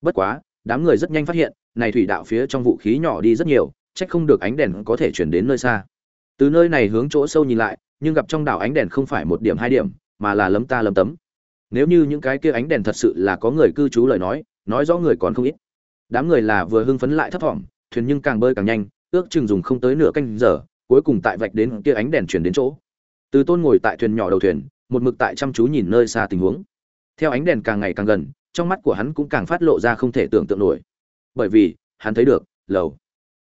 Bất quá, đám người rất nhanh phát hiện, này thủy đạo phía trong vũ khí nhỏ đi rất nhiều, chắc không được ánh đèn có thể chuyển đến nơi xa. Từ nơi này hướng chỗ sâu nhìn lại, nhưng gặp trong đảo ánh đèn không phải một điểm hai điểm, mà là lấm ta lấm tấm. Nếu như những cái kia ánh đèn thật sự là có người cư trú lời nói nói rõ người còn không ít. Đám người là vừa hưng phấn lại thấp thỏm, thuyền nhưng càng bơi càng nhanh, ước chừng dùng không tới nửa canh giờ, cuối cùng tại vạch đến kia ánh đèn chuyển đến chỗ. Từ tôn ngồi tại thuyền nhỏ đầu thuyền, một mực tại chăm chú nhìn nơi xa tình huống theo ánh đèn càng ngày càng gần, trong mắt của hắn cũng càng phát lộ ra không thể tưởng tượng nổi. Bởi vì, hắn thấy được, lầu.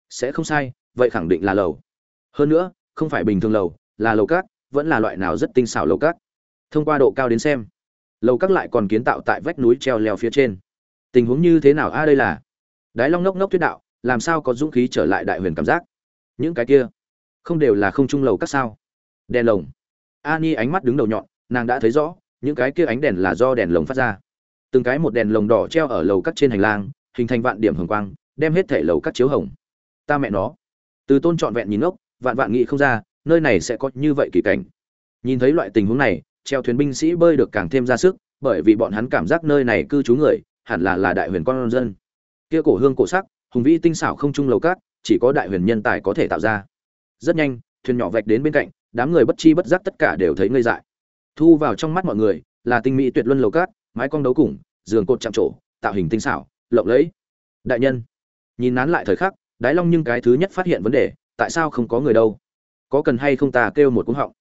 Sẽ không sai, vậy khẳng định là lầu. Hơn nữa, không phải bình thường lầu, là lầu cát, vẫn là loại nào rất tinh xảo lầu cát. Thông qua độ cao đến xem, lầu cát lại còn kiến tạo tại vách núi treo leo phía trên. Tình huống như thế nào? A, đây là đái long ngốc ngốc tuyết đạo, làm sao có dũng khí trở lại đại huyền cảm giác? Những cái kia, không đều là không trung lầu các sao? Đèn lồng. Ani ánh mắt đứng đầu nhọn, nàng đã thấy rõ những cái kia ánh đèn là do đèn lồng phát ra. Từng cái một đèn lồng đỏ treo ở lầu các trên hành lang, hình thành vạn điểm hồng quang, đem hết thể lầu các chiếu hồng. Ta mẹ nó. Từ tôn trọn vẹn nhìn ngốc, vạn vạn nghĩ không ra, nơi này sẽ có như vậy kỳ cảnh. Nhìn thấy loại tình huống này, treo thuyền binh sĩ bơi được càng thêm ra sức, bởi vì bọn hắn cảm giác nơi này cư trú người, hẳn là là đại huyền con dân. Kia cổ hương cổ sắc, hùng vĩ tinh xảo không trung lầu cát, chỉ có đại huyền nhân tài có thể tạo ra. Rất nhanh, thuyền nhỏ vạch đến bên cạnh, đám người bất chi bất giác tất cả đều thấy ngây dại thu vào trong mắt mọi người là tinh mỹ tuyệt luân lầu cát, mái cong đấu củng giường cột chạm trổ, tạo hình tinh xảo, lộng lẫy. Đại nhân, nhìn nán lại thời khắc, đái long nhưng cái thứ nhất phát hiện vấn đề, tại sao không có người đâu? Có cần hay không ta kêu một cúng họng?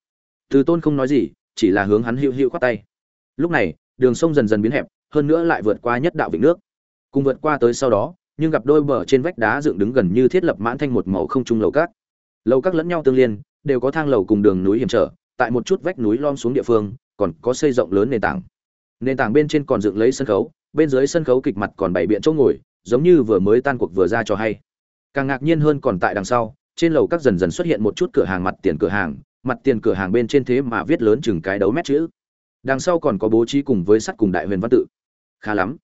Từ tôn không nói gì, chỉ là hướng hắn hữu hữu khoát tay. Lúc này, đường sông dần dần biến hẹp, hơn nữa lại vượt qua nhất đạo vịnh nước. Cùng vượt qua tới sau đó, nhưng gặp đôi bờ trên vách đá dựng đứng gần như thiết lập mãn thanh một màu không trung lầu cát. Lầu các lẫn nhau tương liên, đều có thang lầu cùng đường núi hiểm trở tại một chút vách núi lom xuống địa phương, còn có xây rộng lớn nền tảng. Nền tảng bên trên còn dựng lấy sân khấu, bên dưới sân khấu kịch mặt còn bày biện chỗ ngồi, giống như vừa mới tan cuộc vừa ra cho hay. Càng ngạc nhiên hơn còn tại đằng sau, trên lầu các dần dần xuất hiện một chút cửa hàng mặt tiền cửa hàng, mặt tiền cửa hàng bên trên thế mà viết lớn chừng cái đấu mét chữ. Đằng sau còn có bố trí cùng với sắt cùng đại huyền văn tự. Khá lắm.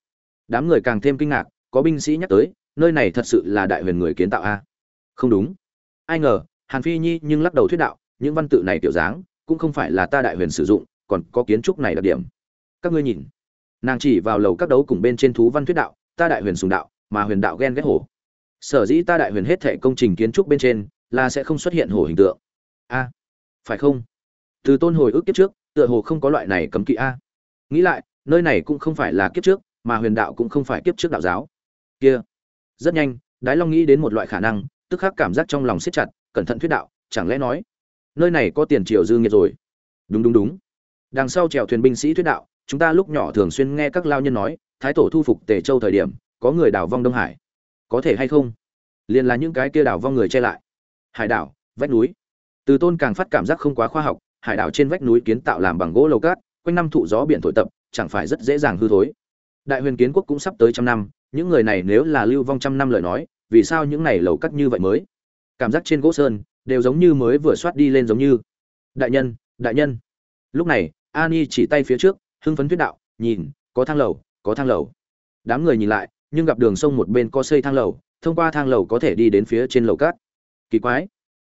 Đám người càng thêm kinh ngạc, có binh sĩ nhắc tới, nơi này thật sự là đại huyền người kiến tạo a. Không đúng. Ai ngờ, hàn phi nhi nhưng lắc đầu thuyết đạo, những văn tự này tiểu dáng cũng không phải là ta đại huyền sử dụng, còn có kiến trúc này đặc điểm. Các ngươi nhìn. Nàng chỉ vào lầu các đấu cùng bên trên thú văn thuyết đạo, ta đại huyền sùng đạo, mà huyền đạo ghen ghét hổ. Sở dĩ ta đại huyền hết thệ công trình kiến trúc bên trên, là sẽ không xuất hiện hổ hình tượng. A, phải không? Từ tôn hồi ức kiếp trước, tựa hồ không có loại này cấm kỵ a. Nghĩ lại, nơi này cũng không phải là kiếp trước, mà huyền đạo cũng không phải kiếp trước đạo giáo. Kia. Rất nhanh, đái long nghĩ đến một loại khả năng, tức khắc cảm giác trong lòng siết chặt, cẩn thận thuyết đạo, chẳng lẽ nói nơi này có tiền triều dư nghiệt rồi. Đúng đúng đúng. Đằng sau trèo thuyền binh sĩ thuyết đạo, chúng ta lúc nhỏ thường xuyên nghe các lao nhân nói, thái tổ thu phục tề châu thời điểm, có người đào vong đông hải. Có thể hay không? Liền là những cái kia đào vong người che lại. Hải đảo, vách núi. Từ tôn càng phát cảm giác không quá khoa học, hải đảo trên vách núi kiến tạo làm bằng gỗ lầu cát, quanh năm thụ gió biển thổi tập, chẳng phải rất dễ dàng hư thối. Đại huyền kiến quốc cũng sắp tới trăm năm, những người này nếu là lưu vong trăm năm lời nói, vì sao những này lầu cắt như vậy mới? Cảm giác trên gỗ sơn đều giống như mới vừa soát đi lên giống như. Đại nhân đại nhân. Lúc này, ani chỉ tay phía trước, hưng phấn thuyết đạo, nhìn, có thang lầu, có thang lầu. Đám người nhìn lại, nhưng gặp đường sông một bên có xây thang lầu, thông qua thang lầu có thể đi đến phía trên lầu cát. Kỳ quái.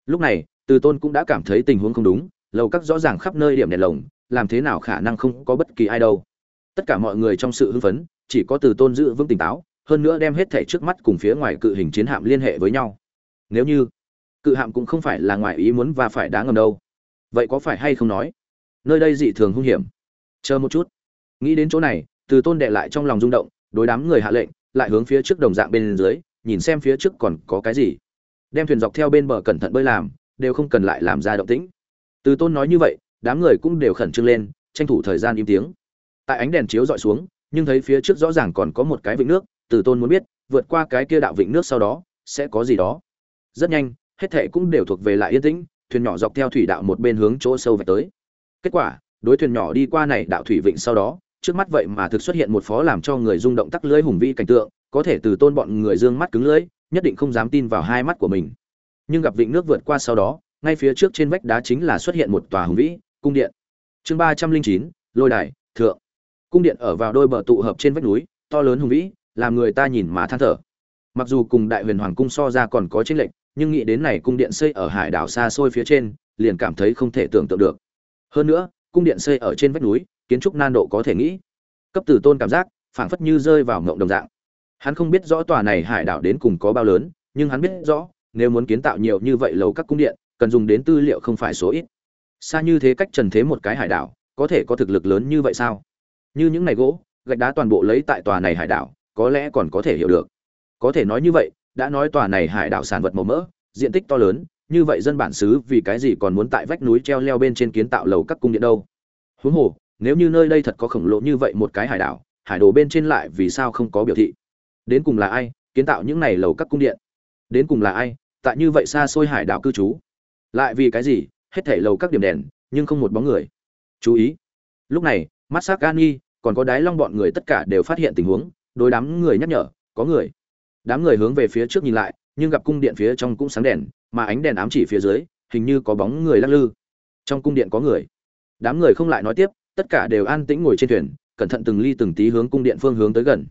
Lúc này, từ tôn cũng đã cảm thấy tình huống không đúng, lầu cát rõ ràng khắp nơi điểm đèn lồng, làm thế nào khả năng không có bất kỳ ai đâu. Tất cả mọi người trong sự hưng phấn, chỉ có từ tôn giữ vững tỉnh táo, hơn nữa đem hết thể trước mắt cùng phía ngoài cự hình chiến hạm liên hệ với nhau. Nếu như cự hạm cũng không phải là ngoài ý muốn và phải đáng ngầm đâu. Vậy có phải hay không nói? Nơi đây dị thường hung hiểm. Chờ một chút. Nghĩ đến chỗ này, từ tôn đệ lại trong lòng rung động, đối đám người hạ lệnh, lại hướng phía trước đồng dạng bên dưới, nhìn xem phía trước còn có cái gì. Đem thuyền dọc theo bên bờ cẩn thận bơi làm, đều không cần lại làm ra động tĩnh. Từ tôn nói như vậy, đám người cũng đều khẩn trương lên, tranh thủ thời gian im tiếng. Tại ánh đèn chiếu dọi xuống, nhưng thấy phía trước rõ ràng còn có một cái vịnh nước, từ tôn muốn biết, vượt qua cái kia đạo vịnh nước sau đó, sẽ có gì đó. Rất nhanh hết thệ cũng đều thuộc về lại yên tĩnh, thuyền nhỏ dọc theo thủy đạo một bên hướng chỗ sâu về tới. Kết quả, đối thuyền nhỏ đi qua này đạo thủy vịnh sau đó, trước mắt vậy mà thực xuất hiện một phó làm cho người rung động tắc lưỡi hùng vĩ cảnh tượng, có thể từ tôn bọn người dương mắt cứng lưỡi nhất định không dám tin vào hai mắt của mình. Nhưng gặp vịnh nước vượt qua sau đó, ngay phía trước trên vách đá chính là xuất hiện một tòa hùng vĩ, cung điện. Chương ba trăm linh chín, lôi đài, thượng. Cung điện ở vào đôi bờ tụ hợp trên vách núi, to lớn hùng vĩ, làm người ta nhìn mà than thở. Mặc dù cùng đại huyền hoàng cung so ra còn có chênh lệch nhưng nghĩ đến này cung điện xây ở hải đảo xa xôi phía trên, liền cảm thấy không thể tưởng tượng được. Hơn nữa, cung điện xây ở trên vách núi, kiến trúc nan độ có thể nghĩ. Cấp tử tôn cảm giác, phảng phất như rơi vào ngộng đồng dạng. Hắn không biết rõ tòa này hải đảo đến cùng có bao lớn, nhưng hắn biết rõ, nếu muốn kiến tạo nhiều như vậy lầu các cung điện, cần dùng đến tư liệu không phải số ít. Xa như thế cách trần thế một cái hải đảo, có thể có thực lực lớn như vậy sao? Như những này gỗ, gạch đá toàn bộ lấy tại tòa này hải đảo, có lẽ còn có thể hiểu được. Có thể nói như vậy đã nói tòa này hải đảo sản vật màu mỡ, diện tích to lớn, như vậy dân bản xứ vì cái gì còn muốn tại vách núi treo leo bên trên kiến tạo lầu các cung điện đâu? Huống hồ, nếu như nơi đây thật có khổng lồ như vậy một cái hải đảo, hải đồ bên trên lại vì sao không có biểu thị? Đến cùng là ai kiến tạo những này lầu các cung điện? Đến cùng là ai, tại như vậy xa xôi hải đảo cư trú? Lại vì cái gì, hết thảy lầu các điểm đèn, nhưng không một bóng người? Chú ý. Lúc này mắt xác á an nghi còn có đái long bọn người tất cả đều phát hiện tình huống, đối đám người nhắc nhở, có người đám người hướng về phía trước nhìn lại, nhưng gặp cung điện phía trong cũng sáng đèn, mà ánh đèn ám chỉ phía dưới, hình như có bóng người lắc lư. Trong cung điện có người. Đám người không lại nói tiếp, tất cả đều an tĩnh ngồi trên thuyền, cẩn thận từng ly từng tí hướng cung điện phương hướng tới gần.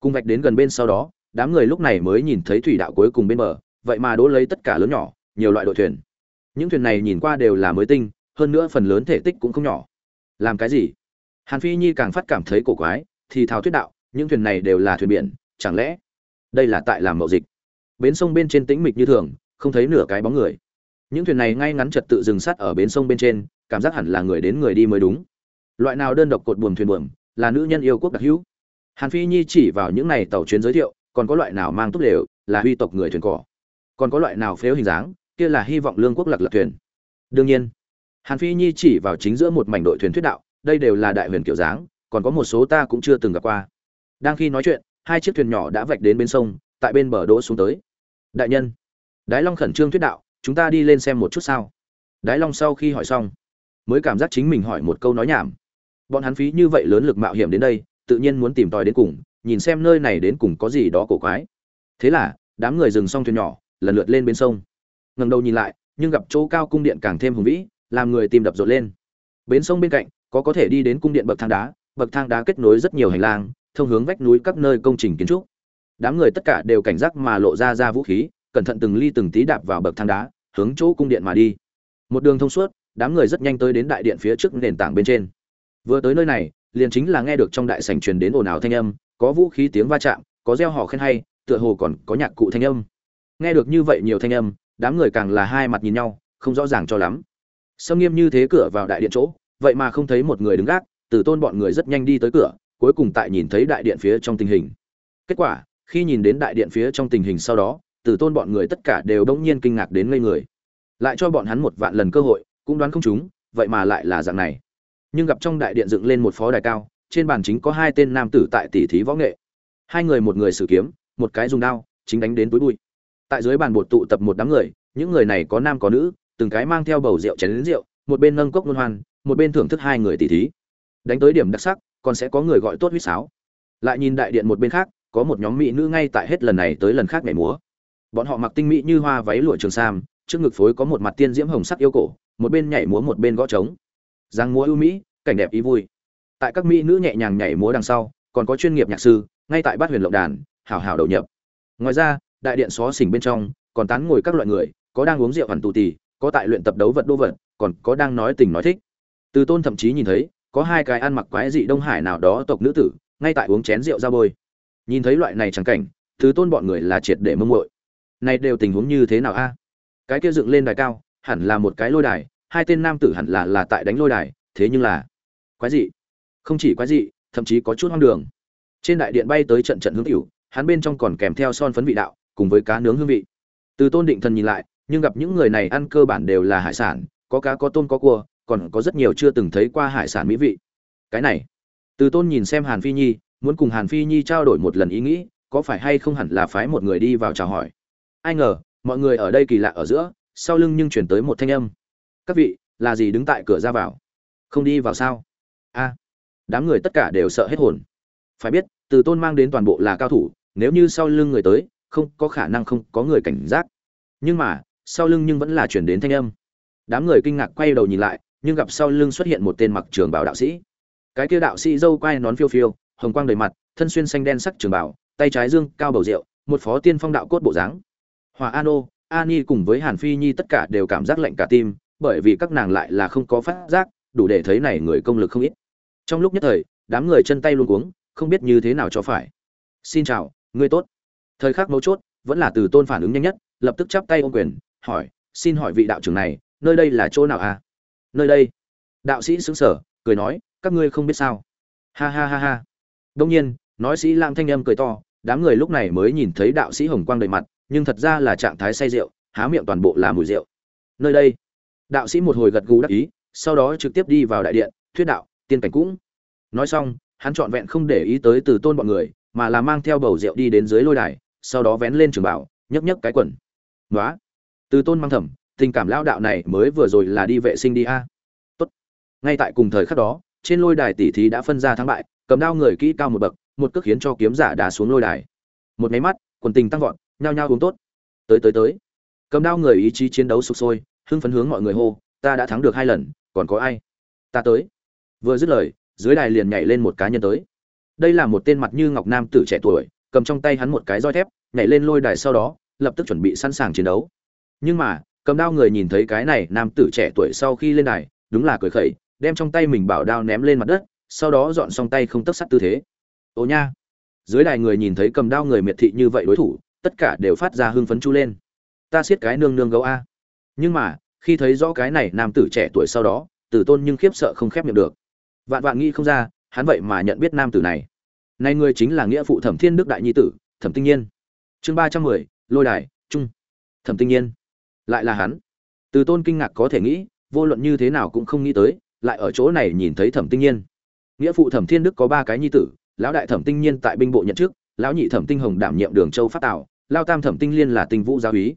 Cung vạch đến gần bên sau đó, đám người lúc này mới nhìn thấy thủy đạo cuối cùng bên bờ, vậy mà đỗ lấy tất cả lớn nhỏ, nhiều loại đội thuyền. Những thuyền này nhìn qua đều là mới tinh, hơn nữa phần lớn thể tích cũng không nhỏ. Làm cái gì? Hàn phi nhi càng phát cảm thấy cổ quái, thì thao thuyết đạo, những thuyền này đều là thuyền biển, chẳng lẽ đây là tại làm mậu dịch. Bến sông bên trên tĩnh mịch như thường, không thấy nửa cái bóng người. Những thuyền này ngay ngắn trật tự dừng sát ở bến sông bên trên, cảm giác hẳn là người đến người đi mới đúng. Loại nào đơn độc cột buồm thuyền buồm, là nữ nhân yêu quốc đặc hữu. Hàn phi nhi chỉ vào những này tàu chuyến giới thiệu, còn có loại nào mang túc đều là huy tộc người thuyền cỏ. Còn có loại nào phếu hình dáng, kia là hy vọng lương quốc lạc lập thuyền. Đương nhiên, hàn phi nhi chỉ vào chính giữa một mảnh đội thuyền thuyết đạo, đây đều là đại huyền kiểu dáng, còn có một số ta cũng chưa từng gặp qua. Đang khi nói chuyện hai chiếc thuyền nhỏ đã vạch đến bên sông, tại bên bờ đỗ xuống tới. Đại nhân, đái long khẩn trương thuyết đạo, chúng ta đi lên xem một chút sao? Đái long sau khi hỏi xong, mới cảm giác chính mình hỏi một câu nói nhảm. Bọn hắn phí như vậy lớn lực mạo hiểm đến đây, tự nhiên muốn tìm tòi đến cùng, nhìn xem nơi này đến cùng có gì đó cổ quái. Thế là, đám người dừng xong thuyền nhỏ, lần lượt lên bên sông. Ngầm đầu nhìn lại, nhưng gặp chỗ cao cung điện càng thêm hùng vĩ, làm người tìm đập rộn lên. Bến sông bên cạnh, có có thể đi đến cung điện bậc thang đá, bậc thang đá kết nối rất nhiều hành lang thông hướng vách núi các nơi công trình kiến trúc. Đám người tất cả đều cảnh giác mà lộ ra ra vũ khí, cẩn thận từng ly từng tí đạp vào bậc thang đá, hướng chỗ cung điện mà đi. Một đường thông suốt, đám người rất nhanh tới đến đại điện phía trước nền tảng bên trên. Vừa tới nơi này, liền chính là nghe được trong đại sảnh truyền đến ồn ào thanh âm, có vũ khí tiếng va chạm, có reo hò khen hay, tựa hồ còn có nhạc cụ thanh âm. Nghe được như vậy nhiều thanh âm, đám người càng là hai mặt nhìn nhau, không rõ ràng cho lắm. Sâm nghiêm như thế cửa vào đại điện chỗ, vậy mà không thấy một người đứng gác từ tôn bọn người rất nhanh đi tới cửa cuối cùng tại nhìn thấy đại điện phía trong tình hình. Kết quả, khi nhìn đến đại điện phía trong tình hình sau đó từ tôn bọn người tất cả đều đông nhiên kinh ngạc đến ngây người. Lại cho bọn hắn một vạn lần cơ hội, cũng đoán không chúng vậy mà lại là dạng này. Nhưng gặp trong đại điện dựng lên một phó đài cao, trên bàn chính có hai tên nam tử tại tỷ thí võ nghệ. Hai người một người sử kiếm, một cái dùng đao, chính đánh đến túi bụi. Tại dưới bàn bột tụ tập một đám người, những người này có nam có nữ, từng cái mang theo bầu rượu chén rượu, một bên nâng cốc luân hoan, một bên thưởng thức hai người tỷ thí. Đánh tới điểm đặc sắc còn sẽ có người gọi tốt huýt sáo. Lại nhìn đại điện một bên khác, có một nhóm mỹ nữ ngay tại hết lần này tới lần khác nhảy múa. Bọn họ mặc tinh mỹ như hoa váy lụa trường sam, trước ngực phối có một mặt tiên diễm hồng sắc yêu cổ, một bên nhảy múa một bên gõ trống. Giang múa ưu mỹ, cảnh đẹp ý vui. Tại các mỹ nữ nhẹ nhàng nhảy múa đằng sau, còn có chuyên nghiệp nhạc sư, ngay tại bát huyền lộng đàn, hào hào đầu nhập. Ngoài ra, đại điện xó xỉnh bên trong, còn tán ngồi các loại người, có đang uống rượu hẳn tù tì, có tại luyện tập đấu vật đô vật, còn có đang nói tình nói thích. Từ tôn thậm chí nhìn thấy có hai cái ăn mặc quái dị đông hải nào đó tộc nữ tử, ngay tại uống chén rượu ra bôi. Nhìn thấy loại này chẳng cảnh từ tôn bọn người là triệt để mông muội. Này đều tình huống như thế nào a? Cái kia dựng lên đài cao, hẳn là một cái lôi đài, hai tên nam tử hẳn là là tại đánh lôi đài, thế nhưng là quái dị. Không chỉ quái dị, thậm chí có chút hoang đường. Trên đại điện bay tới trận trận hướng tiểu, hắn bên trong còn kèm theo son phấn vị đạo, cùng với cá nướng hương vị. Từ tôn định thần nhìn lại, nhưng gặp những người này ăn cơ bản đều là hải sản, có cá có tôm có cua còn có rất nhiều chưa từng thấy qua hải sản mỹ vị. Cái này, từ tôn nhìn xem hàn phi nhi, muốn cùng hàn phi nhi trao đổi một lần ý nghĩ, có phải hay không hẳn là phái một người đi vào chào hỏi? Ai ngờ, mọi người ở đây kỳ lạ ở giữa, sau lưng nhưng chuyển tới một thanh âm. Các vị, là gì đứng tại cửa ra vào? Không đi vào sao? A, đám người tất cả đều sợ hết hồn. Phải biết, từ tôn mang đến toàn bộ là cao thủ, nếu như sau lưng người tới, không có khả năng không có người cảnh giác. Nhưng mà, sau lưng nhưng vẫn là chuyển đến thanh âm. Đám người kinh ngạc quay đầu nhìn lại nhưng gặp sau lưng xuất hiện một tên mặc trường bảo đạo sĩ. Cái kia đạo sĩ dâu quai nón phiêu phiêu, hồng quang đầy mặt, thân xuyên xanh đen sắc trường bảo tay trái dương cao bầu rượu, một phó tiên phong đạo cốt bộ dáng. Hòa an ô ani cùng với hàn phi nhi tất cả đều cảm giác lạnh cả tim, bởi vì các nàng lại là không có phát giác, đủ để thấy này người công lực không ít. Trong lúc nhất thời, đám người chân tay luôn cuống, không biết như thế nào cho phải. Xin chào, ngươi tốt. Thời khắc mấu chốt, vẫn là từ tôn phản ứng nhanh nhất, lập tức chắp tay ô quyền, hỏi, xin hỏi vị đạo trưởng này, nơi đây là chỗ nào à? Nơi đây. Đạo sĩ xứng sở cười nói, các ngươi không biết sao. Ha ha ha ha. Đông nhiên, nói sĩ lang thanh âm cười to, đám người lúc này mới nhìn thấy đạo sĩ hồng quang đầy mặt, nhưng thật ra là trạng thái say rượu, há miệng toàn bộ là mùi rượu. Nơi đây. Đạo sĩ một hồi gật gù đắc ý, sau đó trực tiếp đi vào đại điện, thuyết đạo, tiên cảnh cũng. Nói xong, hắn trọn vẹn không để ý tới từ tôn bọn người, mà là mang theo bầu rượu đi đến dưới lôi đài, sau đó vén lên trường bảo, nhấc nhấc cái quần. Nói từ tôn mang thầm tình cảm lao đạo này mới vừa rồi là đi vệ sinh đi a. Tốt. Ngay tại cùng thời khắc đó, trên lôi đài tỷ thí đã phân ra thắng bại, cầm đao người kỹ cao một bậc, một cước khiến cho kiếm giả đá xuống lôi đài. Một máy mắt, quần tình tăng vọt, nhao nhao uống tốt. Tới tới tới. Cầm đao người ý chí chiến đấu sục sôi, hưng phấn hướng mọi người hô, ta đã thắng được hai lần, còn có ai? Ta tới. Vừa dứt lời, dưới đài liền nhảy lên một cá nhân tới. Đây là một tên mặt như ngọc nam tử trẻ tuổi, cầm trong tay hắn một cái roi thép, nhảy lên lôi đài sau đó, lập tức chuẩn bị sẵn sàng chiến đấu. Nhưng mà cầm đao người nhìn thấy cái này nam tử trẻ tuổi sau khi lên đài, đúng là cười khẩy, đem trong tay mình bảo đao ném lên mặt đất, sau đó dọn xong tay không tất sắt tư thế. Ồ nha. Dưới đài người nhìn thấy cầm đao người miệt thị như vậy đối thủ, tất cả đều phát ra hưng phấn chu lên. Ta siết cái nương nương gấu a. Nhưng mà, khi thấy rõ cái này nam tử trẻ tuổi sau đó, tử tôn nhưng khiếp sợ không khép miệng được. Vạn vạn nghĩ không ra, hắn vậy mà nhận biết nam tử này. Nay người chính là nghĩa phụ thẩm thiên đức đại nhi tử, thẩm tinh nhiên. Chương ba trăm mười, lôi đài, trung. Thẩm tinh nhiên lại là hắn. Từ tôn kinh ngạc có thể nghĩ, vô luận như thế nào cũng không nghĩ tới, lại ở chỗ này nhìn thấy thẩm tinh nhiên. Nghĩa phụ thẩm thiên đức có ba cái nhi tử, lão đại thẩm tinh nhiên tại binh bộ nhận chức, lão nhị thẩm tinh hồng đảm nhiệm đường châu phát tạo lao tam thẩm tinh liên là tinh vũ gia úy.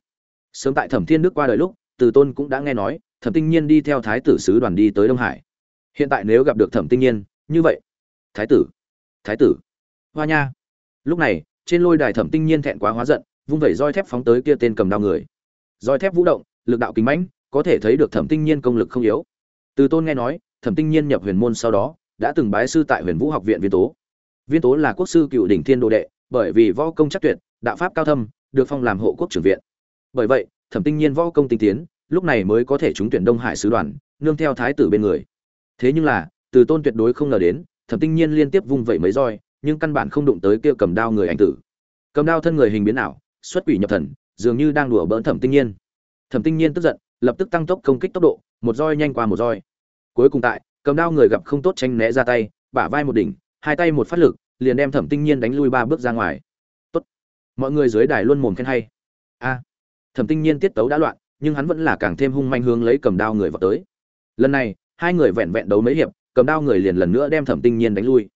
Sớm tại thẩm thiên đức qua đời lúc, từ tôn cũng đã nghe nói, thẩm tinh nhiên đi theo thái tử sứ đoàn đi tới đông hải. Hiện tại nếu gặp được thẩm tinh nhiên, như vậy. Thái tử thái tử. Hoa nha. Lúc này, trên lôi đài thẩm tinh nhiên thẹn quá hóa giận, vung vẩy roi thép phóng tới kia tên cầm đao người roi thép vũ động, lực đạo kính mãnh, có thể thấy được thẩm tinh nhiên công lực không yếu. Từ tôn nghe nói, thẩm tinh nhiên nhập huyền môn sau đó, đã từng bái sư tại huyền vũ học viện viên tố. Viên tố là quốc sư cựu đỉnh thiên đồ đệ, bởi vì võ công chắc tuyệt, đạo pháp cao thâm, được phong làm hộ quốc trưởng viện. Bởi vậy, thẩm tinh nhiên võ công tinh tiến, lúc này mới có thể trúng tuyển đông hải sứ đoàn, nương theo thái tử bên người. Thế nhưng là, từ tôn tuyệt đối không ngờ đến, thẩm tinh nhiên liên tiếp vung vẩy mấy roi, nhưng căn bản không đụng tới kia cầm đao người ảnh tử. Cầm đao thân người hình biến ảo, xuất quỷ nhập thần dường như đang đùa bỡn thẩm tinh nhiên. Thẩm tinh nhiên tức giận, lập tức tăng tốc công kích tốc độ, một roi nhanh qua một roi. Cuối cùng tại, cầm đao người gặp không tốt tranh né ra tay, bả vai một đỉnh, hai tay một phát lực, liền đem thẩm tinh nhiên đánh lui ba bước ra ngoài. Tốt. Mọi người dưới đài luôn mồm khen hay. A. Thẩm tinh nhiên tiết tấu đã loạn, nhưng hắn vẫn là càng thêm hung manh hướng lấy cầm đao người vào tới. Lần này, hai người vẹn vẹn đấu mấy hiệp, cầm đao người liền lần nữa đem thẩm tinh nhiên đánh lui.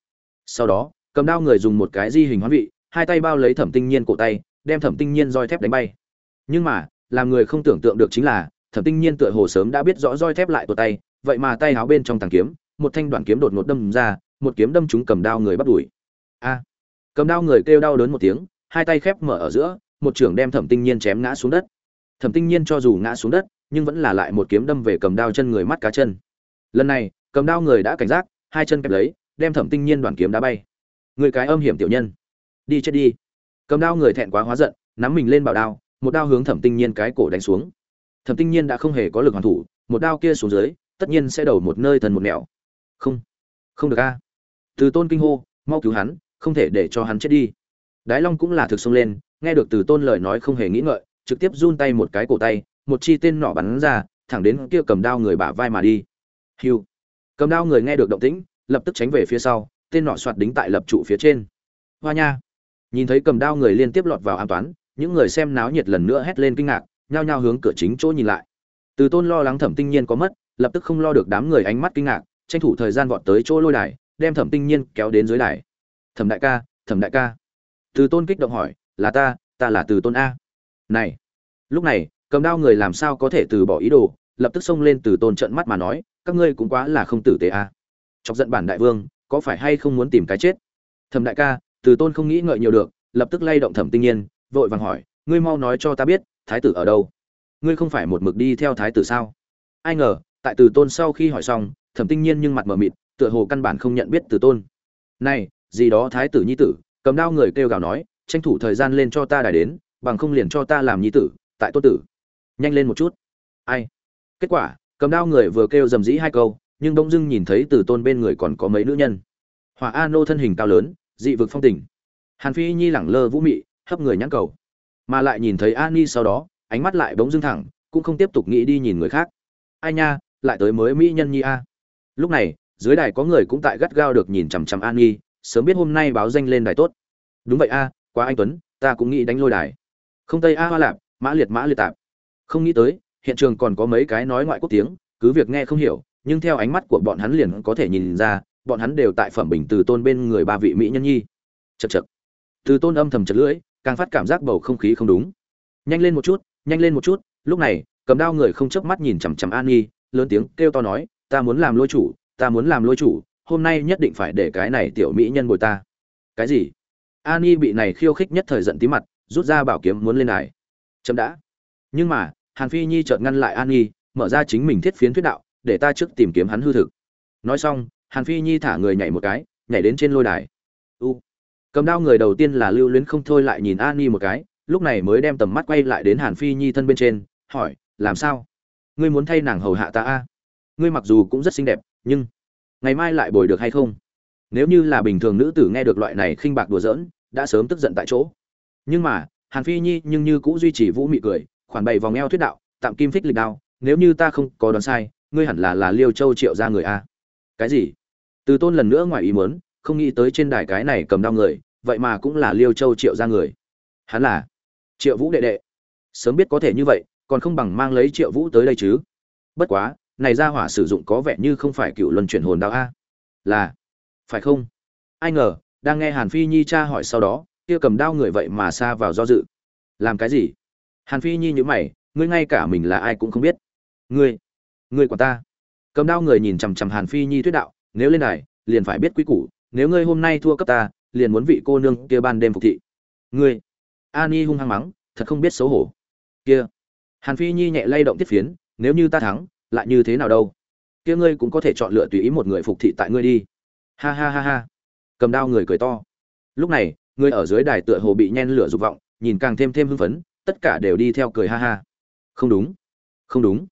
Sau đó, cầm đao người dùng một cái di hình hoán vị, hai tay bao lấy thẩm tinh nhiên cổ tay đem thẩm tinh nhiên roi thép đánh bay. Nhưng mà, làm người không tưởng tượng được chính là, thẩm tinh nhiên tựa hồ sớm đã biết rõ roi thép lại tuột tay, vậy mà tay háo bên trong tàng kiếm, một thanh đoạn kiếm đột ngột đâm ra, một kiếm đâm trúng cầm đao người bắt đuổi. A! Cầm đao người kêu đau đớn một tiếng, hai tay khép mở ở giữa, một trưởng đem thẩm tinh nhiên chém ngã xuống đất. Thẩm tinh nhiên cho dù ngã xuống đất, nhưng vẫn là lại một kiếm đâm về cầm đao chân người mắt cá chân. Lần này, cầm đao người đã cảnh giác, hai chân kẹp lấy, đem thẩm tinh nhiên đoàn kiếm đá bay. Người cái âm hiểm tiểu nhân. Đi chết đi cầm đao người thẹn quá hóa giận, nắm mình lên bảo đao, một đao hướng thẩm tinh nhiên cái cổ đánh xuống. Thẩm tinh nhiên đã không hề có lực hoàn thủ, một đao kia xuống dưới, tất nhiên sẽ đầu một nơi thần một nẻo. Không không được a. Từ tôn kinh hô, mau cứu hắn, không thể để cho hắn chết đi. Đái long cũng là thực xông lên, nghe được từ tôn lời nói không hề nghĩ ngợi, trực tiếp run tay một cái cổ tay, một chi tên nọ bắn ra, thẳng đến kia cầm đao người bả vai mà đi. Hiu. Cầm đao người nghe được động tĩnh, lập tức tránh về phía sau, tên nọ soạt đính tại lập trụ phía trên. Hoa nha nhìn thấy cầm đao người liên tiếp lọt vào an toán, những người xem náo nhiệt lần nữa hét lên kinh ngạc, nhao nhao hướng cửa chính chỗ nhìn lại. Từ tôn lo lắng thẩm tinh nhiên có mất, lập tức không lo được đám người ánh mắt kinh ngạc, tranh thủ thời gian vọt tới chỗ lôi đài, đem thẩm tinh nhiên kéo đến dưới đài. Thẩm đại ca, thẩm đại ca. Từ tôn kích động hỏi, là ta ta là từ tôn a. Này. Lúc này, cầm đao người làm sao có thể từ bỏ ý đồ, lập tức xông lên từ tôn trận mắt mà nói, các ngươi cũng quá là không tử tế a. Chọc giận bản đại vương, có phải hay không muốn tìm cái chết? Thẩm đại ca từ tôn không nghĩ ngợi nhiều được, lập tức lay động thẩm tinh nhiên, vội vàng hỏi, ngươi mau nói cho ta biết, thái tử ở đâu? Ngươi không phải một mực đi theo thái tử sao? Ai ngờ, tại từ tôn sau khi hỏi xong, thẩm tinh nhiên nhưng mặt mờ mịt, tựa hồ căn bản không nhận biết từ tôn. Này, gì đó thái tử nhi tử, cầm đao người kêu gào nói, tranh thủ thời gian lên cho ta đài đến, bằng không liền cho ta làm nhi tử, tại tôn tử. Nhanh lên một chút. Ai? Kết quả, cầm đao người vừa kêu dầm dĩ hai câu, nhưng bỗng dưng nhìn thấy từ tôn bên người còn có mấy nữ nhân. Hỏa a nô thân hình cao lớn dị vực phong tình. Hàn phi nhi lẳng lơ vũ mị, hấp người nhãn cầu. Mà lại nhìn thấy an ni sau đó, ánh mắt lại bỗng dưng thẳng, cũng không tiếp tục nghĩ đi nhìn người khác. Ai nha, lại tới mới mỹ nhân nhi a. Lúc này, dưới đài có người cũng tại gắt gao được nhìn chằm chằm an nhi sớm biết hôm nay báo danh lên đài tốt. Đúng vậy a, quá anh tuấn, ta cũng nghĩ đánh lôi đài. Không tây a hoa lạp, mã liệt mã liệt tạp. Không nghĩ tới, hiện trường còn có mấy cái nói ngoại quốc tiếng, cứ việc nghe không hiểu, nhưng theo ánh mắt của bọn hắn liền có thể nhìn ra bọn hắn đều tại phẩm bình từ tôn bên người ba vị mỹ nhân nhi. Chật chật từ tôn âm thầm chật lưỡi, càng phát cảm giác bầu không khí không đúng. Nhanh lên một chút, nhanh lên một chút, lúc này, cầm đao người không chớp mắt nhìn chằm chằm an nhi, lớn tiếng kêu to nói, ta muốn làm lôi chủ, ta muốn làm lôi chủ, hôm nay nhất định phải để cái này tiểu mỹ nhân bồi ta. Cái gì? An nhi bị này khiêu khích nhất thời giận tí mặt, rút ra bảo kiếm muốn lên đài. Chậm đã. Nhưng mà, hàn phi nhi chợt ngăn lại an nhi, mở ra chính mình thiết phiến thuyết đạo, để ta trước tìm kiếm hắn hư thực. Nói xong hàn phi nhi thả người nhảy một cái, nhảy đến trên lôi đài. U. Cầm đao người đầu tiên là lưu luyến không thôi lại nhìn an nhi một cái, lúc này mới đem tầm mắt quay lại đến hàn phi nhi thân bên trên, hỏi, làm sao? Ngươi muốn thay nàng hầu hạ ta a? Ngươi mặc dù cũng rất xinh đẹp, nhưng ngày mai lại bồi được hay không? Nếu như là bình thường nữ tử nghe được loại này khinh bạc đùa giỡn, đã sớm tức giận tại chỗ. Nhưng mà, hàn phi nhi nhưng như cũng duy trì vũ mị cười, khoản bày vòng eo thuyết đạo, tạm kim phích lịch đao, nếu như ta không có đoán sai, ngươi hẳn là là liêu châu triệu ra người a. Cái gì? Từ tôn lần nữa ngoài ý muốn, không nghĩ tới trên đài cái này cầm đao người, vậy mà cũng là liêu châu triệu ra người. Hắn là triệu vũ đệ đệ. Sớm biết có thể như vậy, còn không bằng mang lấy triệu vũ tới đây chứ. Bất quá, này ra hỏa sử dụng có vẻ như không phải cựu luân chuyển hồn đao a. Là, phải không? Ai ngờ, đang nghe hàn phi nhi cha hỏi sau đó, kia cầm đao người vậy mà xa vào do dự. Làm cái gì? Hàn phi nhi nhữ mày, ngươi ngay cả mình là ai cũng không biết. Ngươi ngươi của ta. Cầm đao người nhìn chằm chằm hàn phi nhi thuyết đạo nếu lên đài, liền phải biết quý củ, nếu ngươi hôm nay thua cấp ta, liền muốn vị cô nương kia ban đêm phục thị. Ngươi, ani hung hăng mắng, thật không biết xấu hổ. Kia, hàn phi nhi nhẹ lay động tiết phiến, nếu như ta thắng, lại như thế nào đâu? Kia ngươi cũng có thể chọn lựa tùy ý một người phục thị tại ngươi đi. Ha ha ha ha. Cầm đao người cười to. Lúc này, người ở dưới đài tựa hồ bị nhen lửa dục vọng, nhìn càng thêm thêm hưng phấn, tất cả đều đi theo cười ha ha. Không đúng. Không đúng.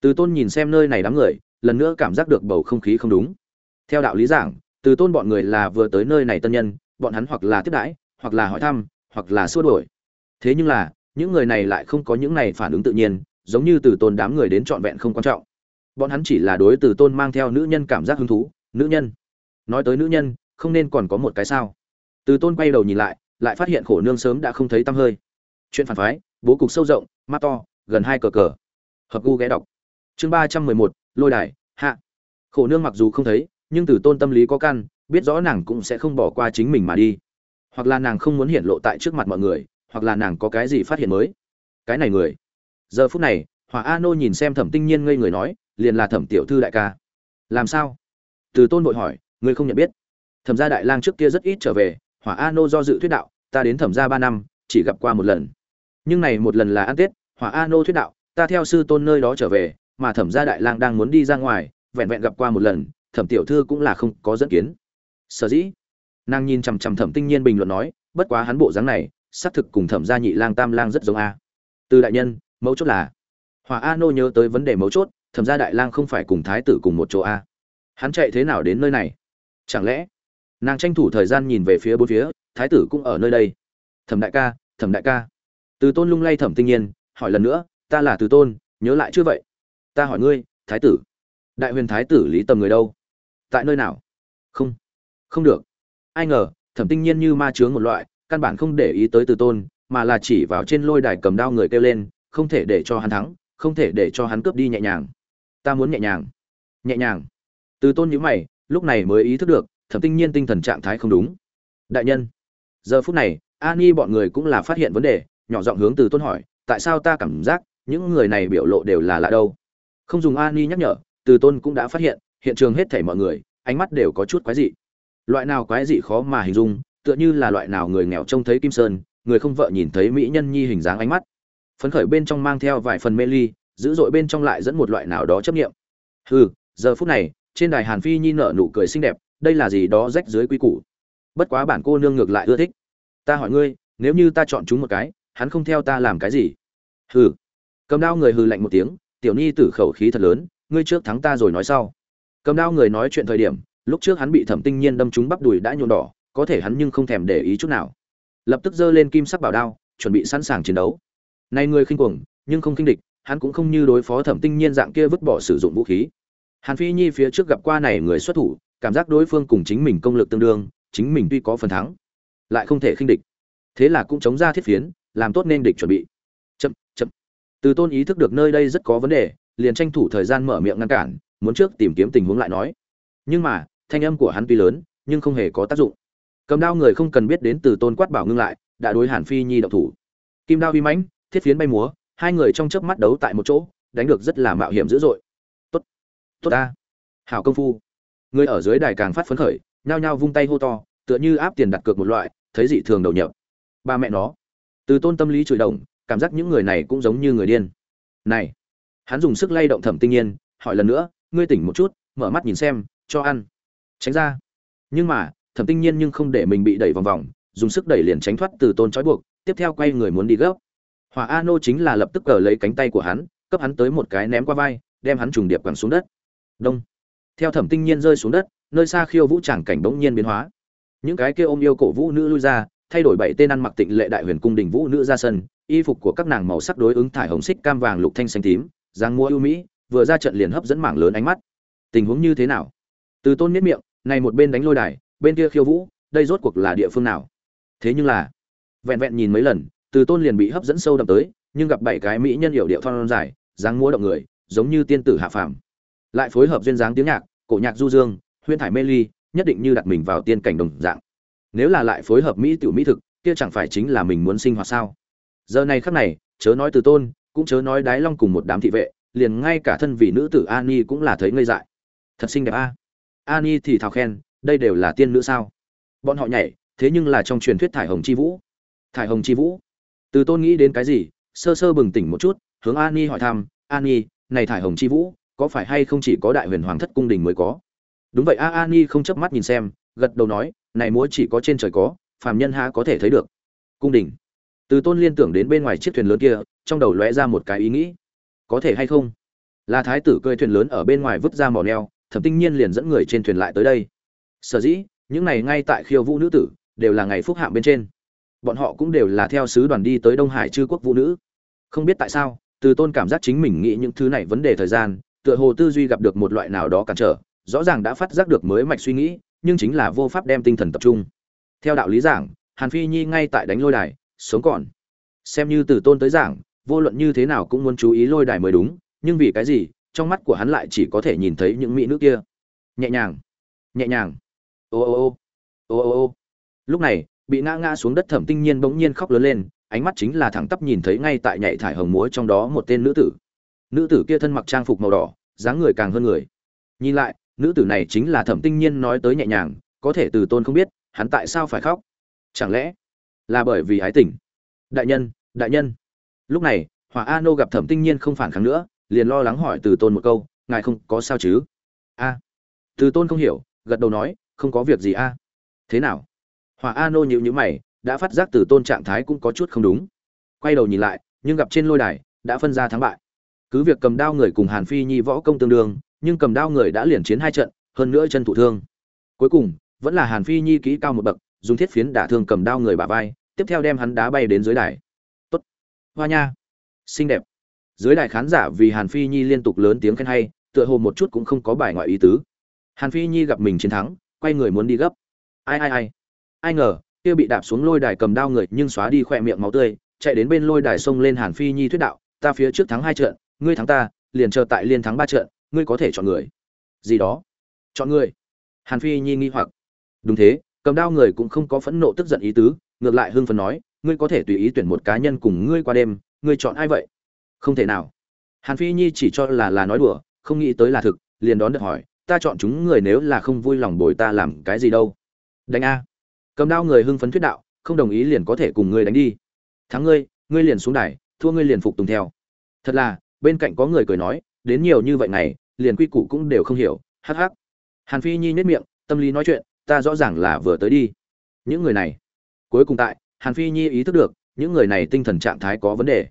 Từ tôn nhìn xem nơi này đám người, lần nữa cảm giác được bầu không khí không đúng theo đạo lý giảng, từ tôn bọn người là vừa tới nơi này tân nhân, bọn hắn hoặc là tiếp đãi, hoặc là hỏi thăm, hoặc là xua đuổi. Thế nhưng là, những người này lại không có những này phản ứng tự nhiên, giống như từ tôn đám người đến trọn vẹn không quan trọng. Bọn hắn chỉ là đối từ tôn mang theo nữ nhân cảm giác hứng thú, nữ nhân. Nói tới nữ nhân, không nên còn có một cái sao. Từ tôn quay đầu nhìn lại lại phát hiện khổ nương sớm đã không thấy tăm hơi. Chuyện phản phái, bố cục sâu rộng, mắt to, gần hai cờ cờ. Hợp gu ghé đọc. Chương ba trăm mười một, lôi đài, hạ. Khổ nương mặc dù không thấy nhưng từ tôn tâm lý có căn, biết rõ nàng cũng sẽ không bỏ qua chính mình mà đi. Hoặc là nàng không muốn hiện lộ tại trước mặt mọi người, hoặc là nàng có cái gì phát hiện mới. Cái này người. Giờ phút này, hỏa a nô nhìn xem thẩm tinh nhiên ngây người nói, liền là thẩm tiểu thư đại ca. Làm sao? Từ tôn vội hỏi, ngươi không nhận biết. Thẩm gia đại lang trước kia rất ít trở về, hỏa a nô do dự thuyết đạo, ta đến thẩm gia ba năm, chỉ gặp qua một lần. Nhưng này một lần là ăn tết, hỏa a nô thuyết đạo, ta theo sư tôn nơi đó trở về, mà thẩm gia đại lang đang muốn đi ra ngoài, vẹn vẹn gặp qua một lần thẩm tiểu thư cũng là không có dẫn kiến. Sở dĩ, nàng nhìn chằm chằm thẩm tinh nhiên bình luận nói, bất quá hắn bộ dáng này, xác thực cùng thẩm gia nhị lang tam lang rất giống a. Từ đại nhân, mấu chốt là, hòa a nô nhớ tới vấn đề mấu chốt, thẩm gia đại lang không phải cùng thái tử cùng một chỗ a. Hắn chạy thế nào đến nơi này? Chẳng lẽ, nàng tranh thủ thời gian nhìn về phía bốn phía, thái tử cũng ở nơi đây? Thẩm đại ca, thẩm đại ca. Từ tôn lung lay thẩm tinh nhiên, hỏi lần nữa, ta là từ tôn, nhớ lại chưa vậy? Ta hỏi ngươi, thái tử. Đại huyền thái tử lý tầm người đâu? Tại nơi nào? Không. Không được. Ai ngờ, thẩm tinh nhiên như ma chướng một loại, căn bản không để ý tới từ tôn, mà là chỉ vào trên lôi đài cầm đao người kêu lên, không thể để cho hắn thắng, không thể để cho hắn cướp đi nhẹ nhàng. Ta muốn nhẹ nhàng. Nhẹ nhàng. Từ tôn nhữ mày, lúc này mới ý thức được, thẩm tinh nhiên tinh thần trạng thái không đúng. Đại nhân. Giờ phút này ani bọn người cũng là phát hiện vấn đề, nhỏ giọng hướng từ tôn hỏi, tại sao ta cảm giác, những người này biểu lộ đều là lạ đâu? Không dùng ani nhắc nhở, từ tôn cũng đã phát hiện hiện trường hết thảy mọi người, ánh mắt đều có chút quái dị. Loại nào quái dị khó mà hình dung, tựa như là loại nào người nghèo trông thấy kim sơn, người không vợ nhìn thấy mỹ nhân nhi hình dáng ánh mắt. Phấn khởi bên trong mang theo vài phần mê ly, dữ dội bên trong lại dẫn một loại nào đó chấp nghiệm hừ, giờ phút này, trên đài hàn phi nhi nở nụ cười xinh đẹp, đây là gì đó rách dưới quy củ. Bất quá bản cô nương ngược lại ưa thích. Ta hỏi ngươi, nếu như ta chọn chúng một cái, hắn không theo ta làm cái gì? Hừ. Cầm đao người hừ lạnh một tiếng, tiểu nhi tử khẩu khí thật lớn, ngươi trước thắng ta rồi nói sau cầm đao người nói chuyện thời điểm, lúc trước hắn bị thẩm tinh nhiên đâm trúng bắp đùi đã nhuộm đỏ, có thể hắn nhưng không thèm để ý chút nào. Lập tức giơ lên kim sắc bảo đao, chuẩn bị sẵn sàng chiến đấu. Nay người khinh cuồng, nhưng không khinh địch, hắn cũng không như đối phó thẩm tinh nhiên dạng kia vứt bỏ sử dụng vũ khí. Hàn phi nhi phía trước gặp qua này người xuất thủ, cảm giác đối phương cùng chính mình công lực tương đương, chính mình tuy có phần thắng, lại không thể khinh địch. Thế là cũng chống ra thiết phiến, làm tốt nên địch chuẩn bị. Chậm chậm. Từ tôn ý thức được nơi đây rất có vấn đề, liền tranh thủ thời gian mở miệng ngăn cản muốn trước tìm kiếm tình huống lại nói. Nhưng mà, thanh âm của hắn tuy lớn, nhưng không hề có tác dụng. Cầm đao người không cần biết đến từ tôn quát bảo ngưng lại, đã đối hàn phi nhi động thủ. Kim đao vi mãnh, thiết phiến bay múa, hai người trong chớp mắt đấu tại một chỗ, đánh được rất là mạo hiểm dữ dội. Tốt tốt ta. Hảo công phu. Người ở dưới đài càng phát phấn khởi, nhao nhao vung tay hô to, tựa như áp tiền đặt cược một loại, thấy dị thường đầu nhập. Ba mẹ nó. Từ tôn tâm lý chửi đồng, cảm giác những người này cũng giống như người điên. Này. Hắn dùng sức lay động thẩm tinh nhiên, hỏi lần nữa ngươi tỉnh một chút, mở mắt nhìn xem, cho ăn. Tránh ra. Nhưng mà, thẩm tinh nhiên nhưng không để mình bị đẩy vòng vòng, dùng sức đẩy liền tránh thoát từ tôn trói buộc, tiếp theo quay người muốn đi gấp. Hỏa a nô chính là lập tức cờ lấy cánh tay của hắn, cấp hắn tới một cái ném qua vai, đem hắn trùng điệp quẳng xuống đất. Đông. Theo thẩm tinh nhiên rơi xuống đất, nơi xa khiêu vũ tràng cảnh bỗng nhiên biến hóa. Những cái kia ôm yêu cổ vũ nữ lui ra, thay đổi bảy tên ăn mặc tịnh lệ đại huyền cung đình vũ nữ ra sân, y phục của các nàng màu sắc đối ứng thải hồng xích cam vàng lục thanh xanh tím giang mua ưu mỹ vừa ra trận liền hấp dẫn mảng lớn ánh mắt. Tình huống như thế nào? Từ tôn miết miệng, này một bên đánh lôi đài, bên kia khiêu vũ, đây rốt cuộc là địa phương nào? Thế nhưng là, vẹn vẹn nhìn mấy lần, từ tôn liền bị hấp dẫn sâu đậm tới, nhưng gặp bảy cái mỹ nhân hiểu điệu thon dài, dáng múa động người, giống như tiên tử hạ phàm. Lại phối hợp duyên dáng tiếng nhạc, cổ nhạc du dương huyên thải mê ly, nhất định như đặt mình vào tiên cảnh đồng dạng. Nếu là lại phối hợp mỹ tiểu mỹ thực, kia chẳng phải chính là mình muốn sinh hoạt sao? Giờ này khắc này, chớ nói từ tôn, cũng chớ nói đái long cùng một đám thị vệ liền ngay cả thân vị nữ tử ani cũng là thấy ngây dại. Thật xinh đẹp a. Ani thì thào khen, đây đều là tiên nữ sao? Bọn họ nhảy, thế nhưng là trong truyền thuyết thải hồng chi vũ. Thải hồng chi vũ. Từ tôn nghĩ đến cái gì, sơ sơ bừng tỉnh một chút, hướng ani hỏi thăm ani này thải hồng chi vũ, có phải hay không chỉ có đại huyền hoàng thất cung đình mới có? Đúng vậy a ani không chớp mắt nhìn xem, gật đầu nói, này múa chỉ có trên trời có, phàm nhân há có thể thấy được. Cung đình. Từ tôn liên tưởng đến bên ngoài chiếc thuyền lớn kia, trong đầu lóe ra một cái ý nghĩ có thể hay không? Là thái tử cơi thuyền lớn ở bên ngoài vứt ra mỏ neo, thẩm tinh nhiên liền dẫn người trên thuyền lại tới đây. Sở dĩ, những này ngay tại khiêu vũ nữ tử, đều là ngày phúc hạng bên trên. Bọn họ cũng đều là theo sứ đoàn đi tới đông hải chư quốc vũ nữ. Không biết tại sao, từ tôn cảm giác chính mình nghĩ những thứ này vấn đề thời gian, tựa hồ tư duy gặp được một loại nào đó cản trở, rõ ràng đã phát giác được mới mạch suy nghĩ, nhưng chính là vô pháp đem tinh thần tập trung. Theo đạo lý giảng, hàn phi nhi ngay tại đánh lôi đài, sống còn. Xem như từ tôn tới giảng vô luận như thế nào cũng muốn chú ý lôi đài mới đúng, nhưng vì cái gì, trong mắt của hắn lại chỉ có thể nhìn thấy những mỹ nữ kia. Nhẹ nhàng nhẹ nhàng. Ô ô ô ô ô ô. Lúc này, bị ngã ngã xuống đất thẩm tinh nhiên bỗng nhiên khóc lớn lên, ánh mắt chính là thẳng tắp nhìn thấy ngay tại nhảy thải hồng múa trong đó một tên nữ tử. Nữ tử kia thân mặc trang phục màu đỏ, dáng người càng hơn người. Nhìn lại, nữ tử này chính là thẩm tinh nhiên nói tới nhẹ nhàng, có thể từ tôn không biết, hắn tại sao phải khóc? Chẳng lẽ là bởi vì ái tình? Đại nhân đại nhân lúc này, hỏa a nô gặp thẩm tinh nhiên không phản kháng nữa, liền lo lắng hỏi từ tôn một câu, ngài không có sao chứ? A. Từ tôn không hiểu, gật đầu nói, không có việc gì a. Thế nào? Hỏa a nô nhịu nhữ mày, đã phát giác từ tôn trạng thái cũng có chút không đúng. Quay đầu nhìn lại, nhưng gặp trên lôi đài, đã phân ra thắng bại. Cứ việc cầm đao người cùng hàn phi nhi võ công tương đương, nhưng cầm đao người đã liền chiến hai trận, hơn nữa chân thụ thương. Cuối cùng, vẫn là hàn phi nhi kỹ cao một bậc, dùng thiết phiến đả thương cầm đao người bà vai, tiếp theo đem hắn đá bay đến dưới đài hoa nha. Xinh đẹp. Dưới đài khán giả vì hàn phi nhi liên tục lớn tiếng khen hay, tựa hồ một chút cũng không có bài ngoại ý tứ. Hàn phi nhi gặp mình chiến thắng, quay người muốn đi gấp. Ai ai ai? Ai ngờ, kia bị đạp xuống lôi đài cầm đao người nhưng xóa đi khỏe miệng máu tươi, chạy đến bên lôi đài xông lên hàn phi nhi thuyết đạo, ta phía trước thắng hai trận, ngươi thắng ta, liền chờ tại liên thắng ba trận, ngươi có thể chọn người. Gì đó? Chọn người. Hàn phi nhi nghi hoặc. Đúng thế, cầm đao người cũng không có phẫn nộ tức giận ý tứ, ngược lại hưng phấn nói ngươi có thể tùy ý tuyển một cá nhân cùng ngươi qua đêm, ngươi chọn ai vậy? Không thể nào. Hàn phi nhi chỉ cho là là nói đùa, không nghĩ tới là thực, liền đón được hỏi, ta chọn chúng người nếu là không vui lòng bồi ta làm cái gì đâu? Đánh a. Cầm đao người hưng phấn thuyết đạo, không đồng ý liền có thể cùng ngươi đánh đi. Thắng ngươi ngươi liền xuống đài, thua ngươi liền phục tùng theo. Thật là, bên cạnh có người cười nói, đến nhiều như vậy này liền quy củ cũng đều không hiểu, hắc hắc. Hàn phi nhi nhất miệng, tâm lý nói chuyện, ta rõ ràng là vừa tới đi. Những người này, cuối cùng tại hàn phi nhi ý thức được, những người này tinh thần trạng thái có vấn đề.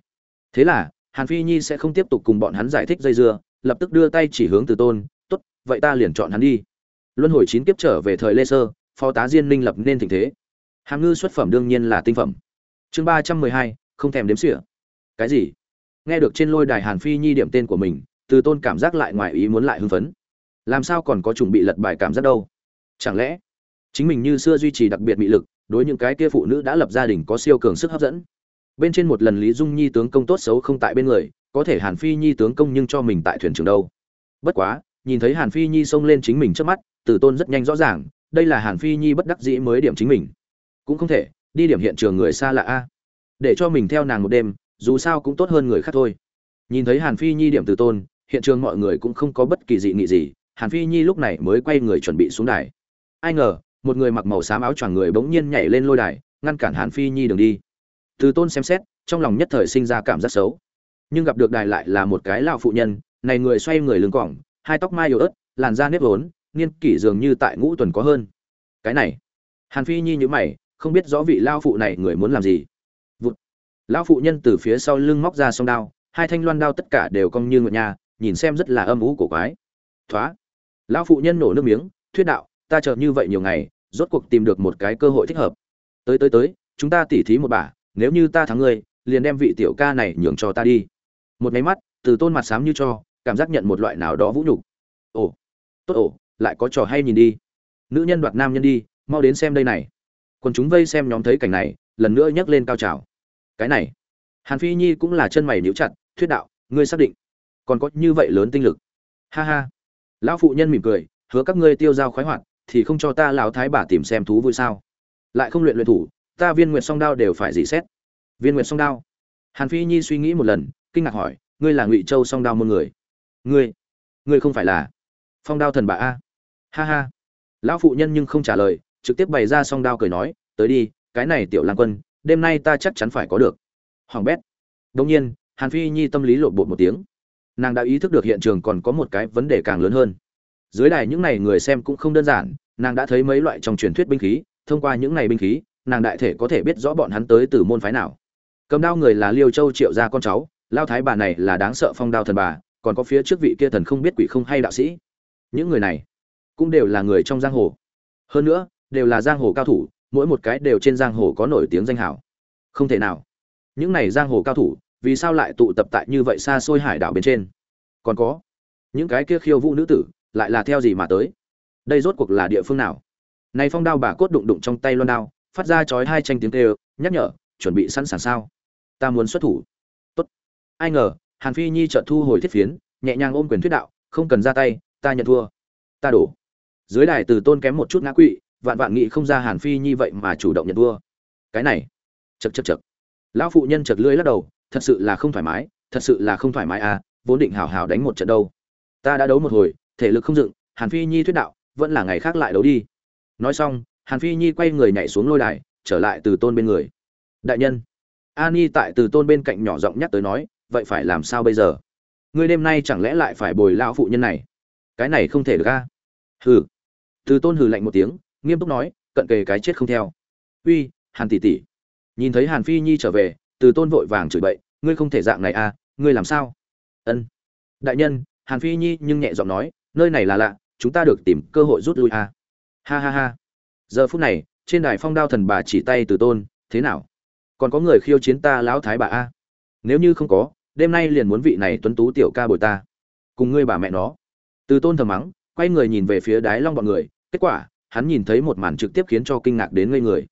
Thế là, hàn phi nhi sẽ không tiếp tục cùng bọn hắn giải thích dây dưa, lập tức đưa tay chỉ hướng từ tôn, tốt, vậy ta liền chọn hắn đi. Luân hồi chín kiếp trở về thời lê sơ, phó tá diên minh lập nên tình thế. Hàm ngư xuất phẩm đương nhiên là tinh phẩm. Chương ba trăm mười hai, không thèm đếm xỉa. Cái gì? Nghe được trên lôi đài hàn phi nhi điểm tên của mình, từ tôn cảm giác lại ngoài ý muốn lại hưng phấn. Làm sao còn có chuẩn bị lật bài cảm giác đâu? Chẳng lẽ, chính mình như xưa duy trì đặc biệt mị lực đối những cái kia phụ nữ đã lập gia đình có siêu cường sức hấp dẫn. Bên trên một lần lý dung nhi tướng công tốt xấu không tại bên người, có thể hàn phi nhi tướng công nhưng cho mình tại thuyền trường đâu. Bất quá, nhìn thấy hàn phi nhi xông lên chính mình trước mắt, từ tôn rất nhanh rõ ràng, đây là hàn phi nhi bất đắc dĩ mới điểm chính mình. Cũng không thể, đi điểm hiện trường người xa lạ a. Để cho mình theo nàng một đêm, dù sao cũng tốt hơn người khác thôi. Nhìn thấy hàn phi nhi điểm từ tôn, hiện trường mọi người cũng không có bất kỳ dị nghị gì, hàn phi nhi lúc này mới quay người chuẩn bị xuống đài. Ai ngờ một người mặc màu xám áo choàng người bỗng nhiên nhảy lên lôi đài, ngăn cản hàn phi nhi đường đi. Từ tôn xem xét, trong lòng nhất thời sinh ra cảm giác xấu. Nhưng gặp được đài lại là một cái lão phụ nhân, này người xoay người lưng cỏng, hai tóc mai yếu ớt, làn da nếp vốn niên kỷ dường như tại ngũ tuần có hơn. Cái này, hàn phi nhi nhữ mày, không biết rõ vị lao phụ này người muốn làm gì. Vụt. Lão phụ nhân từ phía sau lưng móc ra song đao, hai thanh loan đao tất cả đều cong như ngựa nhà, nhìn xem rất là âm ú cổ quái. Thoá. Lão phụ nhân nổ nước miếng, thuyết đạo, ta chờ như vậy nhiều ngày rốt cuộc tìm được một cái cơ hội thích hợp. Tới tới tới, chúng ta tỉ thí một bả, nếu như ta thắng ngươi, liền đem vị tiểu ca này nhường cho ta đi. Một cái mắt, từ tôn mặt xám như cho, cảm giác nhận một loại nào đó vũ nhục. Ồ, tốt ồ, lại có trò hay nhìn đi. Nữ nhân đoạt nam nhân đi, mau đến xem đây này. Còn chúng vây xem nhóm thấy cảnh này, lần nữa nhấc lên cao trào. Cái này, hàn phi nhi cũng là chân mày nhíu chặt, thuyết đạo, ngươi xác định. Còn có như vậy lớn tinh lực. Ha ha. Lão phụ nhân mỉm cười, hứa các ngươi tiêu dao khoái hoạt thì không cho ta lão thái bà tìm xem thú vui sao? Lại không luyện luyện thủ, ta viên nguyệt song đao đều phải gì xét. Viên nguyệt song đao? Hàn phi nhi suy nghĩ một lần, kinh ngạc hỏi, ngươi là ngụy châu song đao môn người? Ngươi? Ngươi không phải là phong đao thần bà a? Ha ha. Lão phụ nhân nhưng không trả lời, trực tiếp bày ra song đao cười nói, tới đi, cái này tiểu lang quân, đêm nay ta chắc chắn phải có được. Hoàng bét. Đông nhiên, hàn phi nhi tâm lý lộn bột một tiếng. Nàng đã ý thức được hiện trường còn có một cái vấn đề càng lớn hơn dưới đài những này người xem cũng không đơn giản, nàng đã thấy mấy loại trong truyền thuyết binh khí, thông qua những này binh khí, nàng đại thể có thể biết rõ bọn hắn tới từ môn phái nào. Cầm đao người là liêu châu triệu gia con cháu, lao thái bà này là đáng sợ phong đao thần bà, còn có phía trước vị kia thần không biết quỷ không hay đạo sĩ. Những người này cũng đều là người trong giang hồ. Hơn nữa, đều là giang hồ cao thủ, mỗi một cái đều trên giang hồ có nổi tiếng danh hảo không thể nào. Những này giang hồ cao thủ, vì sao lại tụ tập tại như vậy xa xôi hải đảo bên trên? Còn có, những cái kia khiêu vũ nữ tử lại là theo gì mà tới? Đây rốt cuộc là địa phương nào? Này phong đao bà cốt đụng đụng trong tay loan đao, phát ra chói hai tranh tiếng kêu, nhắc nhở, chuẩn bị sẵn sàng sao? Ta muốn xuất thủ. Tốt. Ai ngờ, hàn phi nhi chợt thu hồi thiết phiến, nhẹ nhàng ôm quyền thuyết đạo, không cần ra tay, ta nhận thua. Ta đổ. Dưới đài từ tôn kém một chút ngã quỵ, vạn vạn nghị không ra hàn phi nhi vậy mà chủ động nhận thua. Cái này. Chật chật chật lão phụ nhân chật lưỡi lắc đầu, thật sự là không thoải mái, thật sự là không thoải mái à vốn định hào hào đánh một trận đâu. Ta đã đấu một hồi thể lực không dựng, hàn phi nhi thuyết đạo, vẫn là ngày khác lại đấu đi. Nói xong, hàn phi nhi quay người nhảy xuống lôi đài, trở lại từ tôn bên người. Đại nhân an nhi tại từ tôn bên cạnh nhỏ giọng nhắc tới nói, vậy phải làm sao bây giờ? Ngươi đêm nay chẳng lẽ lại phải bồi lão phụ nhân này? Cái này không thể được a. Hừ. Từ tôn hừ lạnh một tiếng, nghiêm túc nói, cận kề cái chết không theo. Uy, hàn tỷ tỷ. Nhìn thấy hàn phi nhi trở về, từ tôn vội vàng chửi bậy, ngươi không thể dạng này à ngươi làm sao? Ân. Đại nhân, hàn phi nhi nhưng nhẹ giọng nói nơi này là lạ, chúng ta được tìm cơ hội rút lui à. Ha ha ha. Giờ phút này, trên đài phong đao thần bà chỉ tay từ tôn, thế nào? Còn có người khiêu chiến ta lão thái bà a? Nếu như không có, đêm nay liền muốn vị này tuấn tú tiểu ca bồi ta. Cùng ngươi bà mẹ nó. Từ tôn thầm mắng, quay người nhìn về phía đái long bọn người, kết quả, hắn nhìn thấy một màn trực tiếp khiến cho kinh ngạc đến ngây người.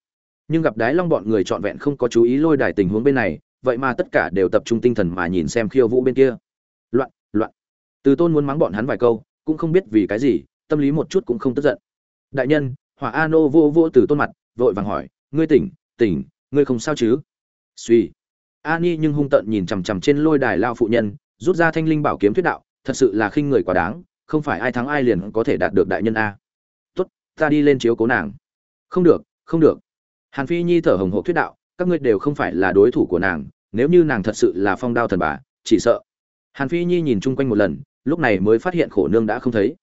Nhưng gặp đái long bọn người trọn vẹn không có chú ý lôi đài tình huống bên này, vậy mà tất cả đều tập trung tinh thần mà nhìn xem khiêu vũ bên kia. Loạn loạn. Từ tôn muốn mắng bọn hắn vài câu cũng không biết vì cái gì, tâm lý một chút cũng không tức giận. Đại nhân, hỏa a nô vô vô từ tôn mặt, vội vàng hỏi, ngươi tỉnh tỉnh, ngươi không sao chứ? Suy ani nhưng hung tợn nhìn chằm chằm trên lôi đài lao phụ nhân, rút ra thanh linh bảo kiếm thuyết đạo, thật sự là khinh người quá đáng, không phải ai thắng ai liền có thể đạt được đại nhân a. Tốt, ta đi lên chiếu cố nàng. Không được không được. Hàn phi nhi thở hồng hộc thuyết đạo, các ngươi đều không phải là đối thủ của nàng, nếu như nàng thật sự là phong đao thần bà, chỉ sợ. Hàn phi nhi nhìn chung quanh một lần lúc này mới phát hiện khổ nương đã không thấy.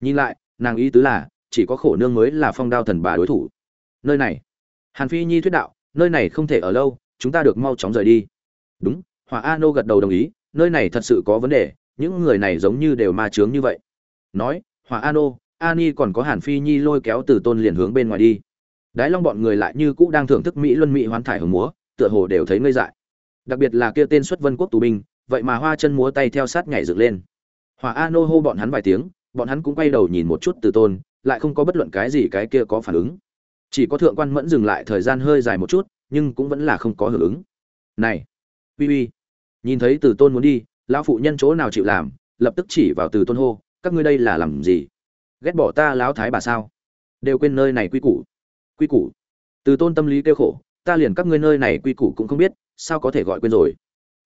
Nhìn lại, nàng ý tứ là, chỉ có khổ nương mới là phong đao thần bà đối thủ. Nơi này, hàn phi nhi thuyết đạo, nơi này không thể ở lâu, chúng ta được mau chóng rời đi. Đúng, hòa a nô gật đầu đồng ý, nơi này thật sự có vấn đề, những người này giống như đều ma trướng như vậy. Nói, hòa a nô, a ni còn có hàn phi nhi lôi kéo từ tôn liền hướng bên ngoài đi. Đái long bọn người lại như cũ đang thưởng thức mỹ luân mỹ hoán thải hồng múa, tựa hồ đều thấy ngây dại. Đặc biệt là kia tên xuất vân quốc tù binh, vậy mà hoa chân múa tay theo sát nhảy dựng lên hòa a nô hô bọn hắn vài tiếng, bọn hắn cũng quay đầu nhìn một chút từ tôn, lại không có bất luận cái gì cái kia có phản ứng. Chỉ có thượng quan mẫn dừng lại thời gian hơi dài một chút, nhưng cũng vẫn là không có hưởng ứng. Này, uy uy, nhìn thấy từ tôn muốn đi, lão phụ nhân chỗ nào chịu làm, lập tức chỉ vào từ tôn hô, các ngươi đây là làm gì? Ghét bỏ ta lão thái bà sao? Đều quên nơi này quy củ. Quy củ. Từ tôn tâm lý kêu khổ, ta liền các ngươi nơi này quy củ cũng không biết, sao có thể gọi quên rồi?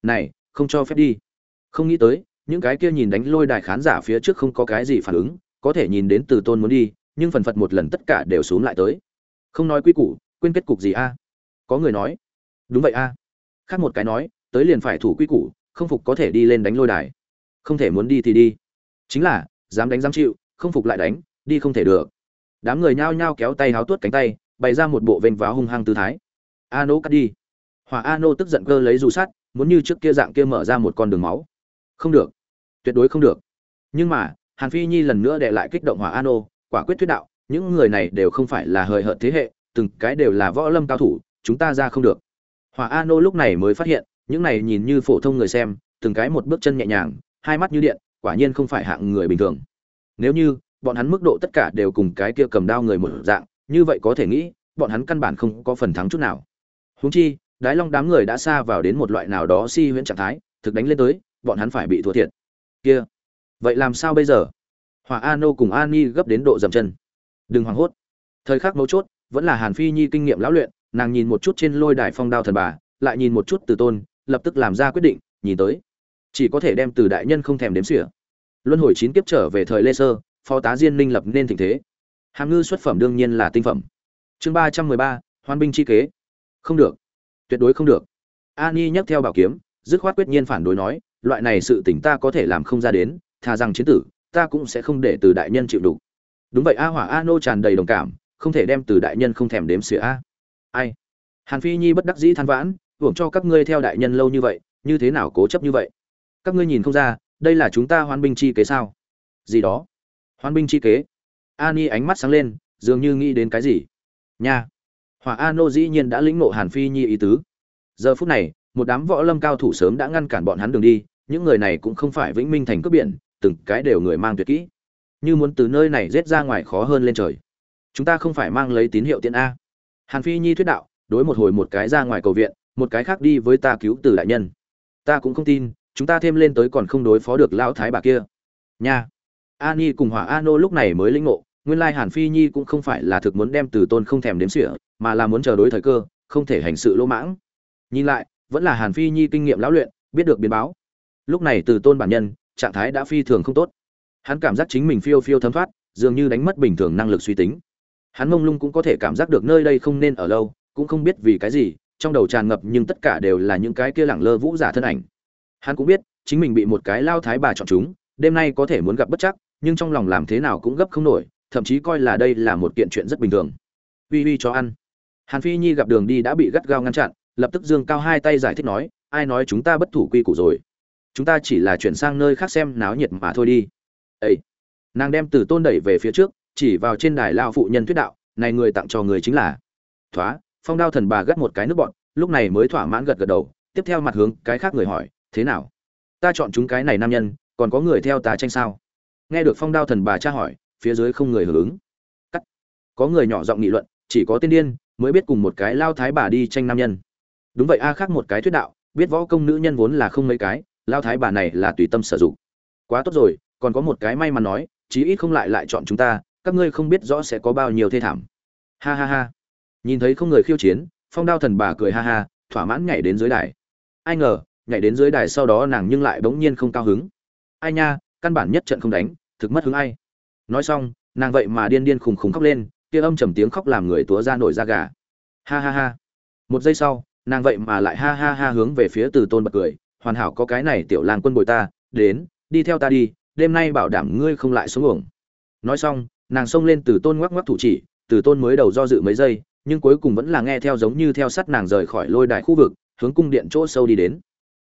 Này, không cho phép đi. Không nghĩ tới những cái kia nhìn đánh lôi đài khán giả phía trước không có cái gì phản ứng, có thể nhìn đến từ tôn muốn đi, nhưng phần phật một lần tất cả đều xuống lại tới. Không nói quy củ, quên kết cục gì a? Có người nói. Đúng vậy a. Khác một cái nói, tới liền phải thủ quy củ, không phục có thể đi lên đánh lôi đài. Không thể muốn đi thì đi. Chính là, dám đánh dám chịu, không phục lại đánh, đi không thể được. Đám người nhao nhao kéo tay háo tuốt cánh tay, bày ra một bộ vênh váo hung hăng tư thái. A nô cắt đi. Hỏa a nô tức giận cơ lấy dù sắt, muốn như trước kia dạng kia mở ra một con đường máu. Không được tuyệt đối không được. Nhưng mà, hàn phi nhi lần nữa để lại kích động hỏa an ô, quả quyết thuyết đạo, những người này đều không phải là hời hợt thế hệ, từng cái đều là võ lâm cao thủ, chúng ta ra không được. Hỏa an ô lúc này mới phát hiện, những này nhìn như phổ thông người xem, từng cái một bước chân nhẹ nhàng, hai mắt như điện, quả nhiên không phải hạng người bình thường. Nếu như, bọn hắn mức độ tất cả đều cùng cái kia cầm đao người một dạng, như vậy có thể nghĩ, bọn hắn căn bản không có phần thắng chút nào. Huống chi, đái long đám người đã xa vào đến một loại nào đó si huyễn trạng thái, thực đánh lên tới, bọn hắn phải bị thua thiệt kia. Vậy làm sao bây giờ? Hòa a nô cùng an nhi gấp đến độ dầm chân. Đừng hoảng hốt. Thời khắc mấu chốt, vẫn là hàn phi nhi kinh nghiệm lão luyện, nàng nhìn một chút trên lôi đài phong đao thần bà, lại nhìn một chút từ tôn, lập tức làm ra quyết định, nhìn tới. Chỉ có thể đem từ đại nhân không thèm đếm xỉa. Luân hồi chín kiếp trở về thời lê sơ, phó tá diên minh lập nên tình thế. Hàm ngư xuất phẩm đương nhiên là tinh phẩm. Chương ba trăm mười ba, hoan binh chi kế. Không được. Tuyệt đối không được. Ani nhấc theo bảo kiếm, dứt khoát quyết nhiên phản đối nói loại này sự tỉnh ta có thể làm không ra đến, thà rằng chiến tử, ta cũng sẽ không để từ đại nhân chịu đủ đúng vậy, a hỏa a nô tràn đầy đồng cảm, không thể đem từ đại nhân không thèm đếm xỉa. A ai? Hàn phi nhi bất đắc dĩ than vãn, hưởng cho các ngươi theo đại nhân lâu như vậy, như thế nào cố chấp như vậy? Các ngươi nhìn không ra, đây là chúng ta hoan binh chi kế sao? Gì đó? Hoan binh chi kế. Ani ánh mắt sáng lên, dường như nghĩ đến cái gì. Nha. Hỏa a nô dĩ nhiên đã lĩnh ngộ hàn phi nhi ý tứ. Giờ phút này một đám võ lâm cao thủ sớm đã ngăn cản bọn hắn đường đi, những người này cũng không phải vĩnh minh thành cướp biển, từng cái đều người mang tuyệt kỹ. Như muốn từ nơi này rết ra ngoài khó hơn lên trời. Chúng ta không phải mang lấy tín hiệu tiện a. Hàn phi nhi thuyết đạo, đối một hồi một cái ra ngoài cầu viện, một cái khác đi với ta cứu từ đại nhân. Ta cũng không tin, chúng ta thêm lên tới còn không đối phó được lão thái bà kia. Nha. A ni cùng hỏa a nô lúc này mới lĩnh ngộ, nguyên lai hàn phi nhi cũng không phải là thực muốn đem từ tôn không thèm đếm sỉa mà là muốn chờ đối thời cơ, không thể hành sự lỗ mãng. Nhìn lại vẫn là hàn phi nhi kinh nghiệm lão luyện, biết được biến báo. Lúc này từ tôn bản nhân, trạng thái đã phi thường không tốt. Hắn cảm giác chính mình phiêu phiêu thấm thoát, dường như đánh mất bình thường năng lực suy tính. Hắn mông lung cũng có thể cảm giác được nơi đây không nên ở lâu, cũng không biết vì cái gì, trong đầu tràn ngập nhưng tất cả đều là những cái kia lẳng lơ vũ giả thân ảnh. Hắn cũng biết, chính mình bị một cái lao thái bà chọn chúng, đêm nay có thể muốn gặp bất chắc, nhưng trong lòng làm thế nào cũng gấp không nổi, thậm chí coi là đây là một kiện chuyện rất bình thường. Uy uy cho ăn. Hàn phi nhi gặp đường đi đã bị gắt gao ngăn chặn lập tức dương cao hai tay giải thích nói, ai nói chúng ta bất thủ quy củ rồi? Chúng ta chỉ là chuyển sang nơi khác xem náo nhiệt mà thôi đi. Ấy nàng đem từ tôn đẩy về phía trước, chỉ vào trên đài lao phụ nhân thuyết đạo, này người tặng cho người chính là thoá phong đao thần bà gắt một cái nước bọn, lúc này mới thỏa mãn gật gật đầu, tiếp theo mặt hướng cái khác người hỏi, thế nào? Ta chọn chúng cái này nam nhân, còn có người theo ta tranh sao? Nghe được phong đao thần bà tra hỏi, phía dưới không người hưởng ứng. Cắt. Có người nhỏ giọng nghị luận, chỉ có tiên điên mới biết cùng một cái lao thái bà đi tranh nam nhân đúng vậy, a khác một cái thuyết đạo, biết võ công nữ nhân vốn là không mấy cái, lao thái bà này là tùy tâm sử dụng. Quá tốt rồi, còn có một cái may mắn nói, chí ít không lại lại chọn chúng ta, các ngươi không biết rõ sẽ có bao nhiêu thê thảm. Ha ha ha. Nhìn thấy không người khiêu chiến, phong đao thần bà cười ha ha, thỏa mãn nhảy đến dưới đài. Ai ngờ, nhảy đến dưới đài sau đó nàng nhưng lại bỗng nhiên không cao hứng. Ai nha, căn bản nhất trận không đánh, thực mất hứng ai. Nói xong, nàng vậy mà điên điên khùng khùng khóc lên, kia âm trầm tiếng khóc làm người túa ra nổi da gà. Ha ha ha. Một giây sau nàng vậy mà lại ha ha ha hướng về phía từ tôn bật cười, hoàn hảo có cái này tiểu làng quân bồi ta, đến, đi theo ta đi, đêm nay bảo đảm ngươi không lại xuống uổng. Nói xong, nàng xông lên từ tôn ngoắc ngoắc thủ chỉ, từ tôn mới đầu do dự mấy giây, nhưng cuối cùng vẫn là nghe theo giống như theo sắt nàng rời khỏi lôi đài khu vực, hướng cung điện chỗ sâu đi đến.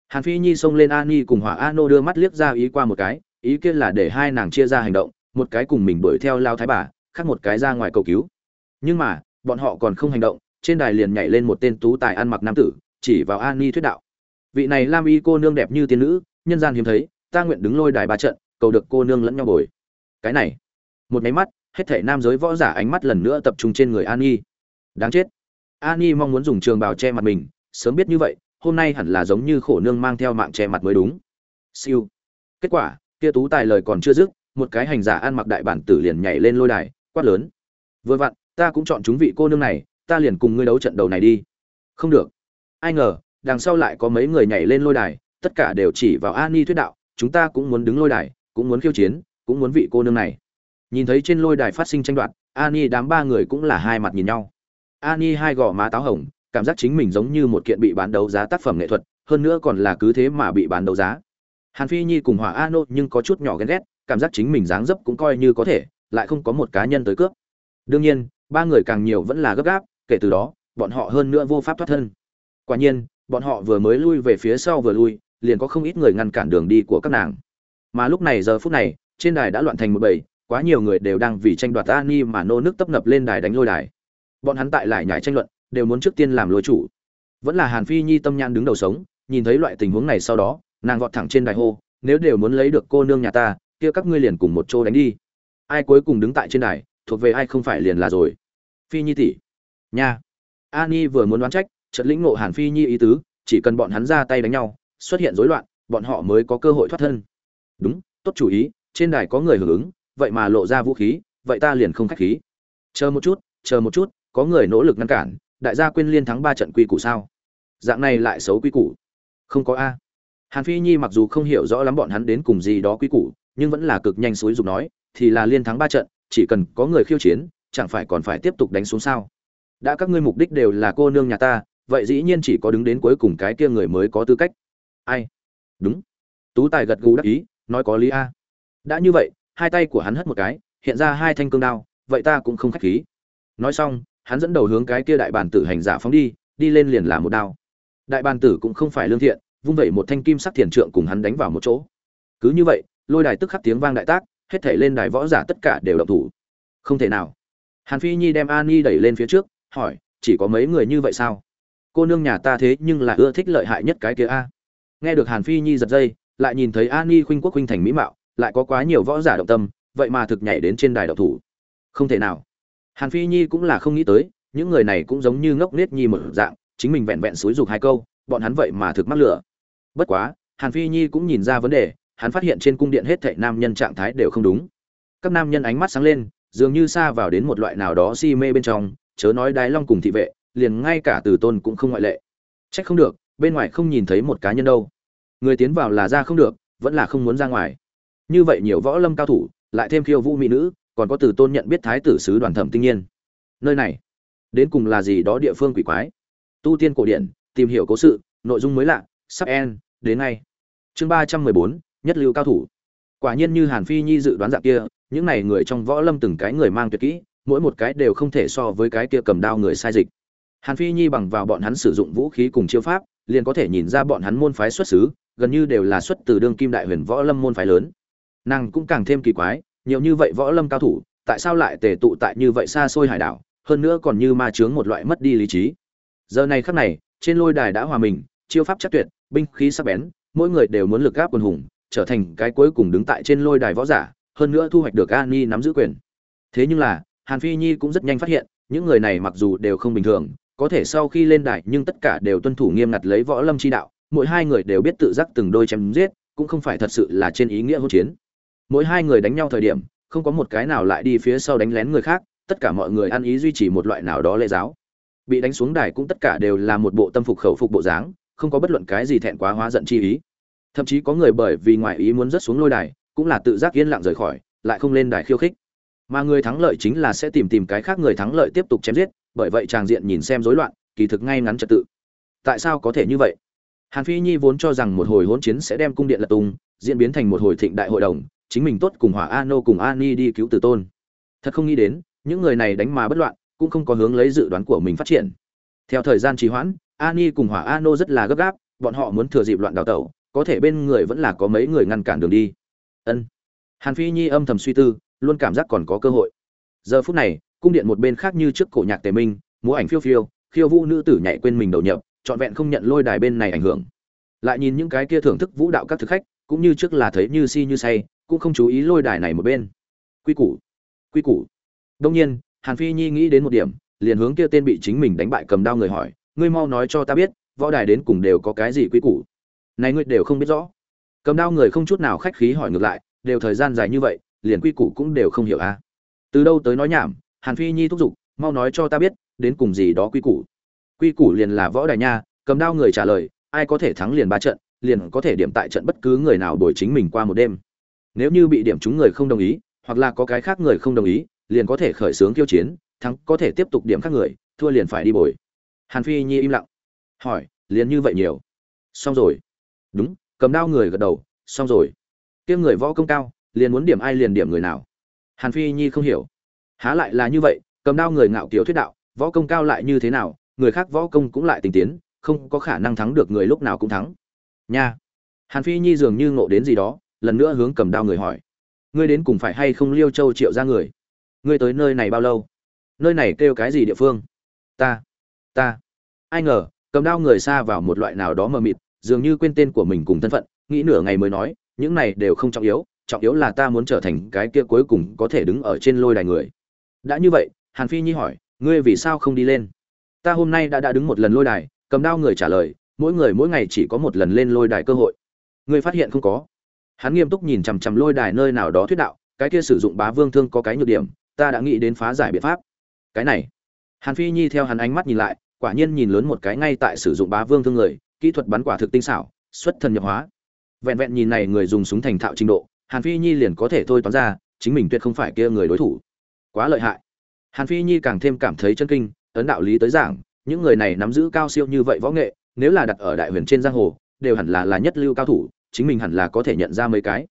Hàn phi nhi xông lên an nhi cùng hỏa a nô đưa mắt liếc ra ý qua một cái, ý kiến là để hai nàng chia ra hành động, một cái cùng mình đuổi theo lao thái bà, khác một cái ra ngoài cầu cứu. Nhưng mà, bọn họ còn không hành động trên đài liền nhảy lên một tên tú tài ăn mặc nam tử, chỉ vào an ni thuyết đạo. Vị này lam y cô nương đẹp như tiên nữ, nhân gian hiếm thấy, ta nguyện đứng lôi đài ba trận, cầu được cô nương lẫn nhau bồi. Cái này, một máy mắt, hết thể nam giới võ giả ánh mắt lần nữa tập trung trên người an nhi đáng chết. An nhi mong muốn dùng trường bào che mặt mình, sớm biết như vậy, hôm nay hẳn là giống như khổ nương mang theo mạng che mặt mới đúng. Siêu. Kết quả, kia tú tài lời còn chưa dứt, một cái hành giả ăn mặc đại bản tử liền nhảy lên lôi đài, quát lớn. Vừa vặn, ta cũng chọn chúng vị cô nương này ta liền cùng ngươi đấu trận đầu này đi. Không được. Ai ngờ, đằng sau lại có mấy người nhảy lên lôi đài, tất cả đều chỉ vào an ni thuyết đạo, chúng ta cũng muốn đứng lôi đài, cũng muốn khiêu chiến, cũng muốn vị cô nương này. Nhìn thấy trên lôi đài phát sinh tranh đoạt ani đám ba người cũng là hai mặt nhìn nhau. Ani hai gò má táo hồng, cảm giác chính mình giống như một kiện bị bán đấu giá tác phẩm nghệ thuật, hơn nữa còn là cứ thế mà bị bán đấu giá. Hàn phi nhi cùng hỏa a nô nhưng có chút nhỏ ghen ghét, cảm giác chính mình dáng dấp cũng coi như có thể, lại không có một cá nhân tới cướp. Đương nhiên, ba người càng nhiều vẫn là gấp gáp kể từ đó, bọn họ hơn nữa vô pháp thoát thân. Quả nhiên, bọn họ vừa mới lui về phía sau vừa lui, liền có không ít người ngăn cản đường đi của các nàng. Mà lúc này giờ phút này, trên đài đã loạn thành một bầy, quá nhiều người đều đang vì tranh đoạt ani mà nô nước tấp nập lên đài đánh lôi đài. Bọn hắn tại lại nhảy tranh luận, đều muốn trước tiên làm lôi chủ. Vẫn là hàn phi nhi tâm nhãn đứng đầu sống, nhìn thấy loại tình huống này sau đó, nàng vọt thẳng trên đài hô, nếu đều muốn lấy được cô nương nhà ta, kia các ngươi liền cùng một chỗ đánh đi. Ai cuối cùng đứng tại trên đài, thuộc về ai không phải liền là rồi. Phi nhi tỷ nha. Ani vừa muốn đoán trách trận lĩnh ngộ hàn phi nhi ý tứ, chỉ cần bọn hắn ra tay đánh nhau, xuất hiện rối loạn, bọn họ mới có cơ hội thoát thân. Đúng, tốt chủ ý, trên đài có người hưởng ứng, vậy mà lộ ra vũ khí, vậy ta liền không khách khí. Chờ một chút, chờ một chút, có người nỗ lực ngăn cản, đại gia quên liên thắng ba trận quy củ sao? Dạng này lại xấu quy củ. Không có a. Hàn phi nhi mặc dù không hiểu rõ lắm bọn hắn đến cùng gì đó quy củ, nhưng vẫn là cực nhanh suối dục nói, thì là liên thắng ba trận, chỉ cần có người khiêu chiến, chẳng phải còn phải tiếp tục đánh xuống sao? Đã các ngươi mục đích đều là cô nương nhà ta, vậy dĩ nhiên chỉ có đứng đến cuối cùng cái kia người mới có tư cách. Ai? Đúng. Tú tài gật gù đắc ý, nói có lý a. Đã như vậy, hai tay của hắn hất một cái, hiện ra hai thanh cương đao, vậy ta cũng không khách khí. Nói xong, hắn dẫn đầu hướng cái kia đại bàn tử hành giả phóng đi đi lên liền là một đao. Đại bàn tử cũng không phải lương thiện, vung vẩy một thanh kim sắc thiền trượng cùng hắn đánh vào một chỗ. Cứ như vậy, lôi đài tức khắc tiếng vang đại tác, hết thể lên đài võ giả tất cả đều động thủ. Không thể nào. Hàn phi nhi đem an ni đẩy lên phía trước hỏi, chỉ có mấy người như vậy sao? Cô nương nhà ta thế nhưng là ưa thích lợi hại nhất cái kia a. Nghe được hàn phi nhi giật dây, lại nhìn thấy an ni khuynh quốc khuynh thành mỹ mạo, lại có quá nhiều võ giả động tâm, vậy mà thực nhảy đến trên đài độc thủ. Không thể nào. Hàn phi nhi cũng là không nghĩ tới, những người này cũng giống như ngốc nết nhi một dạng, chính mình vẹn vẹn xúi dục hai câu, bọn hắn vậy mà thực mắc lửa. Bất quá, hàn phi nhi cũng nhìn ra vấn đề, hắn phát hiện trên cung điện hết thảy nam nhân trạng thái đều không đúng. Các nam nhân ánh mắt sáng lên, dường như xa vào đến một loại nào đó si mê bên trong chớ nói đái long cùng thị vệ, liền ngay cả từ tôn cũng không ngoại lệ. Trách không được, bên ngoài không nhìn thấy một cá nhân đâu. Người tiến vào là ra không được, vẫn là không muốn ra ngoài. Như vậy nhiều võ lâm cao thủ, lại thêm khiêu vũ mỹ nữ, còn có từ tôn nhận biết thái tử sứ đoàn thẩm tinh nhiên. Nơi này, đến cùng là gì đó địa phương quỷ quái. Tu tiên cổ điển, tìm hiểu cố sự, nội dung mới lạ, sắp en, đến ngay. Chương ba trăm mười bốn, nhất lưu cao thủ. Quả nhiên như hàn phi nhi dự đoán dạng kia, những này người trong võ lâm từng cái người mang tuyệt kỹ mỗi một cái đều không thể so với cái kia cầm đao người sai dịch. Hàn phi nhi bằng vào bọn hắn sử dụng vũ khí cùng chiêu pháp, liền có thể nhìn ra bọn hắn môn phái xuất xứ, gần như đều là xuất từ đương kim đại huyền võ lâm môn phái lớn. Nàng cũng càng thêm kỳ quái, nhiều như vậy võ lâm cao thủ, tại sao lại tề tụ tại như vậy xa xôi hải đảo, hơn nữa còn như ma chướng một loại mất đi lý trí. Giờ này khắc này, trên lôi đài đã hòa mình, chiêu pháp chắc tuyệt, binh khí sắc bén, mỗi người đều muốn lực gáp quần hùng, trở thành cái cuối cùng đứng tại trên lôi đài võ giả, hơn nữa thu hoạch được an Nhi nắm giữ quyền. Thế nhưng là hàn phi nhi cũng rất nhanh phát hiện, những người này mặc dù đều không bình thường, có thể sau khi lên đài nhưng tất cả đều tuân thủ nghiêm ngặt lấy võ lâm chi đạo, mỗi hai người đều biết tự giác từng đôi chém giết, cũng không phải thật sự là trên ý nghĩa hỗn chiến. Mỗi hai người đánh nhau thời điểm, không có một cái nào lại đi phía sau đánh lén người khác, tất cả mọi người ăn ý duy trì một loại nào đó lễ giáo. Bị đánh xuống đài cũng tất cả đều là một bộ tâm phục khẩu phục bộ dáng, không có bất luận cái gì thẹn quá hóa giận chi ý. Thậm chí có người bởi vì ngoại ý muốn rớt xuống lôi đài, cũng là tự giác yên lặng rời khỏi, lại không lên đài khiêu khích mà người thắng lợi chính là sẽ tìm tìm cái khác người thắng lợi tiếp tục chém giết, bởi vậy tràng diện nhìn xem rối loạn, kỳ thực ngay ngắn trật tự. Tại sao có thể như vậy? Hàn phi nhi vốn cho rằng một hồi hỗn chiến sẽ đem cung điện lật tung, diễn biến thành một hồi thịnh đại hội đồng, chính mình tốt cùng hỏa a nô cùng a ni đi cứu tử tôn. Thật không nghĩ đến, những người này đánh mà bất loạn, cũng không có hướng lấy dự đoán của mình phát triển. Theo thời gian trì hoãn, a ni cùng hỏa a nô rất là gấp gáp, bọn họ muốn thừa dịp loạn đào tẩu, có thể bên người vẫn là có mấy người ngăn cản đường đi. Ân. Hàn phi nhi âm thầm suy tư luôn cảm giác còn có cơ hội. Giờ phút này, cung điện một bên khác như trước cổ nhạc tề minh, múa ảnh phiêu phiêu, khiêu vũ nữ tử nhảy quên mình đầu nhập, trọn vẹn không nhận lôi đài bên này ảnh hưởng. Lại nhìn những cái kia thưởng thức vũ đạo các thực khách, cũng như trước là thấy như si như say, cũng không chú ý lôi đài này một bên. Quy củ quy củ. Đông nhiên, hàn phi nhi nghĩ đến một điểm, liền hướng kia tên bị chính mình đánh bại cầm đao người hỏi, ngươi mau nói cho ta biết, võ đài đến cùng đều có cái gì quy củ? Này ngươi đều không biết rõ. Cầm đao người không chút nào khách khí hỏi ngược lại, đều thời gian dài như vậy liền quy củ cũng đều không hiểu à. Từ đâu tới nói nhảm, hàn phi nhi thúc giục, mau nói cho ta biết, đến cùng gì đó quy củ. Quy củ liền là võ đài nha, cầm đao người trả lời, ai có thể thắng liền ba trận, liền có thể điểm tại trận bất cứ người nào đổi chính mình qua một đêm. Nếu như bị điểm chúng người không đồng ý, hoặc là có cái khác người không đồng ý, liền có thể khởi xướng tiêu chiến, thắng có thể tiếp tục điểm khác người, thua liền phải đi bồi. Hàn phi nhi im lặng. Hỏi, liền như vậy nhiều. Xong rồi. Đúng, cầm đao người gật đầu, xong rồi. Kiếm người võ công cao liền muốn điểm ai liền điểm người nào. Hàn phi nhi không hiểu. Há lại là như vậy, cầm đao người ngạo kiểu thuyết đạo, võ công cao lại như thế nào, người khác võ công cũng lại tình tiến, không có khả năng thắng được người lúc nào cũng thắng. Nha. Hàn phi nhi dường như ngộ đến gì đó, lần nữa hướng cầm đao người hỏi. Ngươi đến cùng phải hay không liêu châu triệu ra người? Ngươi tới nơi này bao lâu? Nơi này kêu cái gì địa phương? Ta ta. Ai ngờ, cầm đao người xa vào một loại nào đó mờ mịt, dường như quên tên của mình cùng thân phận, nghĩ nửa ngày mới nói, những này đều không trọng yếu trọng yếu là ta muốn trở thành cái kia cuối cùng có thể đứng ở trên lôi đài người. Đã như vậy, hàn phi nhi hỏi, ngươi vì sao không đi lên? Ta hôm nay đã đã đứng một lần lôi đài, cầm đao người trả lời, mỗi người mỗi ngày chỉ có một lần lên lôi đài cơ hội. Ngươi phát hiện không có? Hắn nghiêm túc nhìn chằm chằm lôi đài nơi nào đó thuyết đạo, cái kia sử dụng bá vương thương có cái nhược điểm, ta đã nghĩ đến phá giải biện pháp. Cái này. Hàn phi nhi theo hắn ánh mắt nhìn lại, quả nhiên nhìn lớn một cái ngay tại sử dụng bá vương thương người, kỹ thuật bắn quả thực tinh xảo, xuất thần nhập hóa. Vẹn vẹn nhìn này người dùng súng thành thạo trình độ hàn phi nhi liền có thể thôi toán ra, chính mình tuyệt không phải kia người đối thủ. Quá lợi hại. Hàn phi nhi càng thêm cảm thấy chân kinh, ấn đạo lý tới giảng, những người này nắm giữ cao siêu như vậy võ nghệ, nếu là đặt ở đại huyền trên giang hồ, đều hẳn là là nhất lưu cao thủ, chính mình hẳn là có thể nhận ra mấy cái.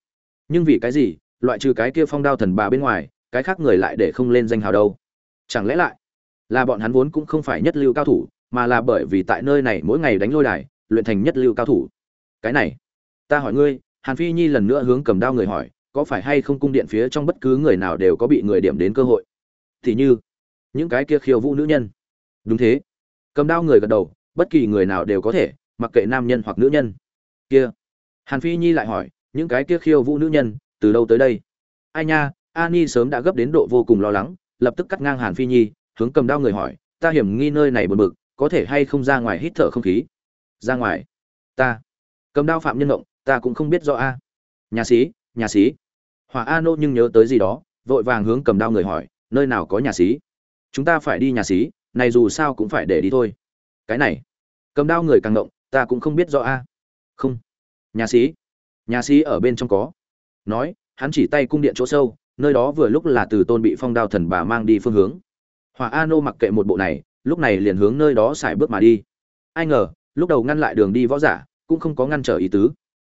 Nhưng vì cái gì, loại trừ cái kia phong đao thần bà bên ngoài, cái khác người lại để không lên danh hào đâu? Chẳng lẽ lại là bọn hắn vốn cũng không phải nhất lưu cao thủ, mà là bởi vì tại nơi này mỗi ngày đánh lôi đài, luyện thành nhất lưu cao thủ? Cái này, ta hỏi ngươi hàn phi nhi lần nữa hướng cầm đao người hỏi, có phải hay không cung điện phía trong bất cứ người nào đều có bị người điểm đến cơ hội? Thì như, những cái kia khiêu vũ nữ nhân. Đúng thế. Cầm đao người gật đầu, bất kỳ người nào đều có thể, mặc kệ nam nhân hoặc nữ nhân. Kia. Hàn phi nhi lại hỏi, những cái kia khiêu vũ nữ nhân, từ đâu tới đây? Ai nha, ani sớm đã gấp đến độ vô cùng lo lắng, lập tức cắt ngang hàn phi nhi, hướng cầm đao người hỏi, ta hiểm nghi nơi này buồn bực, có thể hay không ra ngoài hít thở không khí? Ra ngoài. Ta. Cầm đao phạm nhân động ta cũng không biết rõ a. Nhà sĩ nhà sĩ hỏa a nô nhưng nhớ tới gì đó, vội vàng hướng cầm đao người hỏi, nơi nào có nhà sĩ chúng ta phải đi nhà sĩ này dù sao cũng phải để đi thôi. Cái này. Cầm đao người càng động, ta cũng không biết rõ a. Không. Nhà sĩ nhà sĩ ở bên trong có. Nói, hắn chỉ tay cung điện chỗ sâu, nơi đó vừa lúc là từ tôn bị phong đao thần bà mang đi phương hướng. Hòa a nô mặc kệ một bộ này, lúc này liền hướng nơi đó xài bước mà đi. Ai ngờ, lúc đầu ngăn lại đường đi võ giả, cũng không có ngăn trở ý tứ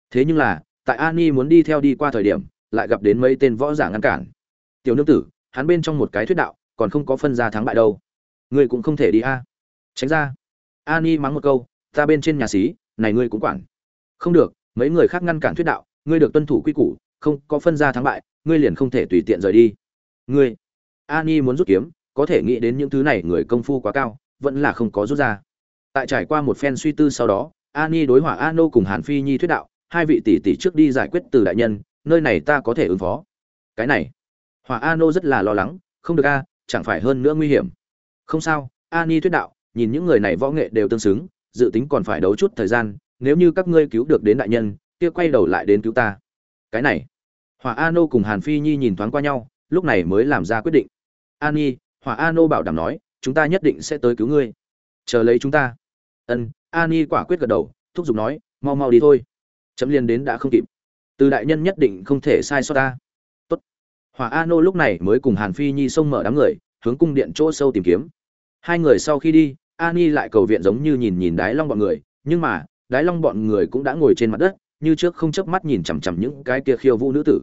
thế nhưng là, tại ani muốn đi theo đi qua thời điểm, lại gặp đến mấy tên võ giả ngăn cản. Tiểu nương tử, hắn bên trong một cái thuyết đạo, còn không có phân ra thắng bại đâu. Ngươi cũng không thể đi a. Tránh ra. Ani mắng một câu, ta bên trên nhà xí, này ngươi cũng quản. Không được, mấy người khác ngăn cản thuyết đạo, ngươi được tuân thủ quy củ, không có phân ra thắng bại, ngươi liền không thể tùy tiện rời đi. Ngươi. Ani muốn rút kiếm, có thể nghĩ đến những thứ này người công phu quá cao, vẫn là không có rút ra. Tại trải qua một phen suy tư sau đó ani đối hỏa ano cùng hàn phi nhi thuyết đạo hai vị tỷ tỷ trước đi giải quyết từ đại nhân, nơi này ta có thể ứng phó. Cái này hỏa nô rất là lo lắng, không được a, chẳng phải hơn nữa nguy hiểm. Không sao, ani thuyết đạo, nhìn những người này võ nghệ đều tương xứng, dự tính còn phải đấu chút thời gian, nếu như các ngươi cứu được đến đại nhân, kia quay đầu lại đến cứu ta. Cái này hỏa nô cùng hàn phi nhi nhìn thoáng qua nhau, lúc này mới làm ra quyết định. Ani hỏa nô bảo đảm nói, chúng ta nhất định sẽ tới cứu ngươi. Chờ lấy chúng ta. Ân, ani quả quyết gật đầu, thúc giục nói, mau mau đi thôi chấm liên đến đã không kịp. Từ đại nhân nhất định không thể sai sót ta. Tốt. Hỏa nô lúc này mới cùng hàn phi nhi xông mở đám người, hướng cung điện chỗ sâu tìm kiếm. Hai người sau khi đi ani lại cầu viện giống như nhìn nhìn đái long bọn người, nhưng mà, đái long bọn người cũng đã ngồi trên mặt đất, như trước không chớp mắt nhìn chằm chằm những cái kia khiêu vũ nữ tử.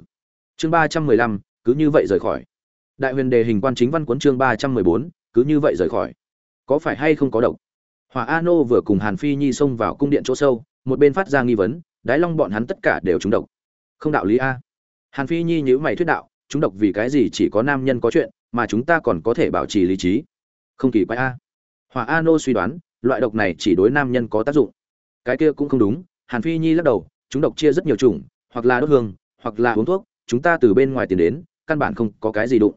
Chương ba trăm mười lăm, cứ như vậy rời khỏi. Đại huyền đề hình quan chính văn cuốn chương ba trăm mười bốn, cứ như vậy rời khỏi. Có phải hay không có độc? Hỏa a nô vừa cùng hàn phi nhi xông vào cung điện chỗ sâu, một bên phát ra nghi vấn đái long bọn hắn tất cả đều trúng độc. Không đạo lý a. Hàn phi nhi nhữ mày thuyết đạo chúng độc vì cái gì chỉ có nam nhân có chuyện, mà chúng ta còn có thể bảo trì lý trí? Không kỳ quái a. Hòa a nô suy đoán, loại độc này chỉ đối nam nhân có tác dụng. Cái kia cũng không đúng, hàn phi nhi lắc đầu chúng độc chia rất nhiều chủng, hoặc là đốt hương, hoặc là uống thuốc, chúng ta từ bên ngoài tiền đến, căn bản không có cái gì đụng.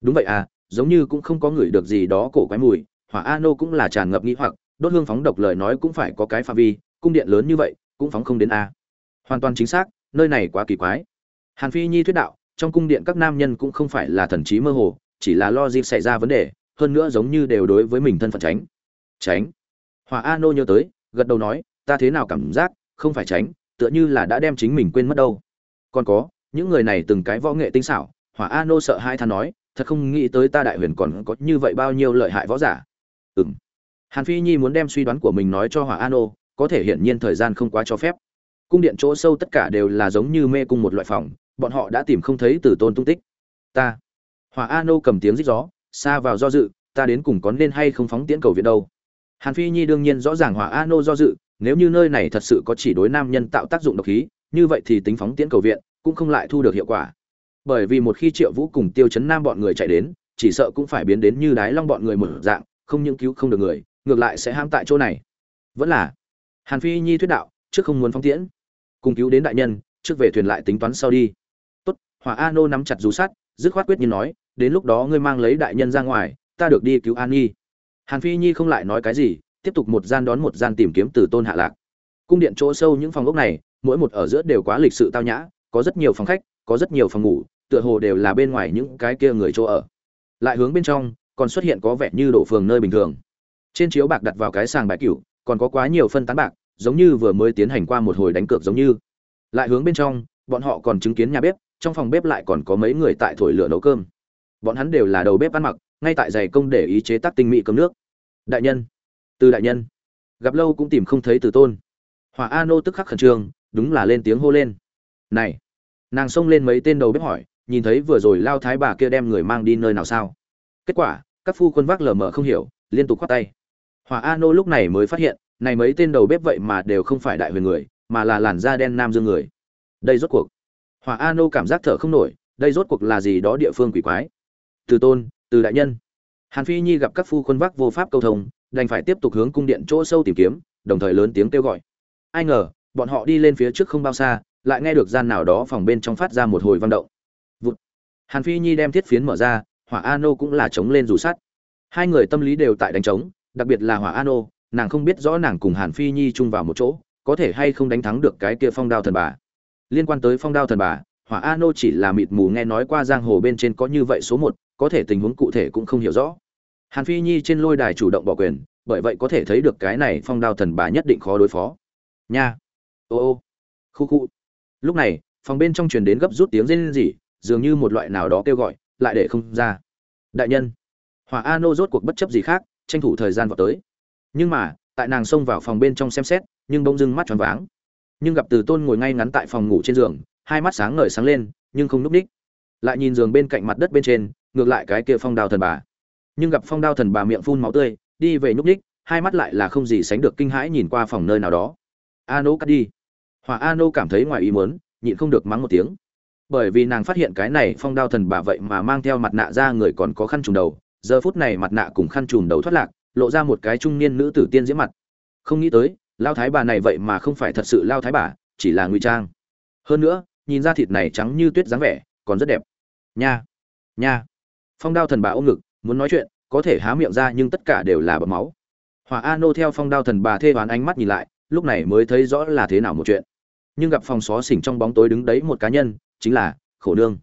Đúng vậy à giống như cũng không có người được gì đó cổ quái mùi, hỏa a nô cũng là tràn ngập nghĩ hoặc, đốt hương phóng độc lời nói cũng phải có cái phạm vi, cung điện lớn như vậy cũng phóng không đến a. Hoàn toàn chính xác, nơi này quá kỳ quái. Hàn phi nhi thuyết đạo, trong cung điện các nam nhân cũng không phải là thần trí mơ hồ, chỉ là lo dịp xảy ra vấn đề, hơn nữa giống như đều đối với mình thân phận tránh. Tránh? Hỏa a nô nhớ tới, gật đầu nói, ta thế nào cảm giác, không phải tránh, tựa như là đã đem chính mình quên mất đâu. Còn có, những người này từng cái võ nghệ tinh xảo hỏa a nô sợ hai than nói, thật không nghĩ tới ta đại huyền còn có như vậy bao nhiêu lợi hại võ giả. Ừng hàn phi nhi muốn đem suy đoán của mình nói cho hỏa a nô có thể hiển nhiên thời gian không quá cho phép. Cung điện chỗ sâu tất cả đều là giống như mê cung một loại phòng, bọn họ đã tìm không thấy từ tôn tung tích. Ta. Hỏa a nô cầm tiếng rít gió, xa vào do dự, ta đến cùng có nên hay không phóng tiễn cầu viện đâu? Hàn phi nhi đương nhiên rõ ràng hỏa a nô do dự, nếu như nơi này thật sự có chỉ đối nam nhân tạo tác dụng độc khí, như vậy thì tính phóng tiễn cầu viện, cũng không lại thu được hiệu quả. Bởi vì một khi triệu vũ cùng tiêu chấn nam bọn người chạy đến, chỉ sợ cũng phải biến đến như đái long bọn người mở dạng, không những cứu không được người, ngược lại sẽ ham tại chỗ này. Vẫn là hàn phi nhi thuyết đạo, trước không muốn phóng tiễn. Cùng cứu đến đại nhân, trước về thuyền lại tính toán sau đi. Tốt, hỏa a nô nắm chặt rú sắt, dứt khoát quyết như nói, đến lúc đó ngươi mang lấy đại nhân ra ngoài, ta được đi cứu an nhi. Hàn phi nhi không lại nói cái gì, tiếp tục một gian đón một gian tìm kiếm từ tôn hạ lạc. Cung điện chỗ sâu những phòng ốc này, mỗi một ở giữa đều quá lịch sự tao nhã, có rất nhiều phòng khách, có rất nhiều phòng ngủ, tựa hồ đều là bên ngoài những cái kia người chỗ ở. Lại hướng bên trong, còn xuất hiện có vẻ như đổ phường nơi bình thường. Trên chiếu bạc đặt vào cái sàng bài cửu còn có quá nhiều phân tán bạc, giống như vừa mới tiến hành qua một hồi đánh cược giống như. Lại hướng bên trong, bọn họ còn chứng kiến nhà bếp, trong phòng bếp lại còn có mấy người tại thổi lửa nấu cơm. Bọn hắn đều là đầu bếp ăn mặc, ngay tại giày công để ý chế tác tinh mỹ cơm nước. Đại nhân, từ đại nhân. Gặp lâu cũng tìm không thấy từ tôn. Hỏa a nô tức khắc khẩn trương, đúng là lên tiếng hô lên. Này, nàng xông lên mấy tên đầu bếp hỏi, nhìn thấy vừa rồi lao thái bà kia đem người mang đi nơi nào sao? Kết quả, các phu quân vác lờ mờ không hiểu, liên tục khoát tay hỏa a nô lúc này mới phát hiện, này mấy tên đầu bếp vậy mà đều không phải đại huyền người, mà là làn da đen nam dương người. Đây rốt cuộc. Hỏa a nô cảm giác thở không nổi, đây rốt cuộc là gì đó địa phương quỷ quái. Từ tôn, từ đại nhân. Hàn phi nhi gặp các phu quân vác vô pháp câu thông, đành phải tiếp tục hướng cung điện chỗ sâu tìm kiếm, đồng thời lớn tiếng kêu gọi. Ai ngờ, bọn họ đi lên phía trước không bao xa, lại nghe được gian nào đó phòng bên trong phát ra một hồi vang động. Vụt. hàn phi nhi đem thiết phiến mở ra, hỏa a nô cũng là chống lên dù sắt. Hai người tâm lý đều tại đánh trống đặc biệt là hỏa a ô nàng không biết rõ nàng cùng hàn phi nhi chung vào một chỗ, có thể hay không đánh thắng được cái kia phong đao thần bà. Liên quan tới phong đao thần bà, hỏa a ô chỉ là mịt mù nghe nói qua giang hồ bên trên có như vậy số một, có thể tình huống cụ thể cũng không hiểu rõ. Hàn phi nhi trên lôi đài chủ động bỏ quyền, bởi vậy có thể thấy được cái này phong đao thần bà nhất định khó đối phó. Nha. Ô ô. Khu khu. Lúc này, phòng bên trong truyền đến gấp rút tiếng rên rỉ, dường như một loại nào đó kêu gọi, lại để không ra. Đại nhân. Hỏa a nô rốt cuộc bất chấp gì khác tranh thủ thời gian vào tới. Nhưng mà, tại nàng xông vào phòng bên trong xem xét, nhưng bỗng dưng mắt tròn váng. Nhưng gặp từ tôn ngồi ngay ngắn tại phòng ngủ trên giường, hai mắt sáng ngời sáng lên, nhưng không núp đích. Lại nhìn giường bên cạnh mặt đất bên trên, ngược lại cái kia phong đao thần bà. Nhưng gặp phong đao thần bà miệng phun máu tươi, đi về nhúc đích, hai mắt lại là không gì sánh được kinh hãi nhìn qua phòng nơi nào đó. A nô cắt đi. Hòa a nô cảm thấy ngoài ý muốn, nhịn không được mắng một tiếng. Bởi vì nàng phát hiện cái này phong đao thần bà vậy mà mang theo mặt nạ ra người còn có khăn trùm đầu giờ phút này mặt nạ cùng khăn trùm đầu thoát lạc, lộ ra một cái trung niên nữ tử tiên diễm mặt. Không nghĩ tới, lao thái bà này vậy mà không phải thật sự lao thái bà, chỉ là ngụy trang. Hơn nữa, nhìn ra thịt này trắng như tuyết dáng vẻ, còn rất đẹp. Nha nha. Phong đao thần bà ôm ngực, muốn nói chuyện, có thể há miệng ra nhưng tất cả đều là bọt máu. Hòa a nô theo phong đao thần bà thê hoán ánh mắt nhìn lại, lúc này mới thấy rõ là thế nào một chuyện. Nhưng gặp phòng xó xỉnh trong bóng tối đứng đấy một cá nhân, chính là khổ nương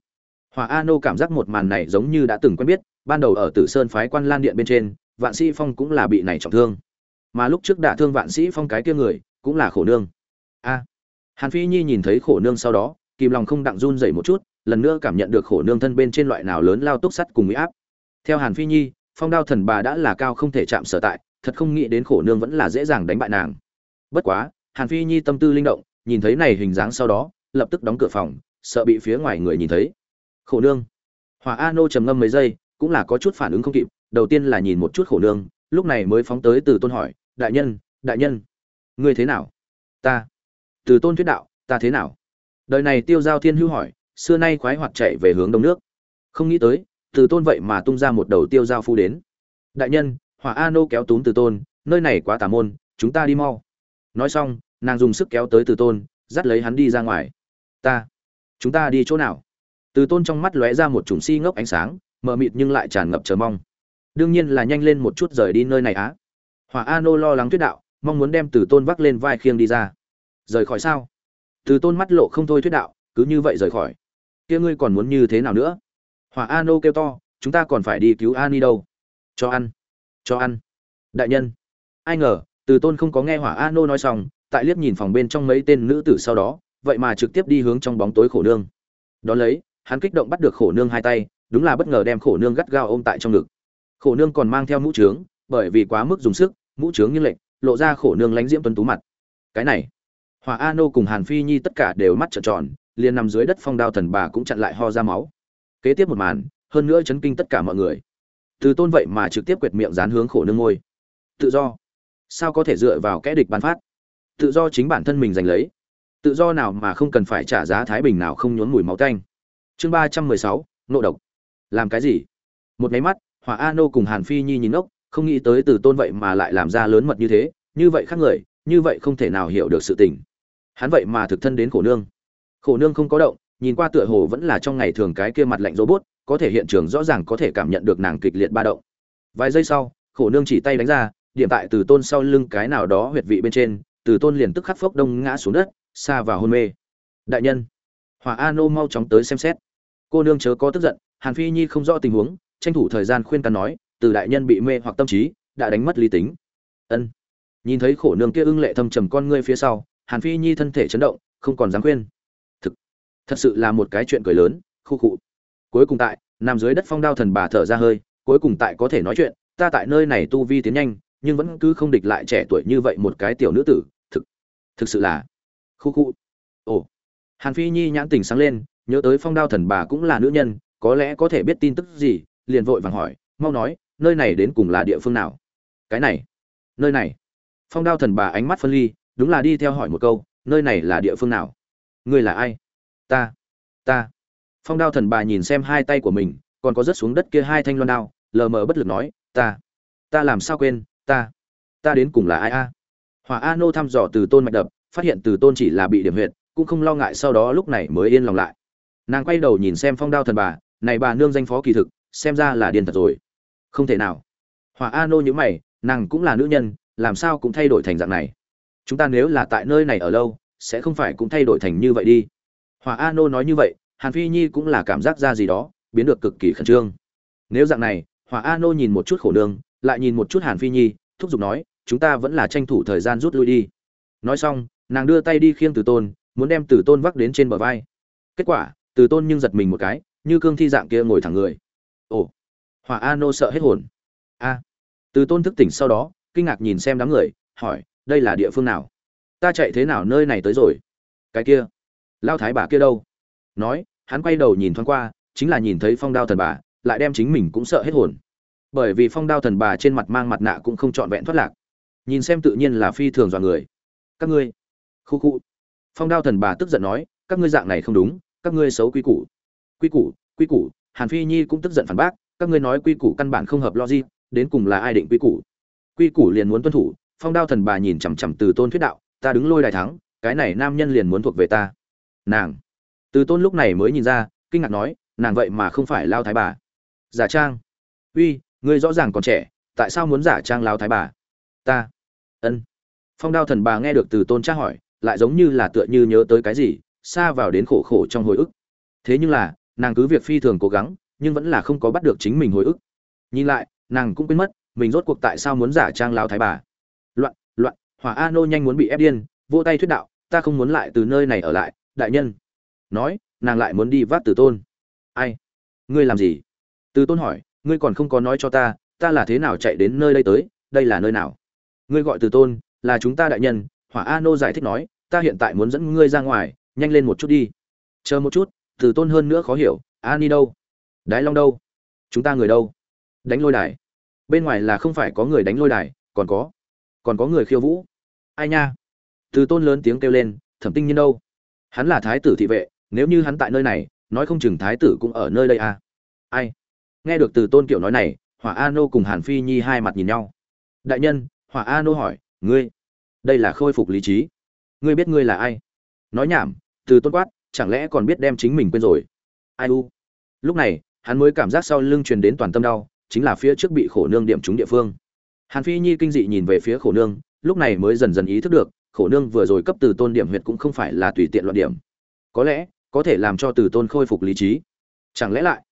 hòa a nô cảm giác một màn này giống như đã từng quen biết, ban đầu ở tử sơn phái quan lan điện bên trên, vạn sĩ phong cũng là bị này trọng thương. Mà lúc trước đả thương vạn sĩ phong cái kia người, cũng là khổ nương. A. Hàn phi nhi nhìn thấy khổ nương sau đó, kìm lòng không đặng run rẩy một chút, lần nữa cảm nhận được khổ nương thân bên trên loại nào lớn lao túc sắt cùng mỹ áp. Theo hàn phi nhi, phong đao thần bà đã là cao không thể chạm sở tại, thật không nghĩ đến khổ nương vẫn là dễ dàng đánh bại nàng. Bất quá, hàn phi nhi tâm tư linh động, nhìn thấy này hình dáng sau đó, lập tức đóng cửa phòng, sợ bị phía ngoài người nhìn thấy khổ nương. Hòa a nô trầm ngâm mấy giây, cũng là có chút phản ứng không kịp, đầu tiên là nhìn một chút khổ nương, lúc này mới phóng tới từ tôn hỏi, đại nhân đại nhân, ngươi thế nào? Ta. Từ tôn thuyết đạo, ta thế nào? Đời này tiêu giao thiên hưu hỏi, xưa nay khoái hoạt chạy về hướng đông nước. Không nghĩ tới, từ tôn vậy mà tung ra một đầu tiêu giao phu đến. Đại nhân, hỏa a nô kéo túm từ tôn, nơi này quá tà môn, chúng ta đi mau. Nói xong, nàng dùng sức kéo tới từ tôn, dắt lấy hắn đi ra ngoài. Ta, chúng ta đi chỗ nào? Từ tôn trong mắt lóe ra một chủng si ngốc ánh sáng, mờ mịt nhưng lại tràn ngập chờ mong. Đương nhiên là nhanh lên một chút rời đi nơi này á. Hỏa a nô lo lắng tuyết đạo, mong muốn đem từ tôn vác lên vai khiêng đi ra. Rời khỏi sao? Từ tôn mắt lộ không thôi thuyết đạo, cứ như vậy rời khỏi. Kia ngươi còn muốn như thế nào nữa? Hỏa a nô kêu to, chúng ta còn phải đi cứu ani đâu? Cho ăn. Cho ăn. Đại nhân. Ai ngờ, từ tôn không có nghe hỏa a nô nói xong, tại liếc nhìn phòng bên trong mấy tên nữ tử sau đó, vậy mà trực tiếp đi hướng trong bóng tối khổ nương. Đón lấy hắn kích động bắt được khổ nương hai tay, đúng là bất ngờ đem khổ nương gắt gao ôm tại trong ngực. Khổ nương còn mang theo mũ trướng, bởi vì quá mức dùng sức, mũ trướng như lệnh lộ ra khổ nương lánh diễm tuấn tú mặt. Cái này, hòa a nô cùng hàn phi nhi tất cả đều mắt trợn tròn, liền nằm dưới đất phong đao thần bà cũng chặn lại ho ra máu. Kế tiếp một màn, hơn nữa chấn kinh tất cả mọi người. Từ tôn vậy mà trực tiếp quệt miệng dán hướng khổ nương ngôi. Tự do. Sao có thể dựa vào kẽ địch bán phát? Tự do chính bản thân mình giành lấy. Tự do nào mà không cần phải trả giá thái bình nào không nhốn mùi máu tanh chương ba trăm mười sáu, nộ độc. Làm cái gì? Một máy mắt, hỏa a nô cùng hàn phi nhi nhìn ốc, không nghĩ tới từ tôn vậy mà lại làm ra lớn mật như thế. Như vậy khác người, như vậy không thể nào hiểu được sự tình. Hắn vậy mà thực thân đến khổ nương. Khổ nương không có động, nhìn qua tựa hồ vẫn là trong ngày thường cái kia mặt lạnh robot, có thể hiện trường rõ ràng có thể cảm nhận được nàng kịch liệt ba động. Vài giây sau, khổ nương chỉ tay đánh ra, điểm tại từ tôn sau lưng cái nào đó huyệt vị bên trên, từ tôn liền tức khắc phốc đông ngã xuống đất, xa vào hôn mê. Đại nhân hòa a nô mau chóng tới xem xét cô nương chớ có tức giận, hàn phi nhi không rõ tình huống, tranh thủ thời gian khuyên can nói, từ đại nhân bị mê hoặc tâm trí, đã đánh mất lý tính. Ân. Nhìn thấy khổ nương kia ưng lệ thâm trầm con ngươi phía sau, hàn phi nhi thân thể chấn động, không còn dám khuyên. Thực, thật sự là một cái chuyện cười lớn, khu cụ cuối cùng tại, nằm dưới đất phong đao thần bà thở ra hơi, cuối cùng tại có thể nói chuyện, ta tại nơi này tu vi tiến nhanh, nhưng vẫn cứ không địch lại trẻ tuổi như vậy một cái tiểu nữ tử. Thực thực sự là, khu khu. Ồ. Hàn phi nhi nhãn tình sáng lên nhớ tới phong đao thần bà cũng là nữ nhân, có lẽ có thể biết tin tức gì, liền vội vàng hỏi, mau nói, nơi này đến cùng là địa phương nào? Cái này, nơi này. Phong đao thần bà ánh mắt phân ly, đúng là đi theo hỏi một câu, nơi này là địa phương nào? Ngươi là ai? Ta ta. Phong đao thần bà nhìn xem hai tay của mình, còn có rớt xuống đất kia hai thanh loan đao, lờ mờ bất lực nói, ta ta làm sao quên, ta ta đến cùng là ai a? Hòa a nô thăm dò từ tôn mạch đập, phát hiện từ tôn chỉ là bị điểm huyệt, cũng không lo ngại sau đó lúc này mới yên lòng lại nàng quay đầu nhìn xem phong đao thần bà, này bà nương danh phó kỳ thực, xem ra là điên thật rồi. Không thể nào. Hỏa a nô nhữ mày, nàng cũng là nữ nhân, làm sao cũng thay đổi thành dạng này? Chúng ta nếu là tại nơi này ở lâu, sẽ không phải cũng thay đổi thành như vậy đi. Hỏa a nô nói như vậy, hàn phi nhi cũng là cảm giác ra gì đó, biến được cực kỳ khẩn trương. Nếu dạng này, hỏa a nô nhìn một chút khổ nương, lại nhìn một chút hàn phi nhi, thúc giục nói, chúng ta vẫn là tranh thủ thời gian rút lui đi. Nói xong, nàng đưa tay đi khiêng từ tôn, muốn đem từ tôn vác đến trên bờ vai. Kết quả từ tôn nhưng giật mình một cái, như cương thi dạng kia ngồi thẳng người. Ồ, hỏa a nô sợ hết hồn. A. Từ tôn thức tỉnh sau đó, kinh ngạc nhìn xem đám người, hỏi, đây là địa phương nào? Ta chạy thế nào nơi này tới rồi? Cái kia, lao thái bà kia đâu? Nói, hắn quay đầu nhìn thoáng qua, chính là nhìn thấy phong đao thần bà, lại đem chính mình cũng sợ hết hồn. Bởi vì phong đao thần bà trên mặt mang mặt nạ cũng không trọn vẹn thoát lạc. Nhìn xem tự nhiên là phi thường dọa người. Các ngươi, khu khu. Phong đao thần bà tức giận nói, các ngươi dạng này không đúng các ngươi xấu quy củ. Quy củ quy củ, hàn phi nhi cũng tức giận phản bác, các ngươi nói quy củ căn bản không hợp logic, đến cùng là ai định quy củ? Quy củ liền muốn tuân thủ, phong đao thần bà nhìn chằm chằm từ tôn thuyết đạo, ta đứng lôi đài thắng, cái này nam nhân liền muốn thuộc về ta. Nàng. Từ tôn lúc này mới nhìn ra, kinh ngạc nói, nàng vậy mà không phải lao thái bà. Giả trang. Uy, ngươi rõ ràng còn trẻ, tại sao muốn giả trang lao thái bà? Ta. Ân. Phong đao thần bà nghe được từ tôn tra hỏi, lại giống như là tựa như nhớ tới cái gì xa vào đến khổ khổ trong hồi ức. Thế nhưng là, nàng cứ việc phi thường cố gắng, nhưng vẫn là không có bắt được chính mình hồi ức. Nhìn lại, nàng cũng quên mất, mình rốt cuộc tại sao muốn giả trang lao thái bà. Loạn loạn, hỏa a nô nhanh muốn bị ép điên, vô tay thuyết đạo, ta không muốn lại từ nơi này ở lại, đại nhân. Nói, nàng lại muốn đi vác từ tôn. Ai? Ngươi làm gì? Từ tôn hỏi, ngươi còn không có nói cho ta ta là thế nào chạy đến nơi đây tới, đây là nơi nào? Ngươi gọi từ tôn, là chúng ta đại nhân, hỏa a nô giải thích nói, ta hiện tại muốn dẫn ngươi ra ngoài nhanh lên một chút đi. Chờ một chút, từ tôn hơn nữa khó hiểu ani đâu? Đái long đâu? Chúng ta người đâu? Đánh lôi đài. Bên ngoài là không phải có người đánh lôi đài, còn có còn có người khiêu vũ. Ai nha? Từ tôn lớn tiếng kêu lên, thẩm tinh nhiên đâu? Hắn là thái tử thị vệ, nếu như hắn tại nơi này, nói không chừng thái tử cũng ở nơi đây à. Ai? Nghe được từ tôn kiểu nói này, hỏa a nô cùng hàn phi nhi hai mặt nhìn nhau. Đại nhân, hỏa a nô hỏi, ngươi, đây là khôi phục lý trí. Ngươi biết ngươi là ai? Nói nhảm từ tôn quát, chẳng lẽ còn biết đem chính mình quên rồi? Ai u? Lúc này, hắn mới cảm giác sau lưng truyền đến toàn tâm đau, chính là phía trước bị khổ nương điểm trúng địa phương. Hàn phi nhi kinh dị nhìn về phía khổ nương, lúc này mới dần dần ý thức được, khổ nương vừa rồi cấp từ tôn điểm huyệt cũng không phải là tùy tiện loạn điểm. Có lẽ, có thể làm cho từ tôn khôi phục lý trí. Chẳng lẽ lại,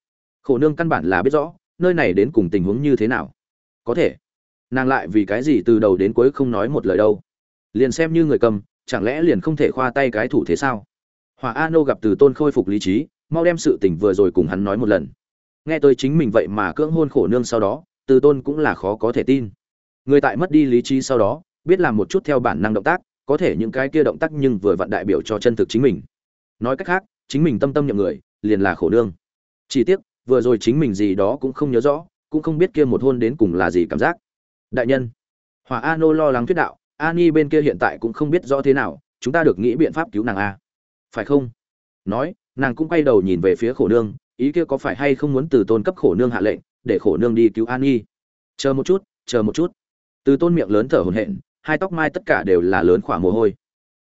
khổ nương căn bản là biết rõ, nơi này đến cùng tình huống như thế nào? Có thể, nàng lại vì cái gì từ đầu đến cuối không nói một lời đâu? Liền xem như người cầm, chẳng lẽ liền không thể khoa tay cái thủ thế sao? Hòa a nô gặp từ tôn khôi phục lý trí, mau đem sự tình vừa rồi cùng hắn nói một lần. Nghe tôi chính mình vậy mà cưỡng hôn khổ nương sau đó, từ tôn cũng là khó có thể tin. Người tại mất đi lý trí sau đó, biết làm một chút theo bản năng động tác, có thể những cái kia động tác nhưng vừa vặn đại biểu cho chân thực chính mình. Nói cách khác, chính mình tâm tâm nhậm người, liền là khổ nương. Chỉ tiếc, vừa rồi chính mình gì đó cũng không nhớ rõ, cũng không biết kia một hôn đến cùng là gì cảm giác. Đại nhân hòa a nô lo lắng thuyết đạo, ani bên kia hiện tại cũng không biết rõ thế nào, chúng ta được nghĩ biện pháp cứu nàng a phải không? Nói, nàng cũng quay đầu nhìn về phía khổ nương, ý kia có phải hay không muốn từ tôn cấp khổ nương hạ lệnh, để khổ nương đi cứu an nhi? Chờ một chút, chờ một chút. Từ tôn miệng lớn thở hổn hển, hai tóc mai tất cả đều là lớn khỏa mồ hôi.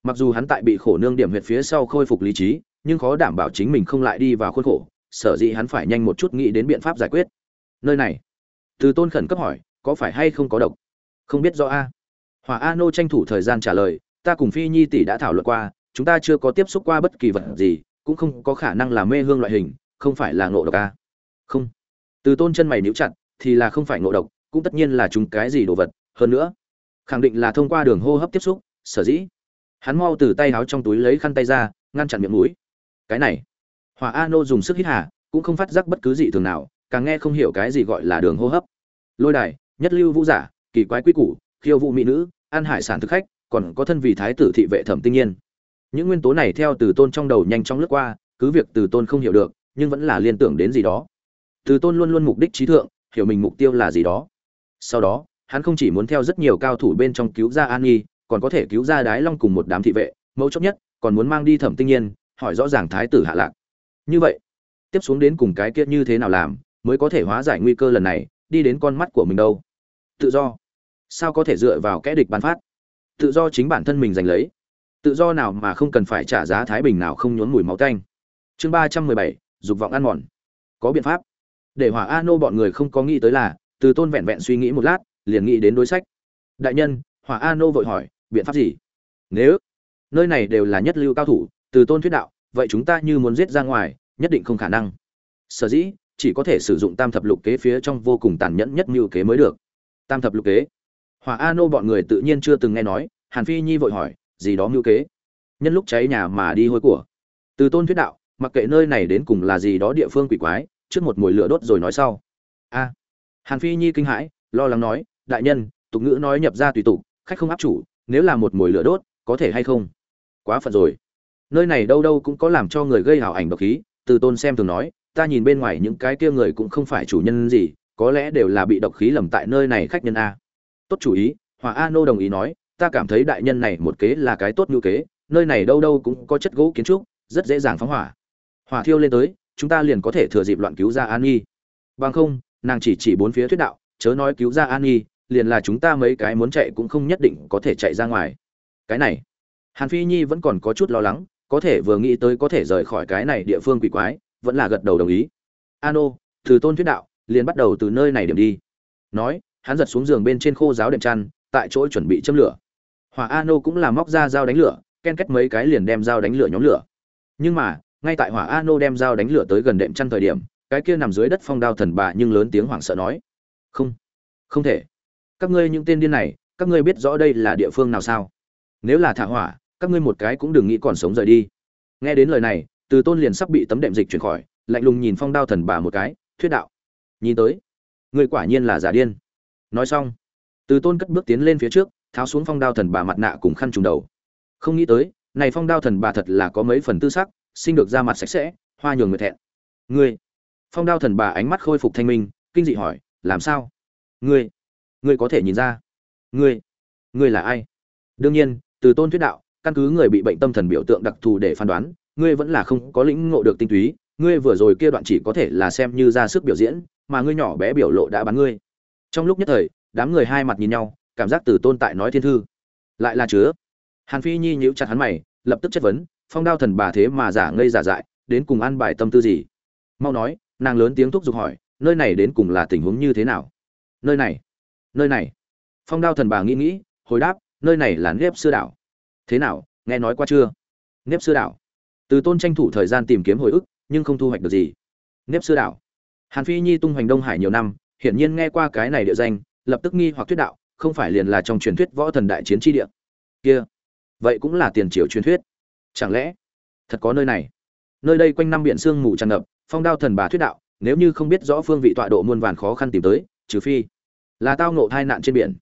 Mặc dù hắn tại bị khổ nương điểm huyệt phía sau khôi phục lý trí, nhưng khó đảm bảo chính mình không lại đi vào khuôn khổ, sở dĩ hắn phải nhanh một chút nghĩ đến biện pháp giải quyết. Nơi này. Từ tôn khẩn cấp hỏi, có phải hay không có độc? Không biết do a. Hòa a nô tranh thủ thời gian trả lời, ta cùng phi nhi tỷ đã thảo luận qua chúng ta chưa có tiếp xúc qua bất kỳ vật gì, cũng không có khả năng là mê hương loại hình, không phải là ngộ độc a không. Từ tôn chân mày níu chặt, thì là không phải ngộ độc, cũng tất nhiên là chúng cái gì đồ vật. Hơn nữa, khẳng định là thông qua đường hô hấp tiếp xúc, sở dĩ. Hắn mau từ tay áo trong túi lấy khăn tay ra, ngăn chặn miệng mũi. Cái này, hòa a nô dùng sức hít hà, cũng không phát giác bất cứ gì thường nào, càng nghe không hiểu cái gì gọi là đường hô hấp. Lôi đài, nhất lưu vũ giả, kỳ quái quy củ, khiêu vũ mỹ nữ ăn hải sản thực khách, còn có thân vị thái tử thị vệ thẩm tinh nhiên những nguyên tố này theo từ tôn trong đầu nhanh chóng lướt qua, cứ việc từ tôn không hiểu được, nhưng vẫn là liên tưởng đến gì đó. Từ tôn luôn luôn mục đích trí thượng, hiểu mình mục tiêu là gì đó. Sau đó, hắn không chỉ muốn theo rất nhiều cao thủ bên trong cứu ra an nhi, còn có thể cứu ra đái long cùng một đám thị vệ mẫu chốc nhất, còn muốn mang đi thẩm tinh nhiên, hỏi rõ ràng thái tử hạ lạc. Như vậy, tiếp xuống đến cùng cái kia như thế nào làm, mới có thể hóa giải nguy cơ lần này, đi đến con mắt của mình đâu? Tự do. Sao có thể dựa vào kẽ địch bán phát? Tự do chính bản thân mình giành lấy tự do nào mà không cần phải trả giá thái bình nào không nhốn mùi máu tanh. Chương ba trăm mười bảy, dục vọng ăn mòn. Có biện pháp. Để hỏa a nô bọn người không có nghĩ tới là, từ tôn vẹn vẹn suy nghĩ một lát, liền nghĩ đến đối sách. Đại nhân, hỏa a nô vội hỏi, biện pháp gì? Nếu nơi này đều là nhất lưu cao thủ, từ tôn thuyết đạo, vậy chúng ta như muốn giết ra ngoài, nhất định không khả năng. Sở dĩ, chỉ có thể sử dụng tam thập lục kế phía trong vô cùng tàn nhẫn nhất như kế mới được. Tam thập lục kế. Hỏa a nô bọn người tự nhiên chưa từng nghe nói, hàn phi nhi vội hỏi gì đó mưu kế. Nhân lúc cháy nhà mà đi hôi của. Từ tôn thuyết đạo, mặc kệ nơi này đến cùng là gì đó địa phương quỷ quái, trước một mùi lửa đốt rồi nói sau. A. Hàn phi nhi kinh hãi, lo lắng nói, đại nhân, tục ngữ nói nhập ra tùy tục, khách không áp chủ, nếu là một mùi lửa đốt, có thể hay không? Quá phận rồi. Nơi này đâu đâu cũng có làm cho người gây hảo ảnh độc khí, từ tôn xem thường nói, ta nhìn bên ngoài những cái kia người cũng không phải chủ nhân gì, có lẽ đều là bị độc khí lầm tại nơi này khách nhân a. Tốt chủ ý hòa a nô đồng ý nói ta cảm thấy đại nhân này một kế là cái tốt như kế, nơi này đâu đâu cũng có chất gỗ kiến trúc, rất dễ dàng phóng hỏa. Hỏa thiêu lên tới, chúng ta liền có thể thừa dịp loạn cứu ra an nhi. Bằng không, nàng chỉ chỉ bốn phía thuyết đạo, chớ nói cứu ra an nhi, liền là chúng ta mấy cái muốn chạy cũng không nhất định có thể chạy ra ngoài. Cái này, hàn phi nhi vẫn còn có chút lo lắng, có thể vừa nghĩ tới có thể rời khỏi cái này địa phương quỷ quái, vẫn là gật đầu đồng ý. Ano từ tôn thuyết đạo, liền bắt đầu từ nơi này điểm đi. Nói, hắn giật xuống giường bên trên khô giáo đệm chăn, tại chỗ chuẩn bị châm lửa hỏa ano cũng là móc ra dao đánh lửa, ken kết mấy cái liền đem dao đánh lửa nhóm lửa. Nhưng mà, ngay tại hỏa ano đem dao đánh lửa tới gần đệm chăn thời điểm, cái kia nằm dưới đất phong đao thần bà nhưng lớn tiếng hoảng sợ nói, không không thể. Các ngươi những tên điên này, các ngươi biết rõ đây là địa phương nào sao? Nếu là thả hỏa, các ngươi một cái cũng đừng nghĩ còn sống rời đi. Nghe đến lời này, từ tôn liền sắp bị tấm đệm dịch chuyển khỏi, lạnh lùng nhìn phong đao thần bà một cái, thuyết đạo, nhìn tới người quả nhiên là giả điên. Nói xong, từ tôn cất bước tiến lên phía trước tháo xuống phong đao thần bà mặt nạ cùng khăn trùng đầu. Không nghĩ tới, này phong đao thần bà thật là có mấy phần tư sắc, sinh được ra mặt sạch sẽ, hoa nhường người thẹn. Ngươi, phong đao thần bà ánh mắt khôi phục thanh minh, kinh dị hỏi, làm sao? Ngươi ngươi có thể nhìn ra. Ngươi ngươi là ai? Đương nhiên, từ tôn thuyết đạo, căn cứ người bị bệnh tâm thần biểu tượng đặc thù để phán đoán, ngươi vẫn là không có lĩnh ngộ được tinh túy, ngươi vừa rồi kia đoạn chỉ có thể là xem như ra sức biểu diễn, mà ngươi nhỏ bé biểu lộ đã bắn ngươi. Trong lúc nhất thời, đám người hai mặt nhìn nhau cảm giác từ tôn tại nói thiên thư. Lại là chứa. Hàn phi nhi nhíu chặt hắn mày, lập tức chất vấn, phong đao thần bà thế mà giả ngây giả dại, đến cùng ăn bài tâm tư gì? Mau nói, nàng lớn tiếng thúc giục hỏi, nơi này đến cùng là tình huống như thế nào? Nơi này nơi này. Phong đao thần bà nghĩ nghĩ, hồi đáp, nơi này là nếp xưa đảo. Thế nào, nghe nói qua chưa? Nếp xưa đảo. Từ tôn tranh thủ thời gian tìm kiếm hồi ức, nhưng không thu hoạch được gì. Nếp xưa đảo. Hàn phi nhi tung hoành đông hải nhiều năm, hiển nhiên nghe qua cái này địa danh, lập tức nghi hoặc thuyết đạo không phải liền là trong truyền thuyết võ thần đại chiến tri địa. Kia, vậy cũng là tiền triều truyền thuyết. Chẳng lẽ, thật có nơi này? Nơi đây quanh năm biển sương mù tràn ngập, phong đao thần bà thuyết đạo, nếu như không biết rõ phương vị tọa độ muôn vàn khó khăn tìm tới, trừ phi là tao ngộ tai nạn trên biển.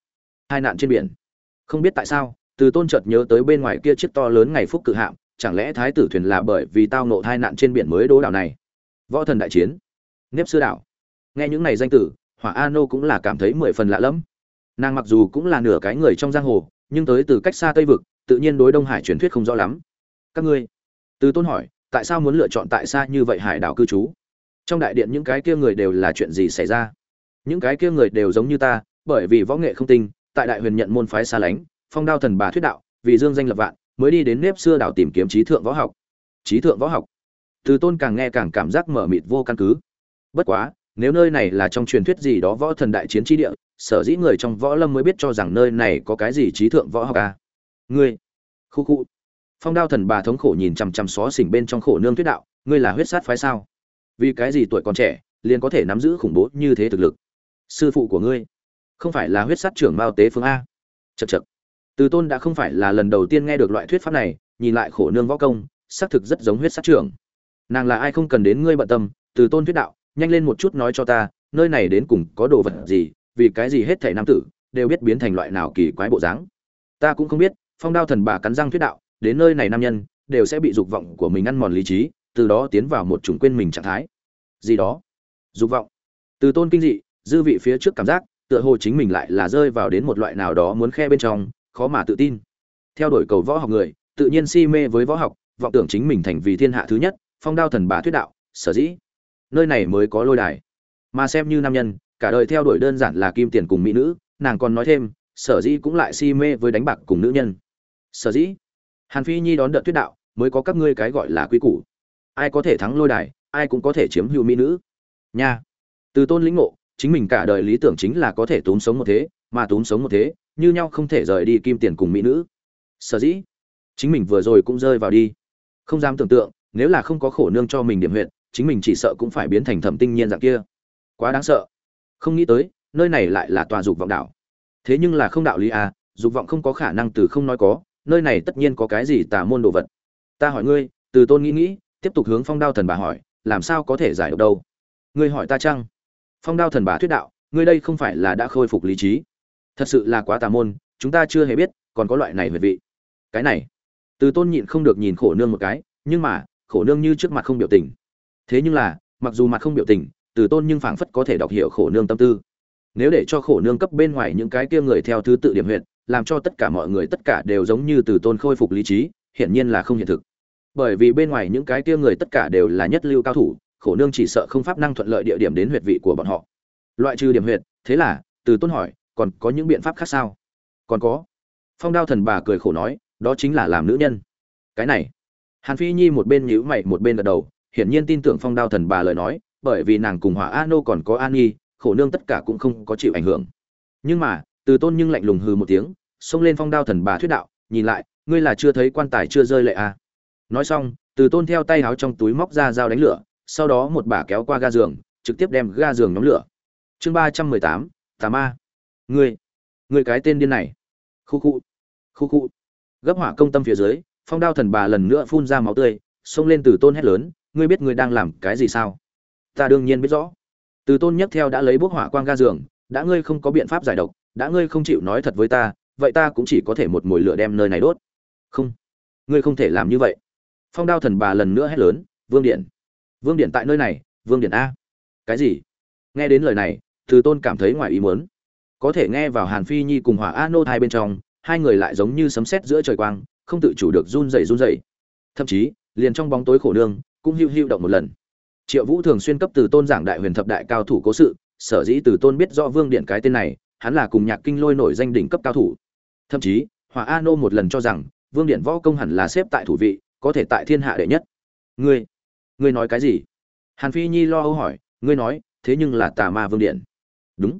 Tai nạn trên biển. Không biết tại sao, từ tôn chợt nhớ tới bên ngoài kia chiếc to lớn ngày phúc cự hạm, chẳng lẽ thái tử thuyền là bởi vì tao ngộ tai nạn trên biển mới đố đảo này? Võ thần đại chiến. Nếp sư đảo. Nghe những này danh tử, hỏa a nô cũng là cảm thấy mười phần lạ lẫm nàng mặc dù cũng là nửa cái người trong giang hồ, nhưng tới từ cách xa tây vực, tự nhiên đối đông hải truyền thuyết không rõ lắm. Các ngươi? Từ tôn hỏi, tại sao muốn lựa chọn tại xa như vậy hải đảo cư trú? Trong đại điện những cái kia người đều là chuyện gì xảy ra? Những cái kia người đều giống như ta, bởi vì võ nghệ không tinh, tại đại huyền nhận môn phái xa lánh, phong đao thần bà thuyết đạo, vì dương danh lập vạn, mới đi đến nếp xưa đảo tìm kiếm trí thượng võ học. Trí thượng võ học? Từ tôn càng nghe càng cảm giác mở mịt vô căn cứ. Bất quá nếu nơi này là trong truyền thuyết gì đó võ thần đại chiến trí địa, sở dĩ người trong võ lâm mới biết cho rằng nơi này có cái gì trí thượng võ học à. ngươi, khu khu. Phong đao thần bà thống khổ nhìn chằm chằm xó xỉnh bên trong khổ nương tuyết đạo, ngươi là huyết sát phái sao? Vì cái gì tuổi còn trẻ, liền có thể nắm giữ khủng bố như thế thực lực? Sư phụ của ngươi, không phải là huyết sát trưởng mao tế phương a? Chật chật từ tôn đã không phải là lần đầu tiên nghe được loại thuyết pháp này, nhìn lại khổ nương võ công, xác thực rất giống huyết sát trưởng. Nàng là ai không cần đến ngươi bận tâm, từ tôn thuyết đạo nhanh lên một chút nói cho ta, nơi này đến cùng có đồ vật gì, vì cái gì hết thể nam tử đều biết biến thành loại nào kỳ quái bộ dáng. Ta cũng không biết, phong đao thần bà cắn răng thuyết đạo, đến nơi này nam nhân đều sẽ bị dục vọng của mình ăn mòn lý trí, từ đó tiến vào một chủng quên mình trạng thái. Gì đó? Dục vọng. Từ tôn kinh dị, dư vị phía trước cảm giác, tựa hồ chính mình lại là rơi vào đến một loại nào đó muốn khe bên trong, khó mà tự tin. Theo đuổi cầu võ học người, tự nhiên si mê với võ học, vọng tưởng chính mình thành vì thiên hạ thứ nhất, phong đao thần bà thuyết đạo, sở dĩ nơi này mới có lôi đài. Mà xem như nam nhân, cả đời theo đuổi đơn giản là kim tiền cùng mỹ nữ, nàng còn nói thêm, sở dĩ cũng lại si mê với đánh bạc cùng nữ nhân. Sở dĩ? Hàn phi nhi đón đợt tuyết đạo, mới có các ngươi cái gọi là quy củ. Ai có thể thắng lôi đài, ai cũng có thể chiếm hữu mỹ nữ. Nha. Từ tôn lĩnh ngộ, chính mình cả đời lý tưởng chính là có thể tốn sống một thế, mà tốn sống một thế, như nhau không thể rời đi kim tiền cùng mỹ nữ. Sở dĩ? Chính mình vừa rồi cũng rơi vào đi. Không dám tưởng tượng, nếu là không có khổ nương cho mình điểm huyện chính mình chỉ sợ cũng phải biến thành thẩm tinh nhiên dạng kia. Quá đáng sợ. Không nghĩ tới, nơi này lại là tòa dục vọng đảo. Thế nhưng là không đạo lý à dục vọng không có khả năng từ không nói có, nơi này tất nhiên có cái gì tà môn đồ vật. Ta hỏi ngươi, từ tôn nghĩ nghĩ, tiếp tục hướng phong đao thần bà hỏi, làm sao có thể giải được đâu? Ngươi hỏi ta chăng? Phong đao thần bà thuyết đạo, ngươi đây không phải là đã khôi phục lý trí. Thật sự là quá tà môn, chúng ta chưa hề biết, còn có loại này về vị. Cái này, từ tôn nhịn không được nhìn khổ nương một cái, nhưng mà, khổ nương như trước mặt không biểu tình thế nhưng là, mặc dù mặt không biểu tình, từ tôn nhưng phảng phất có thể đọc hiểu khổ nương tâm tư. Nếu để cho khổ nương cấp bên ngoài những cái kia người theo thứ tự điểm huyện làm cho tất cả mọi người tất cả đều giống như từ tôn khôi phục lý trí, hiển nhiên là không hiện thực. Bởi vì bên ngoài những cái kia người tất cả đều là nhất lưu cao thủ, khổ nương chỉ sợ không pháp năng thuận lợi địa điểm đến huyệt vị của bọn họ. Loại trừ điểm huyệt, thế là, từ tôn hỏi, còn có những biện pháp khác sao? Còn có. Phong đao thần bà cười khổ nói, đó chính là làm nữ nhân. Cái này. Hàn phi nhi một bên nhíu mày, một bên gật đầu hiển nhiên tin tưởng phong đao thần bà lời nói, bởi vì nàng cùng hỏa a nô còn có an nhi khổ nương tất cả cũng không có chịu ảnh hưởng. Nhưng mà, từ tôn nhưng lạnh lùng hừ một tiếng, xông lên phong đao thần bà thuyết đạo, nhìn lại, ngươi là chưa thấy quan tài chưa rơi lệ à. nói xong, từ tôn theo tay háo trong túi móc ra dao đánh lửa, sau đó một bà kéo qua ga giường, trực tiếp đem ga giường nhóm lửa. Chương ba trăm mười tám, tà ma. Ngươi ngươi cái tên điên này. Khu khu khu khu. Gấp hỏa công tâm phía dưới, phong đao thần bà lần nữa phun ra máu tươi, xông lên từ tôn hét lớn ngươi biết ngươi đang làm cái gì sao? Ta đương nhiên biết rõ. Từ tôn nhấc theo đã lấy bốc hỏa quang ga giường, đã ngươi không có biện pháp giải độc, đã ngươi không chịu nói thật với ta, vậy ta cũng chỉ có thể một mồi lửa đem nơi này đốt. Không. Ngươi không thể làm như vậy. Phong đao thần bà lần nữa hét lớn, vương điện! Vương điện tại nơi này, vương điện a! Cái gì? Nghe đến lời này, từ tôn cảm thấy ngoài ý muốn. Có thể nghe vào hàn phi nhi cùng hỏa a nô thai bên trong, hai người lại giống như sấm sét giữa trời quang, không tự chủ được run rẩy run rẩy. Thậm chí, liền trong bóng tối khổ nương cũng hưu hưu động một lần. Triệu vũ thường xuyên cấp từ tôn giảng đại huyền thập đại cao thủ cố sự, sở dĩ từ tôn biết rõ vương điện cái tên này, hắn là cùng nhạc kinh lôi nổi danh đỉnh cấp cao thủ. Thậm chí, hỏa a nô một lần cho rằng, vương điện võ công hẳn là xếp tại thủ vị, có thể tại thiên hạ đệ nhất. Ngươi ngươi nói cái gì? Hàn phi nhi lo âu hỏi, ngươi nói, thế nhưng là tà ma vương điện. Đúng.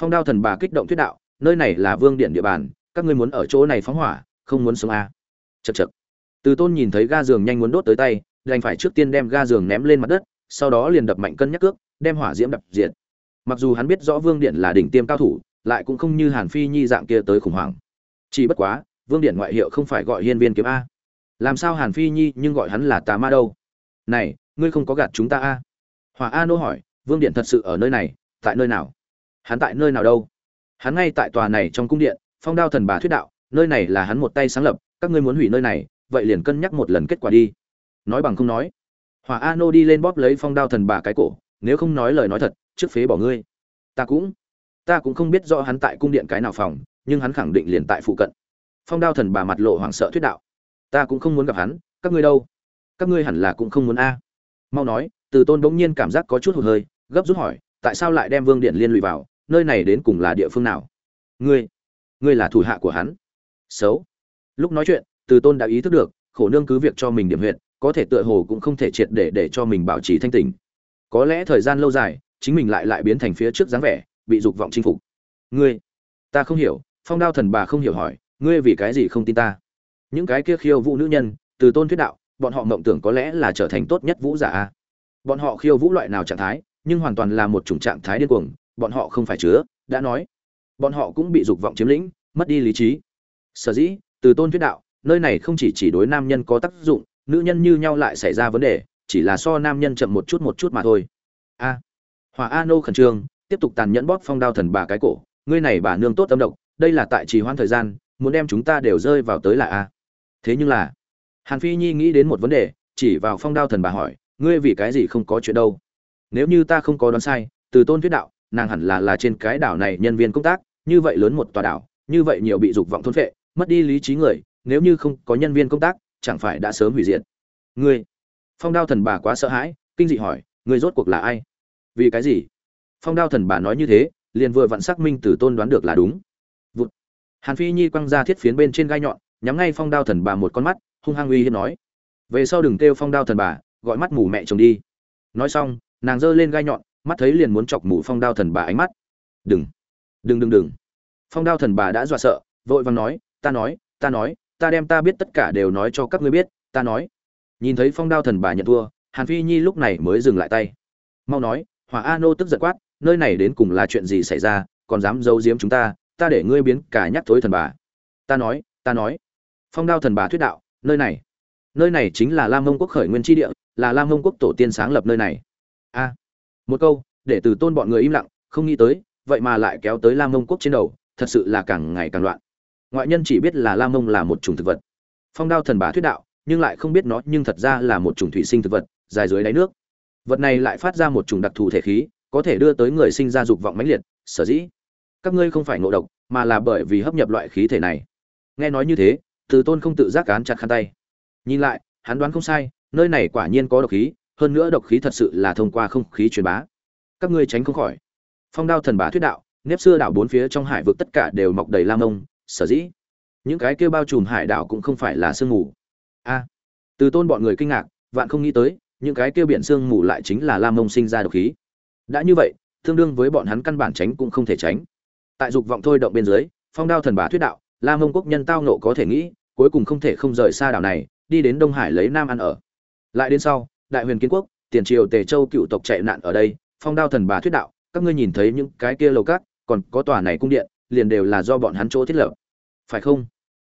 Phong đao thần bà kích động thuyết đạo, nơi này là vương điện địa bàn, các ngươi muốn ở chỗ này phóng hỏa, không muốn sống a. À. chật chật từ tôn nhìn thấy ga giường nhanh muốn đốt tới tay đành phải trước tiên đem ga giường ném lên mặt đất, sau đó liền đập mạnh cân nhắc cước, đem hỏa diễm đập diệt. mặc dù hắn biết rõ vương điện là đỉnh tiêm cao thủ, lại cũng không như hàn phi nhi dạng kia tới khủng hoảng. Chỉ bất quá, vương điện ngoại hiệu không phải gọi hiên viên kiếm a. Làm sao hàn phi nhi nhưng gọi hắn là tà ma đâu? Này, ngươi không có gạt chúng ta a? Hỏa a nô hỏi, vương điện thật sự ở nơi này, tại nơi nào? Hắn tại nơi nào đâu? Hắn ngay tại tòa này trong cung điện, phong đao thần bà thuyết đạo, nơi này là hắn một tay sáng lập, các ngươi muốn hủy nơi này, vậy liền cân nhắc một lần kết quả đi nói bằng không nói. Hỏa a nô đi lên bóp lấy phong đao thần bà cái cổ, nếu không nói lời nói thật, trước phế bỏ ngươi. Ta cũng ta cũng không biết rõ hắn tại cung điện cái nào phòng, nhưng hắn khẳng định liền tại phụ cận. Phong đao thần bà mặt lộ hoảng sợ thuyết đạo. Ta cũng không muốn gặp hắn, các ngươi đâu? Các ngươi hẳn là cũng không muốn a. Mau nói, từ tôn bỗng nhiên cảm giác có chút hụt hơi, gấp rút hỏi, tại sao lại đem vương điện liên lụy vào, nơi này đến cùng là địa phương nào? Ngươi ngươi là thủ hạ của hắn. Xấu. Lúc nói chuyện, từ tôn đã ý thức được, khổ nương cứ việc cho mình điểm huyện có thể tựa hồ cũng không thể triệt để để cho mình bảo trì thanh tỉnh. Có lẽ thời gian lâu dài, chính mình lại lại biến thành phía trước dáng vẻ, bị dục vọng chinh phục. Ngươi, ta không hiểu, phong đao thần bà không hiểu hỏi, ngươi vì cái gì không tin ta? Những cái kia khiêu vũ nữ nhân, từ tôn thuyết đạo, bọn họ mộng tưởng có lẽ là trở thành tốt nhất vũ giả bọn họ khiêu vũ loại nào trạng thái, nhưng hoàn toàn là một chủng trạng thái điên cuồng, bọn họ không phải chứa, đã nói. Bọn họ cũng bị dục vọng chiếm lĩnh, mất đi lý trí. Sở dĩ, từ tôn thuyết đạo, nơi này không chỉ chỉ đối nam nhân có tác dụng nữ nhân như nhau lại xảy ra vấn đề, chỉ là so nam nhân chậm một chút một chút mà thôi a à. hòa a nô khẩn trương, tiếp tục tàn nhẫn bóp phong đao thần bà cái cổ, ngươi này bà nương tốt âm độc, đây là tại trì hoãn thời gian, muốn đem chúng ta đều rơi vào tới là a thế nhưng là, hàn phi nhi nghĩ đến một vấn đề, chỉ vào phong đao thần bà hỏi, ngươi vì cái gì không có chuyện đâu nếu như ta không có đoán sai, từ tôn thuyết đạo, nàng hẳn là là trên cái đảo này nhân viên công tác, như vậy lớn một tòa đảo, như vậy nhiều bị dục vọng thôn phệ, mất đi lý trí người, nếu như không có nhân viên công tác chẳng phải đã sớm hủy diệt. Ngươi, phong đao thần bà quá sợ hãi, kinh dị hỏi, ngươi rốt cuộc là ai? Vì cái gì? Phong đao thần bà nói như thế, liền vừa vặn xác minh từ tôn đoán được là đúng. Vụt. hàn phi nhi quăng ra thiết phiến bên trên gai nhọn, nhắm ngay phong đao thần bà một con mắt, hung hăng uy hiếp nói. Về sau đừng kêu phong đao thần bà, gọi mắt mù mẹ chồng đi. Nói xong, nàng giơ lên gai nhọn, mắt thấy liền muốn chọc mù phong đao thần bà ánh mắt. Đừng. Đừng đừng đừng. Phong đao thần bà đã dọa sợ, vội vàng nói, ta nói ta nói ta đem ta biết tất cả đều nói cho các ngươi biết, ta nói. Nhìn thấy phong đao thần bà nhận thua, hàn phi nhi lúc này mới dừng lại tay. Mau nói, hỏa a nô tức giận quát, nơi này đến cùng là chuyện gì xảy ra, còn dám giấu giếm chúng ta ta để ngươi biến cả nhắc thối thần bà. Ta nói ta nói. Phong đao thần bà thuyết đạo, nơi này. Nơi này chính là lam mông quốc khởi nguyên tri địa, là lam mông quốc tổ tiên sáng lập nơi này. A. Một câu, để từ tôn bọn người im lặng, không nghĩ tới, vậy mà lại kéo tới lam mông quốc trên đầu, thật sự là càng ngày càng loạn ngoại nhân chỉ biết là lam mông là một chủng thực vật. Phong đao thần bà thuyết đạo, nhưng lại không biết nó, nhưng thật ra là một chủng thủy sinh thực vật, dài dưới đáy nước. Vật này lại phát ra một chủng đặc thù thể khí, có thể đưa tới người sinh ra dục vọng mãnh liệt, sở dĩ. Các ngươi không phải ngộ độc, mà là bởi vì hấp nhập loại khí thể này. Nghe nói như thế, từ tôn không tự giác cán chặt khăn tay. Nhìn lại, hắn đoán không sai, nơi này quả nhiên có độc khí, hơn nữa độc khí thật sự là thông qua không khí truyền bá. Các ngươi tránh không khỏi. Phong đao thần bá thuyết đạo, nếp xưa đảo bốn phía trong hải vực tất cả đều mọc đầy lam ông sở dĩ. Những cái kêu bao trùm hải đảo cũng không phải là sương mù. A, từ tôn bọn người kinh ngạc, vạn không nghĩ tới, những cái kêu biển sương mù lại chính là lam mông sinh ra độc khí. Đã như vậy, tương đương với bọn hắn căn bản tránh cũng không thể tránh. Tại dục vọng thôi động bên dưới, phong đao thần bá thuyết đạo, lam mông quốc nhân tao nộ có thể nghĩ, cuối cùng không thể không rời xa đảo này, đi đến đông hải lấy nam ăn ở. Lại đến sau, đại huyền kiến quốc, tiền triều tề châu cựu tộc chạy nạn ở đây, phong đao thần bà thuyết đạo, các ngươi nhìn thấy những cái kia lầu cát còn có tòa này cung điện liền đều là do bọn hắn chỗ thiết lập. Phải không?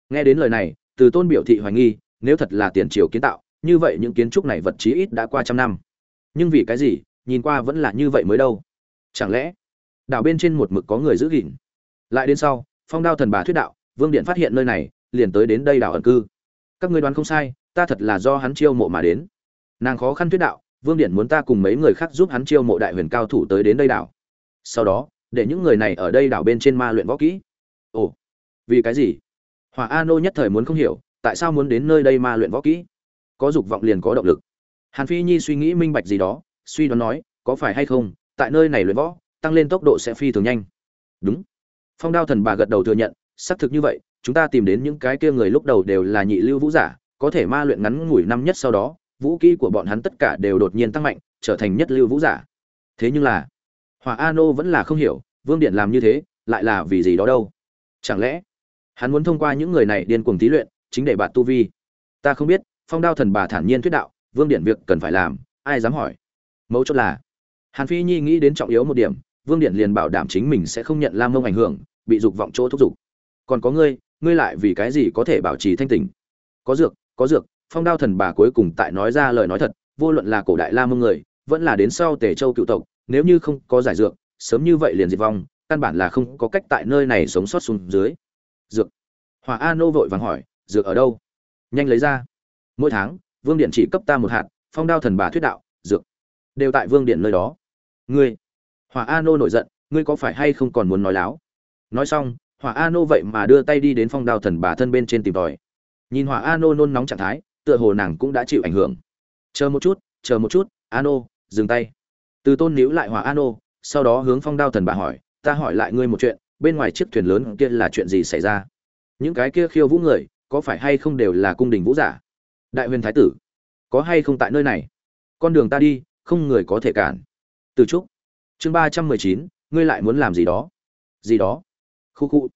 Nghe đến lời này, từ tôn biểu thị hoài nghi, nếu thật là tiền triều kiến tạo, như vậy những kiến trúc này vật chí ít đã qua trăm năm. Nhưng vì cái gì, nhìn qua vẫn là như vậy mới đâu? Chẳng lẽ, đảo bên trên một mực có người giữ gìn? Lại đến sau, phong đao thần bà thuyết đạo, vương điện phát hiện nơi này, liền tới đến đây đảo ẩn cư. Các ngươi đoán không sai, ta thật là do hắn chiêu mộ mà đến. Nàng khó khăn thuyết đạo, vương điện muốn ta cùng mấy người khác giúp hắn chiêu mộ đại huyền cao thủ tới đến đây đảo. Sau đó để những người này ở đây đảo bên trên ma luyện võ kỹ. Ồ, vì cái gì? Hỏa a nô nhất thời muốn không hiểu, tại sao muốn đến nơi đây ma luyện võ kỹ? Có dục vọng liền có động lực. Hàn phi nhi suy nghĩ minh bạch gì đó, suy đoán nói, có phải hay không, tại nơi này luyện võ, tăng lên tốc độ sẽ phi thường nhanh. Đúng. Phong đao thần bà gật đầu thừa nhận, xác thực như vậy, chúng ta tìm đến những cái kia người lúc đầu đều là nhị lưu vũ giả, có thể ma luyện ngắn ngủi năm nhất sau đó, vũ kỹ của bọn hắn tất cả đều đột nhiên tăng mạnh, trở thành nhất lưu vũ giả. Thế nhưng là hỏa a nô vẫn là không hiểu, vương điện làm như thế, lại là vì gì đó đâu? Chẳng lẽ hắn muốn thông qua những người này điên cuồng thí luyện, chính để bạn tu vi? Ta không biết, phong đao thần bà thản nhiên thuyết đạo, vương điện việc cần phải làm, ai dám hỏi? Mấu chốt là, hàn phi nhi nghĩ đến trọng yếu một điểm, vương điện liền bảo đảm chính mình sẽ không nhận lam mông ảnh hưởng, bị dục vọng chỗ thúc giục. Còn có ngươi ngươi lại vì cái gì có thể bảo trì thanh tình có dược có dược, phong đao thần bà cuối cùng tại nói ra lời nói thật, vô luận là cổ đại la mông người, vẫn là đến sau tề châu cựu tộc nếu như không có giải dược, sớm như vậy liền diệt vong, căn bản là không có cách tại nơi này sống sót xuống dưới. Dược. Hòa a nô vội vàng hỏi, dược ở đâu? Nhanh lấy ra. Mỗi tháng, vương điện chỉ cấp ta một hạt, phong đao thần bà thuyết đạo, dược. Đều tại vương điện nơi đó. Ngươi. Hòa a nô nổi giận, ngươi có phải hay không còn muốn nói láo? Nói xong, hỏa a nô vậy mà đưa tay đi đến phong đao thần bà thân bên trên tìm tòi. Nhìn hỏa a nô nôn nóng trạng thái, tựa hồ nàng cũng đã chịu ảnh hưởng. Chờ một chút, chờ một chút a nô dừng tay từ tôn níu lại hỏa an ô sau đó hướng phong đao thần bà hỏi, ta hỏi lại ngươi một chuyện, bên ngoài chiếc thuyền lớn kia là chuyện gì xảy ra? Những cái kia khiêu vũ người, có phải hay không đều là cung đình vũ giả? Đại huyền thái tử, có hay không tại nơi này? Con đường ta đi, không người có thể cản. Từ trúc, chương ba trăm mười chín, ngươi lại muốn làm gì đó? Gì đó? Khu khu.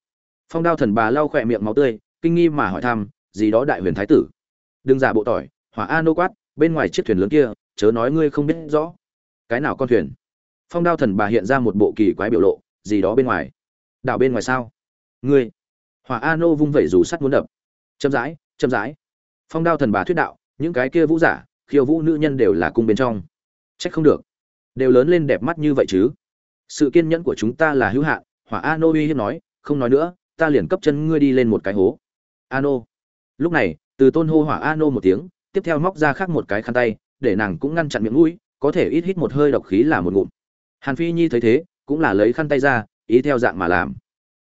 Phong đao thần bà lau khỏe miệng máu tươi, kinh nghi mà hỏi thăm, gì đó đại huyền thái tử? Đừng giả bộ tỏi, hỏa a nô quát, bên ngoài chiếc thuyền lớn kia, chớ nói ngươi không biết rõ cái nào con thuyền? Phong đao thần bà hiện ra một bộ kỳ quái biểu lộ, gì đó bên ngoài. Đảo bên ngoài sao? Ngươi. Hỏa a nô vung vẩy dù sắt muốn đập. Chậm rãi chậm rãi. Phong đao thần bà thuyết đạo, những cái kia vũ giả, khiêu vũ nữ nhân đều là cung bên trong. Trách không được. Đều lớn lên đẹp mắt như vậy chứ. Sự kiên nhẫn của chúng ta là hữu hạn, hỏa a nô uy hiếp nói, không nói nữa, ta liền cấp chân ngươi đi lên một cái hố. A nô lúc này, từ tôn hô hỏa a nô một tiếng, tiếp theo móc ra khác một cái khăn tay, để nàng cũng ngăn chặn miệng mũi có thể ít hít một hơi độc khí là một ngụm. Hàn phi nhi thấy thế, cũng là lấy khăn tay ra, ý theo dạng mà làm.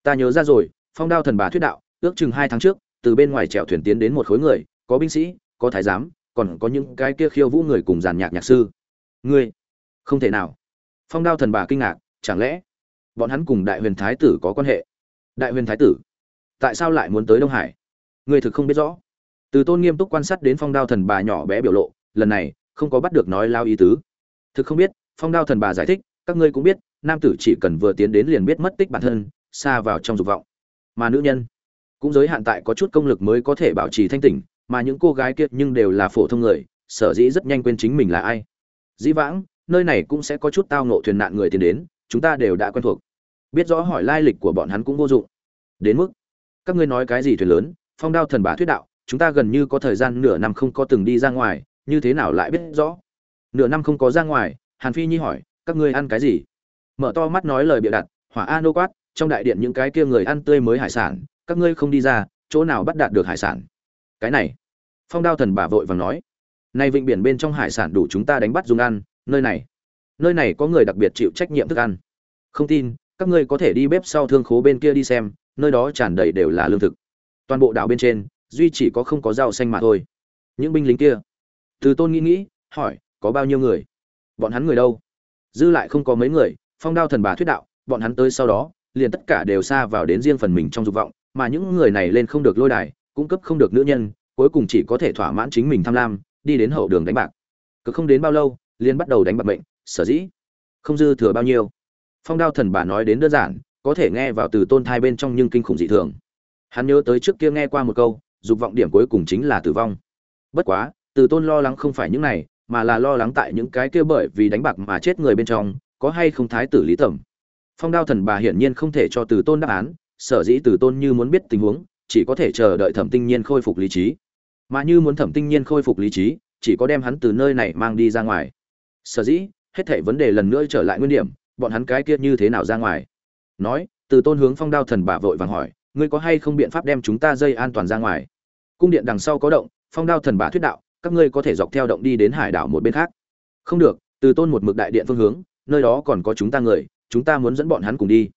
Ta nhớ ra rồi, phong đao thần bà thuyết đạo, ước chừng hai tháng trước, từ bên ngoài chèo thuyền tiến đến một khối người, có binh sĩ, có thái giám, còn có những cái kia khiêu vũ người cùng giàn nhạc nhạc sư. Ngươi, không thể nào. Phong đao thần bà kinh ngạc, chẳng lẽ bọn hắn cùng đại huyền thái tử có quan hệ? Đại huyền thái tử, tại sao lại muốn tới đông hải? Ngươi thực không biết rõ. Từ tôn nghiêm túc quan sát đến phong đao thần bà nhỏ bé biểu lộ, lần này không có bắt được nói lao ý tứ. Thực không biết, phong đao thần bà giải thích, các ngươi cũng biết, nam tử chỉ cần vừa tiến đến liền biết mất tích bản thân, xa vào trong dục vọng. Mà nữ nhân, cũng giới hạn tại có chút công lực mới có thể bảo trì thanh tỉnh, mà những cô gái kia nhưng đều là phổ thông người, sở dĩ rất nhanh quên chính mình là ai. Dĩ vãng, nơi này cũng sẽ có chút tao nộ thuyền nạn người tiến đến, chúng ta đều đã quen thuộc. Biết rõ hỏi lai lịch của bọn hắn cũng vô dụng. Đến mức, các ngươi nói cái gì thuyền lớn, phong đao thần bà thuyết đạo, chúng ta gần như có thời gian nửa năm không có từng đi ra ngoài như thế nào lại biết rõ? Nửa năm không có ra ngoài, hàn phi nhi hỏi, các ngươi ăn cái gì? Mở to mắt nói lời bịa đặt, hỏa a nô quát, trong đại điện những cái kia người ăn tươi mới hải sản, các ngươi không đi ra, chỗ nào bắt đạt được hải sản? Cái này. Phong đao thần bà vội vàng nói nay vịnh biển bên trong hải sản đủ chúng ta đánh bắt dùng ăn, nơi này nơi này có người đặc biệt chịu trách nhiệm thức ăn. Không tin, các ngươi có thể đi bếp sau thương khố bên kia đi xem, nơi đó tràn đầy đều là lương thực. Toàn bộ đảo bên trên, duy chỉ có không có rau xanh mà thôi. Những binh lính kia từ tôn nghĩ nghĩ, hỏi, có bao nhiêu người? Bọn hắn người đâu? Dư lại không có mấy người, phong đao thần bà thuyết đạo, bọn hắn tới sau đó, liền tất cả đều xa vào đến riêng phần mình trong dục vọng, mà những người này lên không được lôi đài, cung cấp không được nữ nhân, cuối cùng chỉ có thể thỏa mãn chính mình tham lam, đi đến hậu đường đánh bạc. Cứ không đến bao lâu, liền bắt đầu đánh bạc bệnh sở dĩ? Không dư thừa bao nhiêu? Phong đao thần bà nói đến đơn giản, có thể nghe vào từ tôn thai bên trong nhưng kinh khủng dị thường. Hắn nhớ tới trước kia nghe qua một câu, dục vọng điểm cuối cùng chính là tử vong. Bất quá từ tôn lo lắng không phải những này, mà là lo lắng tại những cái kia bởi vì đánh bạc mà chết người bên trong, có hay không thái tử lý tẩm. Phong đao thần bà hiển nhiên không thể cho từ tôn đáp án, sở dĩ từ tôn như muốn biết tình huống, chỉ có thể chờ đợi thẩm tinh nhiên khôi phục lý trí. Mà như muốn thẩm tinh nhiên khôi phục lý trí, chỉ có đem hắn từ nơi này mang đi ra ngoài. Sở dĩ, hết thảy vấn đề lần nữa trở lại nguyên điểm, bọn hắn cái kia như thế nào ra ngoài? Nói, từ tôn hướng phong đao thần bà vội vàng hỏi, ngươi có hay không biện pháp đem chúng ta dây an toàn ra ngoài? Cung điện đằng sau có động, phong đao thần bà thuyết đạo các ngươi có thể dọc theo động đi đến hải đảo một bên khác. Không được, từ tôn một mực đại điện phương hướng, nơi đó còn có chúng ta người, chúng ta muốn dẫn bọn hắn cùng đi.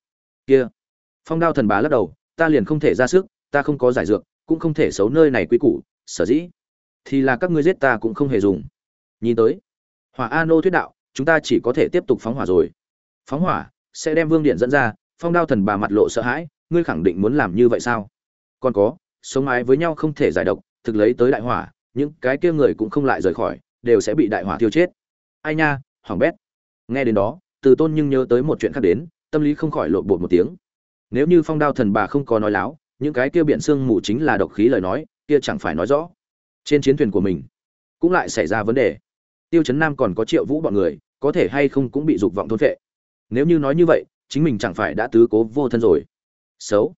Kia. Phong đao thần bá lắc đầu, ta liền không thể ra sức, ta không có giải dược, cũng không thể xấu nơi này quý củ, sở dĩ. Thì là các ngươi giết ta cũng không hề dùng. Nhìn tới. Hỏa a nô thuyết đạo, chúng ta chỉ có thể tiếp tục phóng hỏa rồi. Phóng hỏa, sẽ đem vương điện dẫn ra, phong đao thần bà mặt lộ sợ hãi, ngươi khẳng định muốn làm như vậy sao? Còn có, sống mái với nhau không thể giải độc, thực lấy tới đại hỏa những cái kia người cũng không lại rời khỏi, đều sẽ bị đại hỏa thiêu chết. Ai nha hỏng bét. Nghe đến đó, từ tôn nhưng nhớ tới một chuyện khác đến, tâm lý không khỏi lộn bột một tiếng. Nếu như phong đao thần bà không có nói láo, những cái kia biện xương mù chính là độc khí lời nói, kia chẳng phải nói rõ. Trên chiến thuyền của mình cũng lại xảy ra vấn đề. Tiêu chấn nam còn có triệu vũ bọn người, có thể hay không cũng bị dục vọng thôn phệ. Nếu như nói như vậy, chính mình chẳng phải đã tứ cố vô thân rồi. Xấu.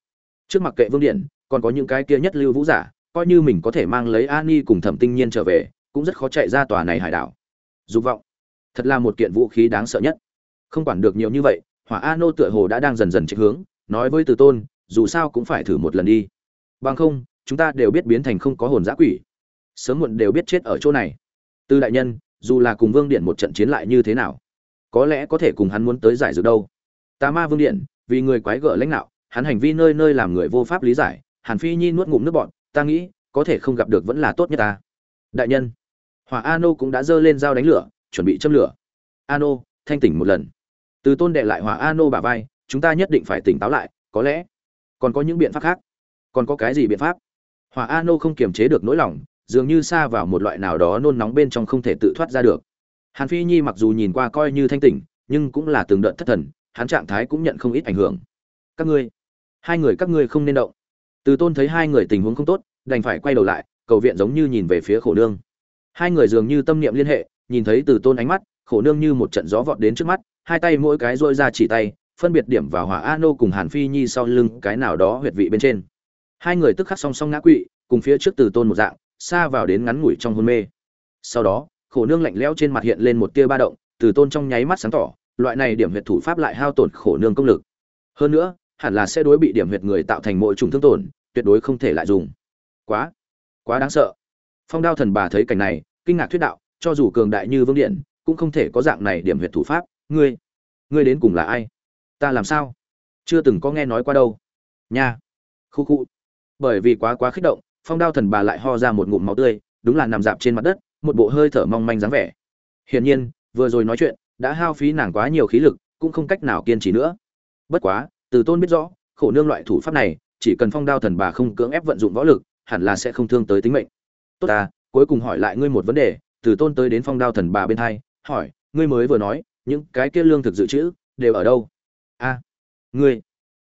Trước mặt kệ vương điện, còn có những cái kia nhất lưu vũ giả coi như mình có thể mang lấy Ani cùng Thẩm Tinh Nhiên trở về, cũng rất khó chạy ra tòa này hải đảo. Dục vọng, thật là một kiện vũ khí đáng sợ nhất. Không quản được nhiều như vậy, Hỏa Ano tựa hồ đã đang dần dần chệch hướng, nói với Từ Tôn, dù sao cũng phải thử một lần đi. Bằng không, chúng ta đều biết biến thành không có hồn dã quỷ, sớm muộn đều biết chết ở chỗ này. Từ đại nhân, dù là cùng Vương Điện một trận chiến lại như thế nào, có lẽ có thể cùng hắn muốn tới giải dược đâu. Tà Ma Vương Điện, vì người quái gở lãnh đạo, hắn hành vi nơi nơi làm người vô pháp lý giải, Hàn Phi Nhi nuốt ngụm nước bọt, ta nghĩ, có thể không gặp được vẫn là tốt nhất ta. Đại nhân, hỏa ano cũng đã dơ lên dao đánh lửa, chuẩn bị châm lửa. Ano, thanh tỉnh một lần. Từ tôn đệ lại hỏa ano bả vai, chúng ta nhất định phải tỉnh táo lại, có lẽ còn có những biện pháp khác. Còn có cái gì biện pháp? Hỏa ano không kiềm chế được nỗi lòng, dường như xa vào một loại nào đó nôn nóng bên trong không thể tự thoát ra được. Hàn phi nhi mặc dù nhìn qua coi như thanh tỉnh, nhưng cũng là từng đợt thất thần, hắn trạng thái cũng nhận không ít ảnh hưởng. Các ngươi, hai người các ngươi không nên động từ tôn thấy hai người tình huống không tốt, đành phải quay đầu lại, cầu viện giống như nhìn về phía khổ nương. Hai người dường như tâm niệm liên hệ, nhìn thấy từ tôn ánh mắt, khổ nương như một trận gió vọt đến trước mắt, hai tay mỗi cái dôi ra chỉ tay, phân biệt điểm vào hỏa a nô cùng hàn phi nhi sau lưng cái nào đó huyệt vị bên trên. Hai người tức khắc song song ngã quỵ, cùng phía trước từ tôn một dạng, xa vào đến ngắn ngủi trong hôn mê. Sau đó, khổ nương lạnh lẽo trên mặt hiện lên một tia ba động, từ tôn trong nháy mắt sáng tỏ, loại này điểm huyệt thủ pháp lại hao tổn khổ nương công lực. Hơn nữa hẳn là sẽ đối bị điểm huyệt người tạo thành mỗi trùng thương tổn, tuyệt đối không thể lại dùng. Quá quá đáng sợ. Phong đao thần bà thấy cảnh này, kinh ngạc thuyết đạo, cho dù cường đại như vương điện, cũng không thể có dạng này điểm huyệt thủ pháp. Ngươi ngươi đến cùng là ai? Ta làm sao? Chưa từng có nghe nói qua đâu. Nha. Khu khu. Bởi vì quá quá kích động, phong đao thần bà lại ho ra một ngụm máu tươi, đúng là nằm dạp trên mặt đất, một bộ hơi thở mong manh dáng vẻ. Hiển nhiên, vừa rồi nói chuyện, đã hao phí nàng quá nhiều khí lực, cũng không cách nào kiên trì nữa. Bất quá từ tôn biết rõ, khổ nương loại thủ pháp này, chỉ cần phong đao thần bà không cưỡng ép vận dụng võ lực, hẳn là sẽ không thương tới tính mệnh. Tốt ta, cuối cùng hỏi lại ngươi một vấn đề, từ tôn tới đến phong đao thần bà bên hai, hỏi, ngươi mới vừa nói, những cái kia lương thực dự trữ, đều ở đâu? A, ngươi.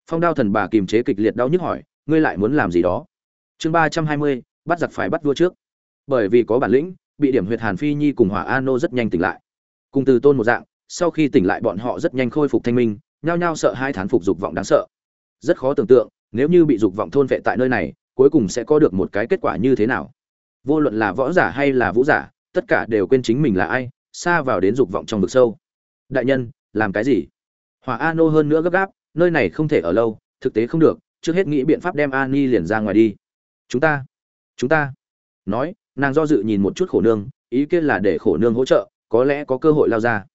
Phong đao thần bà kiềm chế kịch liệt đau nhức hỏi, ngươi lại muốn làm gì đó? Chương ba trăm hai mươi, bắt giặc phải bắt vua trước. Bởi vì có bản lĩnh, bị điểm huyệt hàn phi nhi cùng hỏa a nô rất nhanh tỉnh lại. Cùng từ tôn một dạng, sau khi tỉnh lại bọn họ rất nhanh khôi phục thanh minh nhao nhao sợ hai thán phục dục vọng đáng sợ. Rất khó tưởng tượng, nếu như bị dục vọng thôn vệ tại nơi này, cuối cùng sẽ có được một cái kết quả như thế nào. Vô luận là võ giả hay là vũ giả, tất cả đều quên chính mình là ai, xa vào đến dục vọng trong vực sâu. Đại nhân, làm cái gì? Hòa a nô hơn nữa gấp gáp, nơi này không thể ở lâu, thực tế không được, trước hết nghĩ biện pháp đem a ni liền ra ngoài đi. Chúng ta chúng ta. Nói, nàng do dự nhìn một chút khổ nương, ý kiến là để khổ nương hỗ trợ, có lẽ có cơ hội lao ra.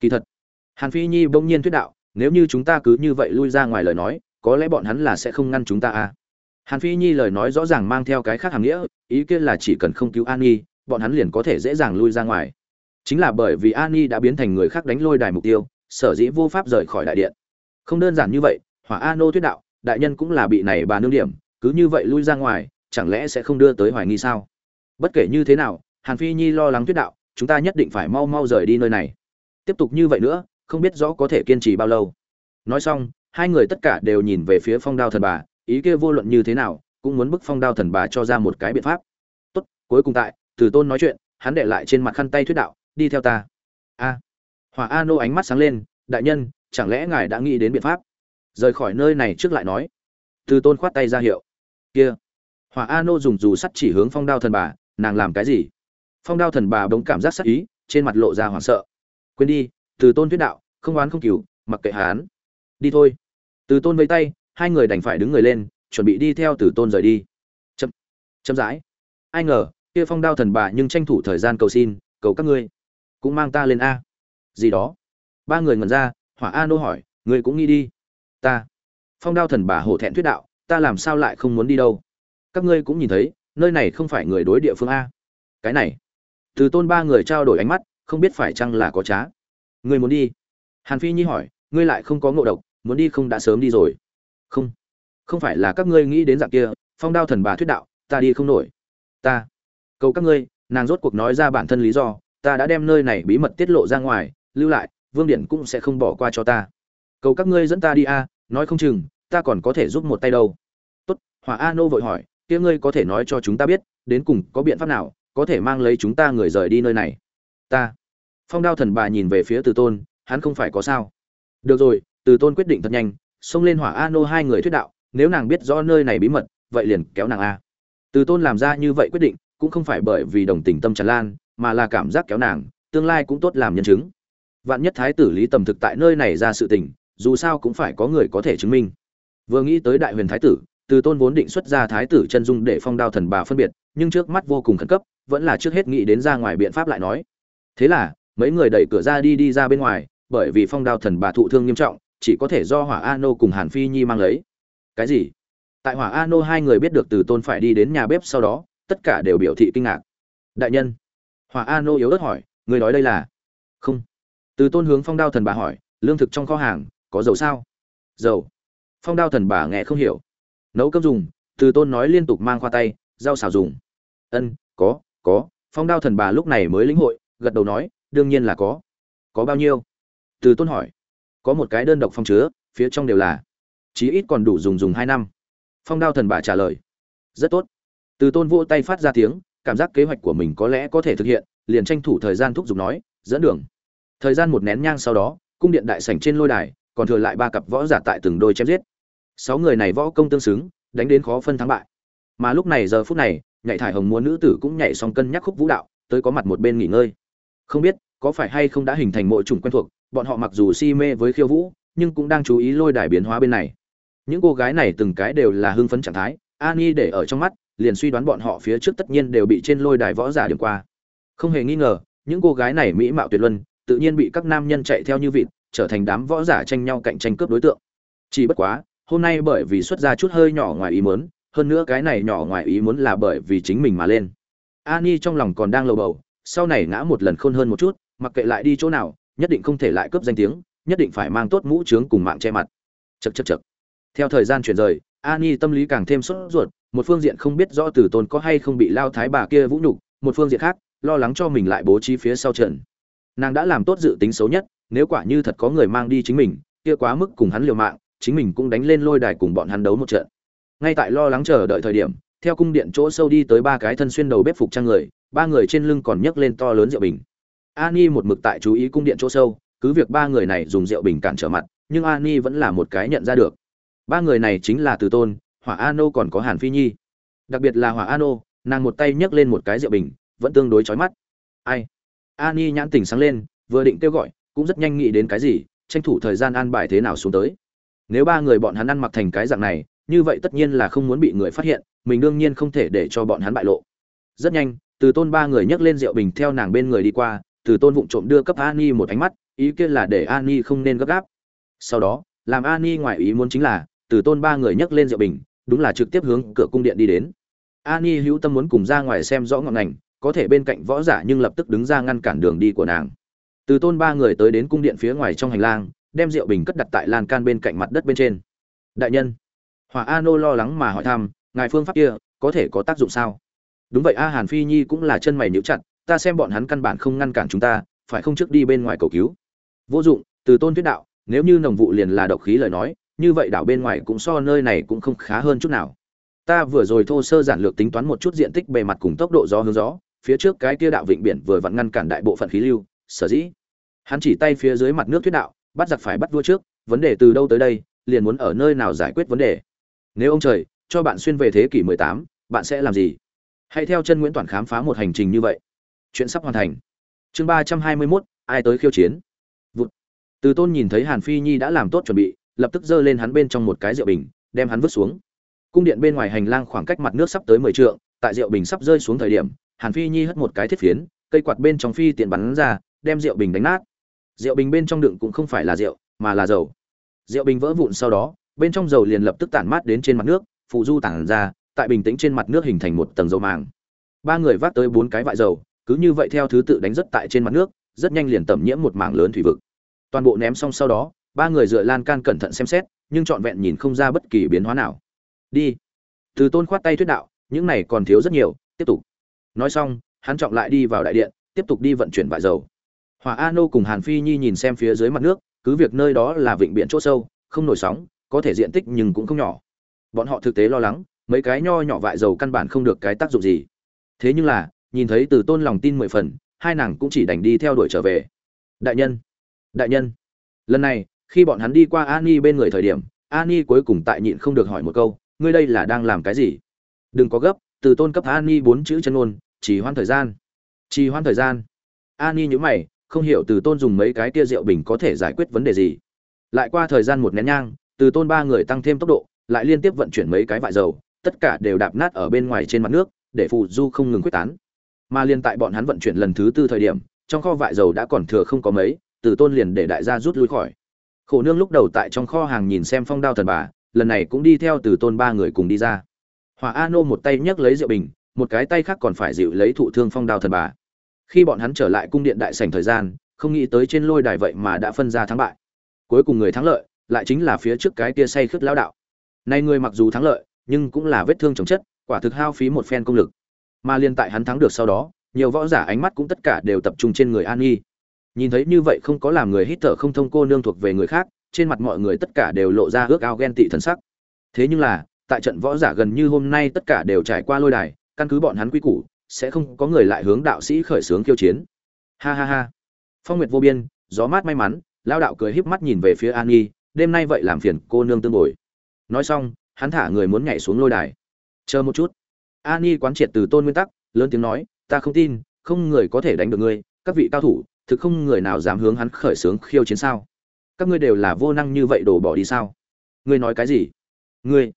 Kỳ thật, hàn phi nhi bỗng nhiên thuyết đạo nếu như chúng ta cứ như vậy lui ra ngoài lời nói, có lẽ bọn hắn là sẽ không ngăn chúng ta à. Hàn phi nhi lời nói rõ ràng mang theo cái khác hàm nghĩa, ý kiến là chỉ cần không cứu an nhi, bọn hắn liền có thể dễ dàng lui ra ngoài. Chính là bởi vì an nhi đã biến thành người khác đánh lôi đài mục tiêu, sở dĩ vô pháp rời khỏi đại điện. Không đơn giản như vậy, hỏa a nô thuyết đạo, đại nhân cũng là bị này bà nương điểm, cứ như vậy lui ra ngoài, chẳng lẽ sẽ không đưa tới hoài nghi sao? Bất kể như thế nào, hàn phi nhi lo lắng thuyết đạo, chúng ta nhất định phải mau mau rời đi nơi này. Tiếp tục như vậy nữa không biết rõ có thể kiên trì bao lâu. Nói xong, hai người tất cả đều nhìn về phía phong đao thần bà, ý kia vô luận như thế nào, cũng muốn bức phong đao thần bà cho ra một cái biện pháp. Tốt, cuối cùng tại, từ tôn nói chuyện, hắn để lại trên mặt khăn tay thuyết đạo, đi theo ta. A. Hỏa a nô ánh mắt sáng lên, đại nhân, chẳng lẽ ngài đã nghĩ đến biện pháp? Rời khỏi nơi này trước lại nói. Từ tôn khoát tay ra hiệu. Kia. Hỏa a nô dùng dù sắt chỉ hướng phong đao thần bà, nàng làm cái gì? Phong đao thần bà bỗng cảm giác sắc ý, trên mặt lộ ra hoảng sợ. Quên đi từ tôn thuyết đạo, không oán không cừu, mặc kệ hán. Đi thôi. Từ tôn vây tay, hai người đành phải đứng người lên, chuẩn bị đi theo từ tôn rời đi. Chậm. Chậm rãi. Ai ngờ, kia phong đao thần bà nhưng tranh thủ thời gian cầu xin, cầu các ngươi, cũng mang ta lên a. Gì đó. Ba người ngẩn ra, hỏa a nô hỏi, ngươi cũng nghĩ đi? Ta. Phong đao thần bà hổ thẹn thuyết đạo, ta làm sao lại không muốn đi đâu? Các ngươi cũng nhìn thấy, nơi này không phải người đối địa phương a. Cái này. Từ tôn ba người trao đổi ánh mắt, không biết phải chăng là có trá ngươi muốn đi? Hàn phi nhi hỏi, ngươi lại không có ngộ độc, muốn đi không đã sớm đi rồi. Không. Không phải là các ngươi nghĩ đến dạng kia, phong đao thần bà thuyết đạo, ta đi không nổi. Ta. Cầu các ngươi, nàng rốt cuộc nói ra bản thân lý do, ta đã đem nơi này bí mật tiết lộ ra ngoài, lưu lại, vương điện cũng sẽ không bỏ qua cho ta. Cầu các ngươi dẫn ta đi a, nói không chừng, ta còn có thể giúp một tay đâu. Tốt, hỏa a nô vội hỏi, kia ngươi có thể nói cho chúng ta biết, đến cùng có biện pháp nào, có thể mang lấy chúng ta người rời đi nơi này? Ta phong đao thần bà nhìn về phía từ tôn, hắn không phải có sao. Được rồi, từ tôn quyết định thật nhanh, xông lên hỏa a nô hai người thuyết đạo, nếu nàng biết rõ nơi này bí mật, vậy liền kéo nàng a. Từ tôn làm ra như vậy quyết định, cũng không phải bởi vì đồng tình tâm tràn lan, mà là cảm giác kéo nàng, tương lai cũng tốt làm nhân chứng. Vạn nhất thái tử lý tầm thực tại nơi này ra sự tình, dù sao cũng phải có người có thể chứng minh. Vừa nghĩ tới đại huyền thái tử, từ tôn vốn định xuất ra thái tử chân dung để phong đao thần bà phân biệt, nhưng trước mắt vô cùng khẩn cấp, vẫn là trước hết nghĩ đến ra ngoài biện pháp lại nói. Thế là mấy người đẩy cửa ra đi đi ra bên ngoài, bởi vì phong đao thần bà thụ thương nghiêm trọng, chỉ có thể do hỏa a nô cùng hàn phi nhi mang lấy. Cái gì? Tại hỏa a nô hai người biết được từ tôn phải đi đến nhà bếp sau đó, tất cả đều biểu thị kinh ngạc. Đại nhân, hỏa a nô yếu ớt hỏi, người nói đây là? Không. Từ tôn hướng phong đao thần bà hỏi, lương thực trong kho hàng, có dầu sao? Dầu. Phong đao thần bà nghe không hiểu. Nấu cơm dùng, từ tôn nói liên tục mang khoa tay, rau xào dùng. Ân, có có. Phong đao thần bà lúc này mới lĩnh hội, gật đầu nói đương nhiên là có. Có bao nhiêu? Từ tôn hỏi. Có một cái đơn độc phong chứa, phía trong đều là. Chí ít còn đủ dùng dùng hai năm. Phong đao thần bà trả lời. Rất tốt. Từ tôn vỗ tay phát ra tiếng, cảm giác kế hoạch của mình có lẽ có thể thực hiện, liền tranh thủ thời gian thúc giục nói, dẫn đường. Thời gian một nén nhang sau đó, cung điện đại sảnh trên lôi đài, còn thừa lại ba cặp võ giả tại từng đôi chém giết. Sáu người này võ công tương xứng, đánh đến khó phân thắng bại. Mà lúc này giờ phút này, nhảy thải hồng múa nữ tử cũng nhảy xong cân nhắc khúc vũ đạo, tới có mặt một bên nghỉ ngơi không biết, có phải hay không đã hình thành mỗi chủng quen thuộc, bọn họ mặc dù si mê với khiêu vũ, nhưng cũng đang chú ý lôi đài biến hóa bên này. Những cô gái này từng cái đều là hưng phấn trạng thái ani để ở trong mắt, liền suy đoán bọn họ phía trước tất nhiên đều bị trên lôi đài võ giả điểm qua. Không hề nghi ngờ, những cô gái này mỹ mạo tuyệt luân, tự nhiên bị các nam nhân chạy theo như vịt, trở thành đám võ giả tranh nhau cạnh tranh cướp đối tượng. Chỉ bất quá, hôm nay bởi vì xuất ra chút hơi nhỏ ngoài ý muốn, hơn nữa cái này nhỏ ngoài ý muốn là bởi vì chính mình mà lên. Ani trong lòng còn đang lầu bầu sau này ngã một lần khôn hơn một chút, mặc kệ lại đi chỗ nào, nhất định không thể lại cướp danh tiếng, nhất định phải mang tốt mũ trướng cùng mạng che mặt. Chật chật chật theo thời gian chuyển rời, ani tâm lý càng thêm sốt ruột, một phương diện không biết rõ từ tôn có hay không bị lao thái bà kia vũ nhục, một phương diện khác, lo lắng cho mình lại bố trí phía sau trận. Nàng đã làm tốt dự tính xấu nhất, nếu quả như thật có người mang đi chính mình, kia quá mức cùng hắn liều mạng, chính mình cũng đánh lên lôi đài cùng bọn hắn đấu một trận. Ngay tại lo lắng chờ đợi thời điểm, theo cung điện chỗ sâu đi tới ba cái thân xuyên đầu bếp phục trang người ba người trên lưng còn nhấc lên to lớn rượu bình. Ani một mực tại chú ý cung điện chỗ sâu, cứ việc ba người này dùng rượu bình cản trở mặt, nhưng ani vẫn là một cái nhận ra được. Ba người này chính là từ tôn, hỏa ano còn có hàn phi nhi. Đặc biệt là hỏa ano, nàng một tay nhấc lên một cái rượu bình, vẫn tương đối chói mắt. Ai? Ani nhãn tỉnh sáng lên, vừa định kêu gọi, cũng rất nhanh nghĩ đến cái gì, tranh thủ thời gian an bài thế nào xuống tới. Nếu ba người bọn hắn ăn mặc thành cái dạng này, như vậy tất nhiên là không muốn bị người phát hiện, mình đương nhiên không thể để cho bọn hắn bại lộ. Rất nhanh từ tôn ba người nhấc lên rượu bình theo nàng bên người đi qua, từ tôn vụng trộm đưa cấp ani một ánh mắt, ý kiến là để ani không nên gấp gáp. Sau đó, làm ani ngoài ý muốn chính là, từ tôn ba người nhấc lên rượu bình, đúng là trực tiếp hướng cửa cung điện đi đến. Ani hữu tâm muốn cùng ra ngoài xem rõ ngọn ngành, có thể bên cạnh võ giả nhưng lập tức đứng ra ngăn cản đường đi của nàng. Từ tôn ba người tới đến cung điện phía ngoài trong hành lang, đem rượu bình cất đặt tại lan can bên cạnh mặt đất bên trên. Đại nhân hỏa a nô lo lắng mà hỏi thăm, ngài phương pháp kia có thể có tác dụng sao? Đúng vậy a hàn phi nhi cũng là chân mày níu chặt ta xem bọn hắn căn bản không ngăn cản chúng ta phải không trước đi bên ngoài cầu cứu? Vô dụng từ tôn thuyết đạo nếu như nồng vụ liền là độc khí lời nói như vậy đảo bên ngoài cũng so nơi này cũng không khá hơn chút nào. Ta vừa rồi thô sơ giản lược tính toán một chút diện tích bề mặt cùng tốc độ gió hướng gió phía trước cái kia đạo vịnh biển vừa vặn ngăn cản đại bộ phận khí lưu sở dĩ. Hắn chỉ tay phía dưới mặt nước thuyết đạo bắt giặc phải bắt vua trước vấn đề từ đâu tới đây liền muốn ở nơi nào giải quyết vấn đề. Nếu ông trời cho bạn xuyên về thế kỷ 18, bạn sẽ làm gì? Hãy theo chân nguyễn toàn khám phá một hành trình như vậy. Chuyện sắp hoàn thành. Chương 321, ai tới khiêu chiến? Vụt. từ tôn nhìn thấy hàn phi nhi đã làm tốt chuẩn bị lập tức giơ lên hắn bên trong một cái rượu bình đem hắn vứt xuống. Cung điện bên ngoài hành lang khoảng cách mặt nước sắp tới mười trượng tại rượu bình sắp rơi xuống thời điểm hàn phi nhi hất một cái thiết phiến cây quạt bên trong phi tiện bắn ra đem rượu bình đánh nát. Rượu bình bên trong đựng cũng không phải là rượu mà là dầu. Rượu bình vỡ vụn sau đó bên trong dầu liền lập tức tản mát đến trên mặt nước phụ du tản ra tại bình tĩnh trên mặt nước hình thành một tầng dầu màng. Ba người vác tới bốn cái vại dầu, cứ như vậy theo thứ tự đánh rất tại trên mặt nước, rất nhanh liền tẩm nhiễm một mảng lớn thủy vực. Toàn bộ ném xong sau đó, ba người dựa lan can cẩn thận xem xét, nhưng trọn vẹn nhìn không ra bất kỳ biến hóa nào. Đi. Từ tôn khoát tay thuyết đạo, những này còn thiếu rất nhiều, tiếp tục. Nói xong, hắn trọng lại đi vào đại điện, tiếp tục đi vận chuyển vải dầu. Hòa a nô cùng hàn phi nhi nhìn xem phía dưới mặt nước, cứ việc nơi đó là vịnh biển chỗ sâu, không nổi sóng, có thể diện tích nhưng cũng không nhỏ. Bọn họ thực tế lo lắng mấy cái nho nhỏ vại dầu căn bản không được cái tác dụng gì. Thế nhưng là, nhìn thấy từ tôn lòng tin mười phần, hai nàng cũng chỉ đành đi theo đuổi trở về. Đại nhân đại nhân. Lần này, khi bọn hắn đi qua ani bên người thời điểm, ani cuối cùng tại nhịn không được hỏi một câu, ngươi đây là đang làm cái gì? Đừng có gấp, từ tôn cấp ani bốn chữ chân ngôn, chỉ hoãn thời gian. Chỉ hoãn thời gian? Ani nhữ mày, không hiểu từ tôn dùng mấy cái tia rượu bình có thể giải quyết vấn đề gì. Lại qua thời gian một nén nhang, từ tôn ba người tăng thêm tốc độ, lại liên tiếp vận chuyển mấy cái vại dầu tất cả đều đạp nát ở bên ngoài trên mặt nước, để phù du không ngừng quyết tán. Mà liên tại bọn hắn vận chuyển lần thứ tư thời điểm, trong kho vại dầu đã còn thừa không có mấy, từ tôn liền để đại gia rút lui khỏi. Khổ nương lúc đầu tại trong kho hàng nhìn xem phong đao thần bà, lần này cũng đi theo từ tôn ba người cùng đi ra. Hòa a nô một tay nhấc lấy rượu bình, một cái tay khác còn phải dịu lấy thụ thương phong đao thần bà. Khi bọn hắn trở lại cung điện đại sảnh thời gian, không nghĩ tới trên lôi đài vậy mà đã phân ra thắng bại. Cuối cùng người thắng lợi, lại chính là phía trước cái kia say khướt lão đạo. Nay người mặc dù thắng lợi nhưng cũng là vết thương chống chất quả thực hao phí một phen công lực. Mà liên tại hắn thắng được sau đó nhiều võ giả ánh mắt cũng tất cả đều tập trung trên người an Nhi. nhìn thấy như vậy không có làm người hít thở không thông cô nương thuộc về người khác trên mặt mọi người tất cả đều lộ ra ước ao ghen tị thần sắc. Thế nhưng là tại trận võ giả gần như hôm nay tất cả đều trải qua lôi đài căn cứ bọn hắn quy củ sẽ không có người lại hướng đạo sĩ khởi xướng khiêu chiến. Ha ha ha. Phong nguyệt vô biên gió mát may mắn lao đạo cười híp mắt nhìn về phía an Nhi, đêm nay vậy làm phiền cô nương tương bồi. Nói xong hắn thả người muốn nhảy xuống lôi đài. Chờ một chút. Ani quán triệt từ tôn nguyên tắc, lớn tiếng nói, ta không tin, không người có thể đánh được ngươi, các vị cao thủ, thực không người nào dám hướng hắn khởi xướng khiêu chiến sao? Các ngươi đều là vô năng như vậy đổ bỏ đi sao? Ngươi nói cái gì? Ngươi.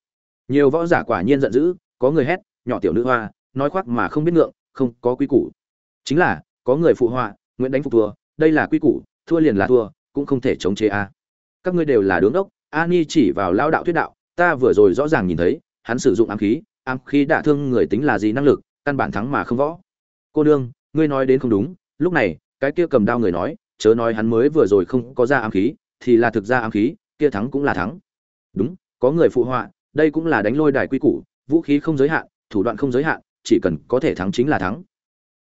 Nhiều võ giả quả nhiên giận dữ, có người hét, nhỏ tiểu nữ hoa, nói khoác mà không biết ngượng, không có quy củ. Chính là, có người phụ họa nguyễn đánh phục thua, đây là quy củ, thua liền là thua, cũng không thể chống chế a. Các ngươi đều là đứng đốc, ani chỉ vào lao đạo thuyết đạo ta vừa rồi rõ ràng nhìn thấy, hắn sử dụng ám khí ám khí đả thương người tính là gì năng lực, căn bản thắng mà không võ. Cô nương, ngươi nói đến không đúng, lúc này, cái kia cầm đao người nói, chớ nói hắn mới vừa rồi không có ra ám khí, thì là thực ra ám khí, kia thắng cũng là thắng. Đúng, có người phụ họa, đây cũng là đánh lôi đài quy củ, vũ khí không giới hạn, thủ đoạn không giới hạn, chỉ cần có thể thắng chính là thắng.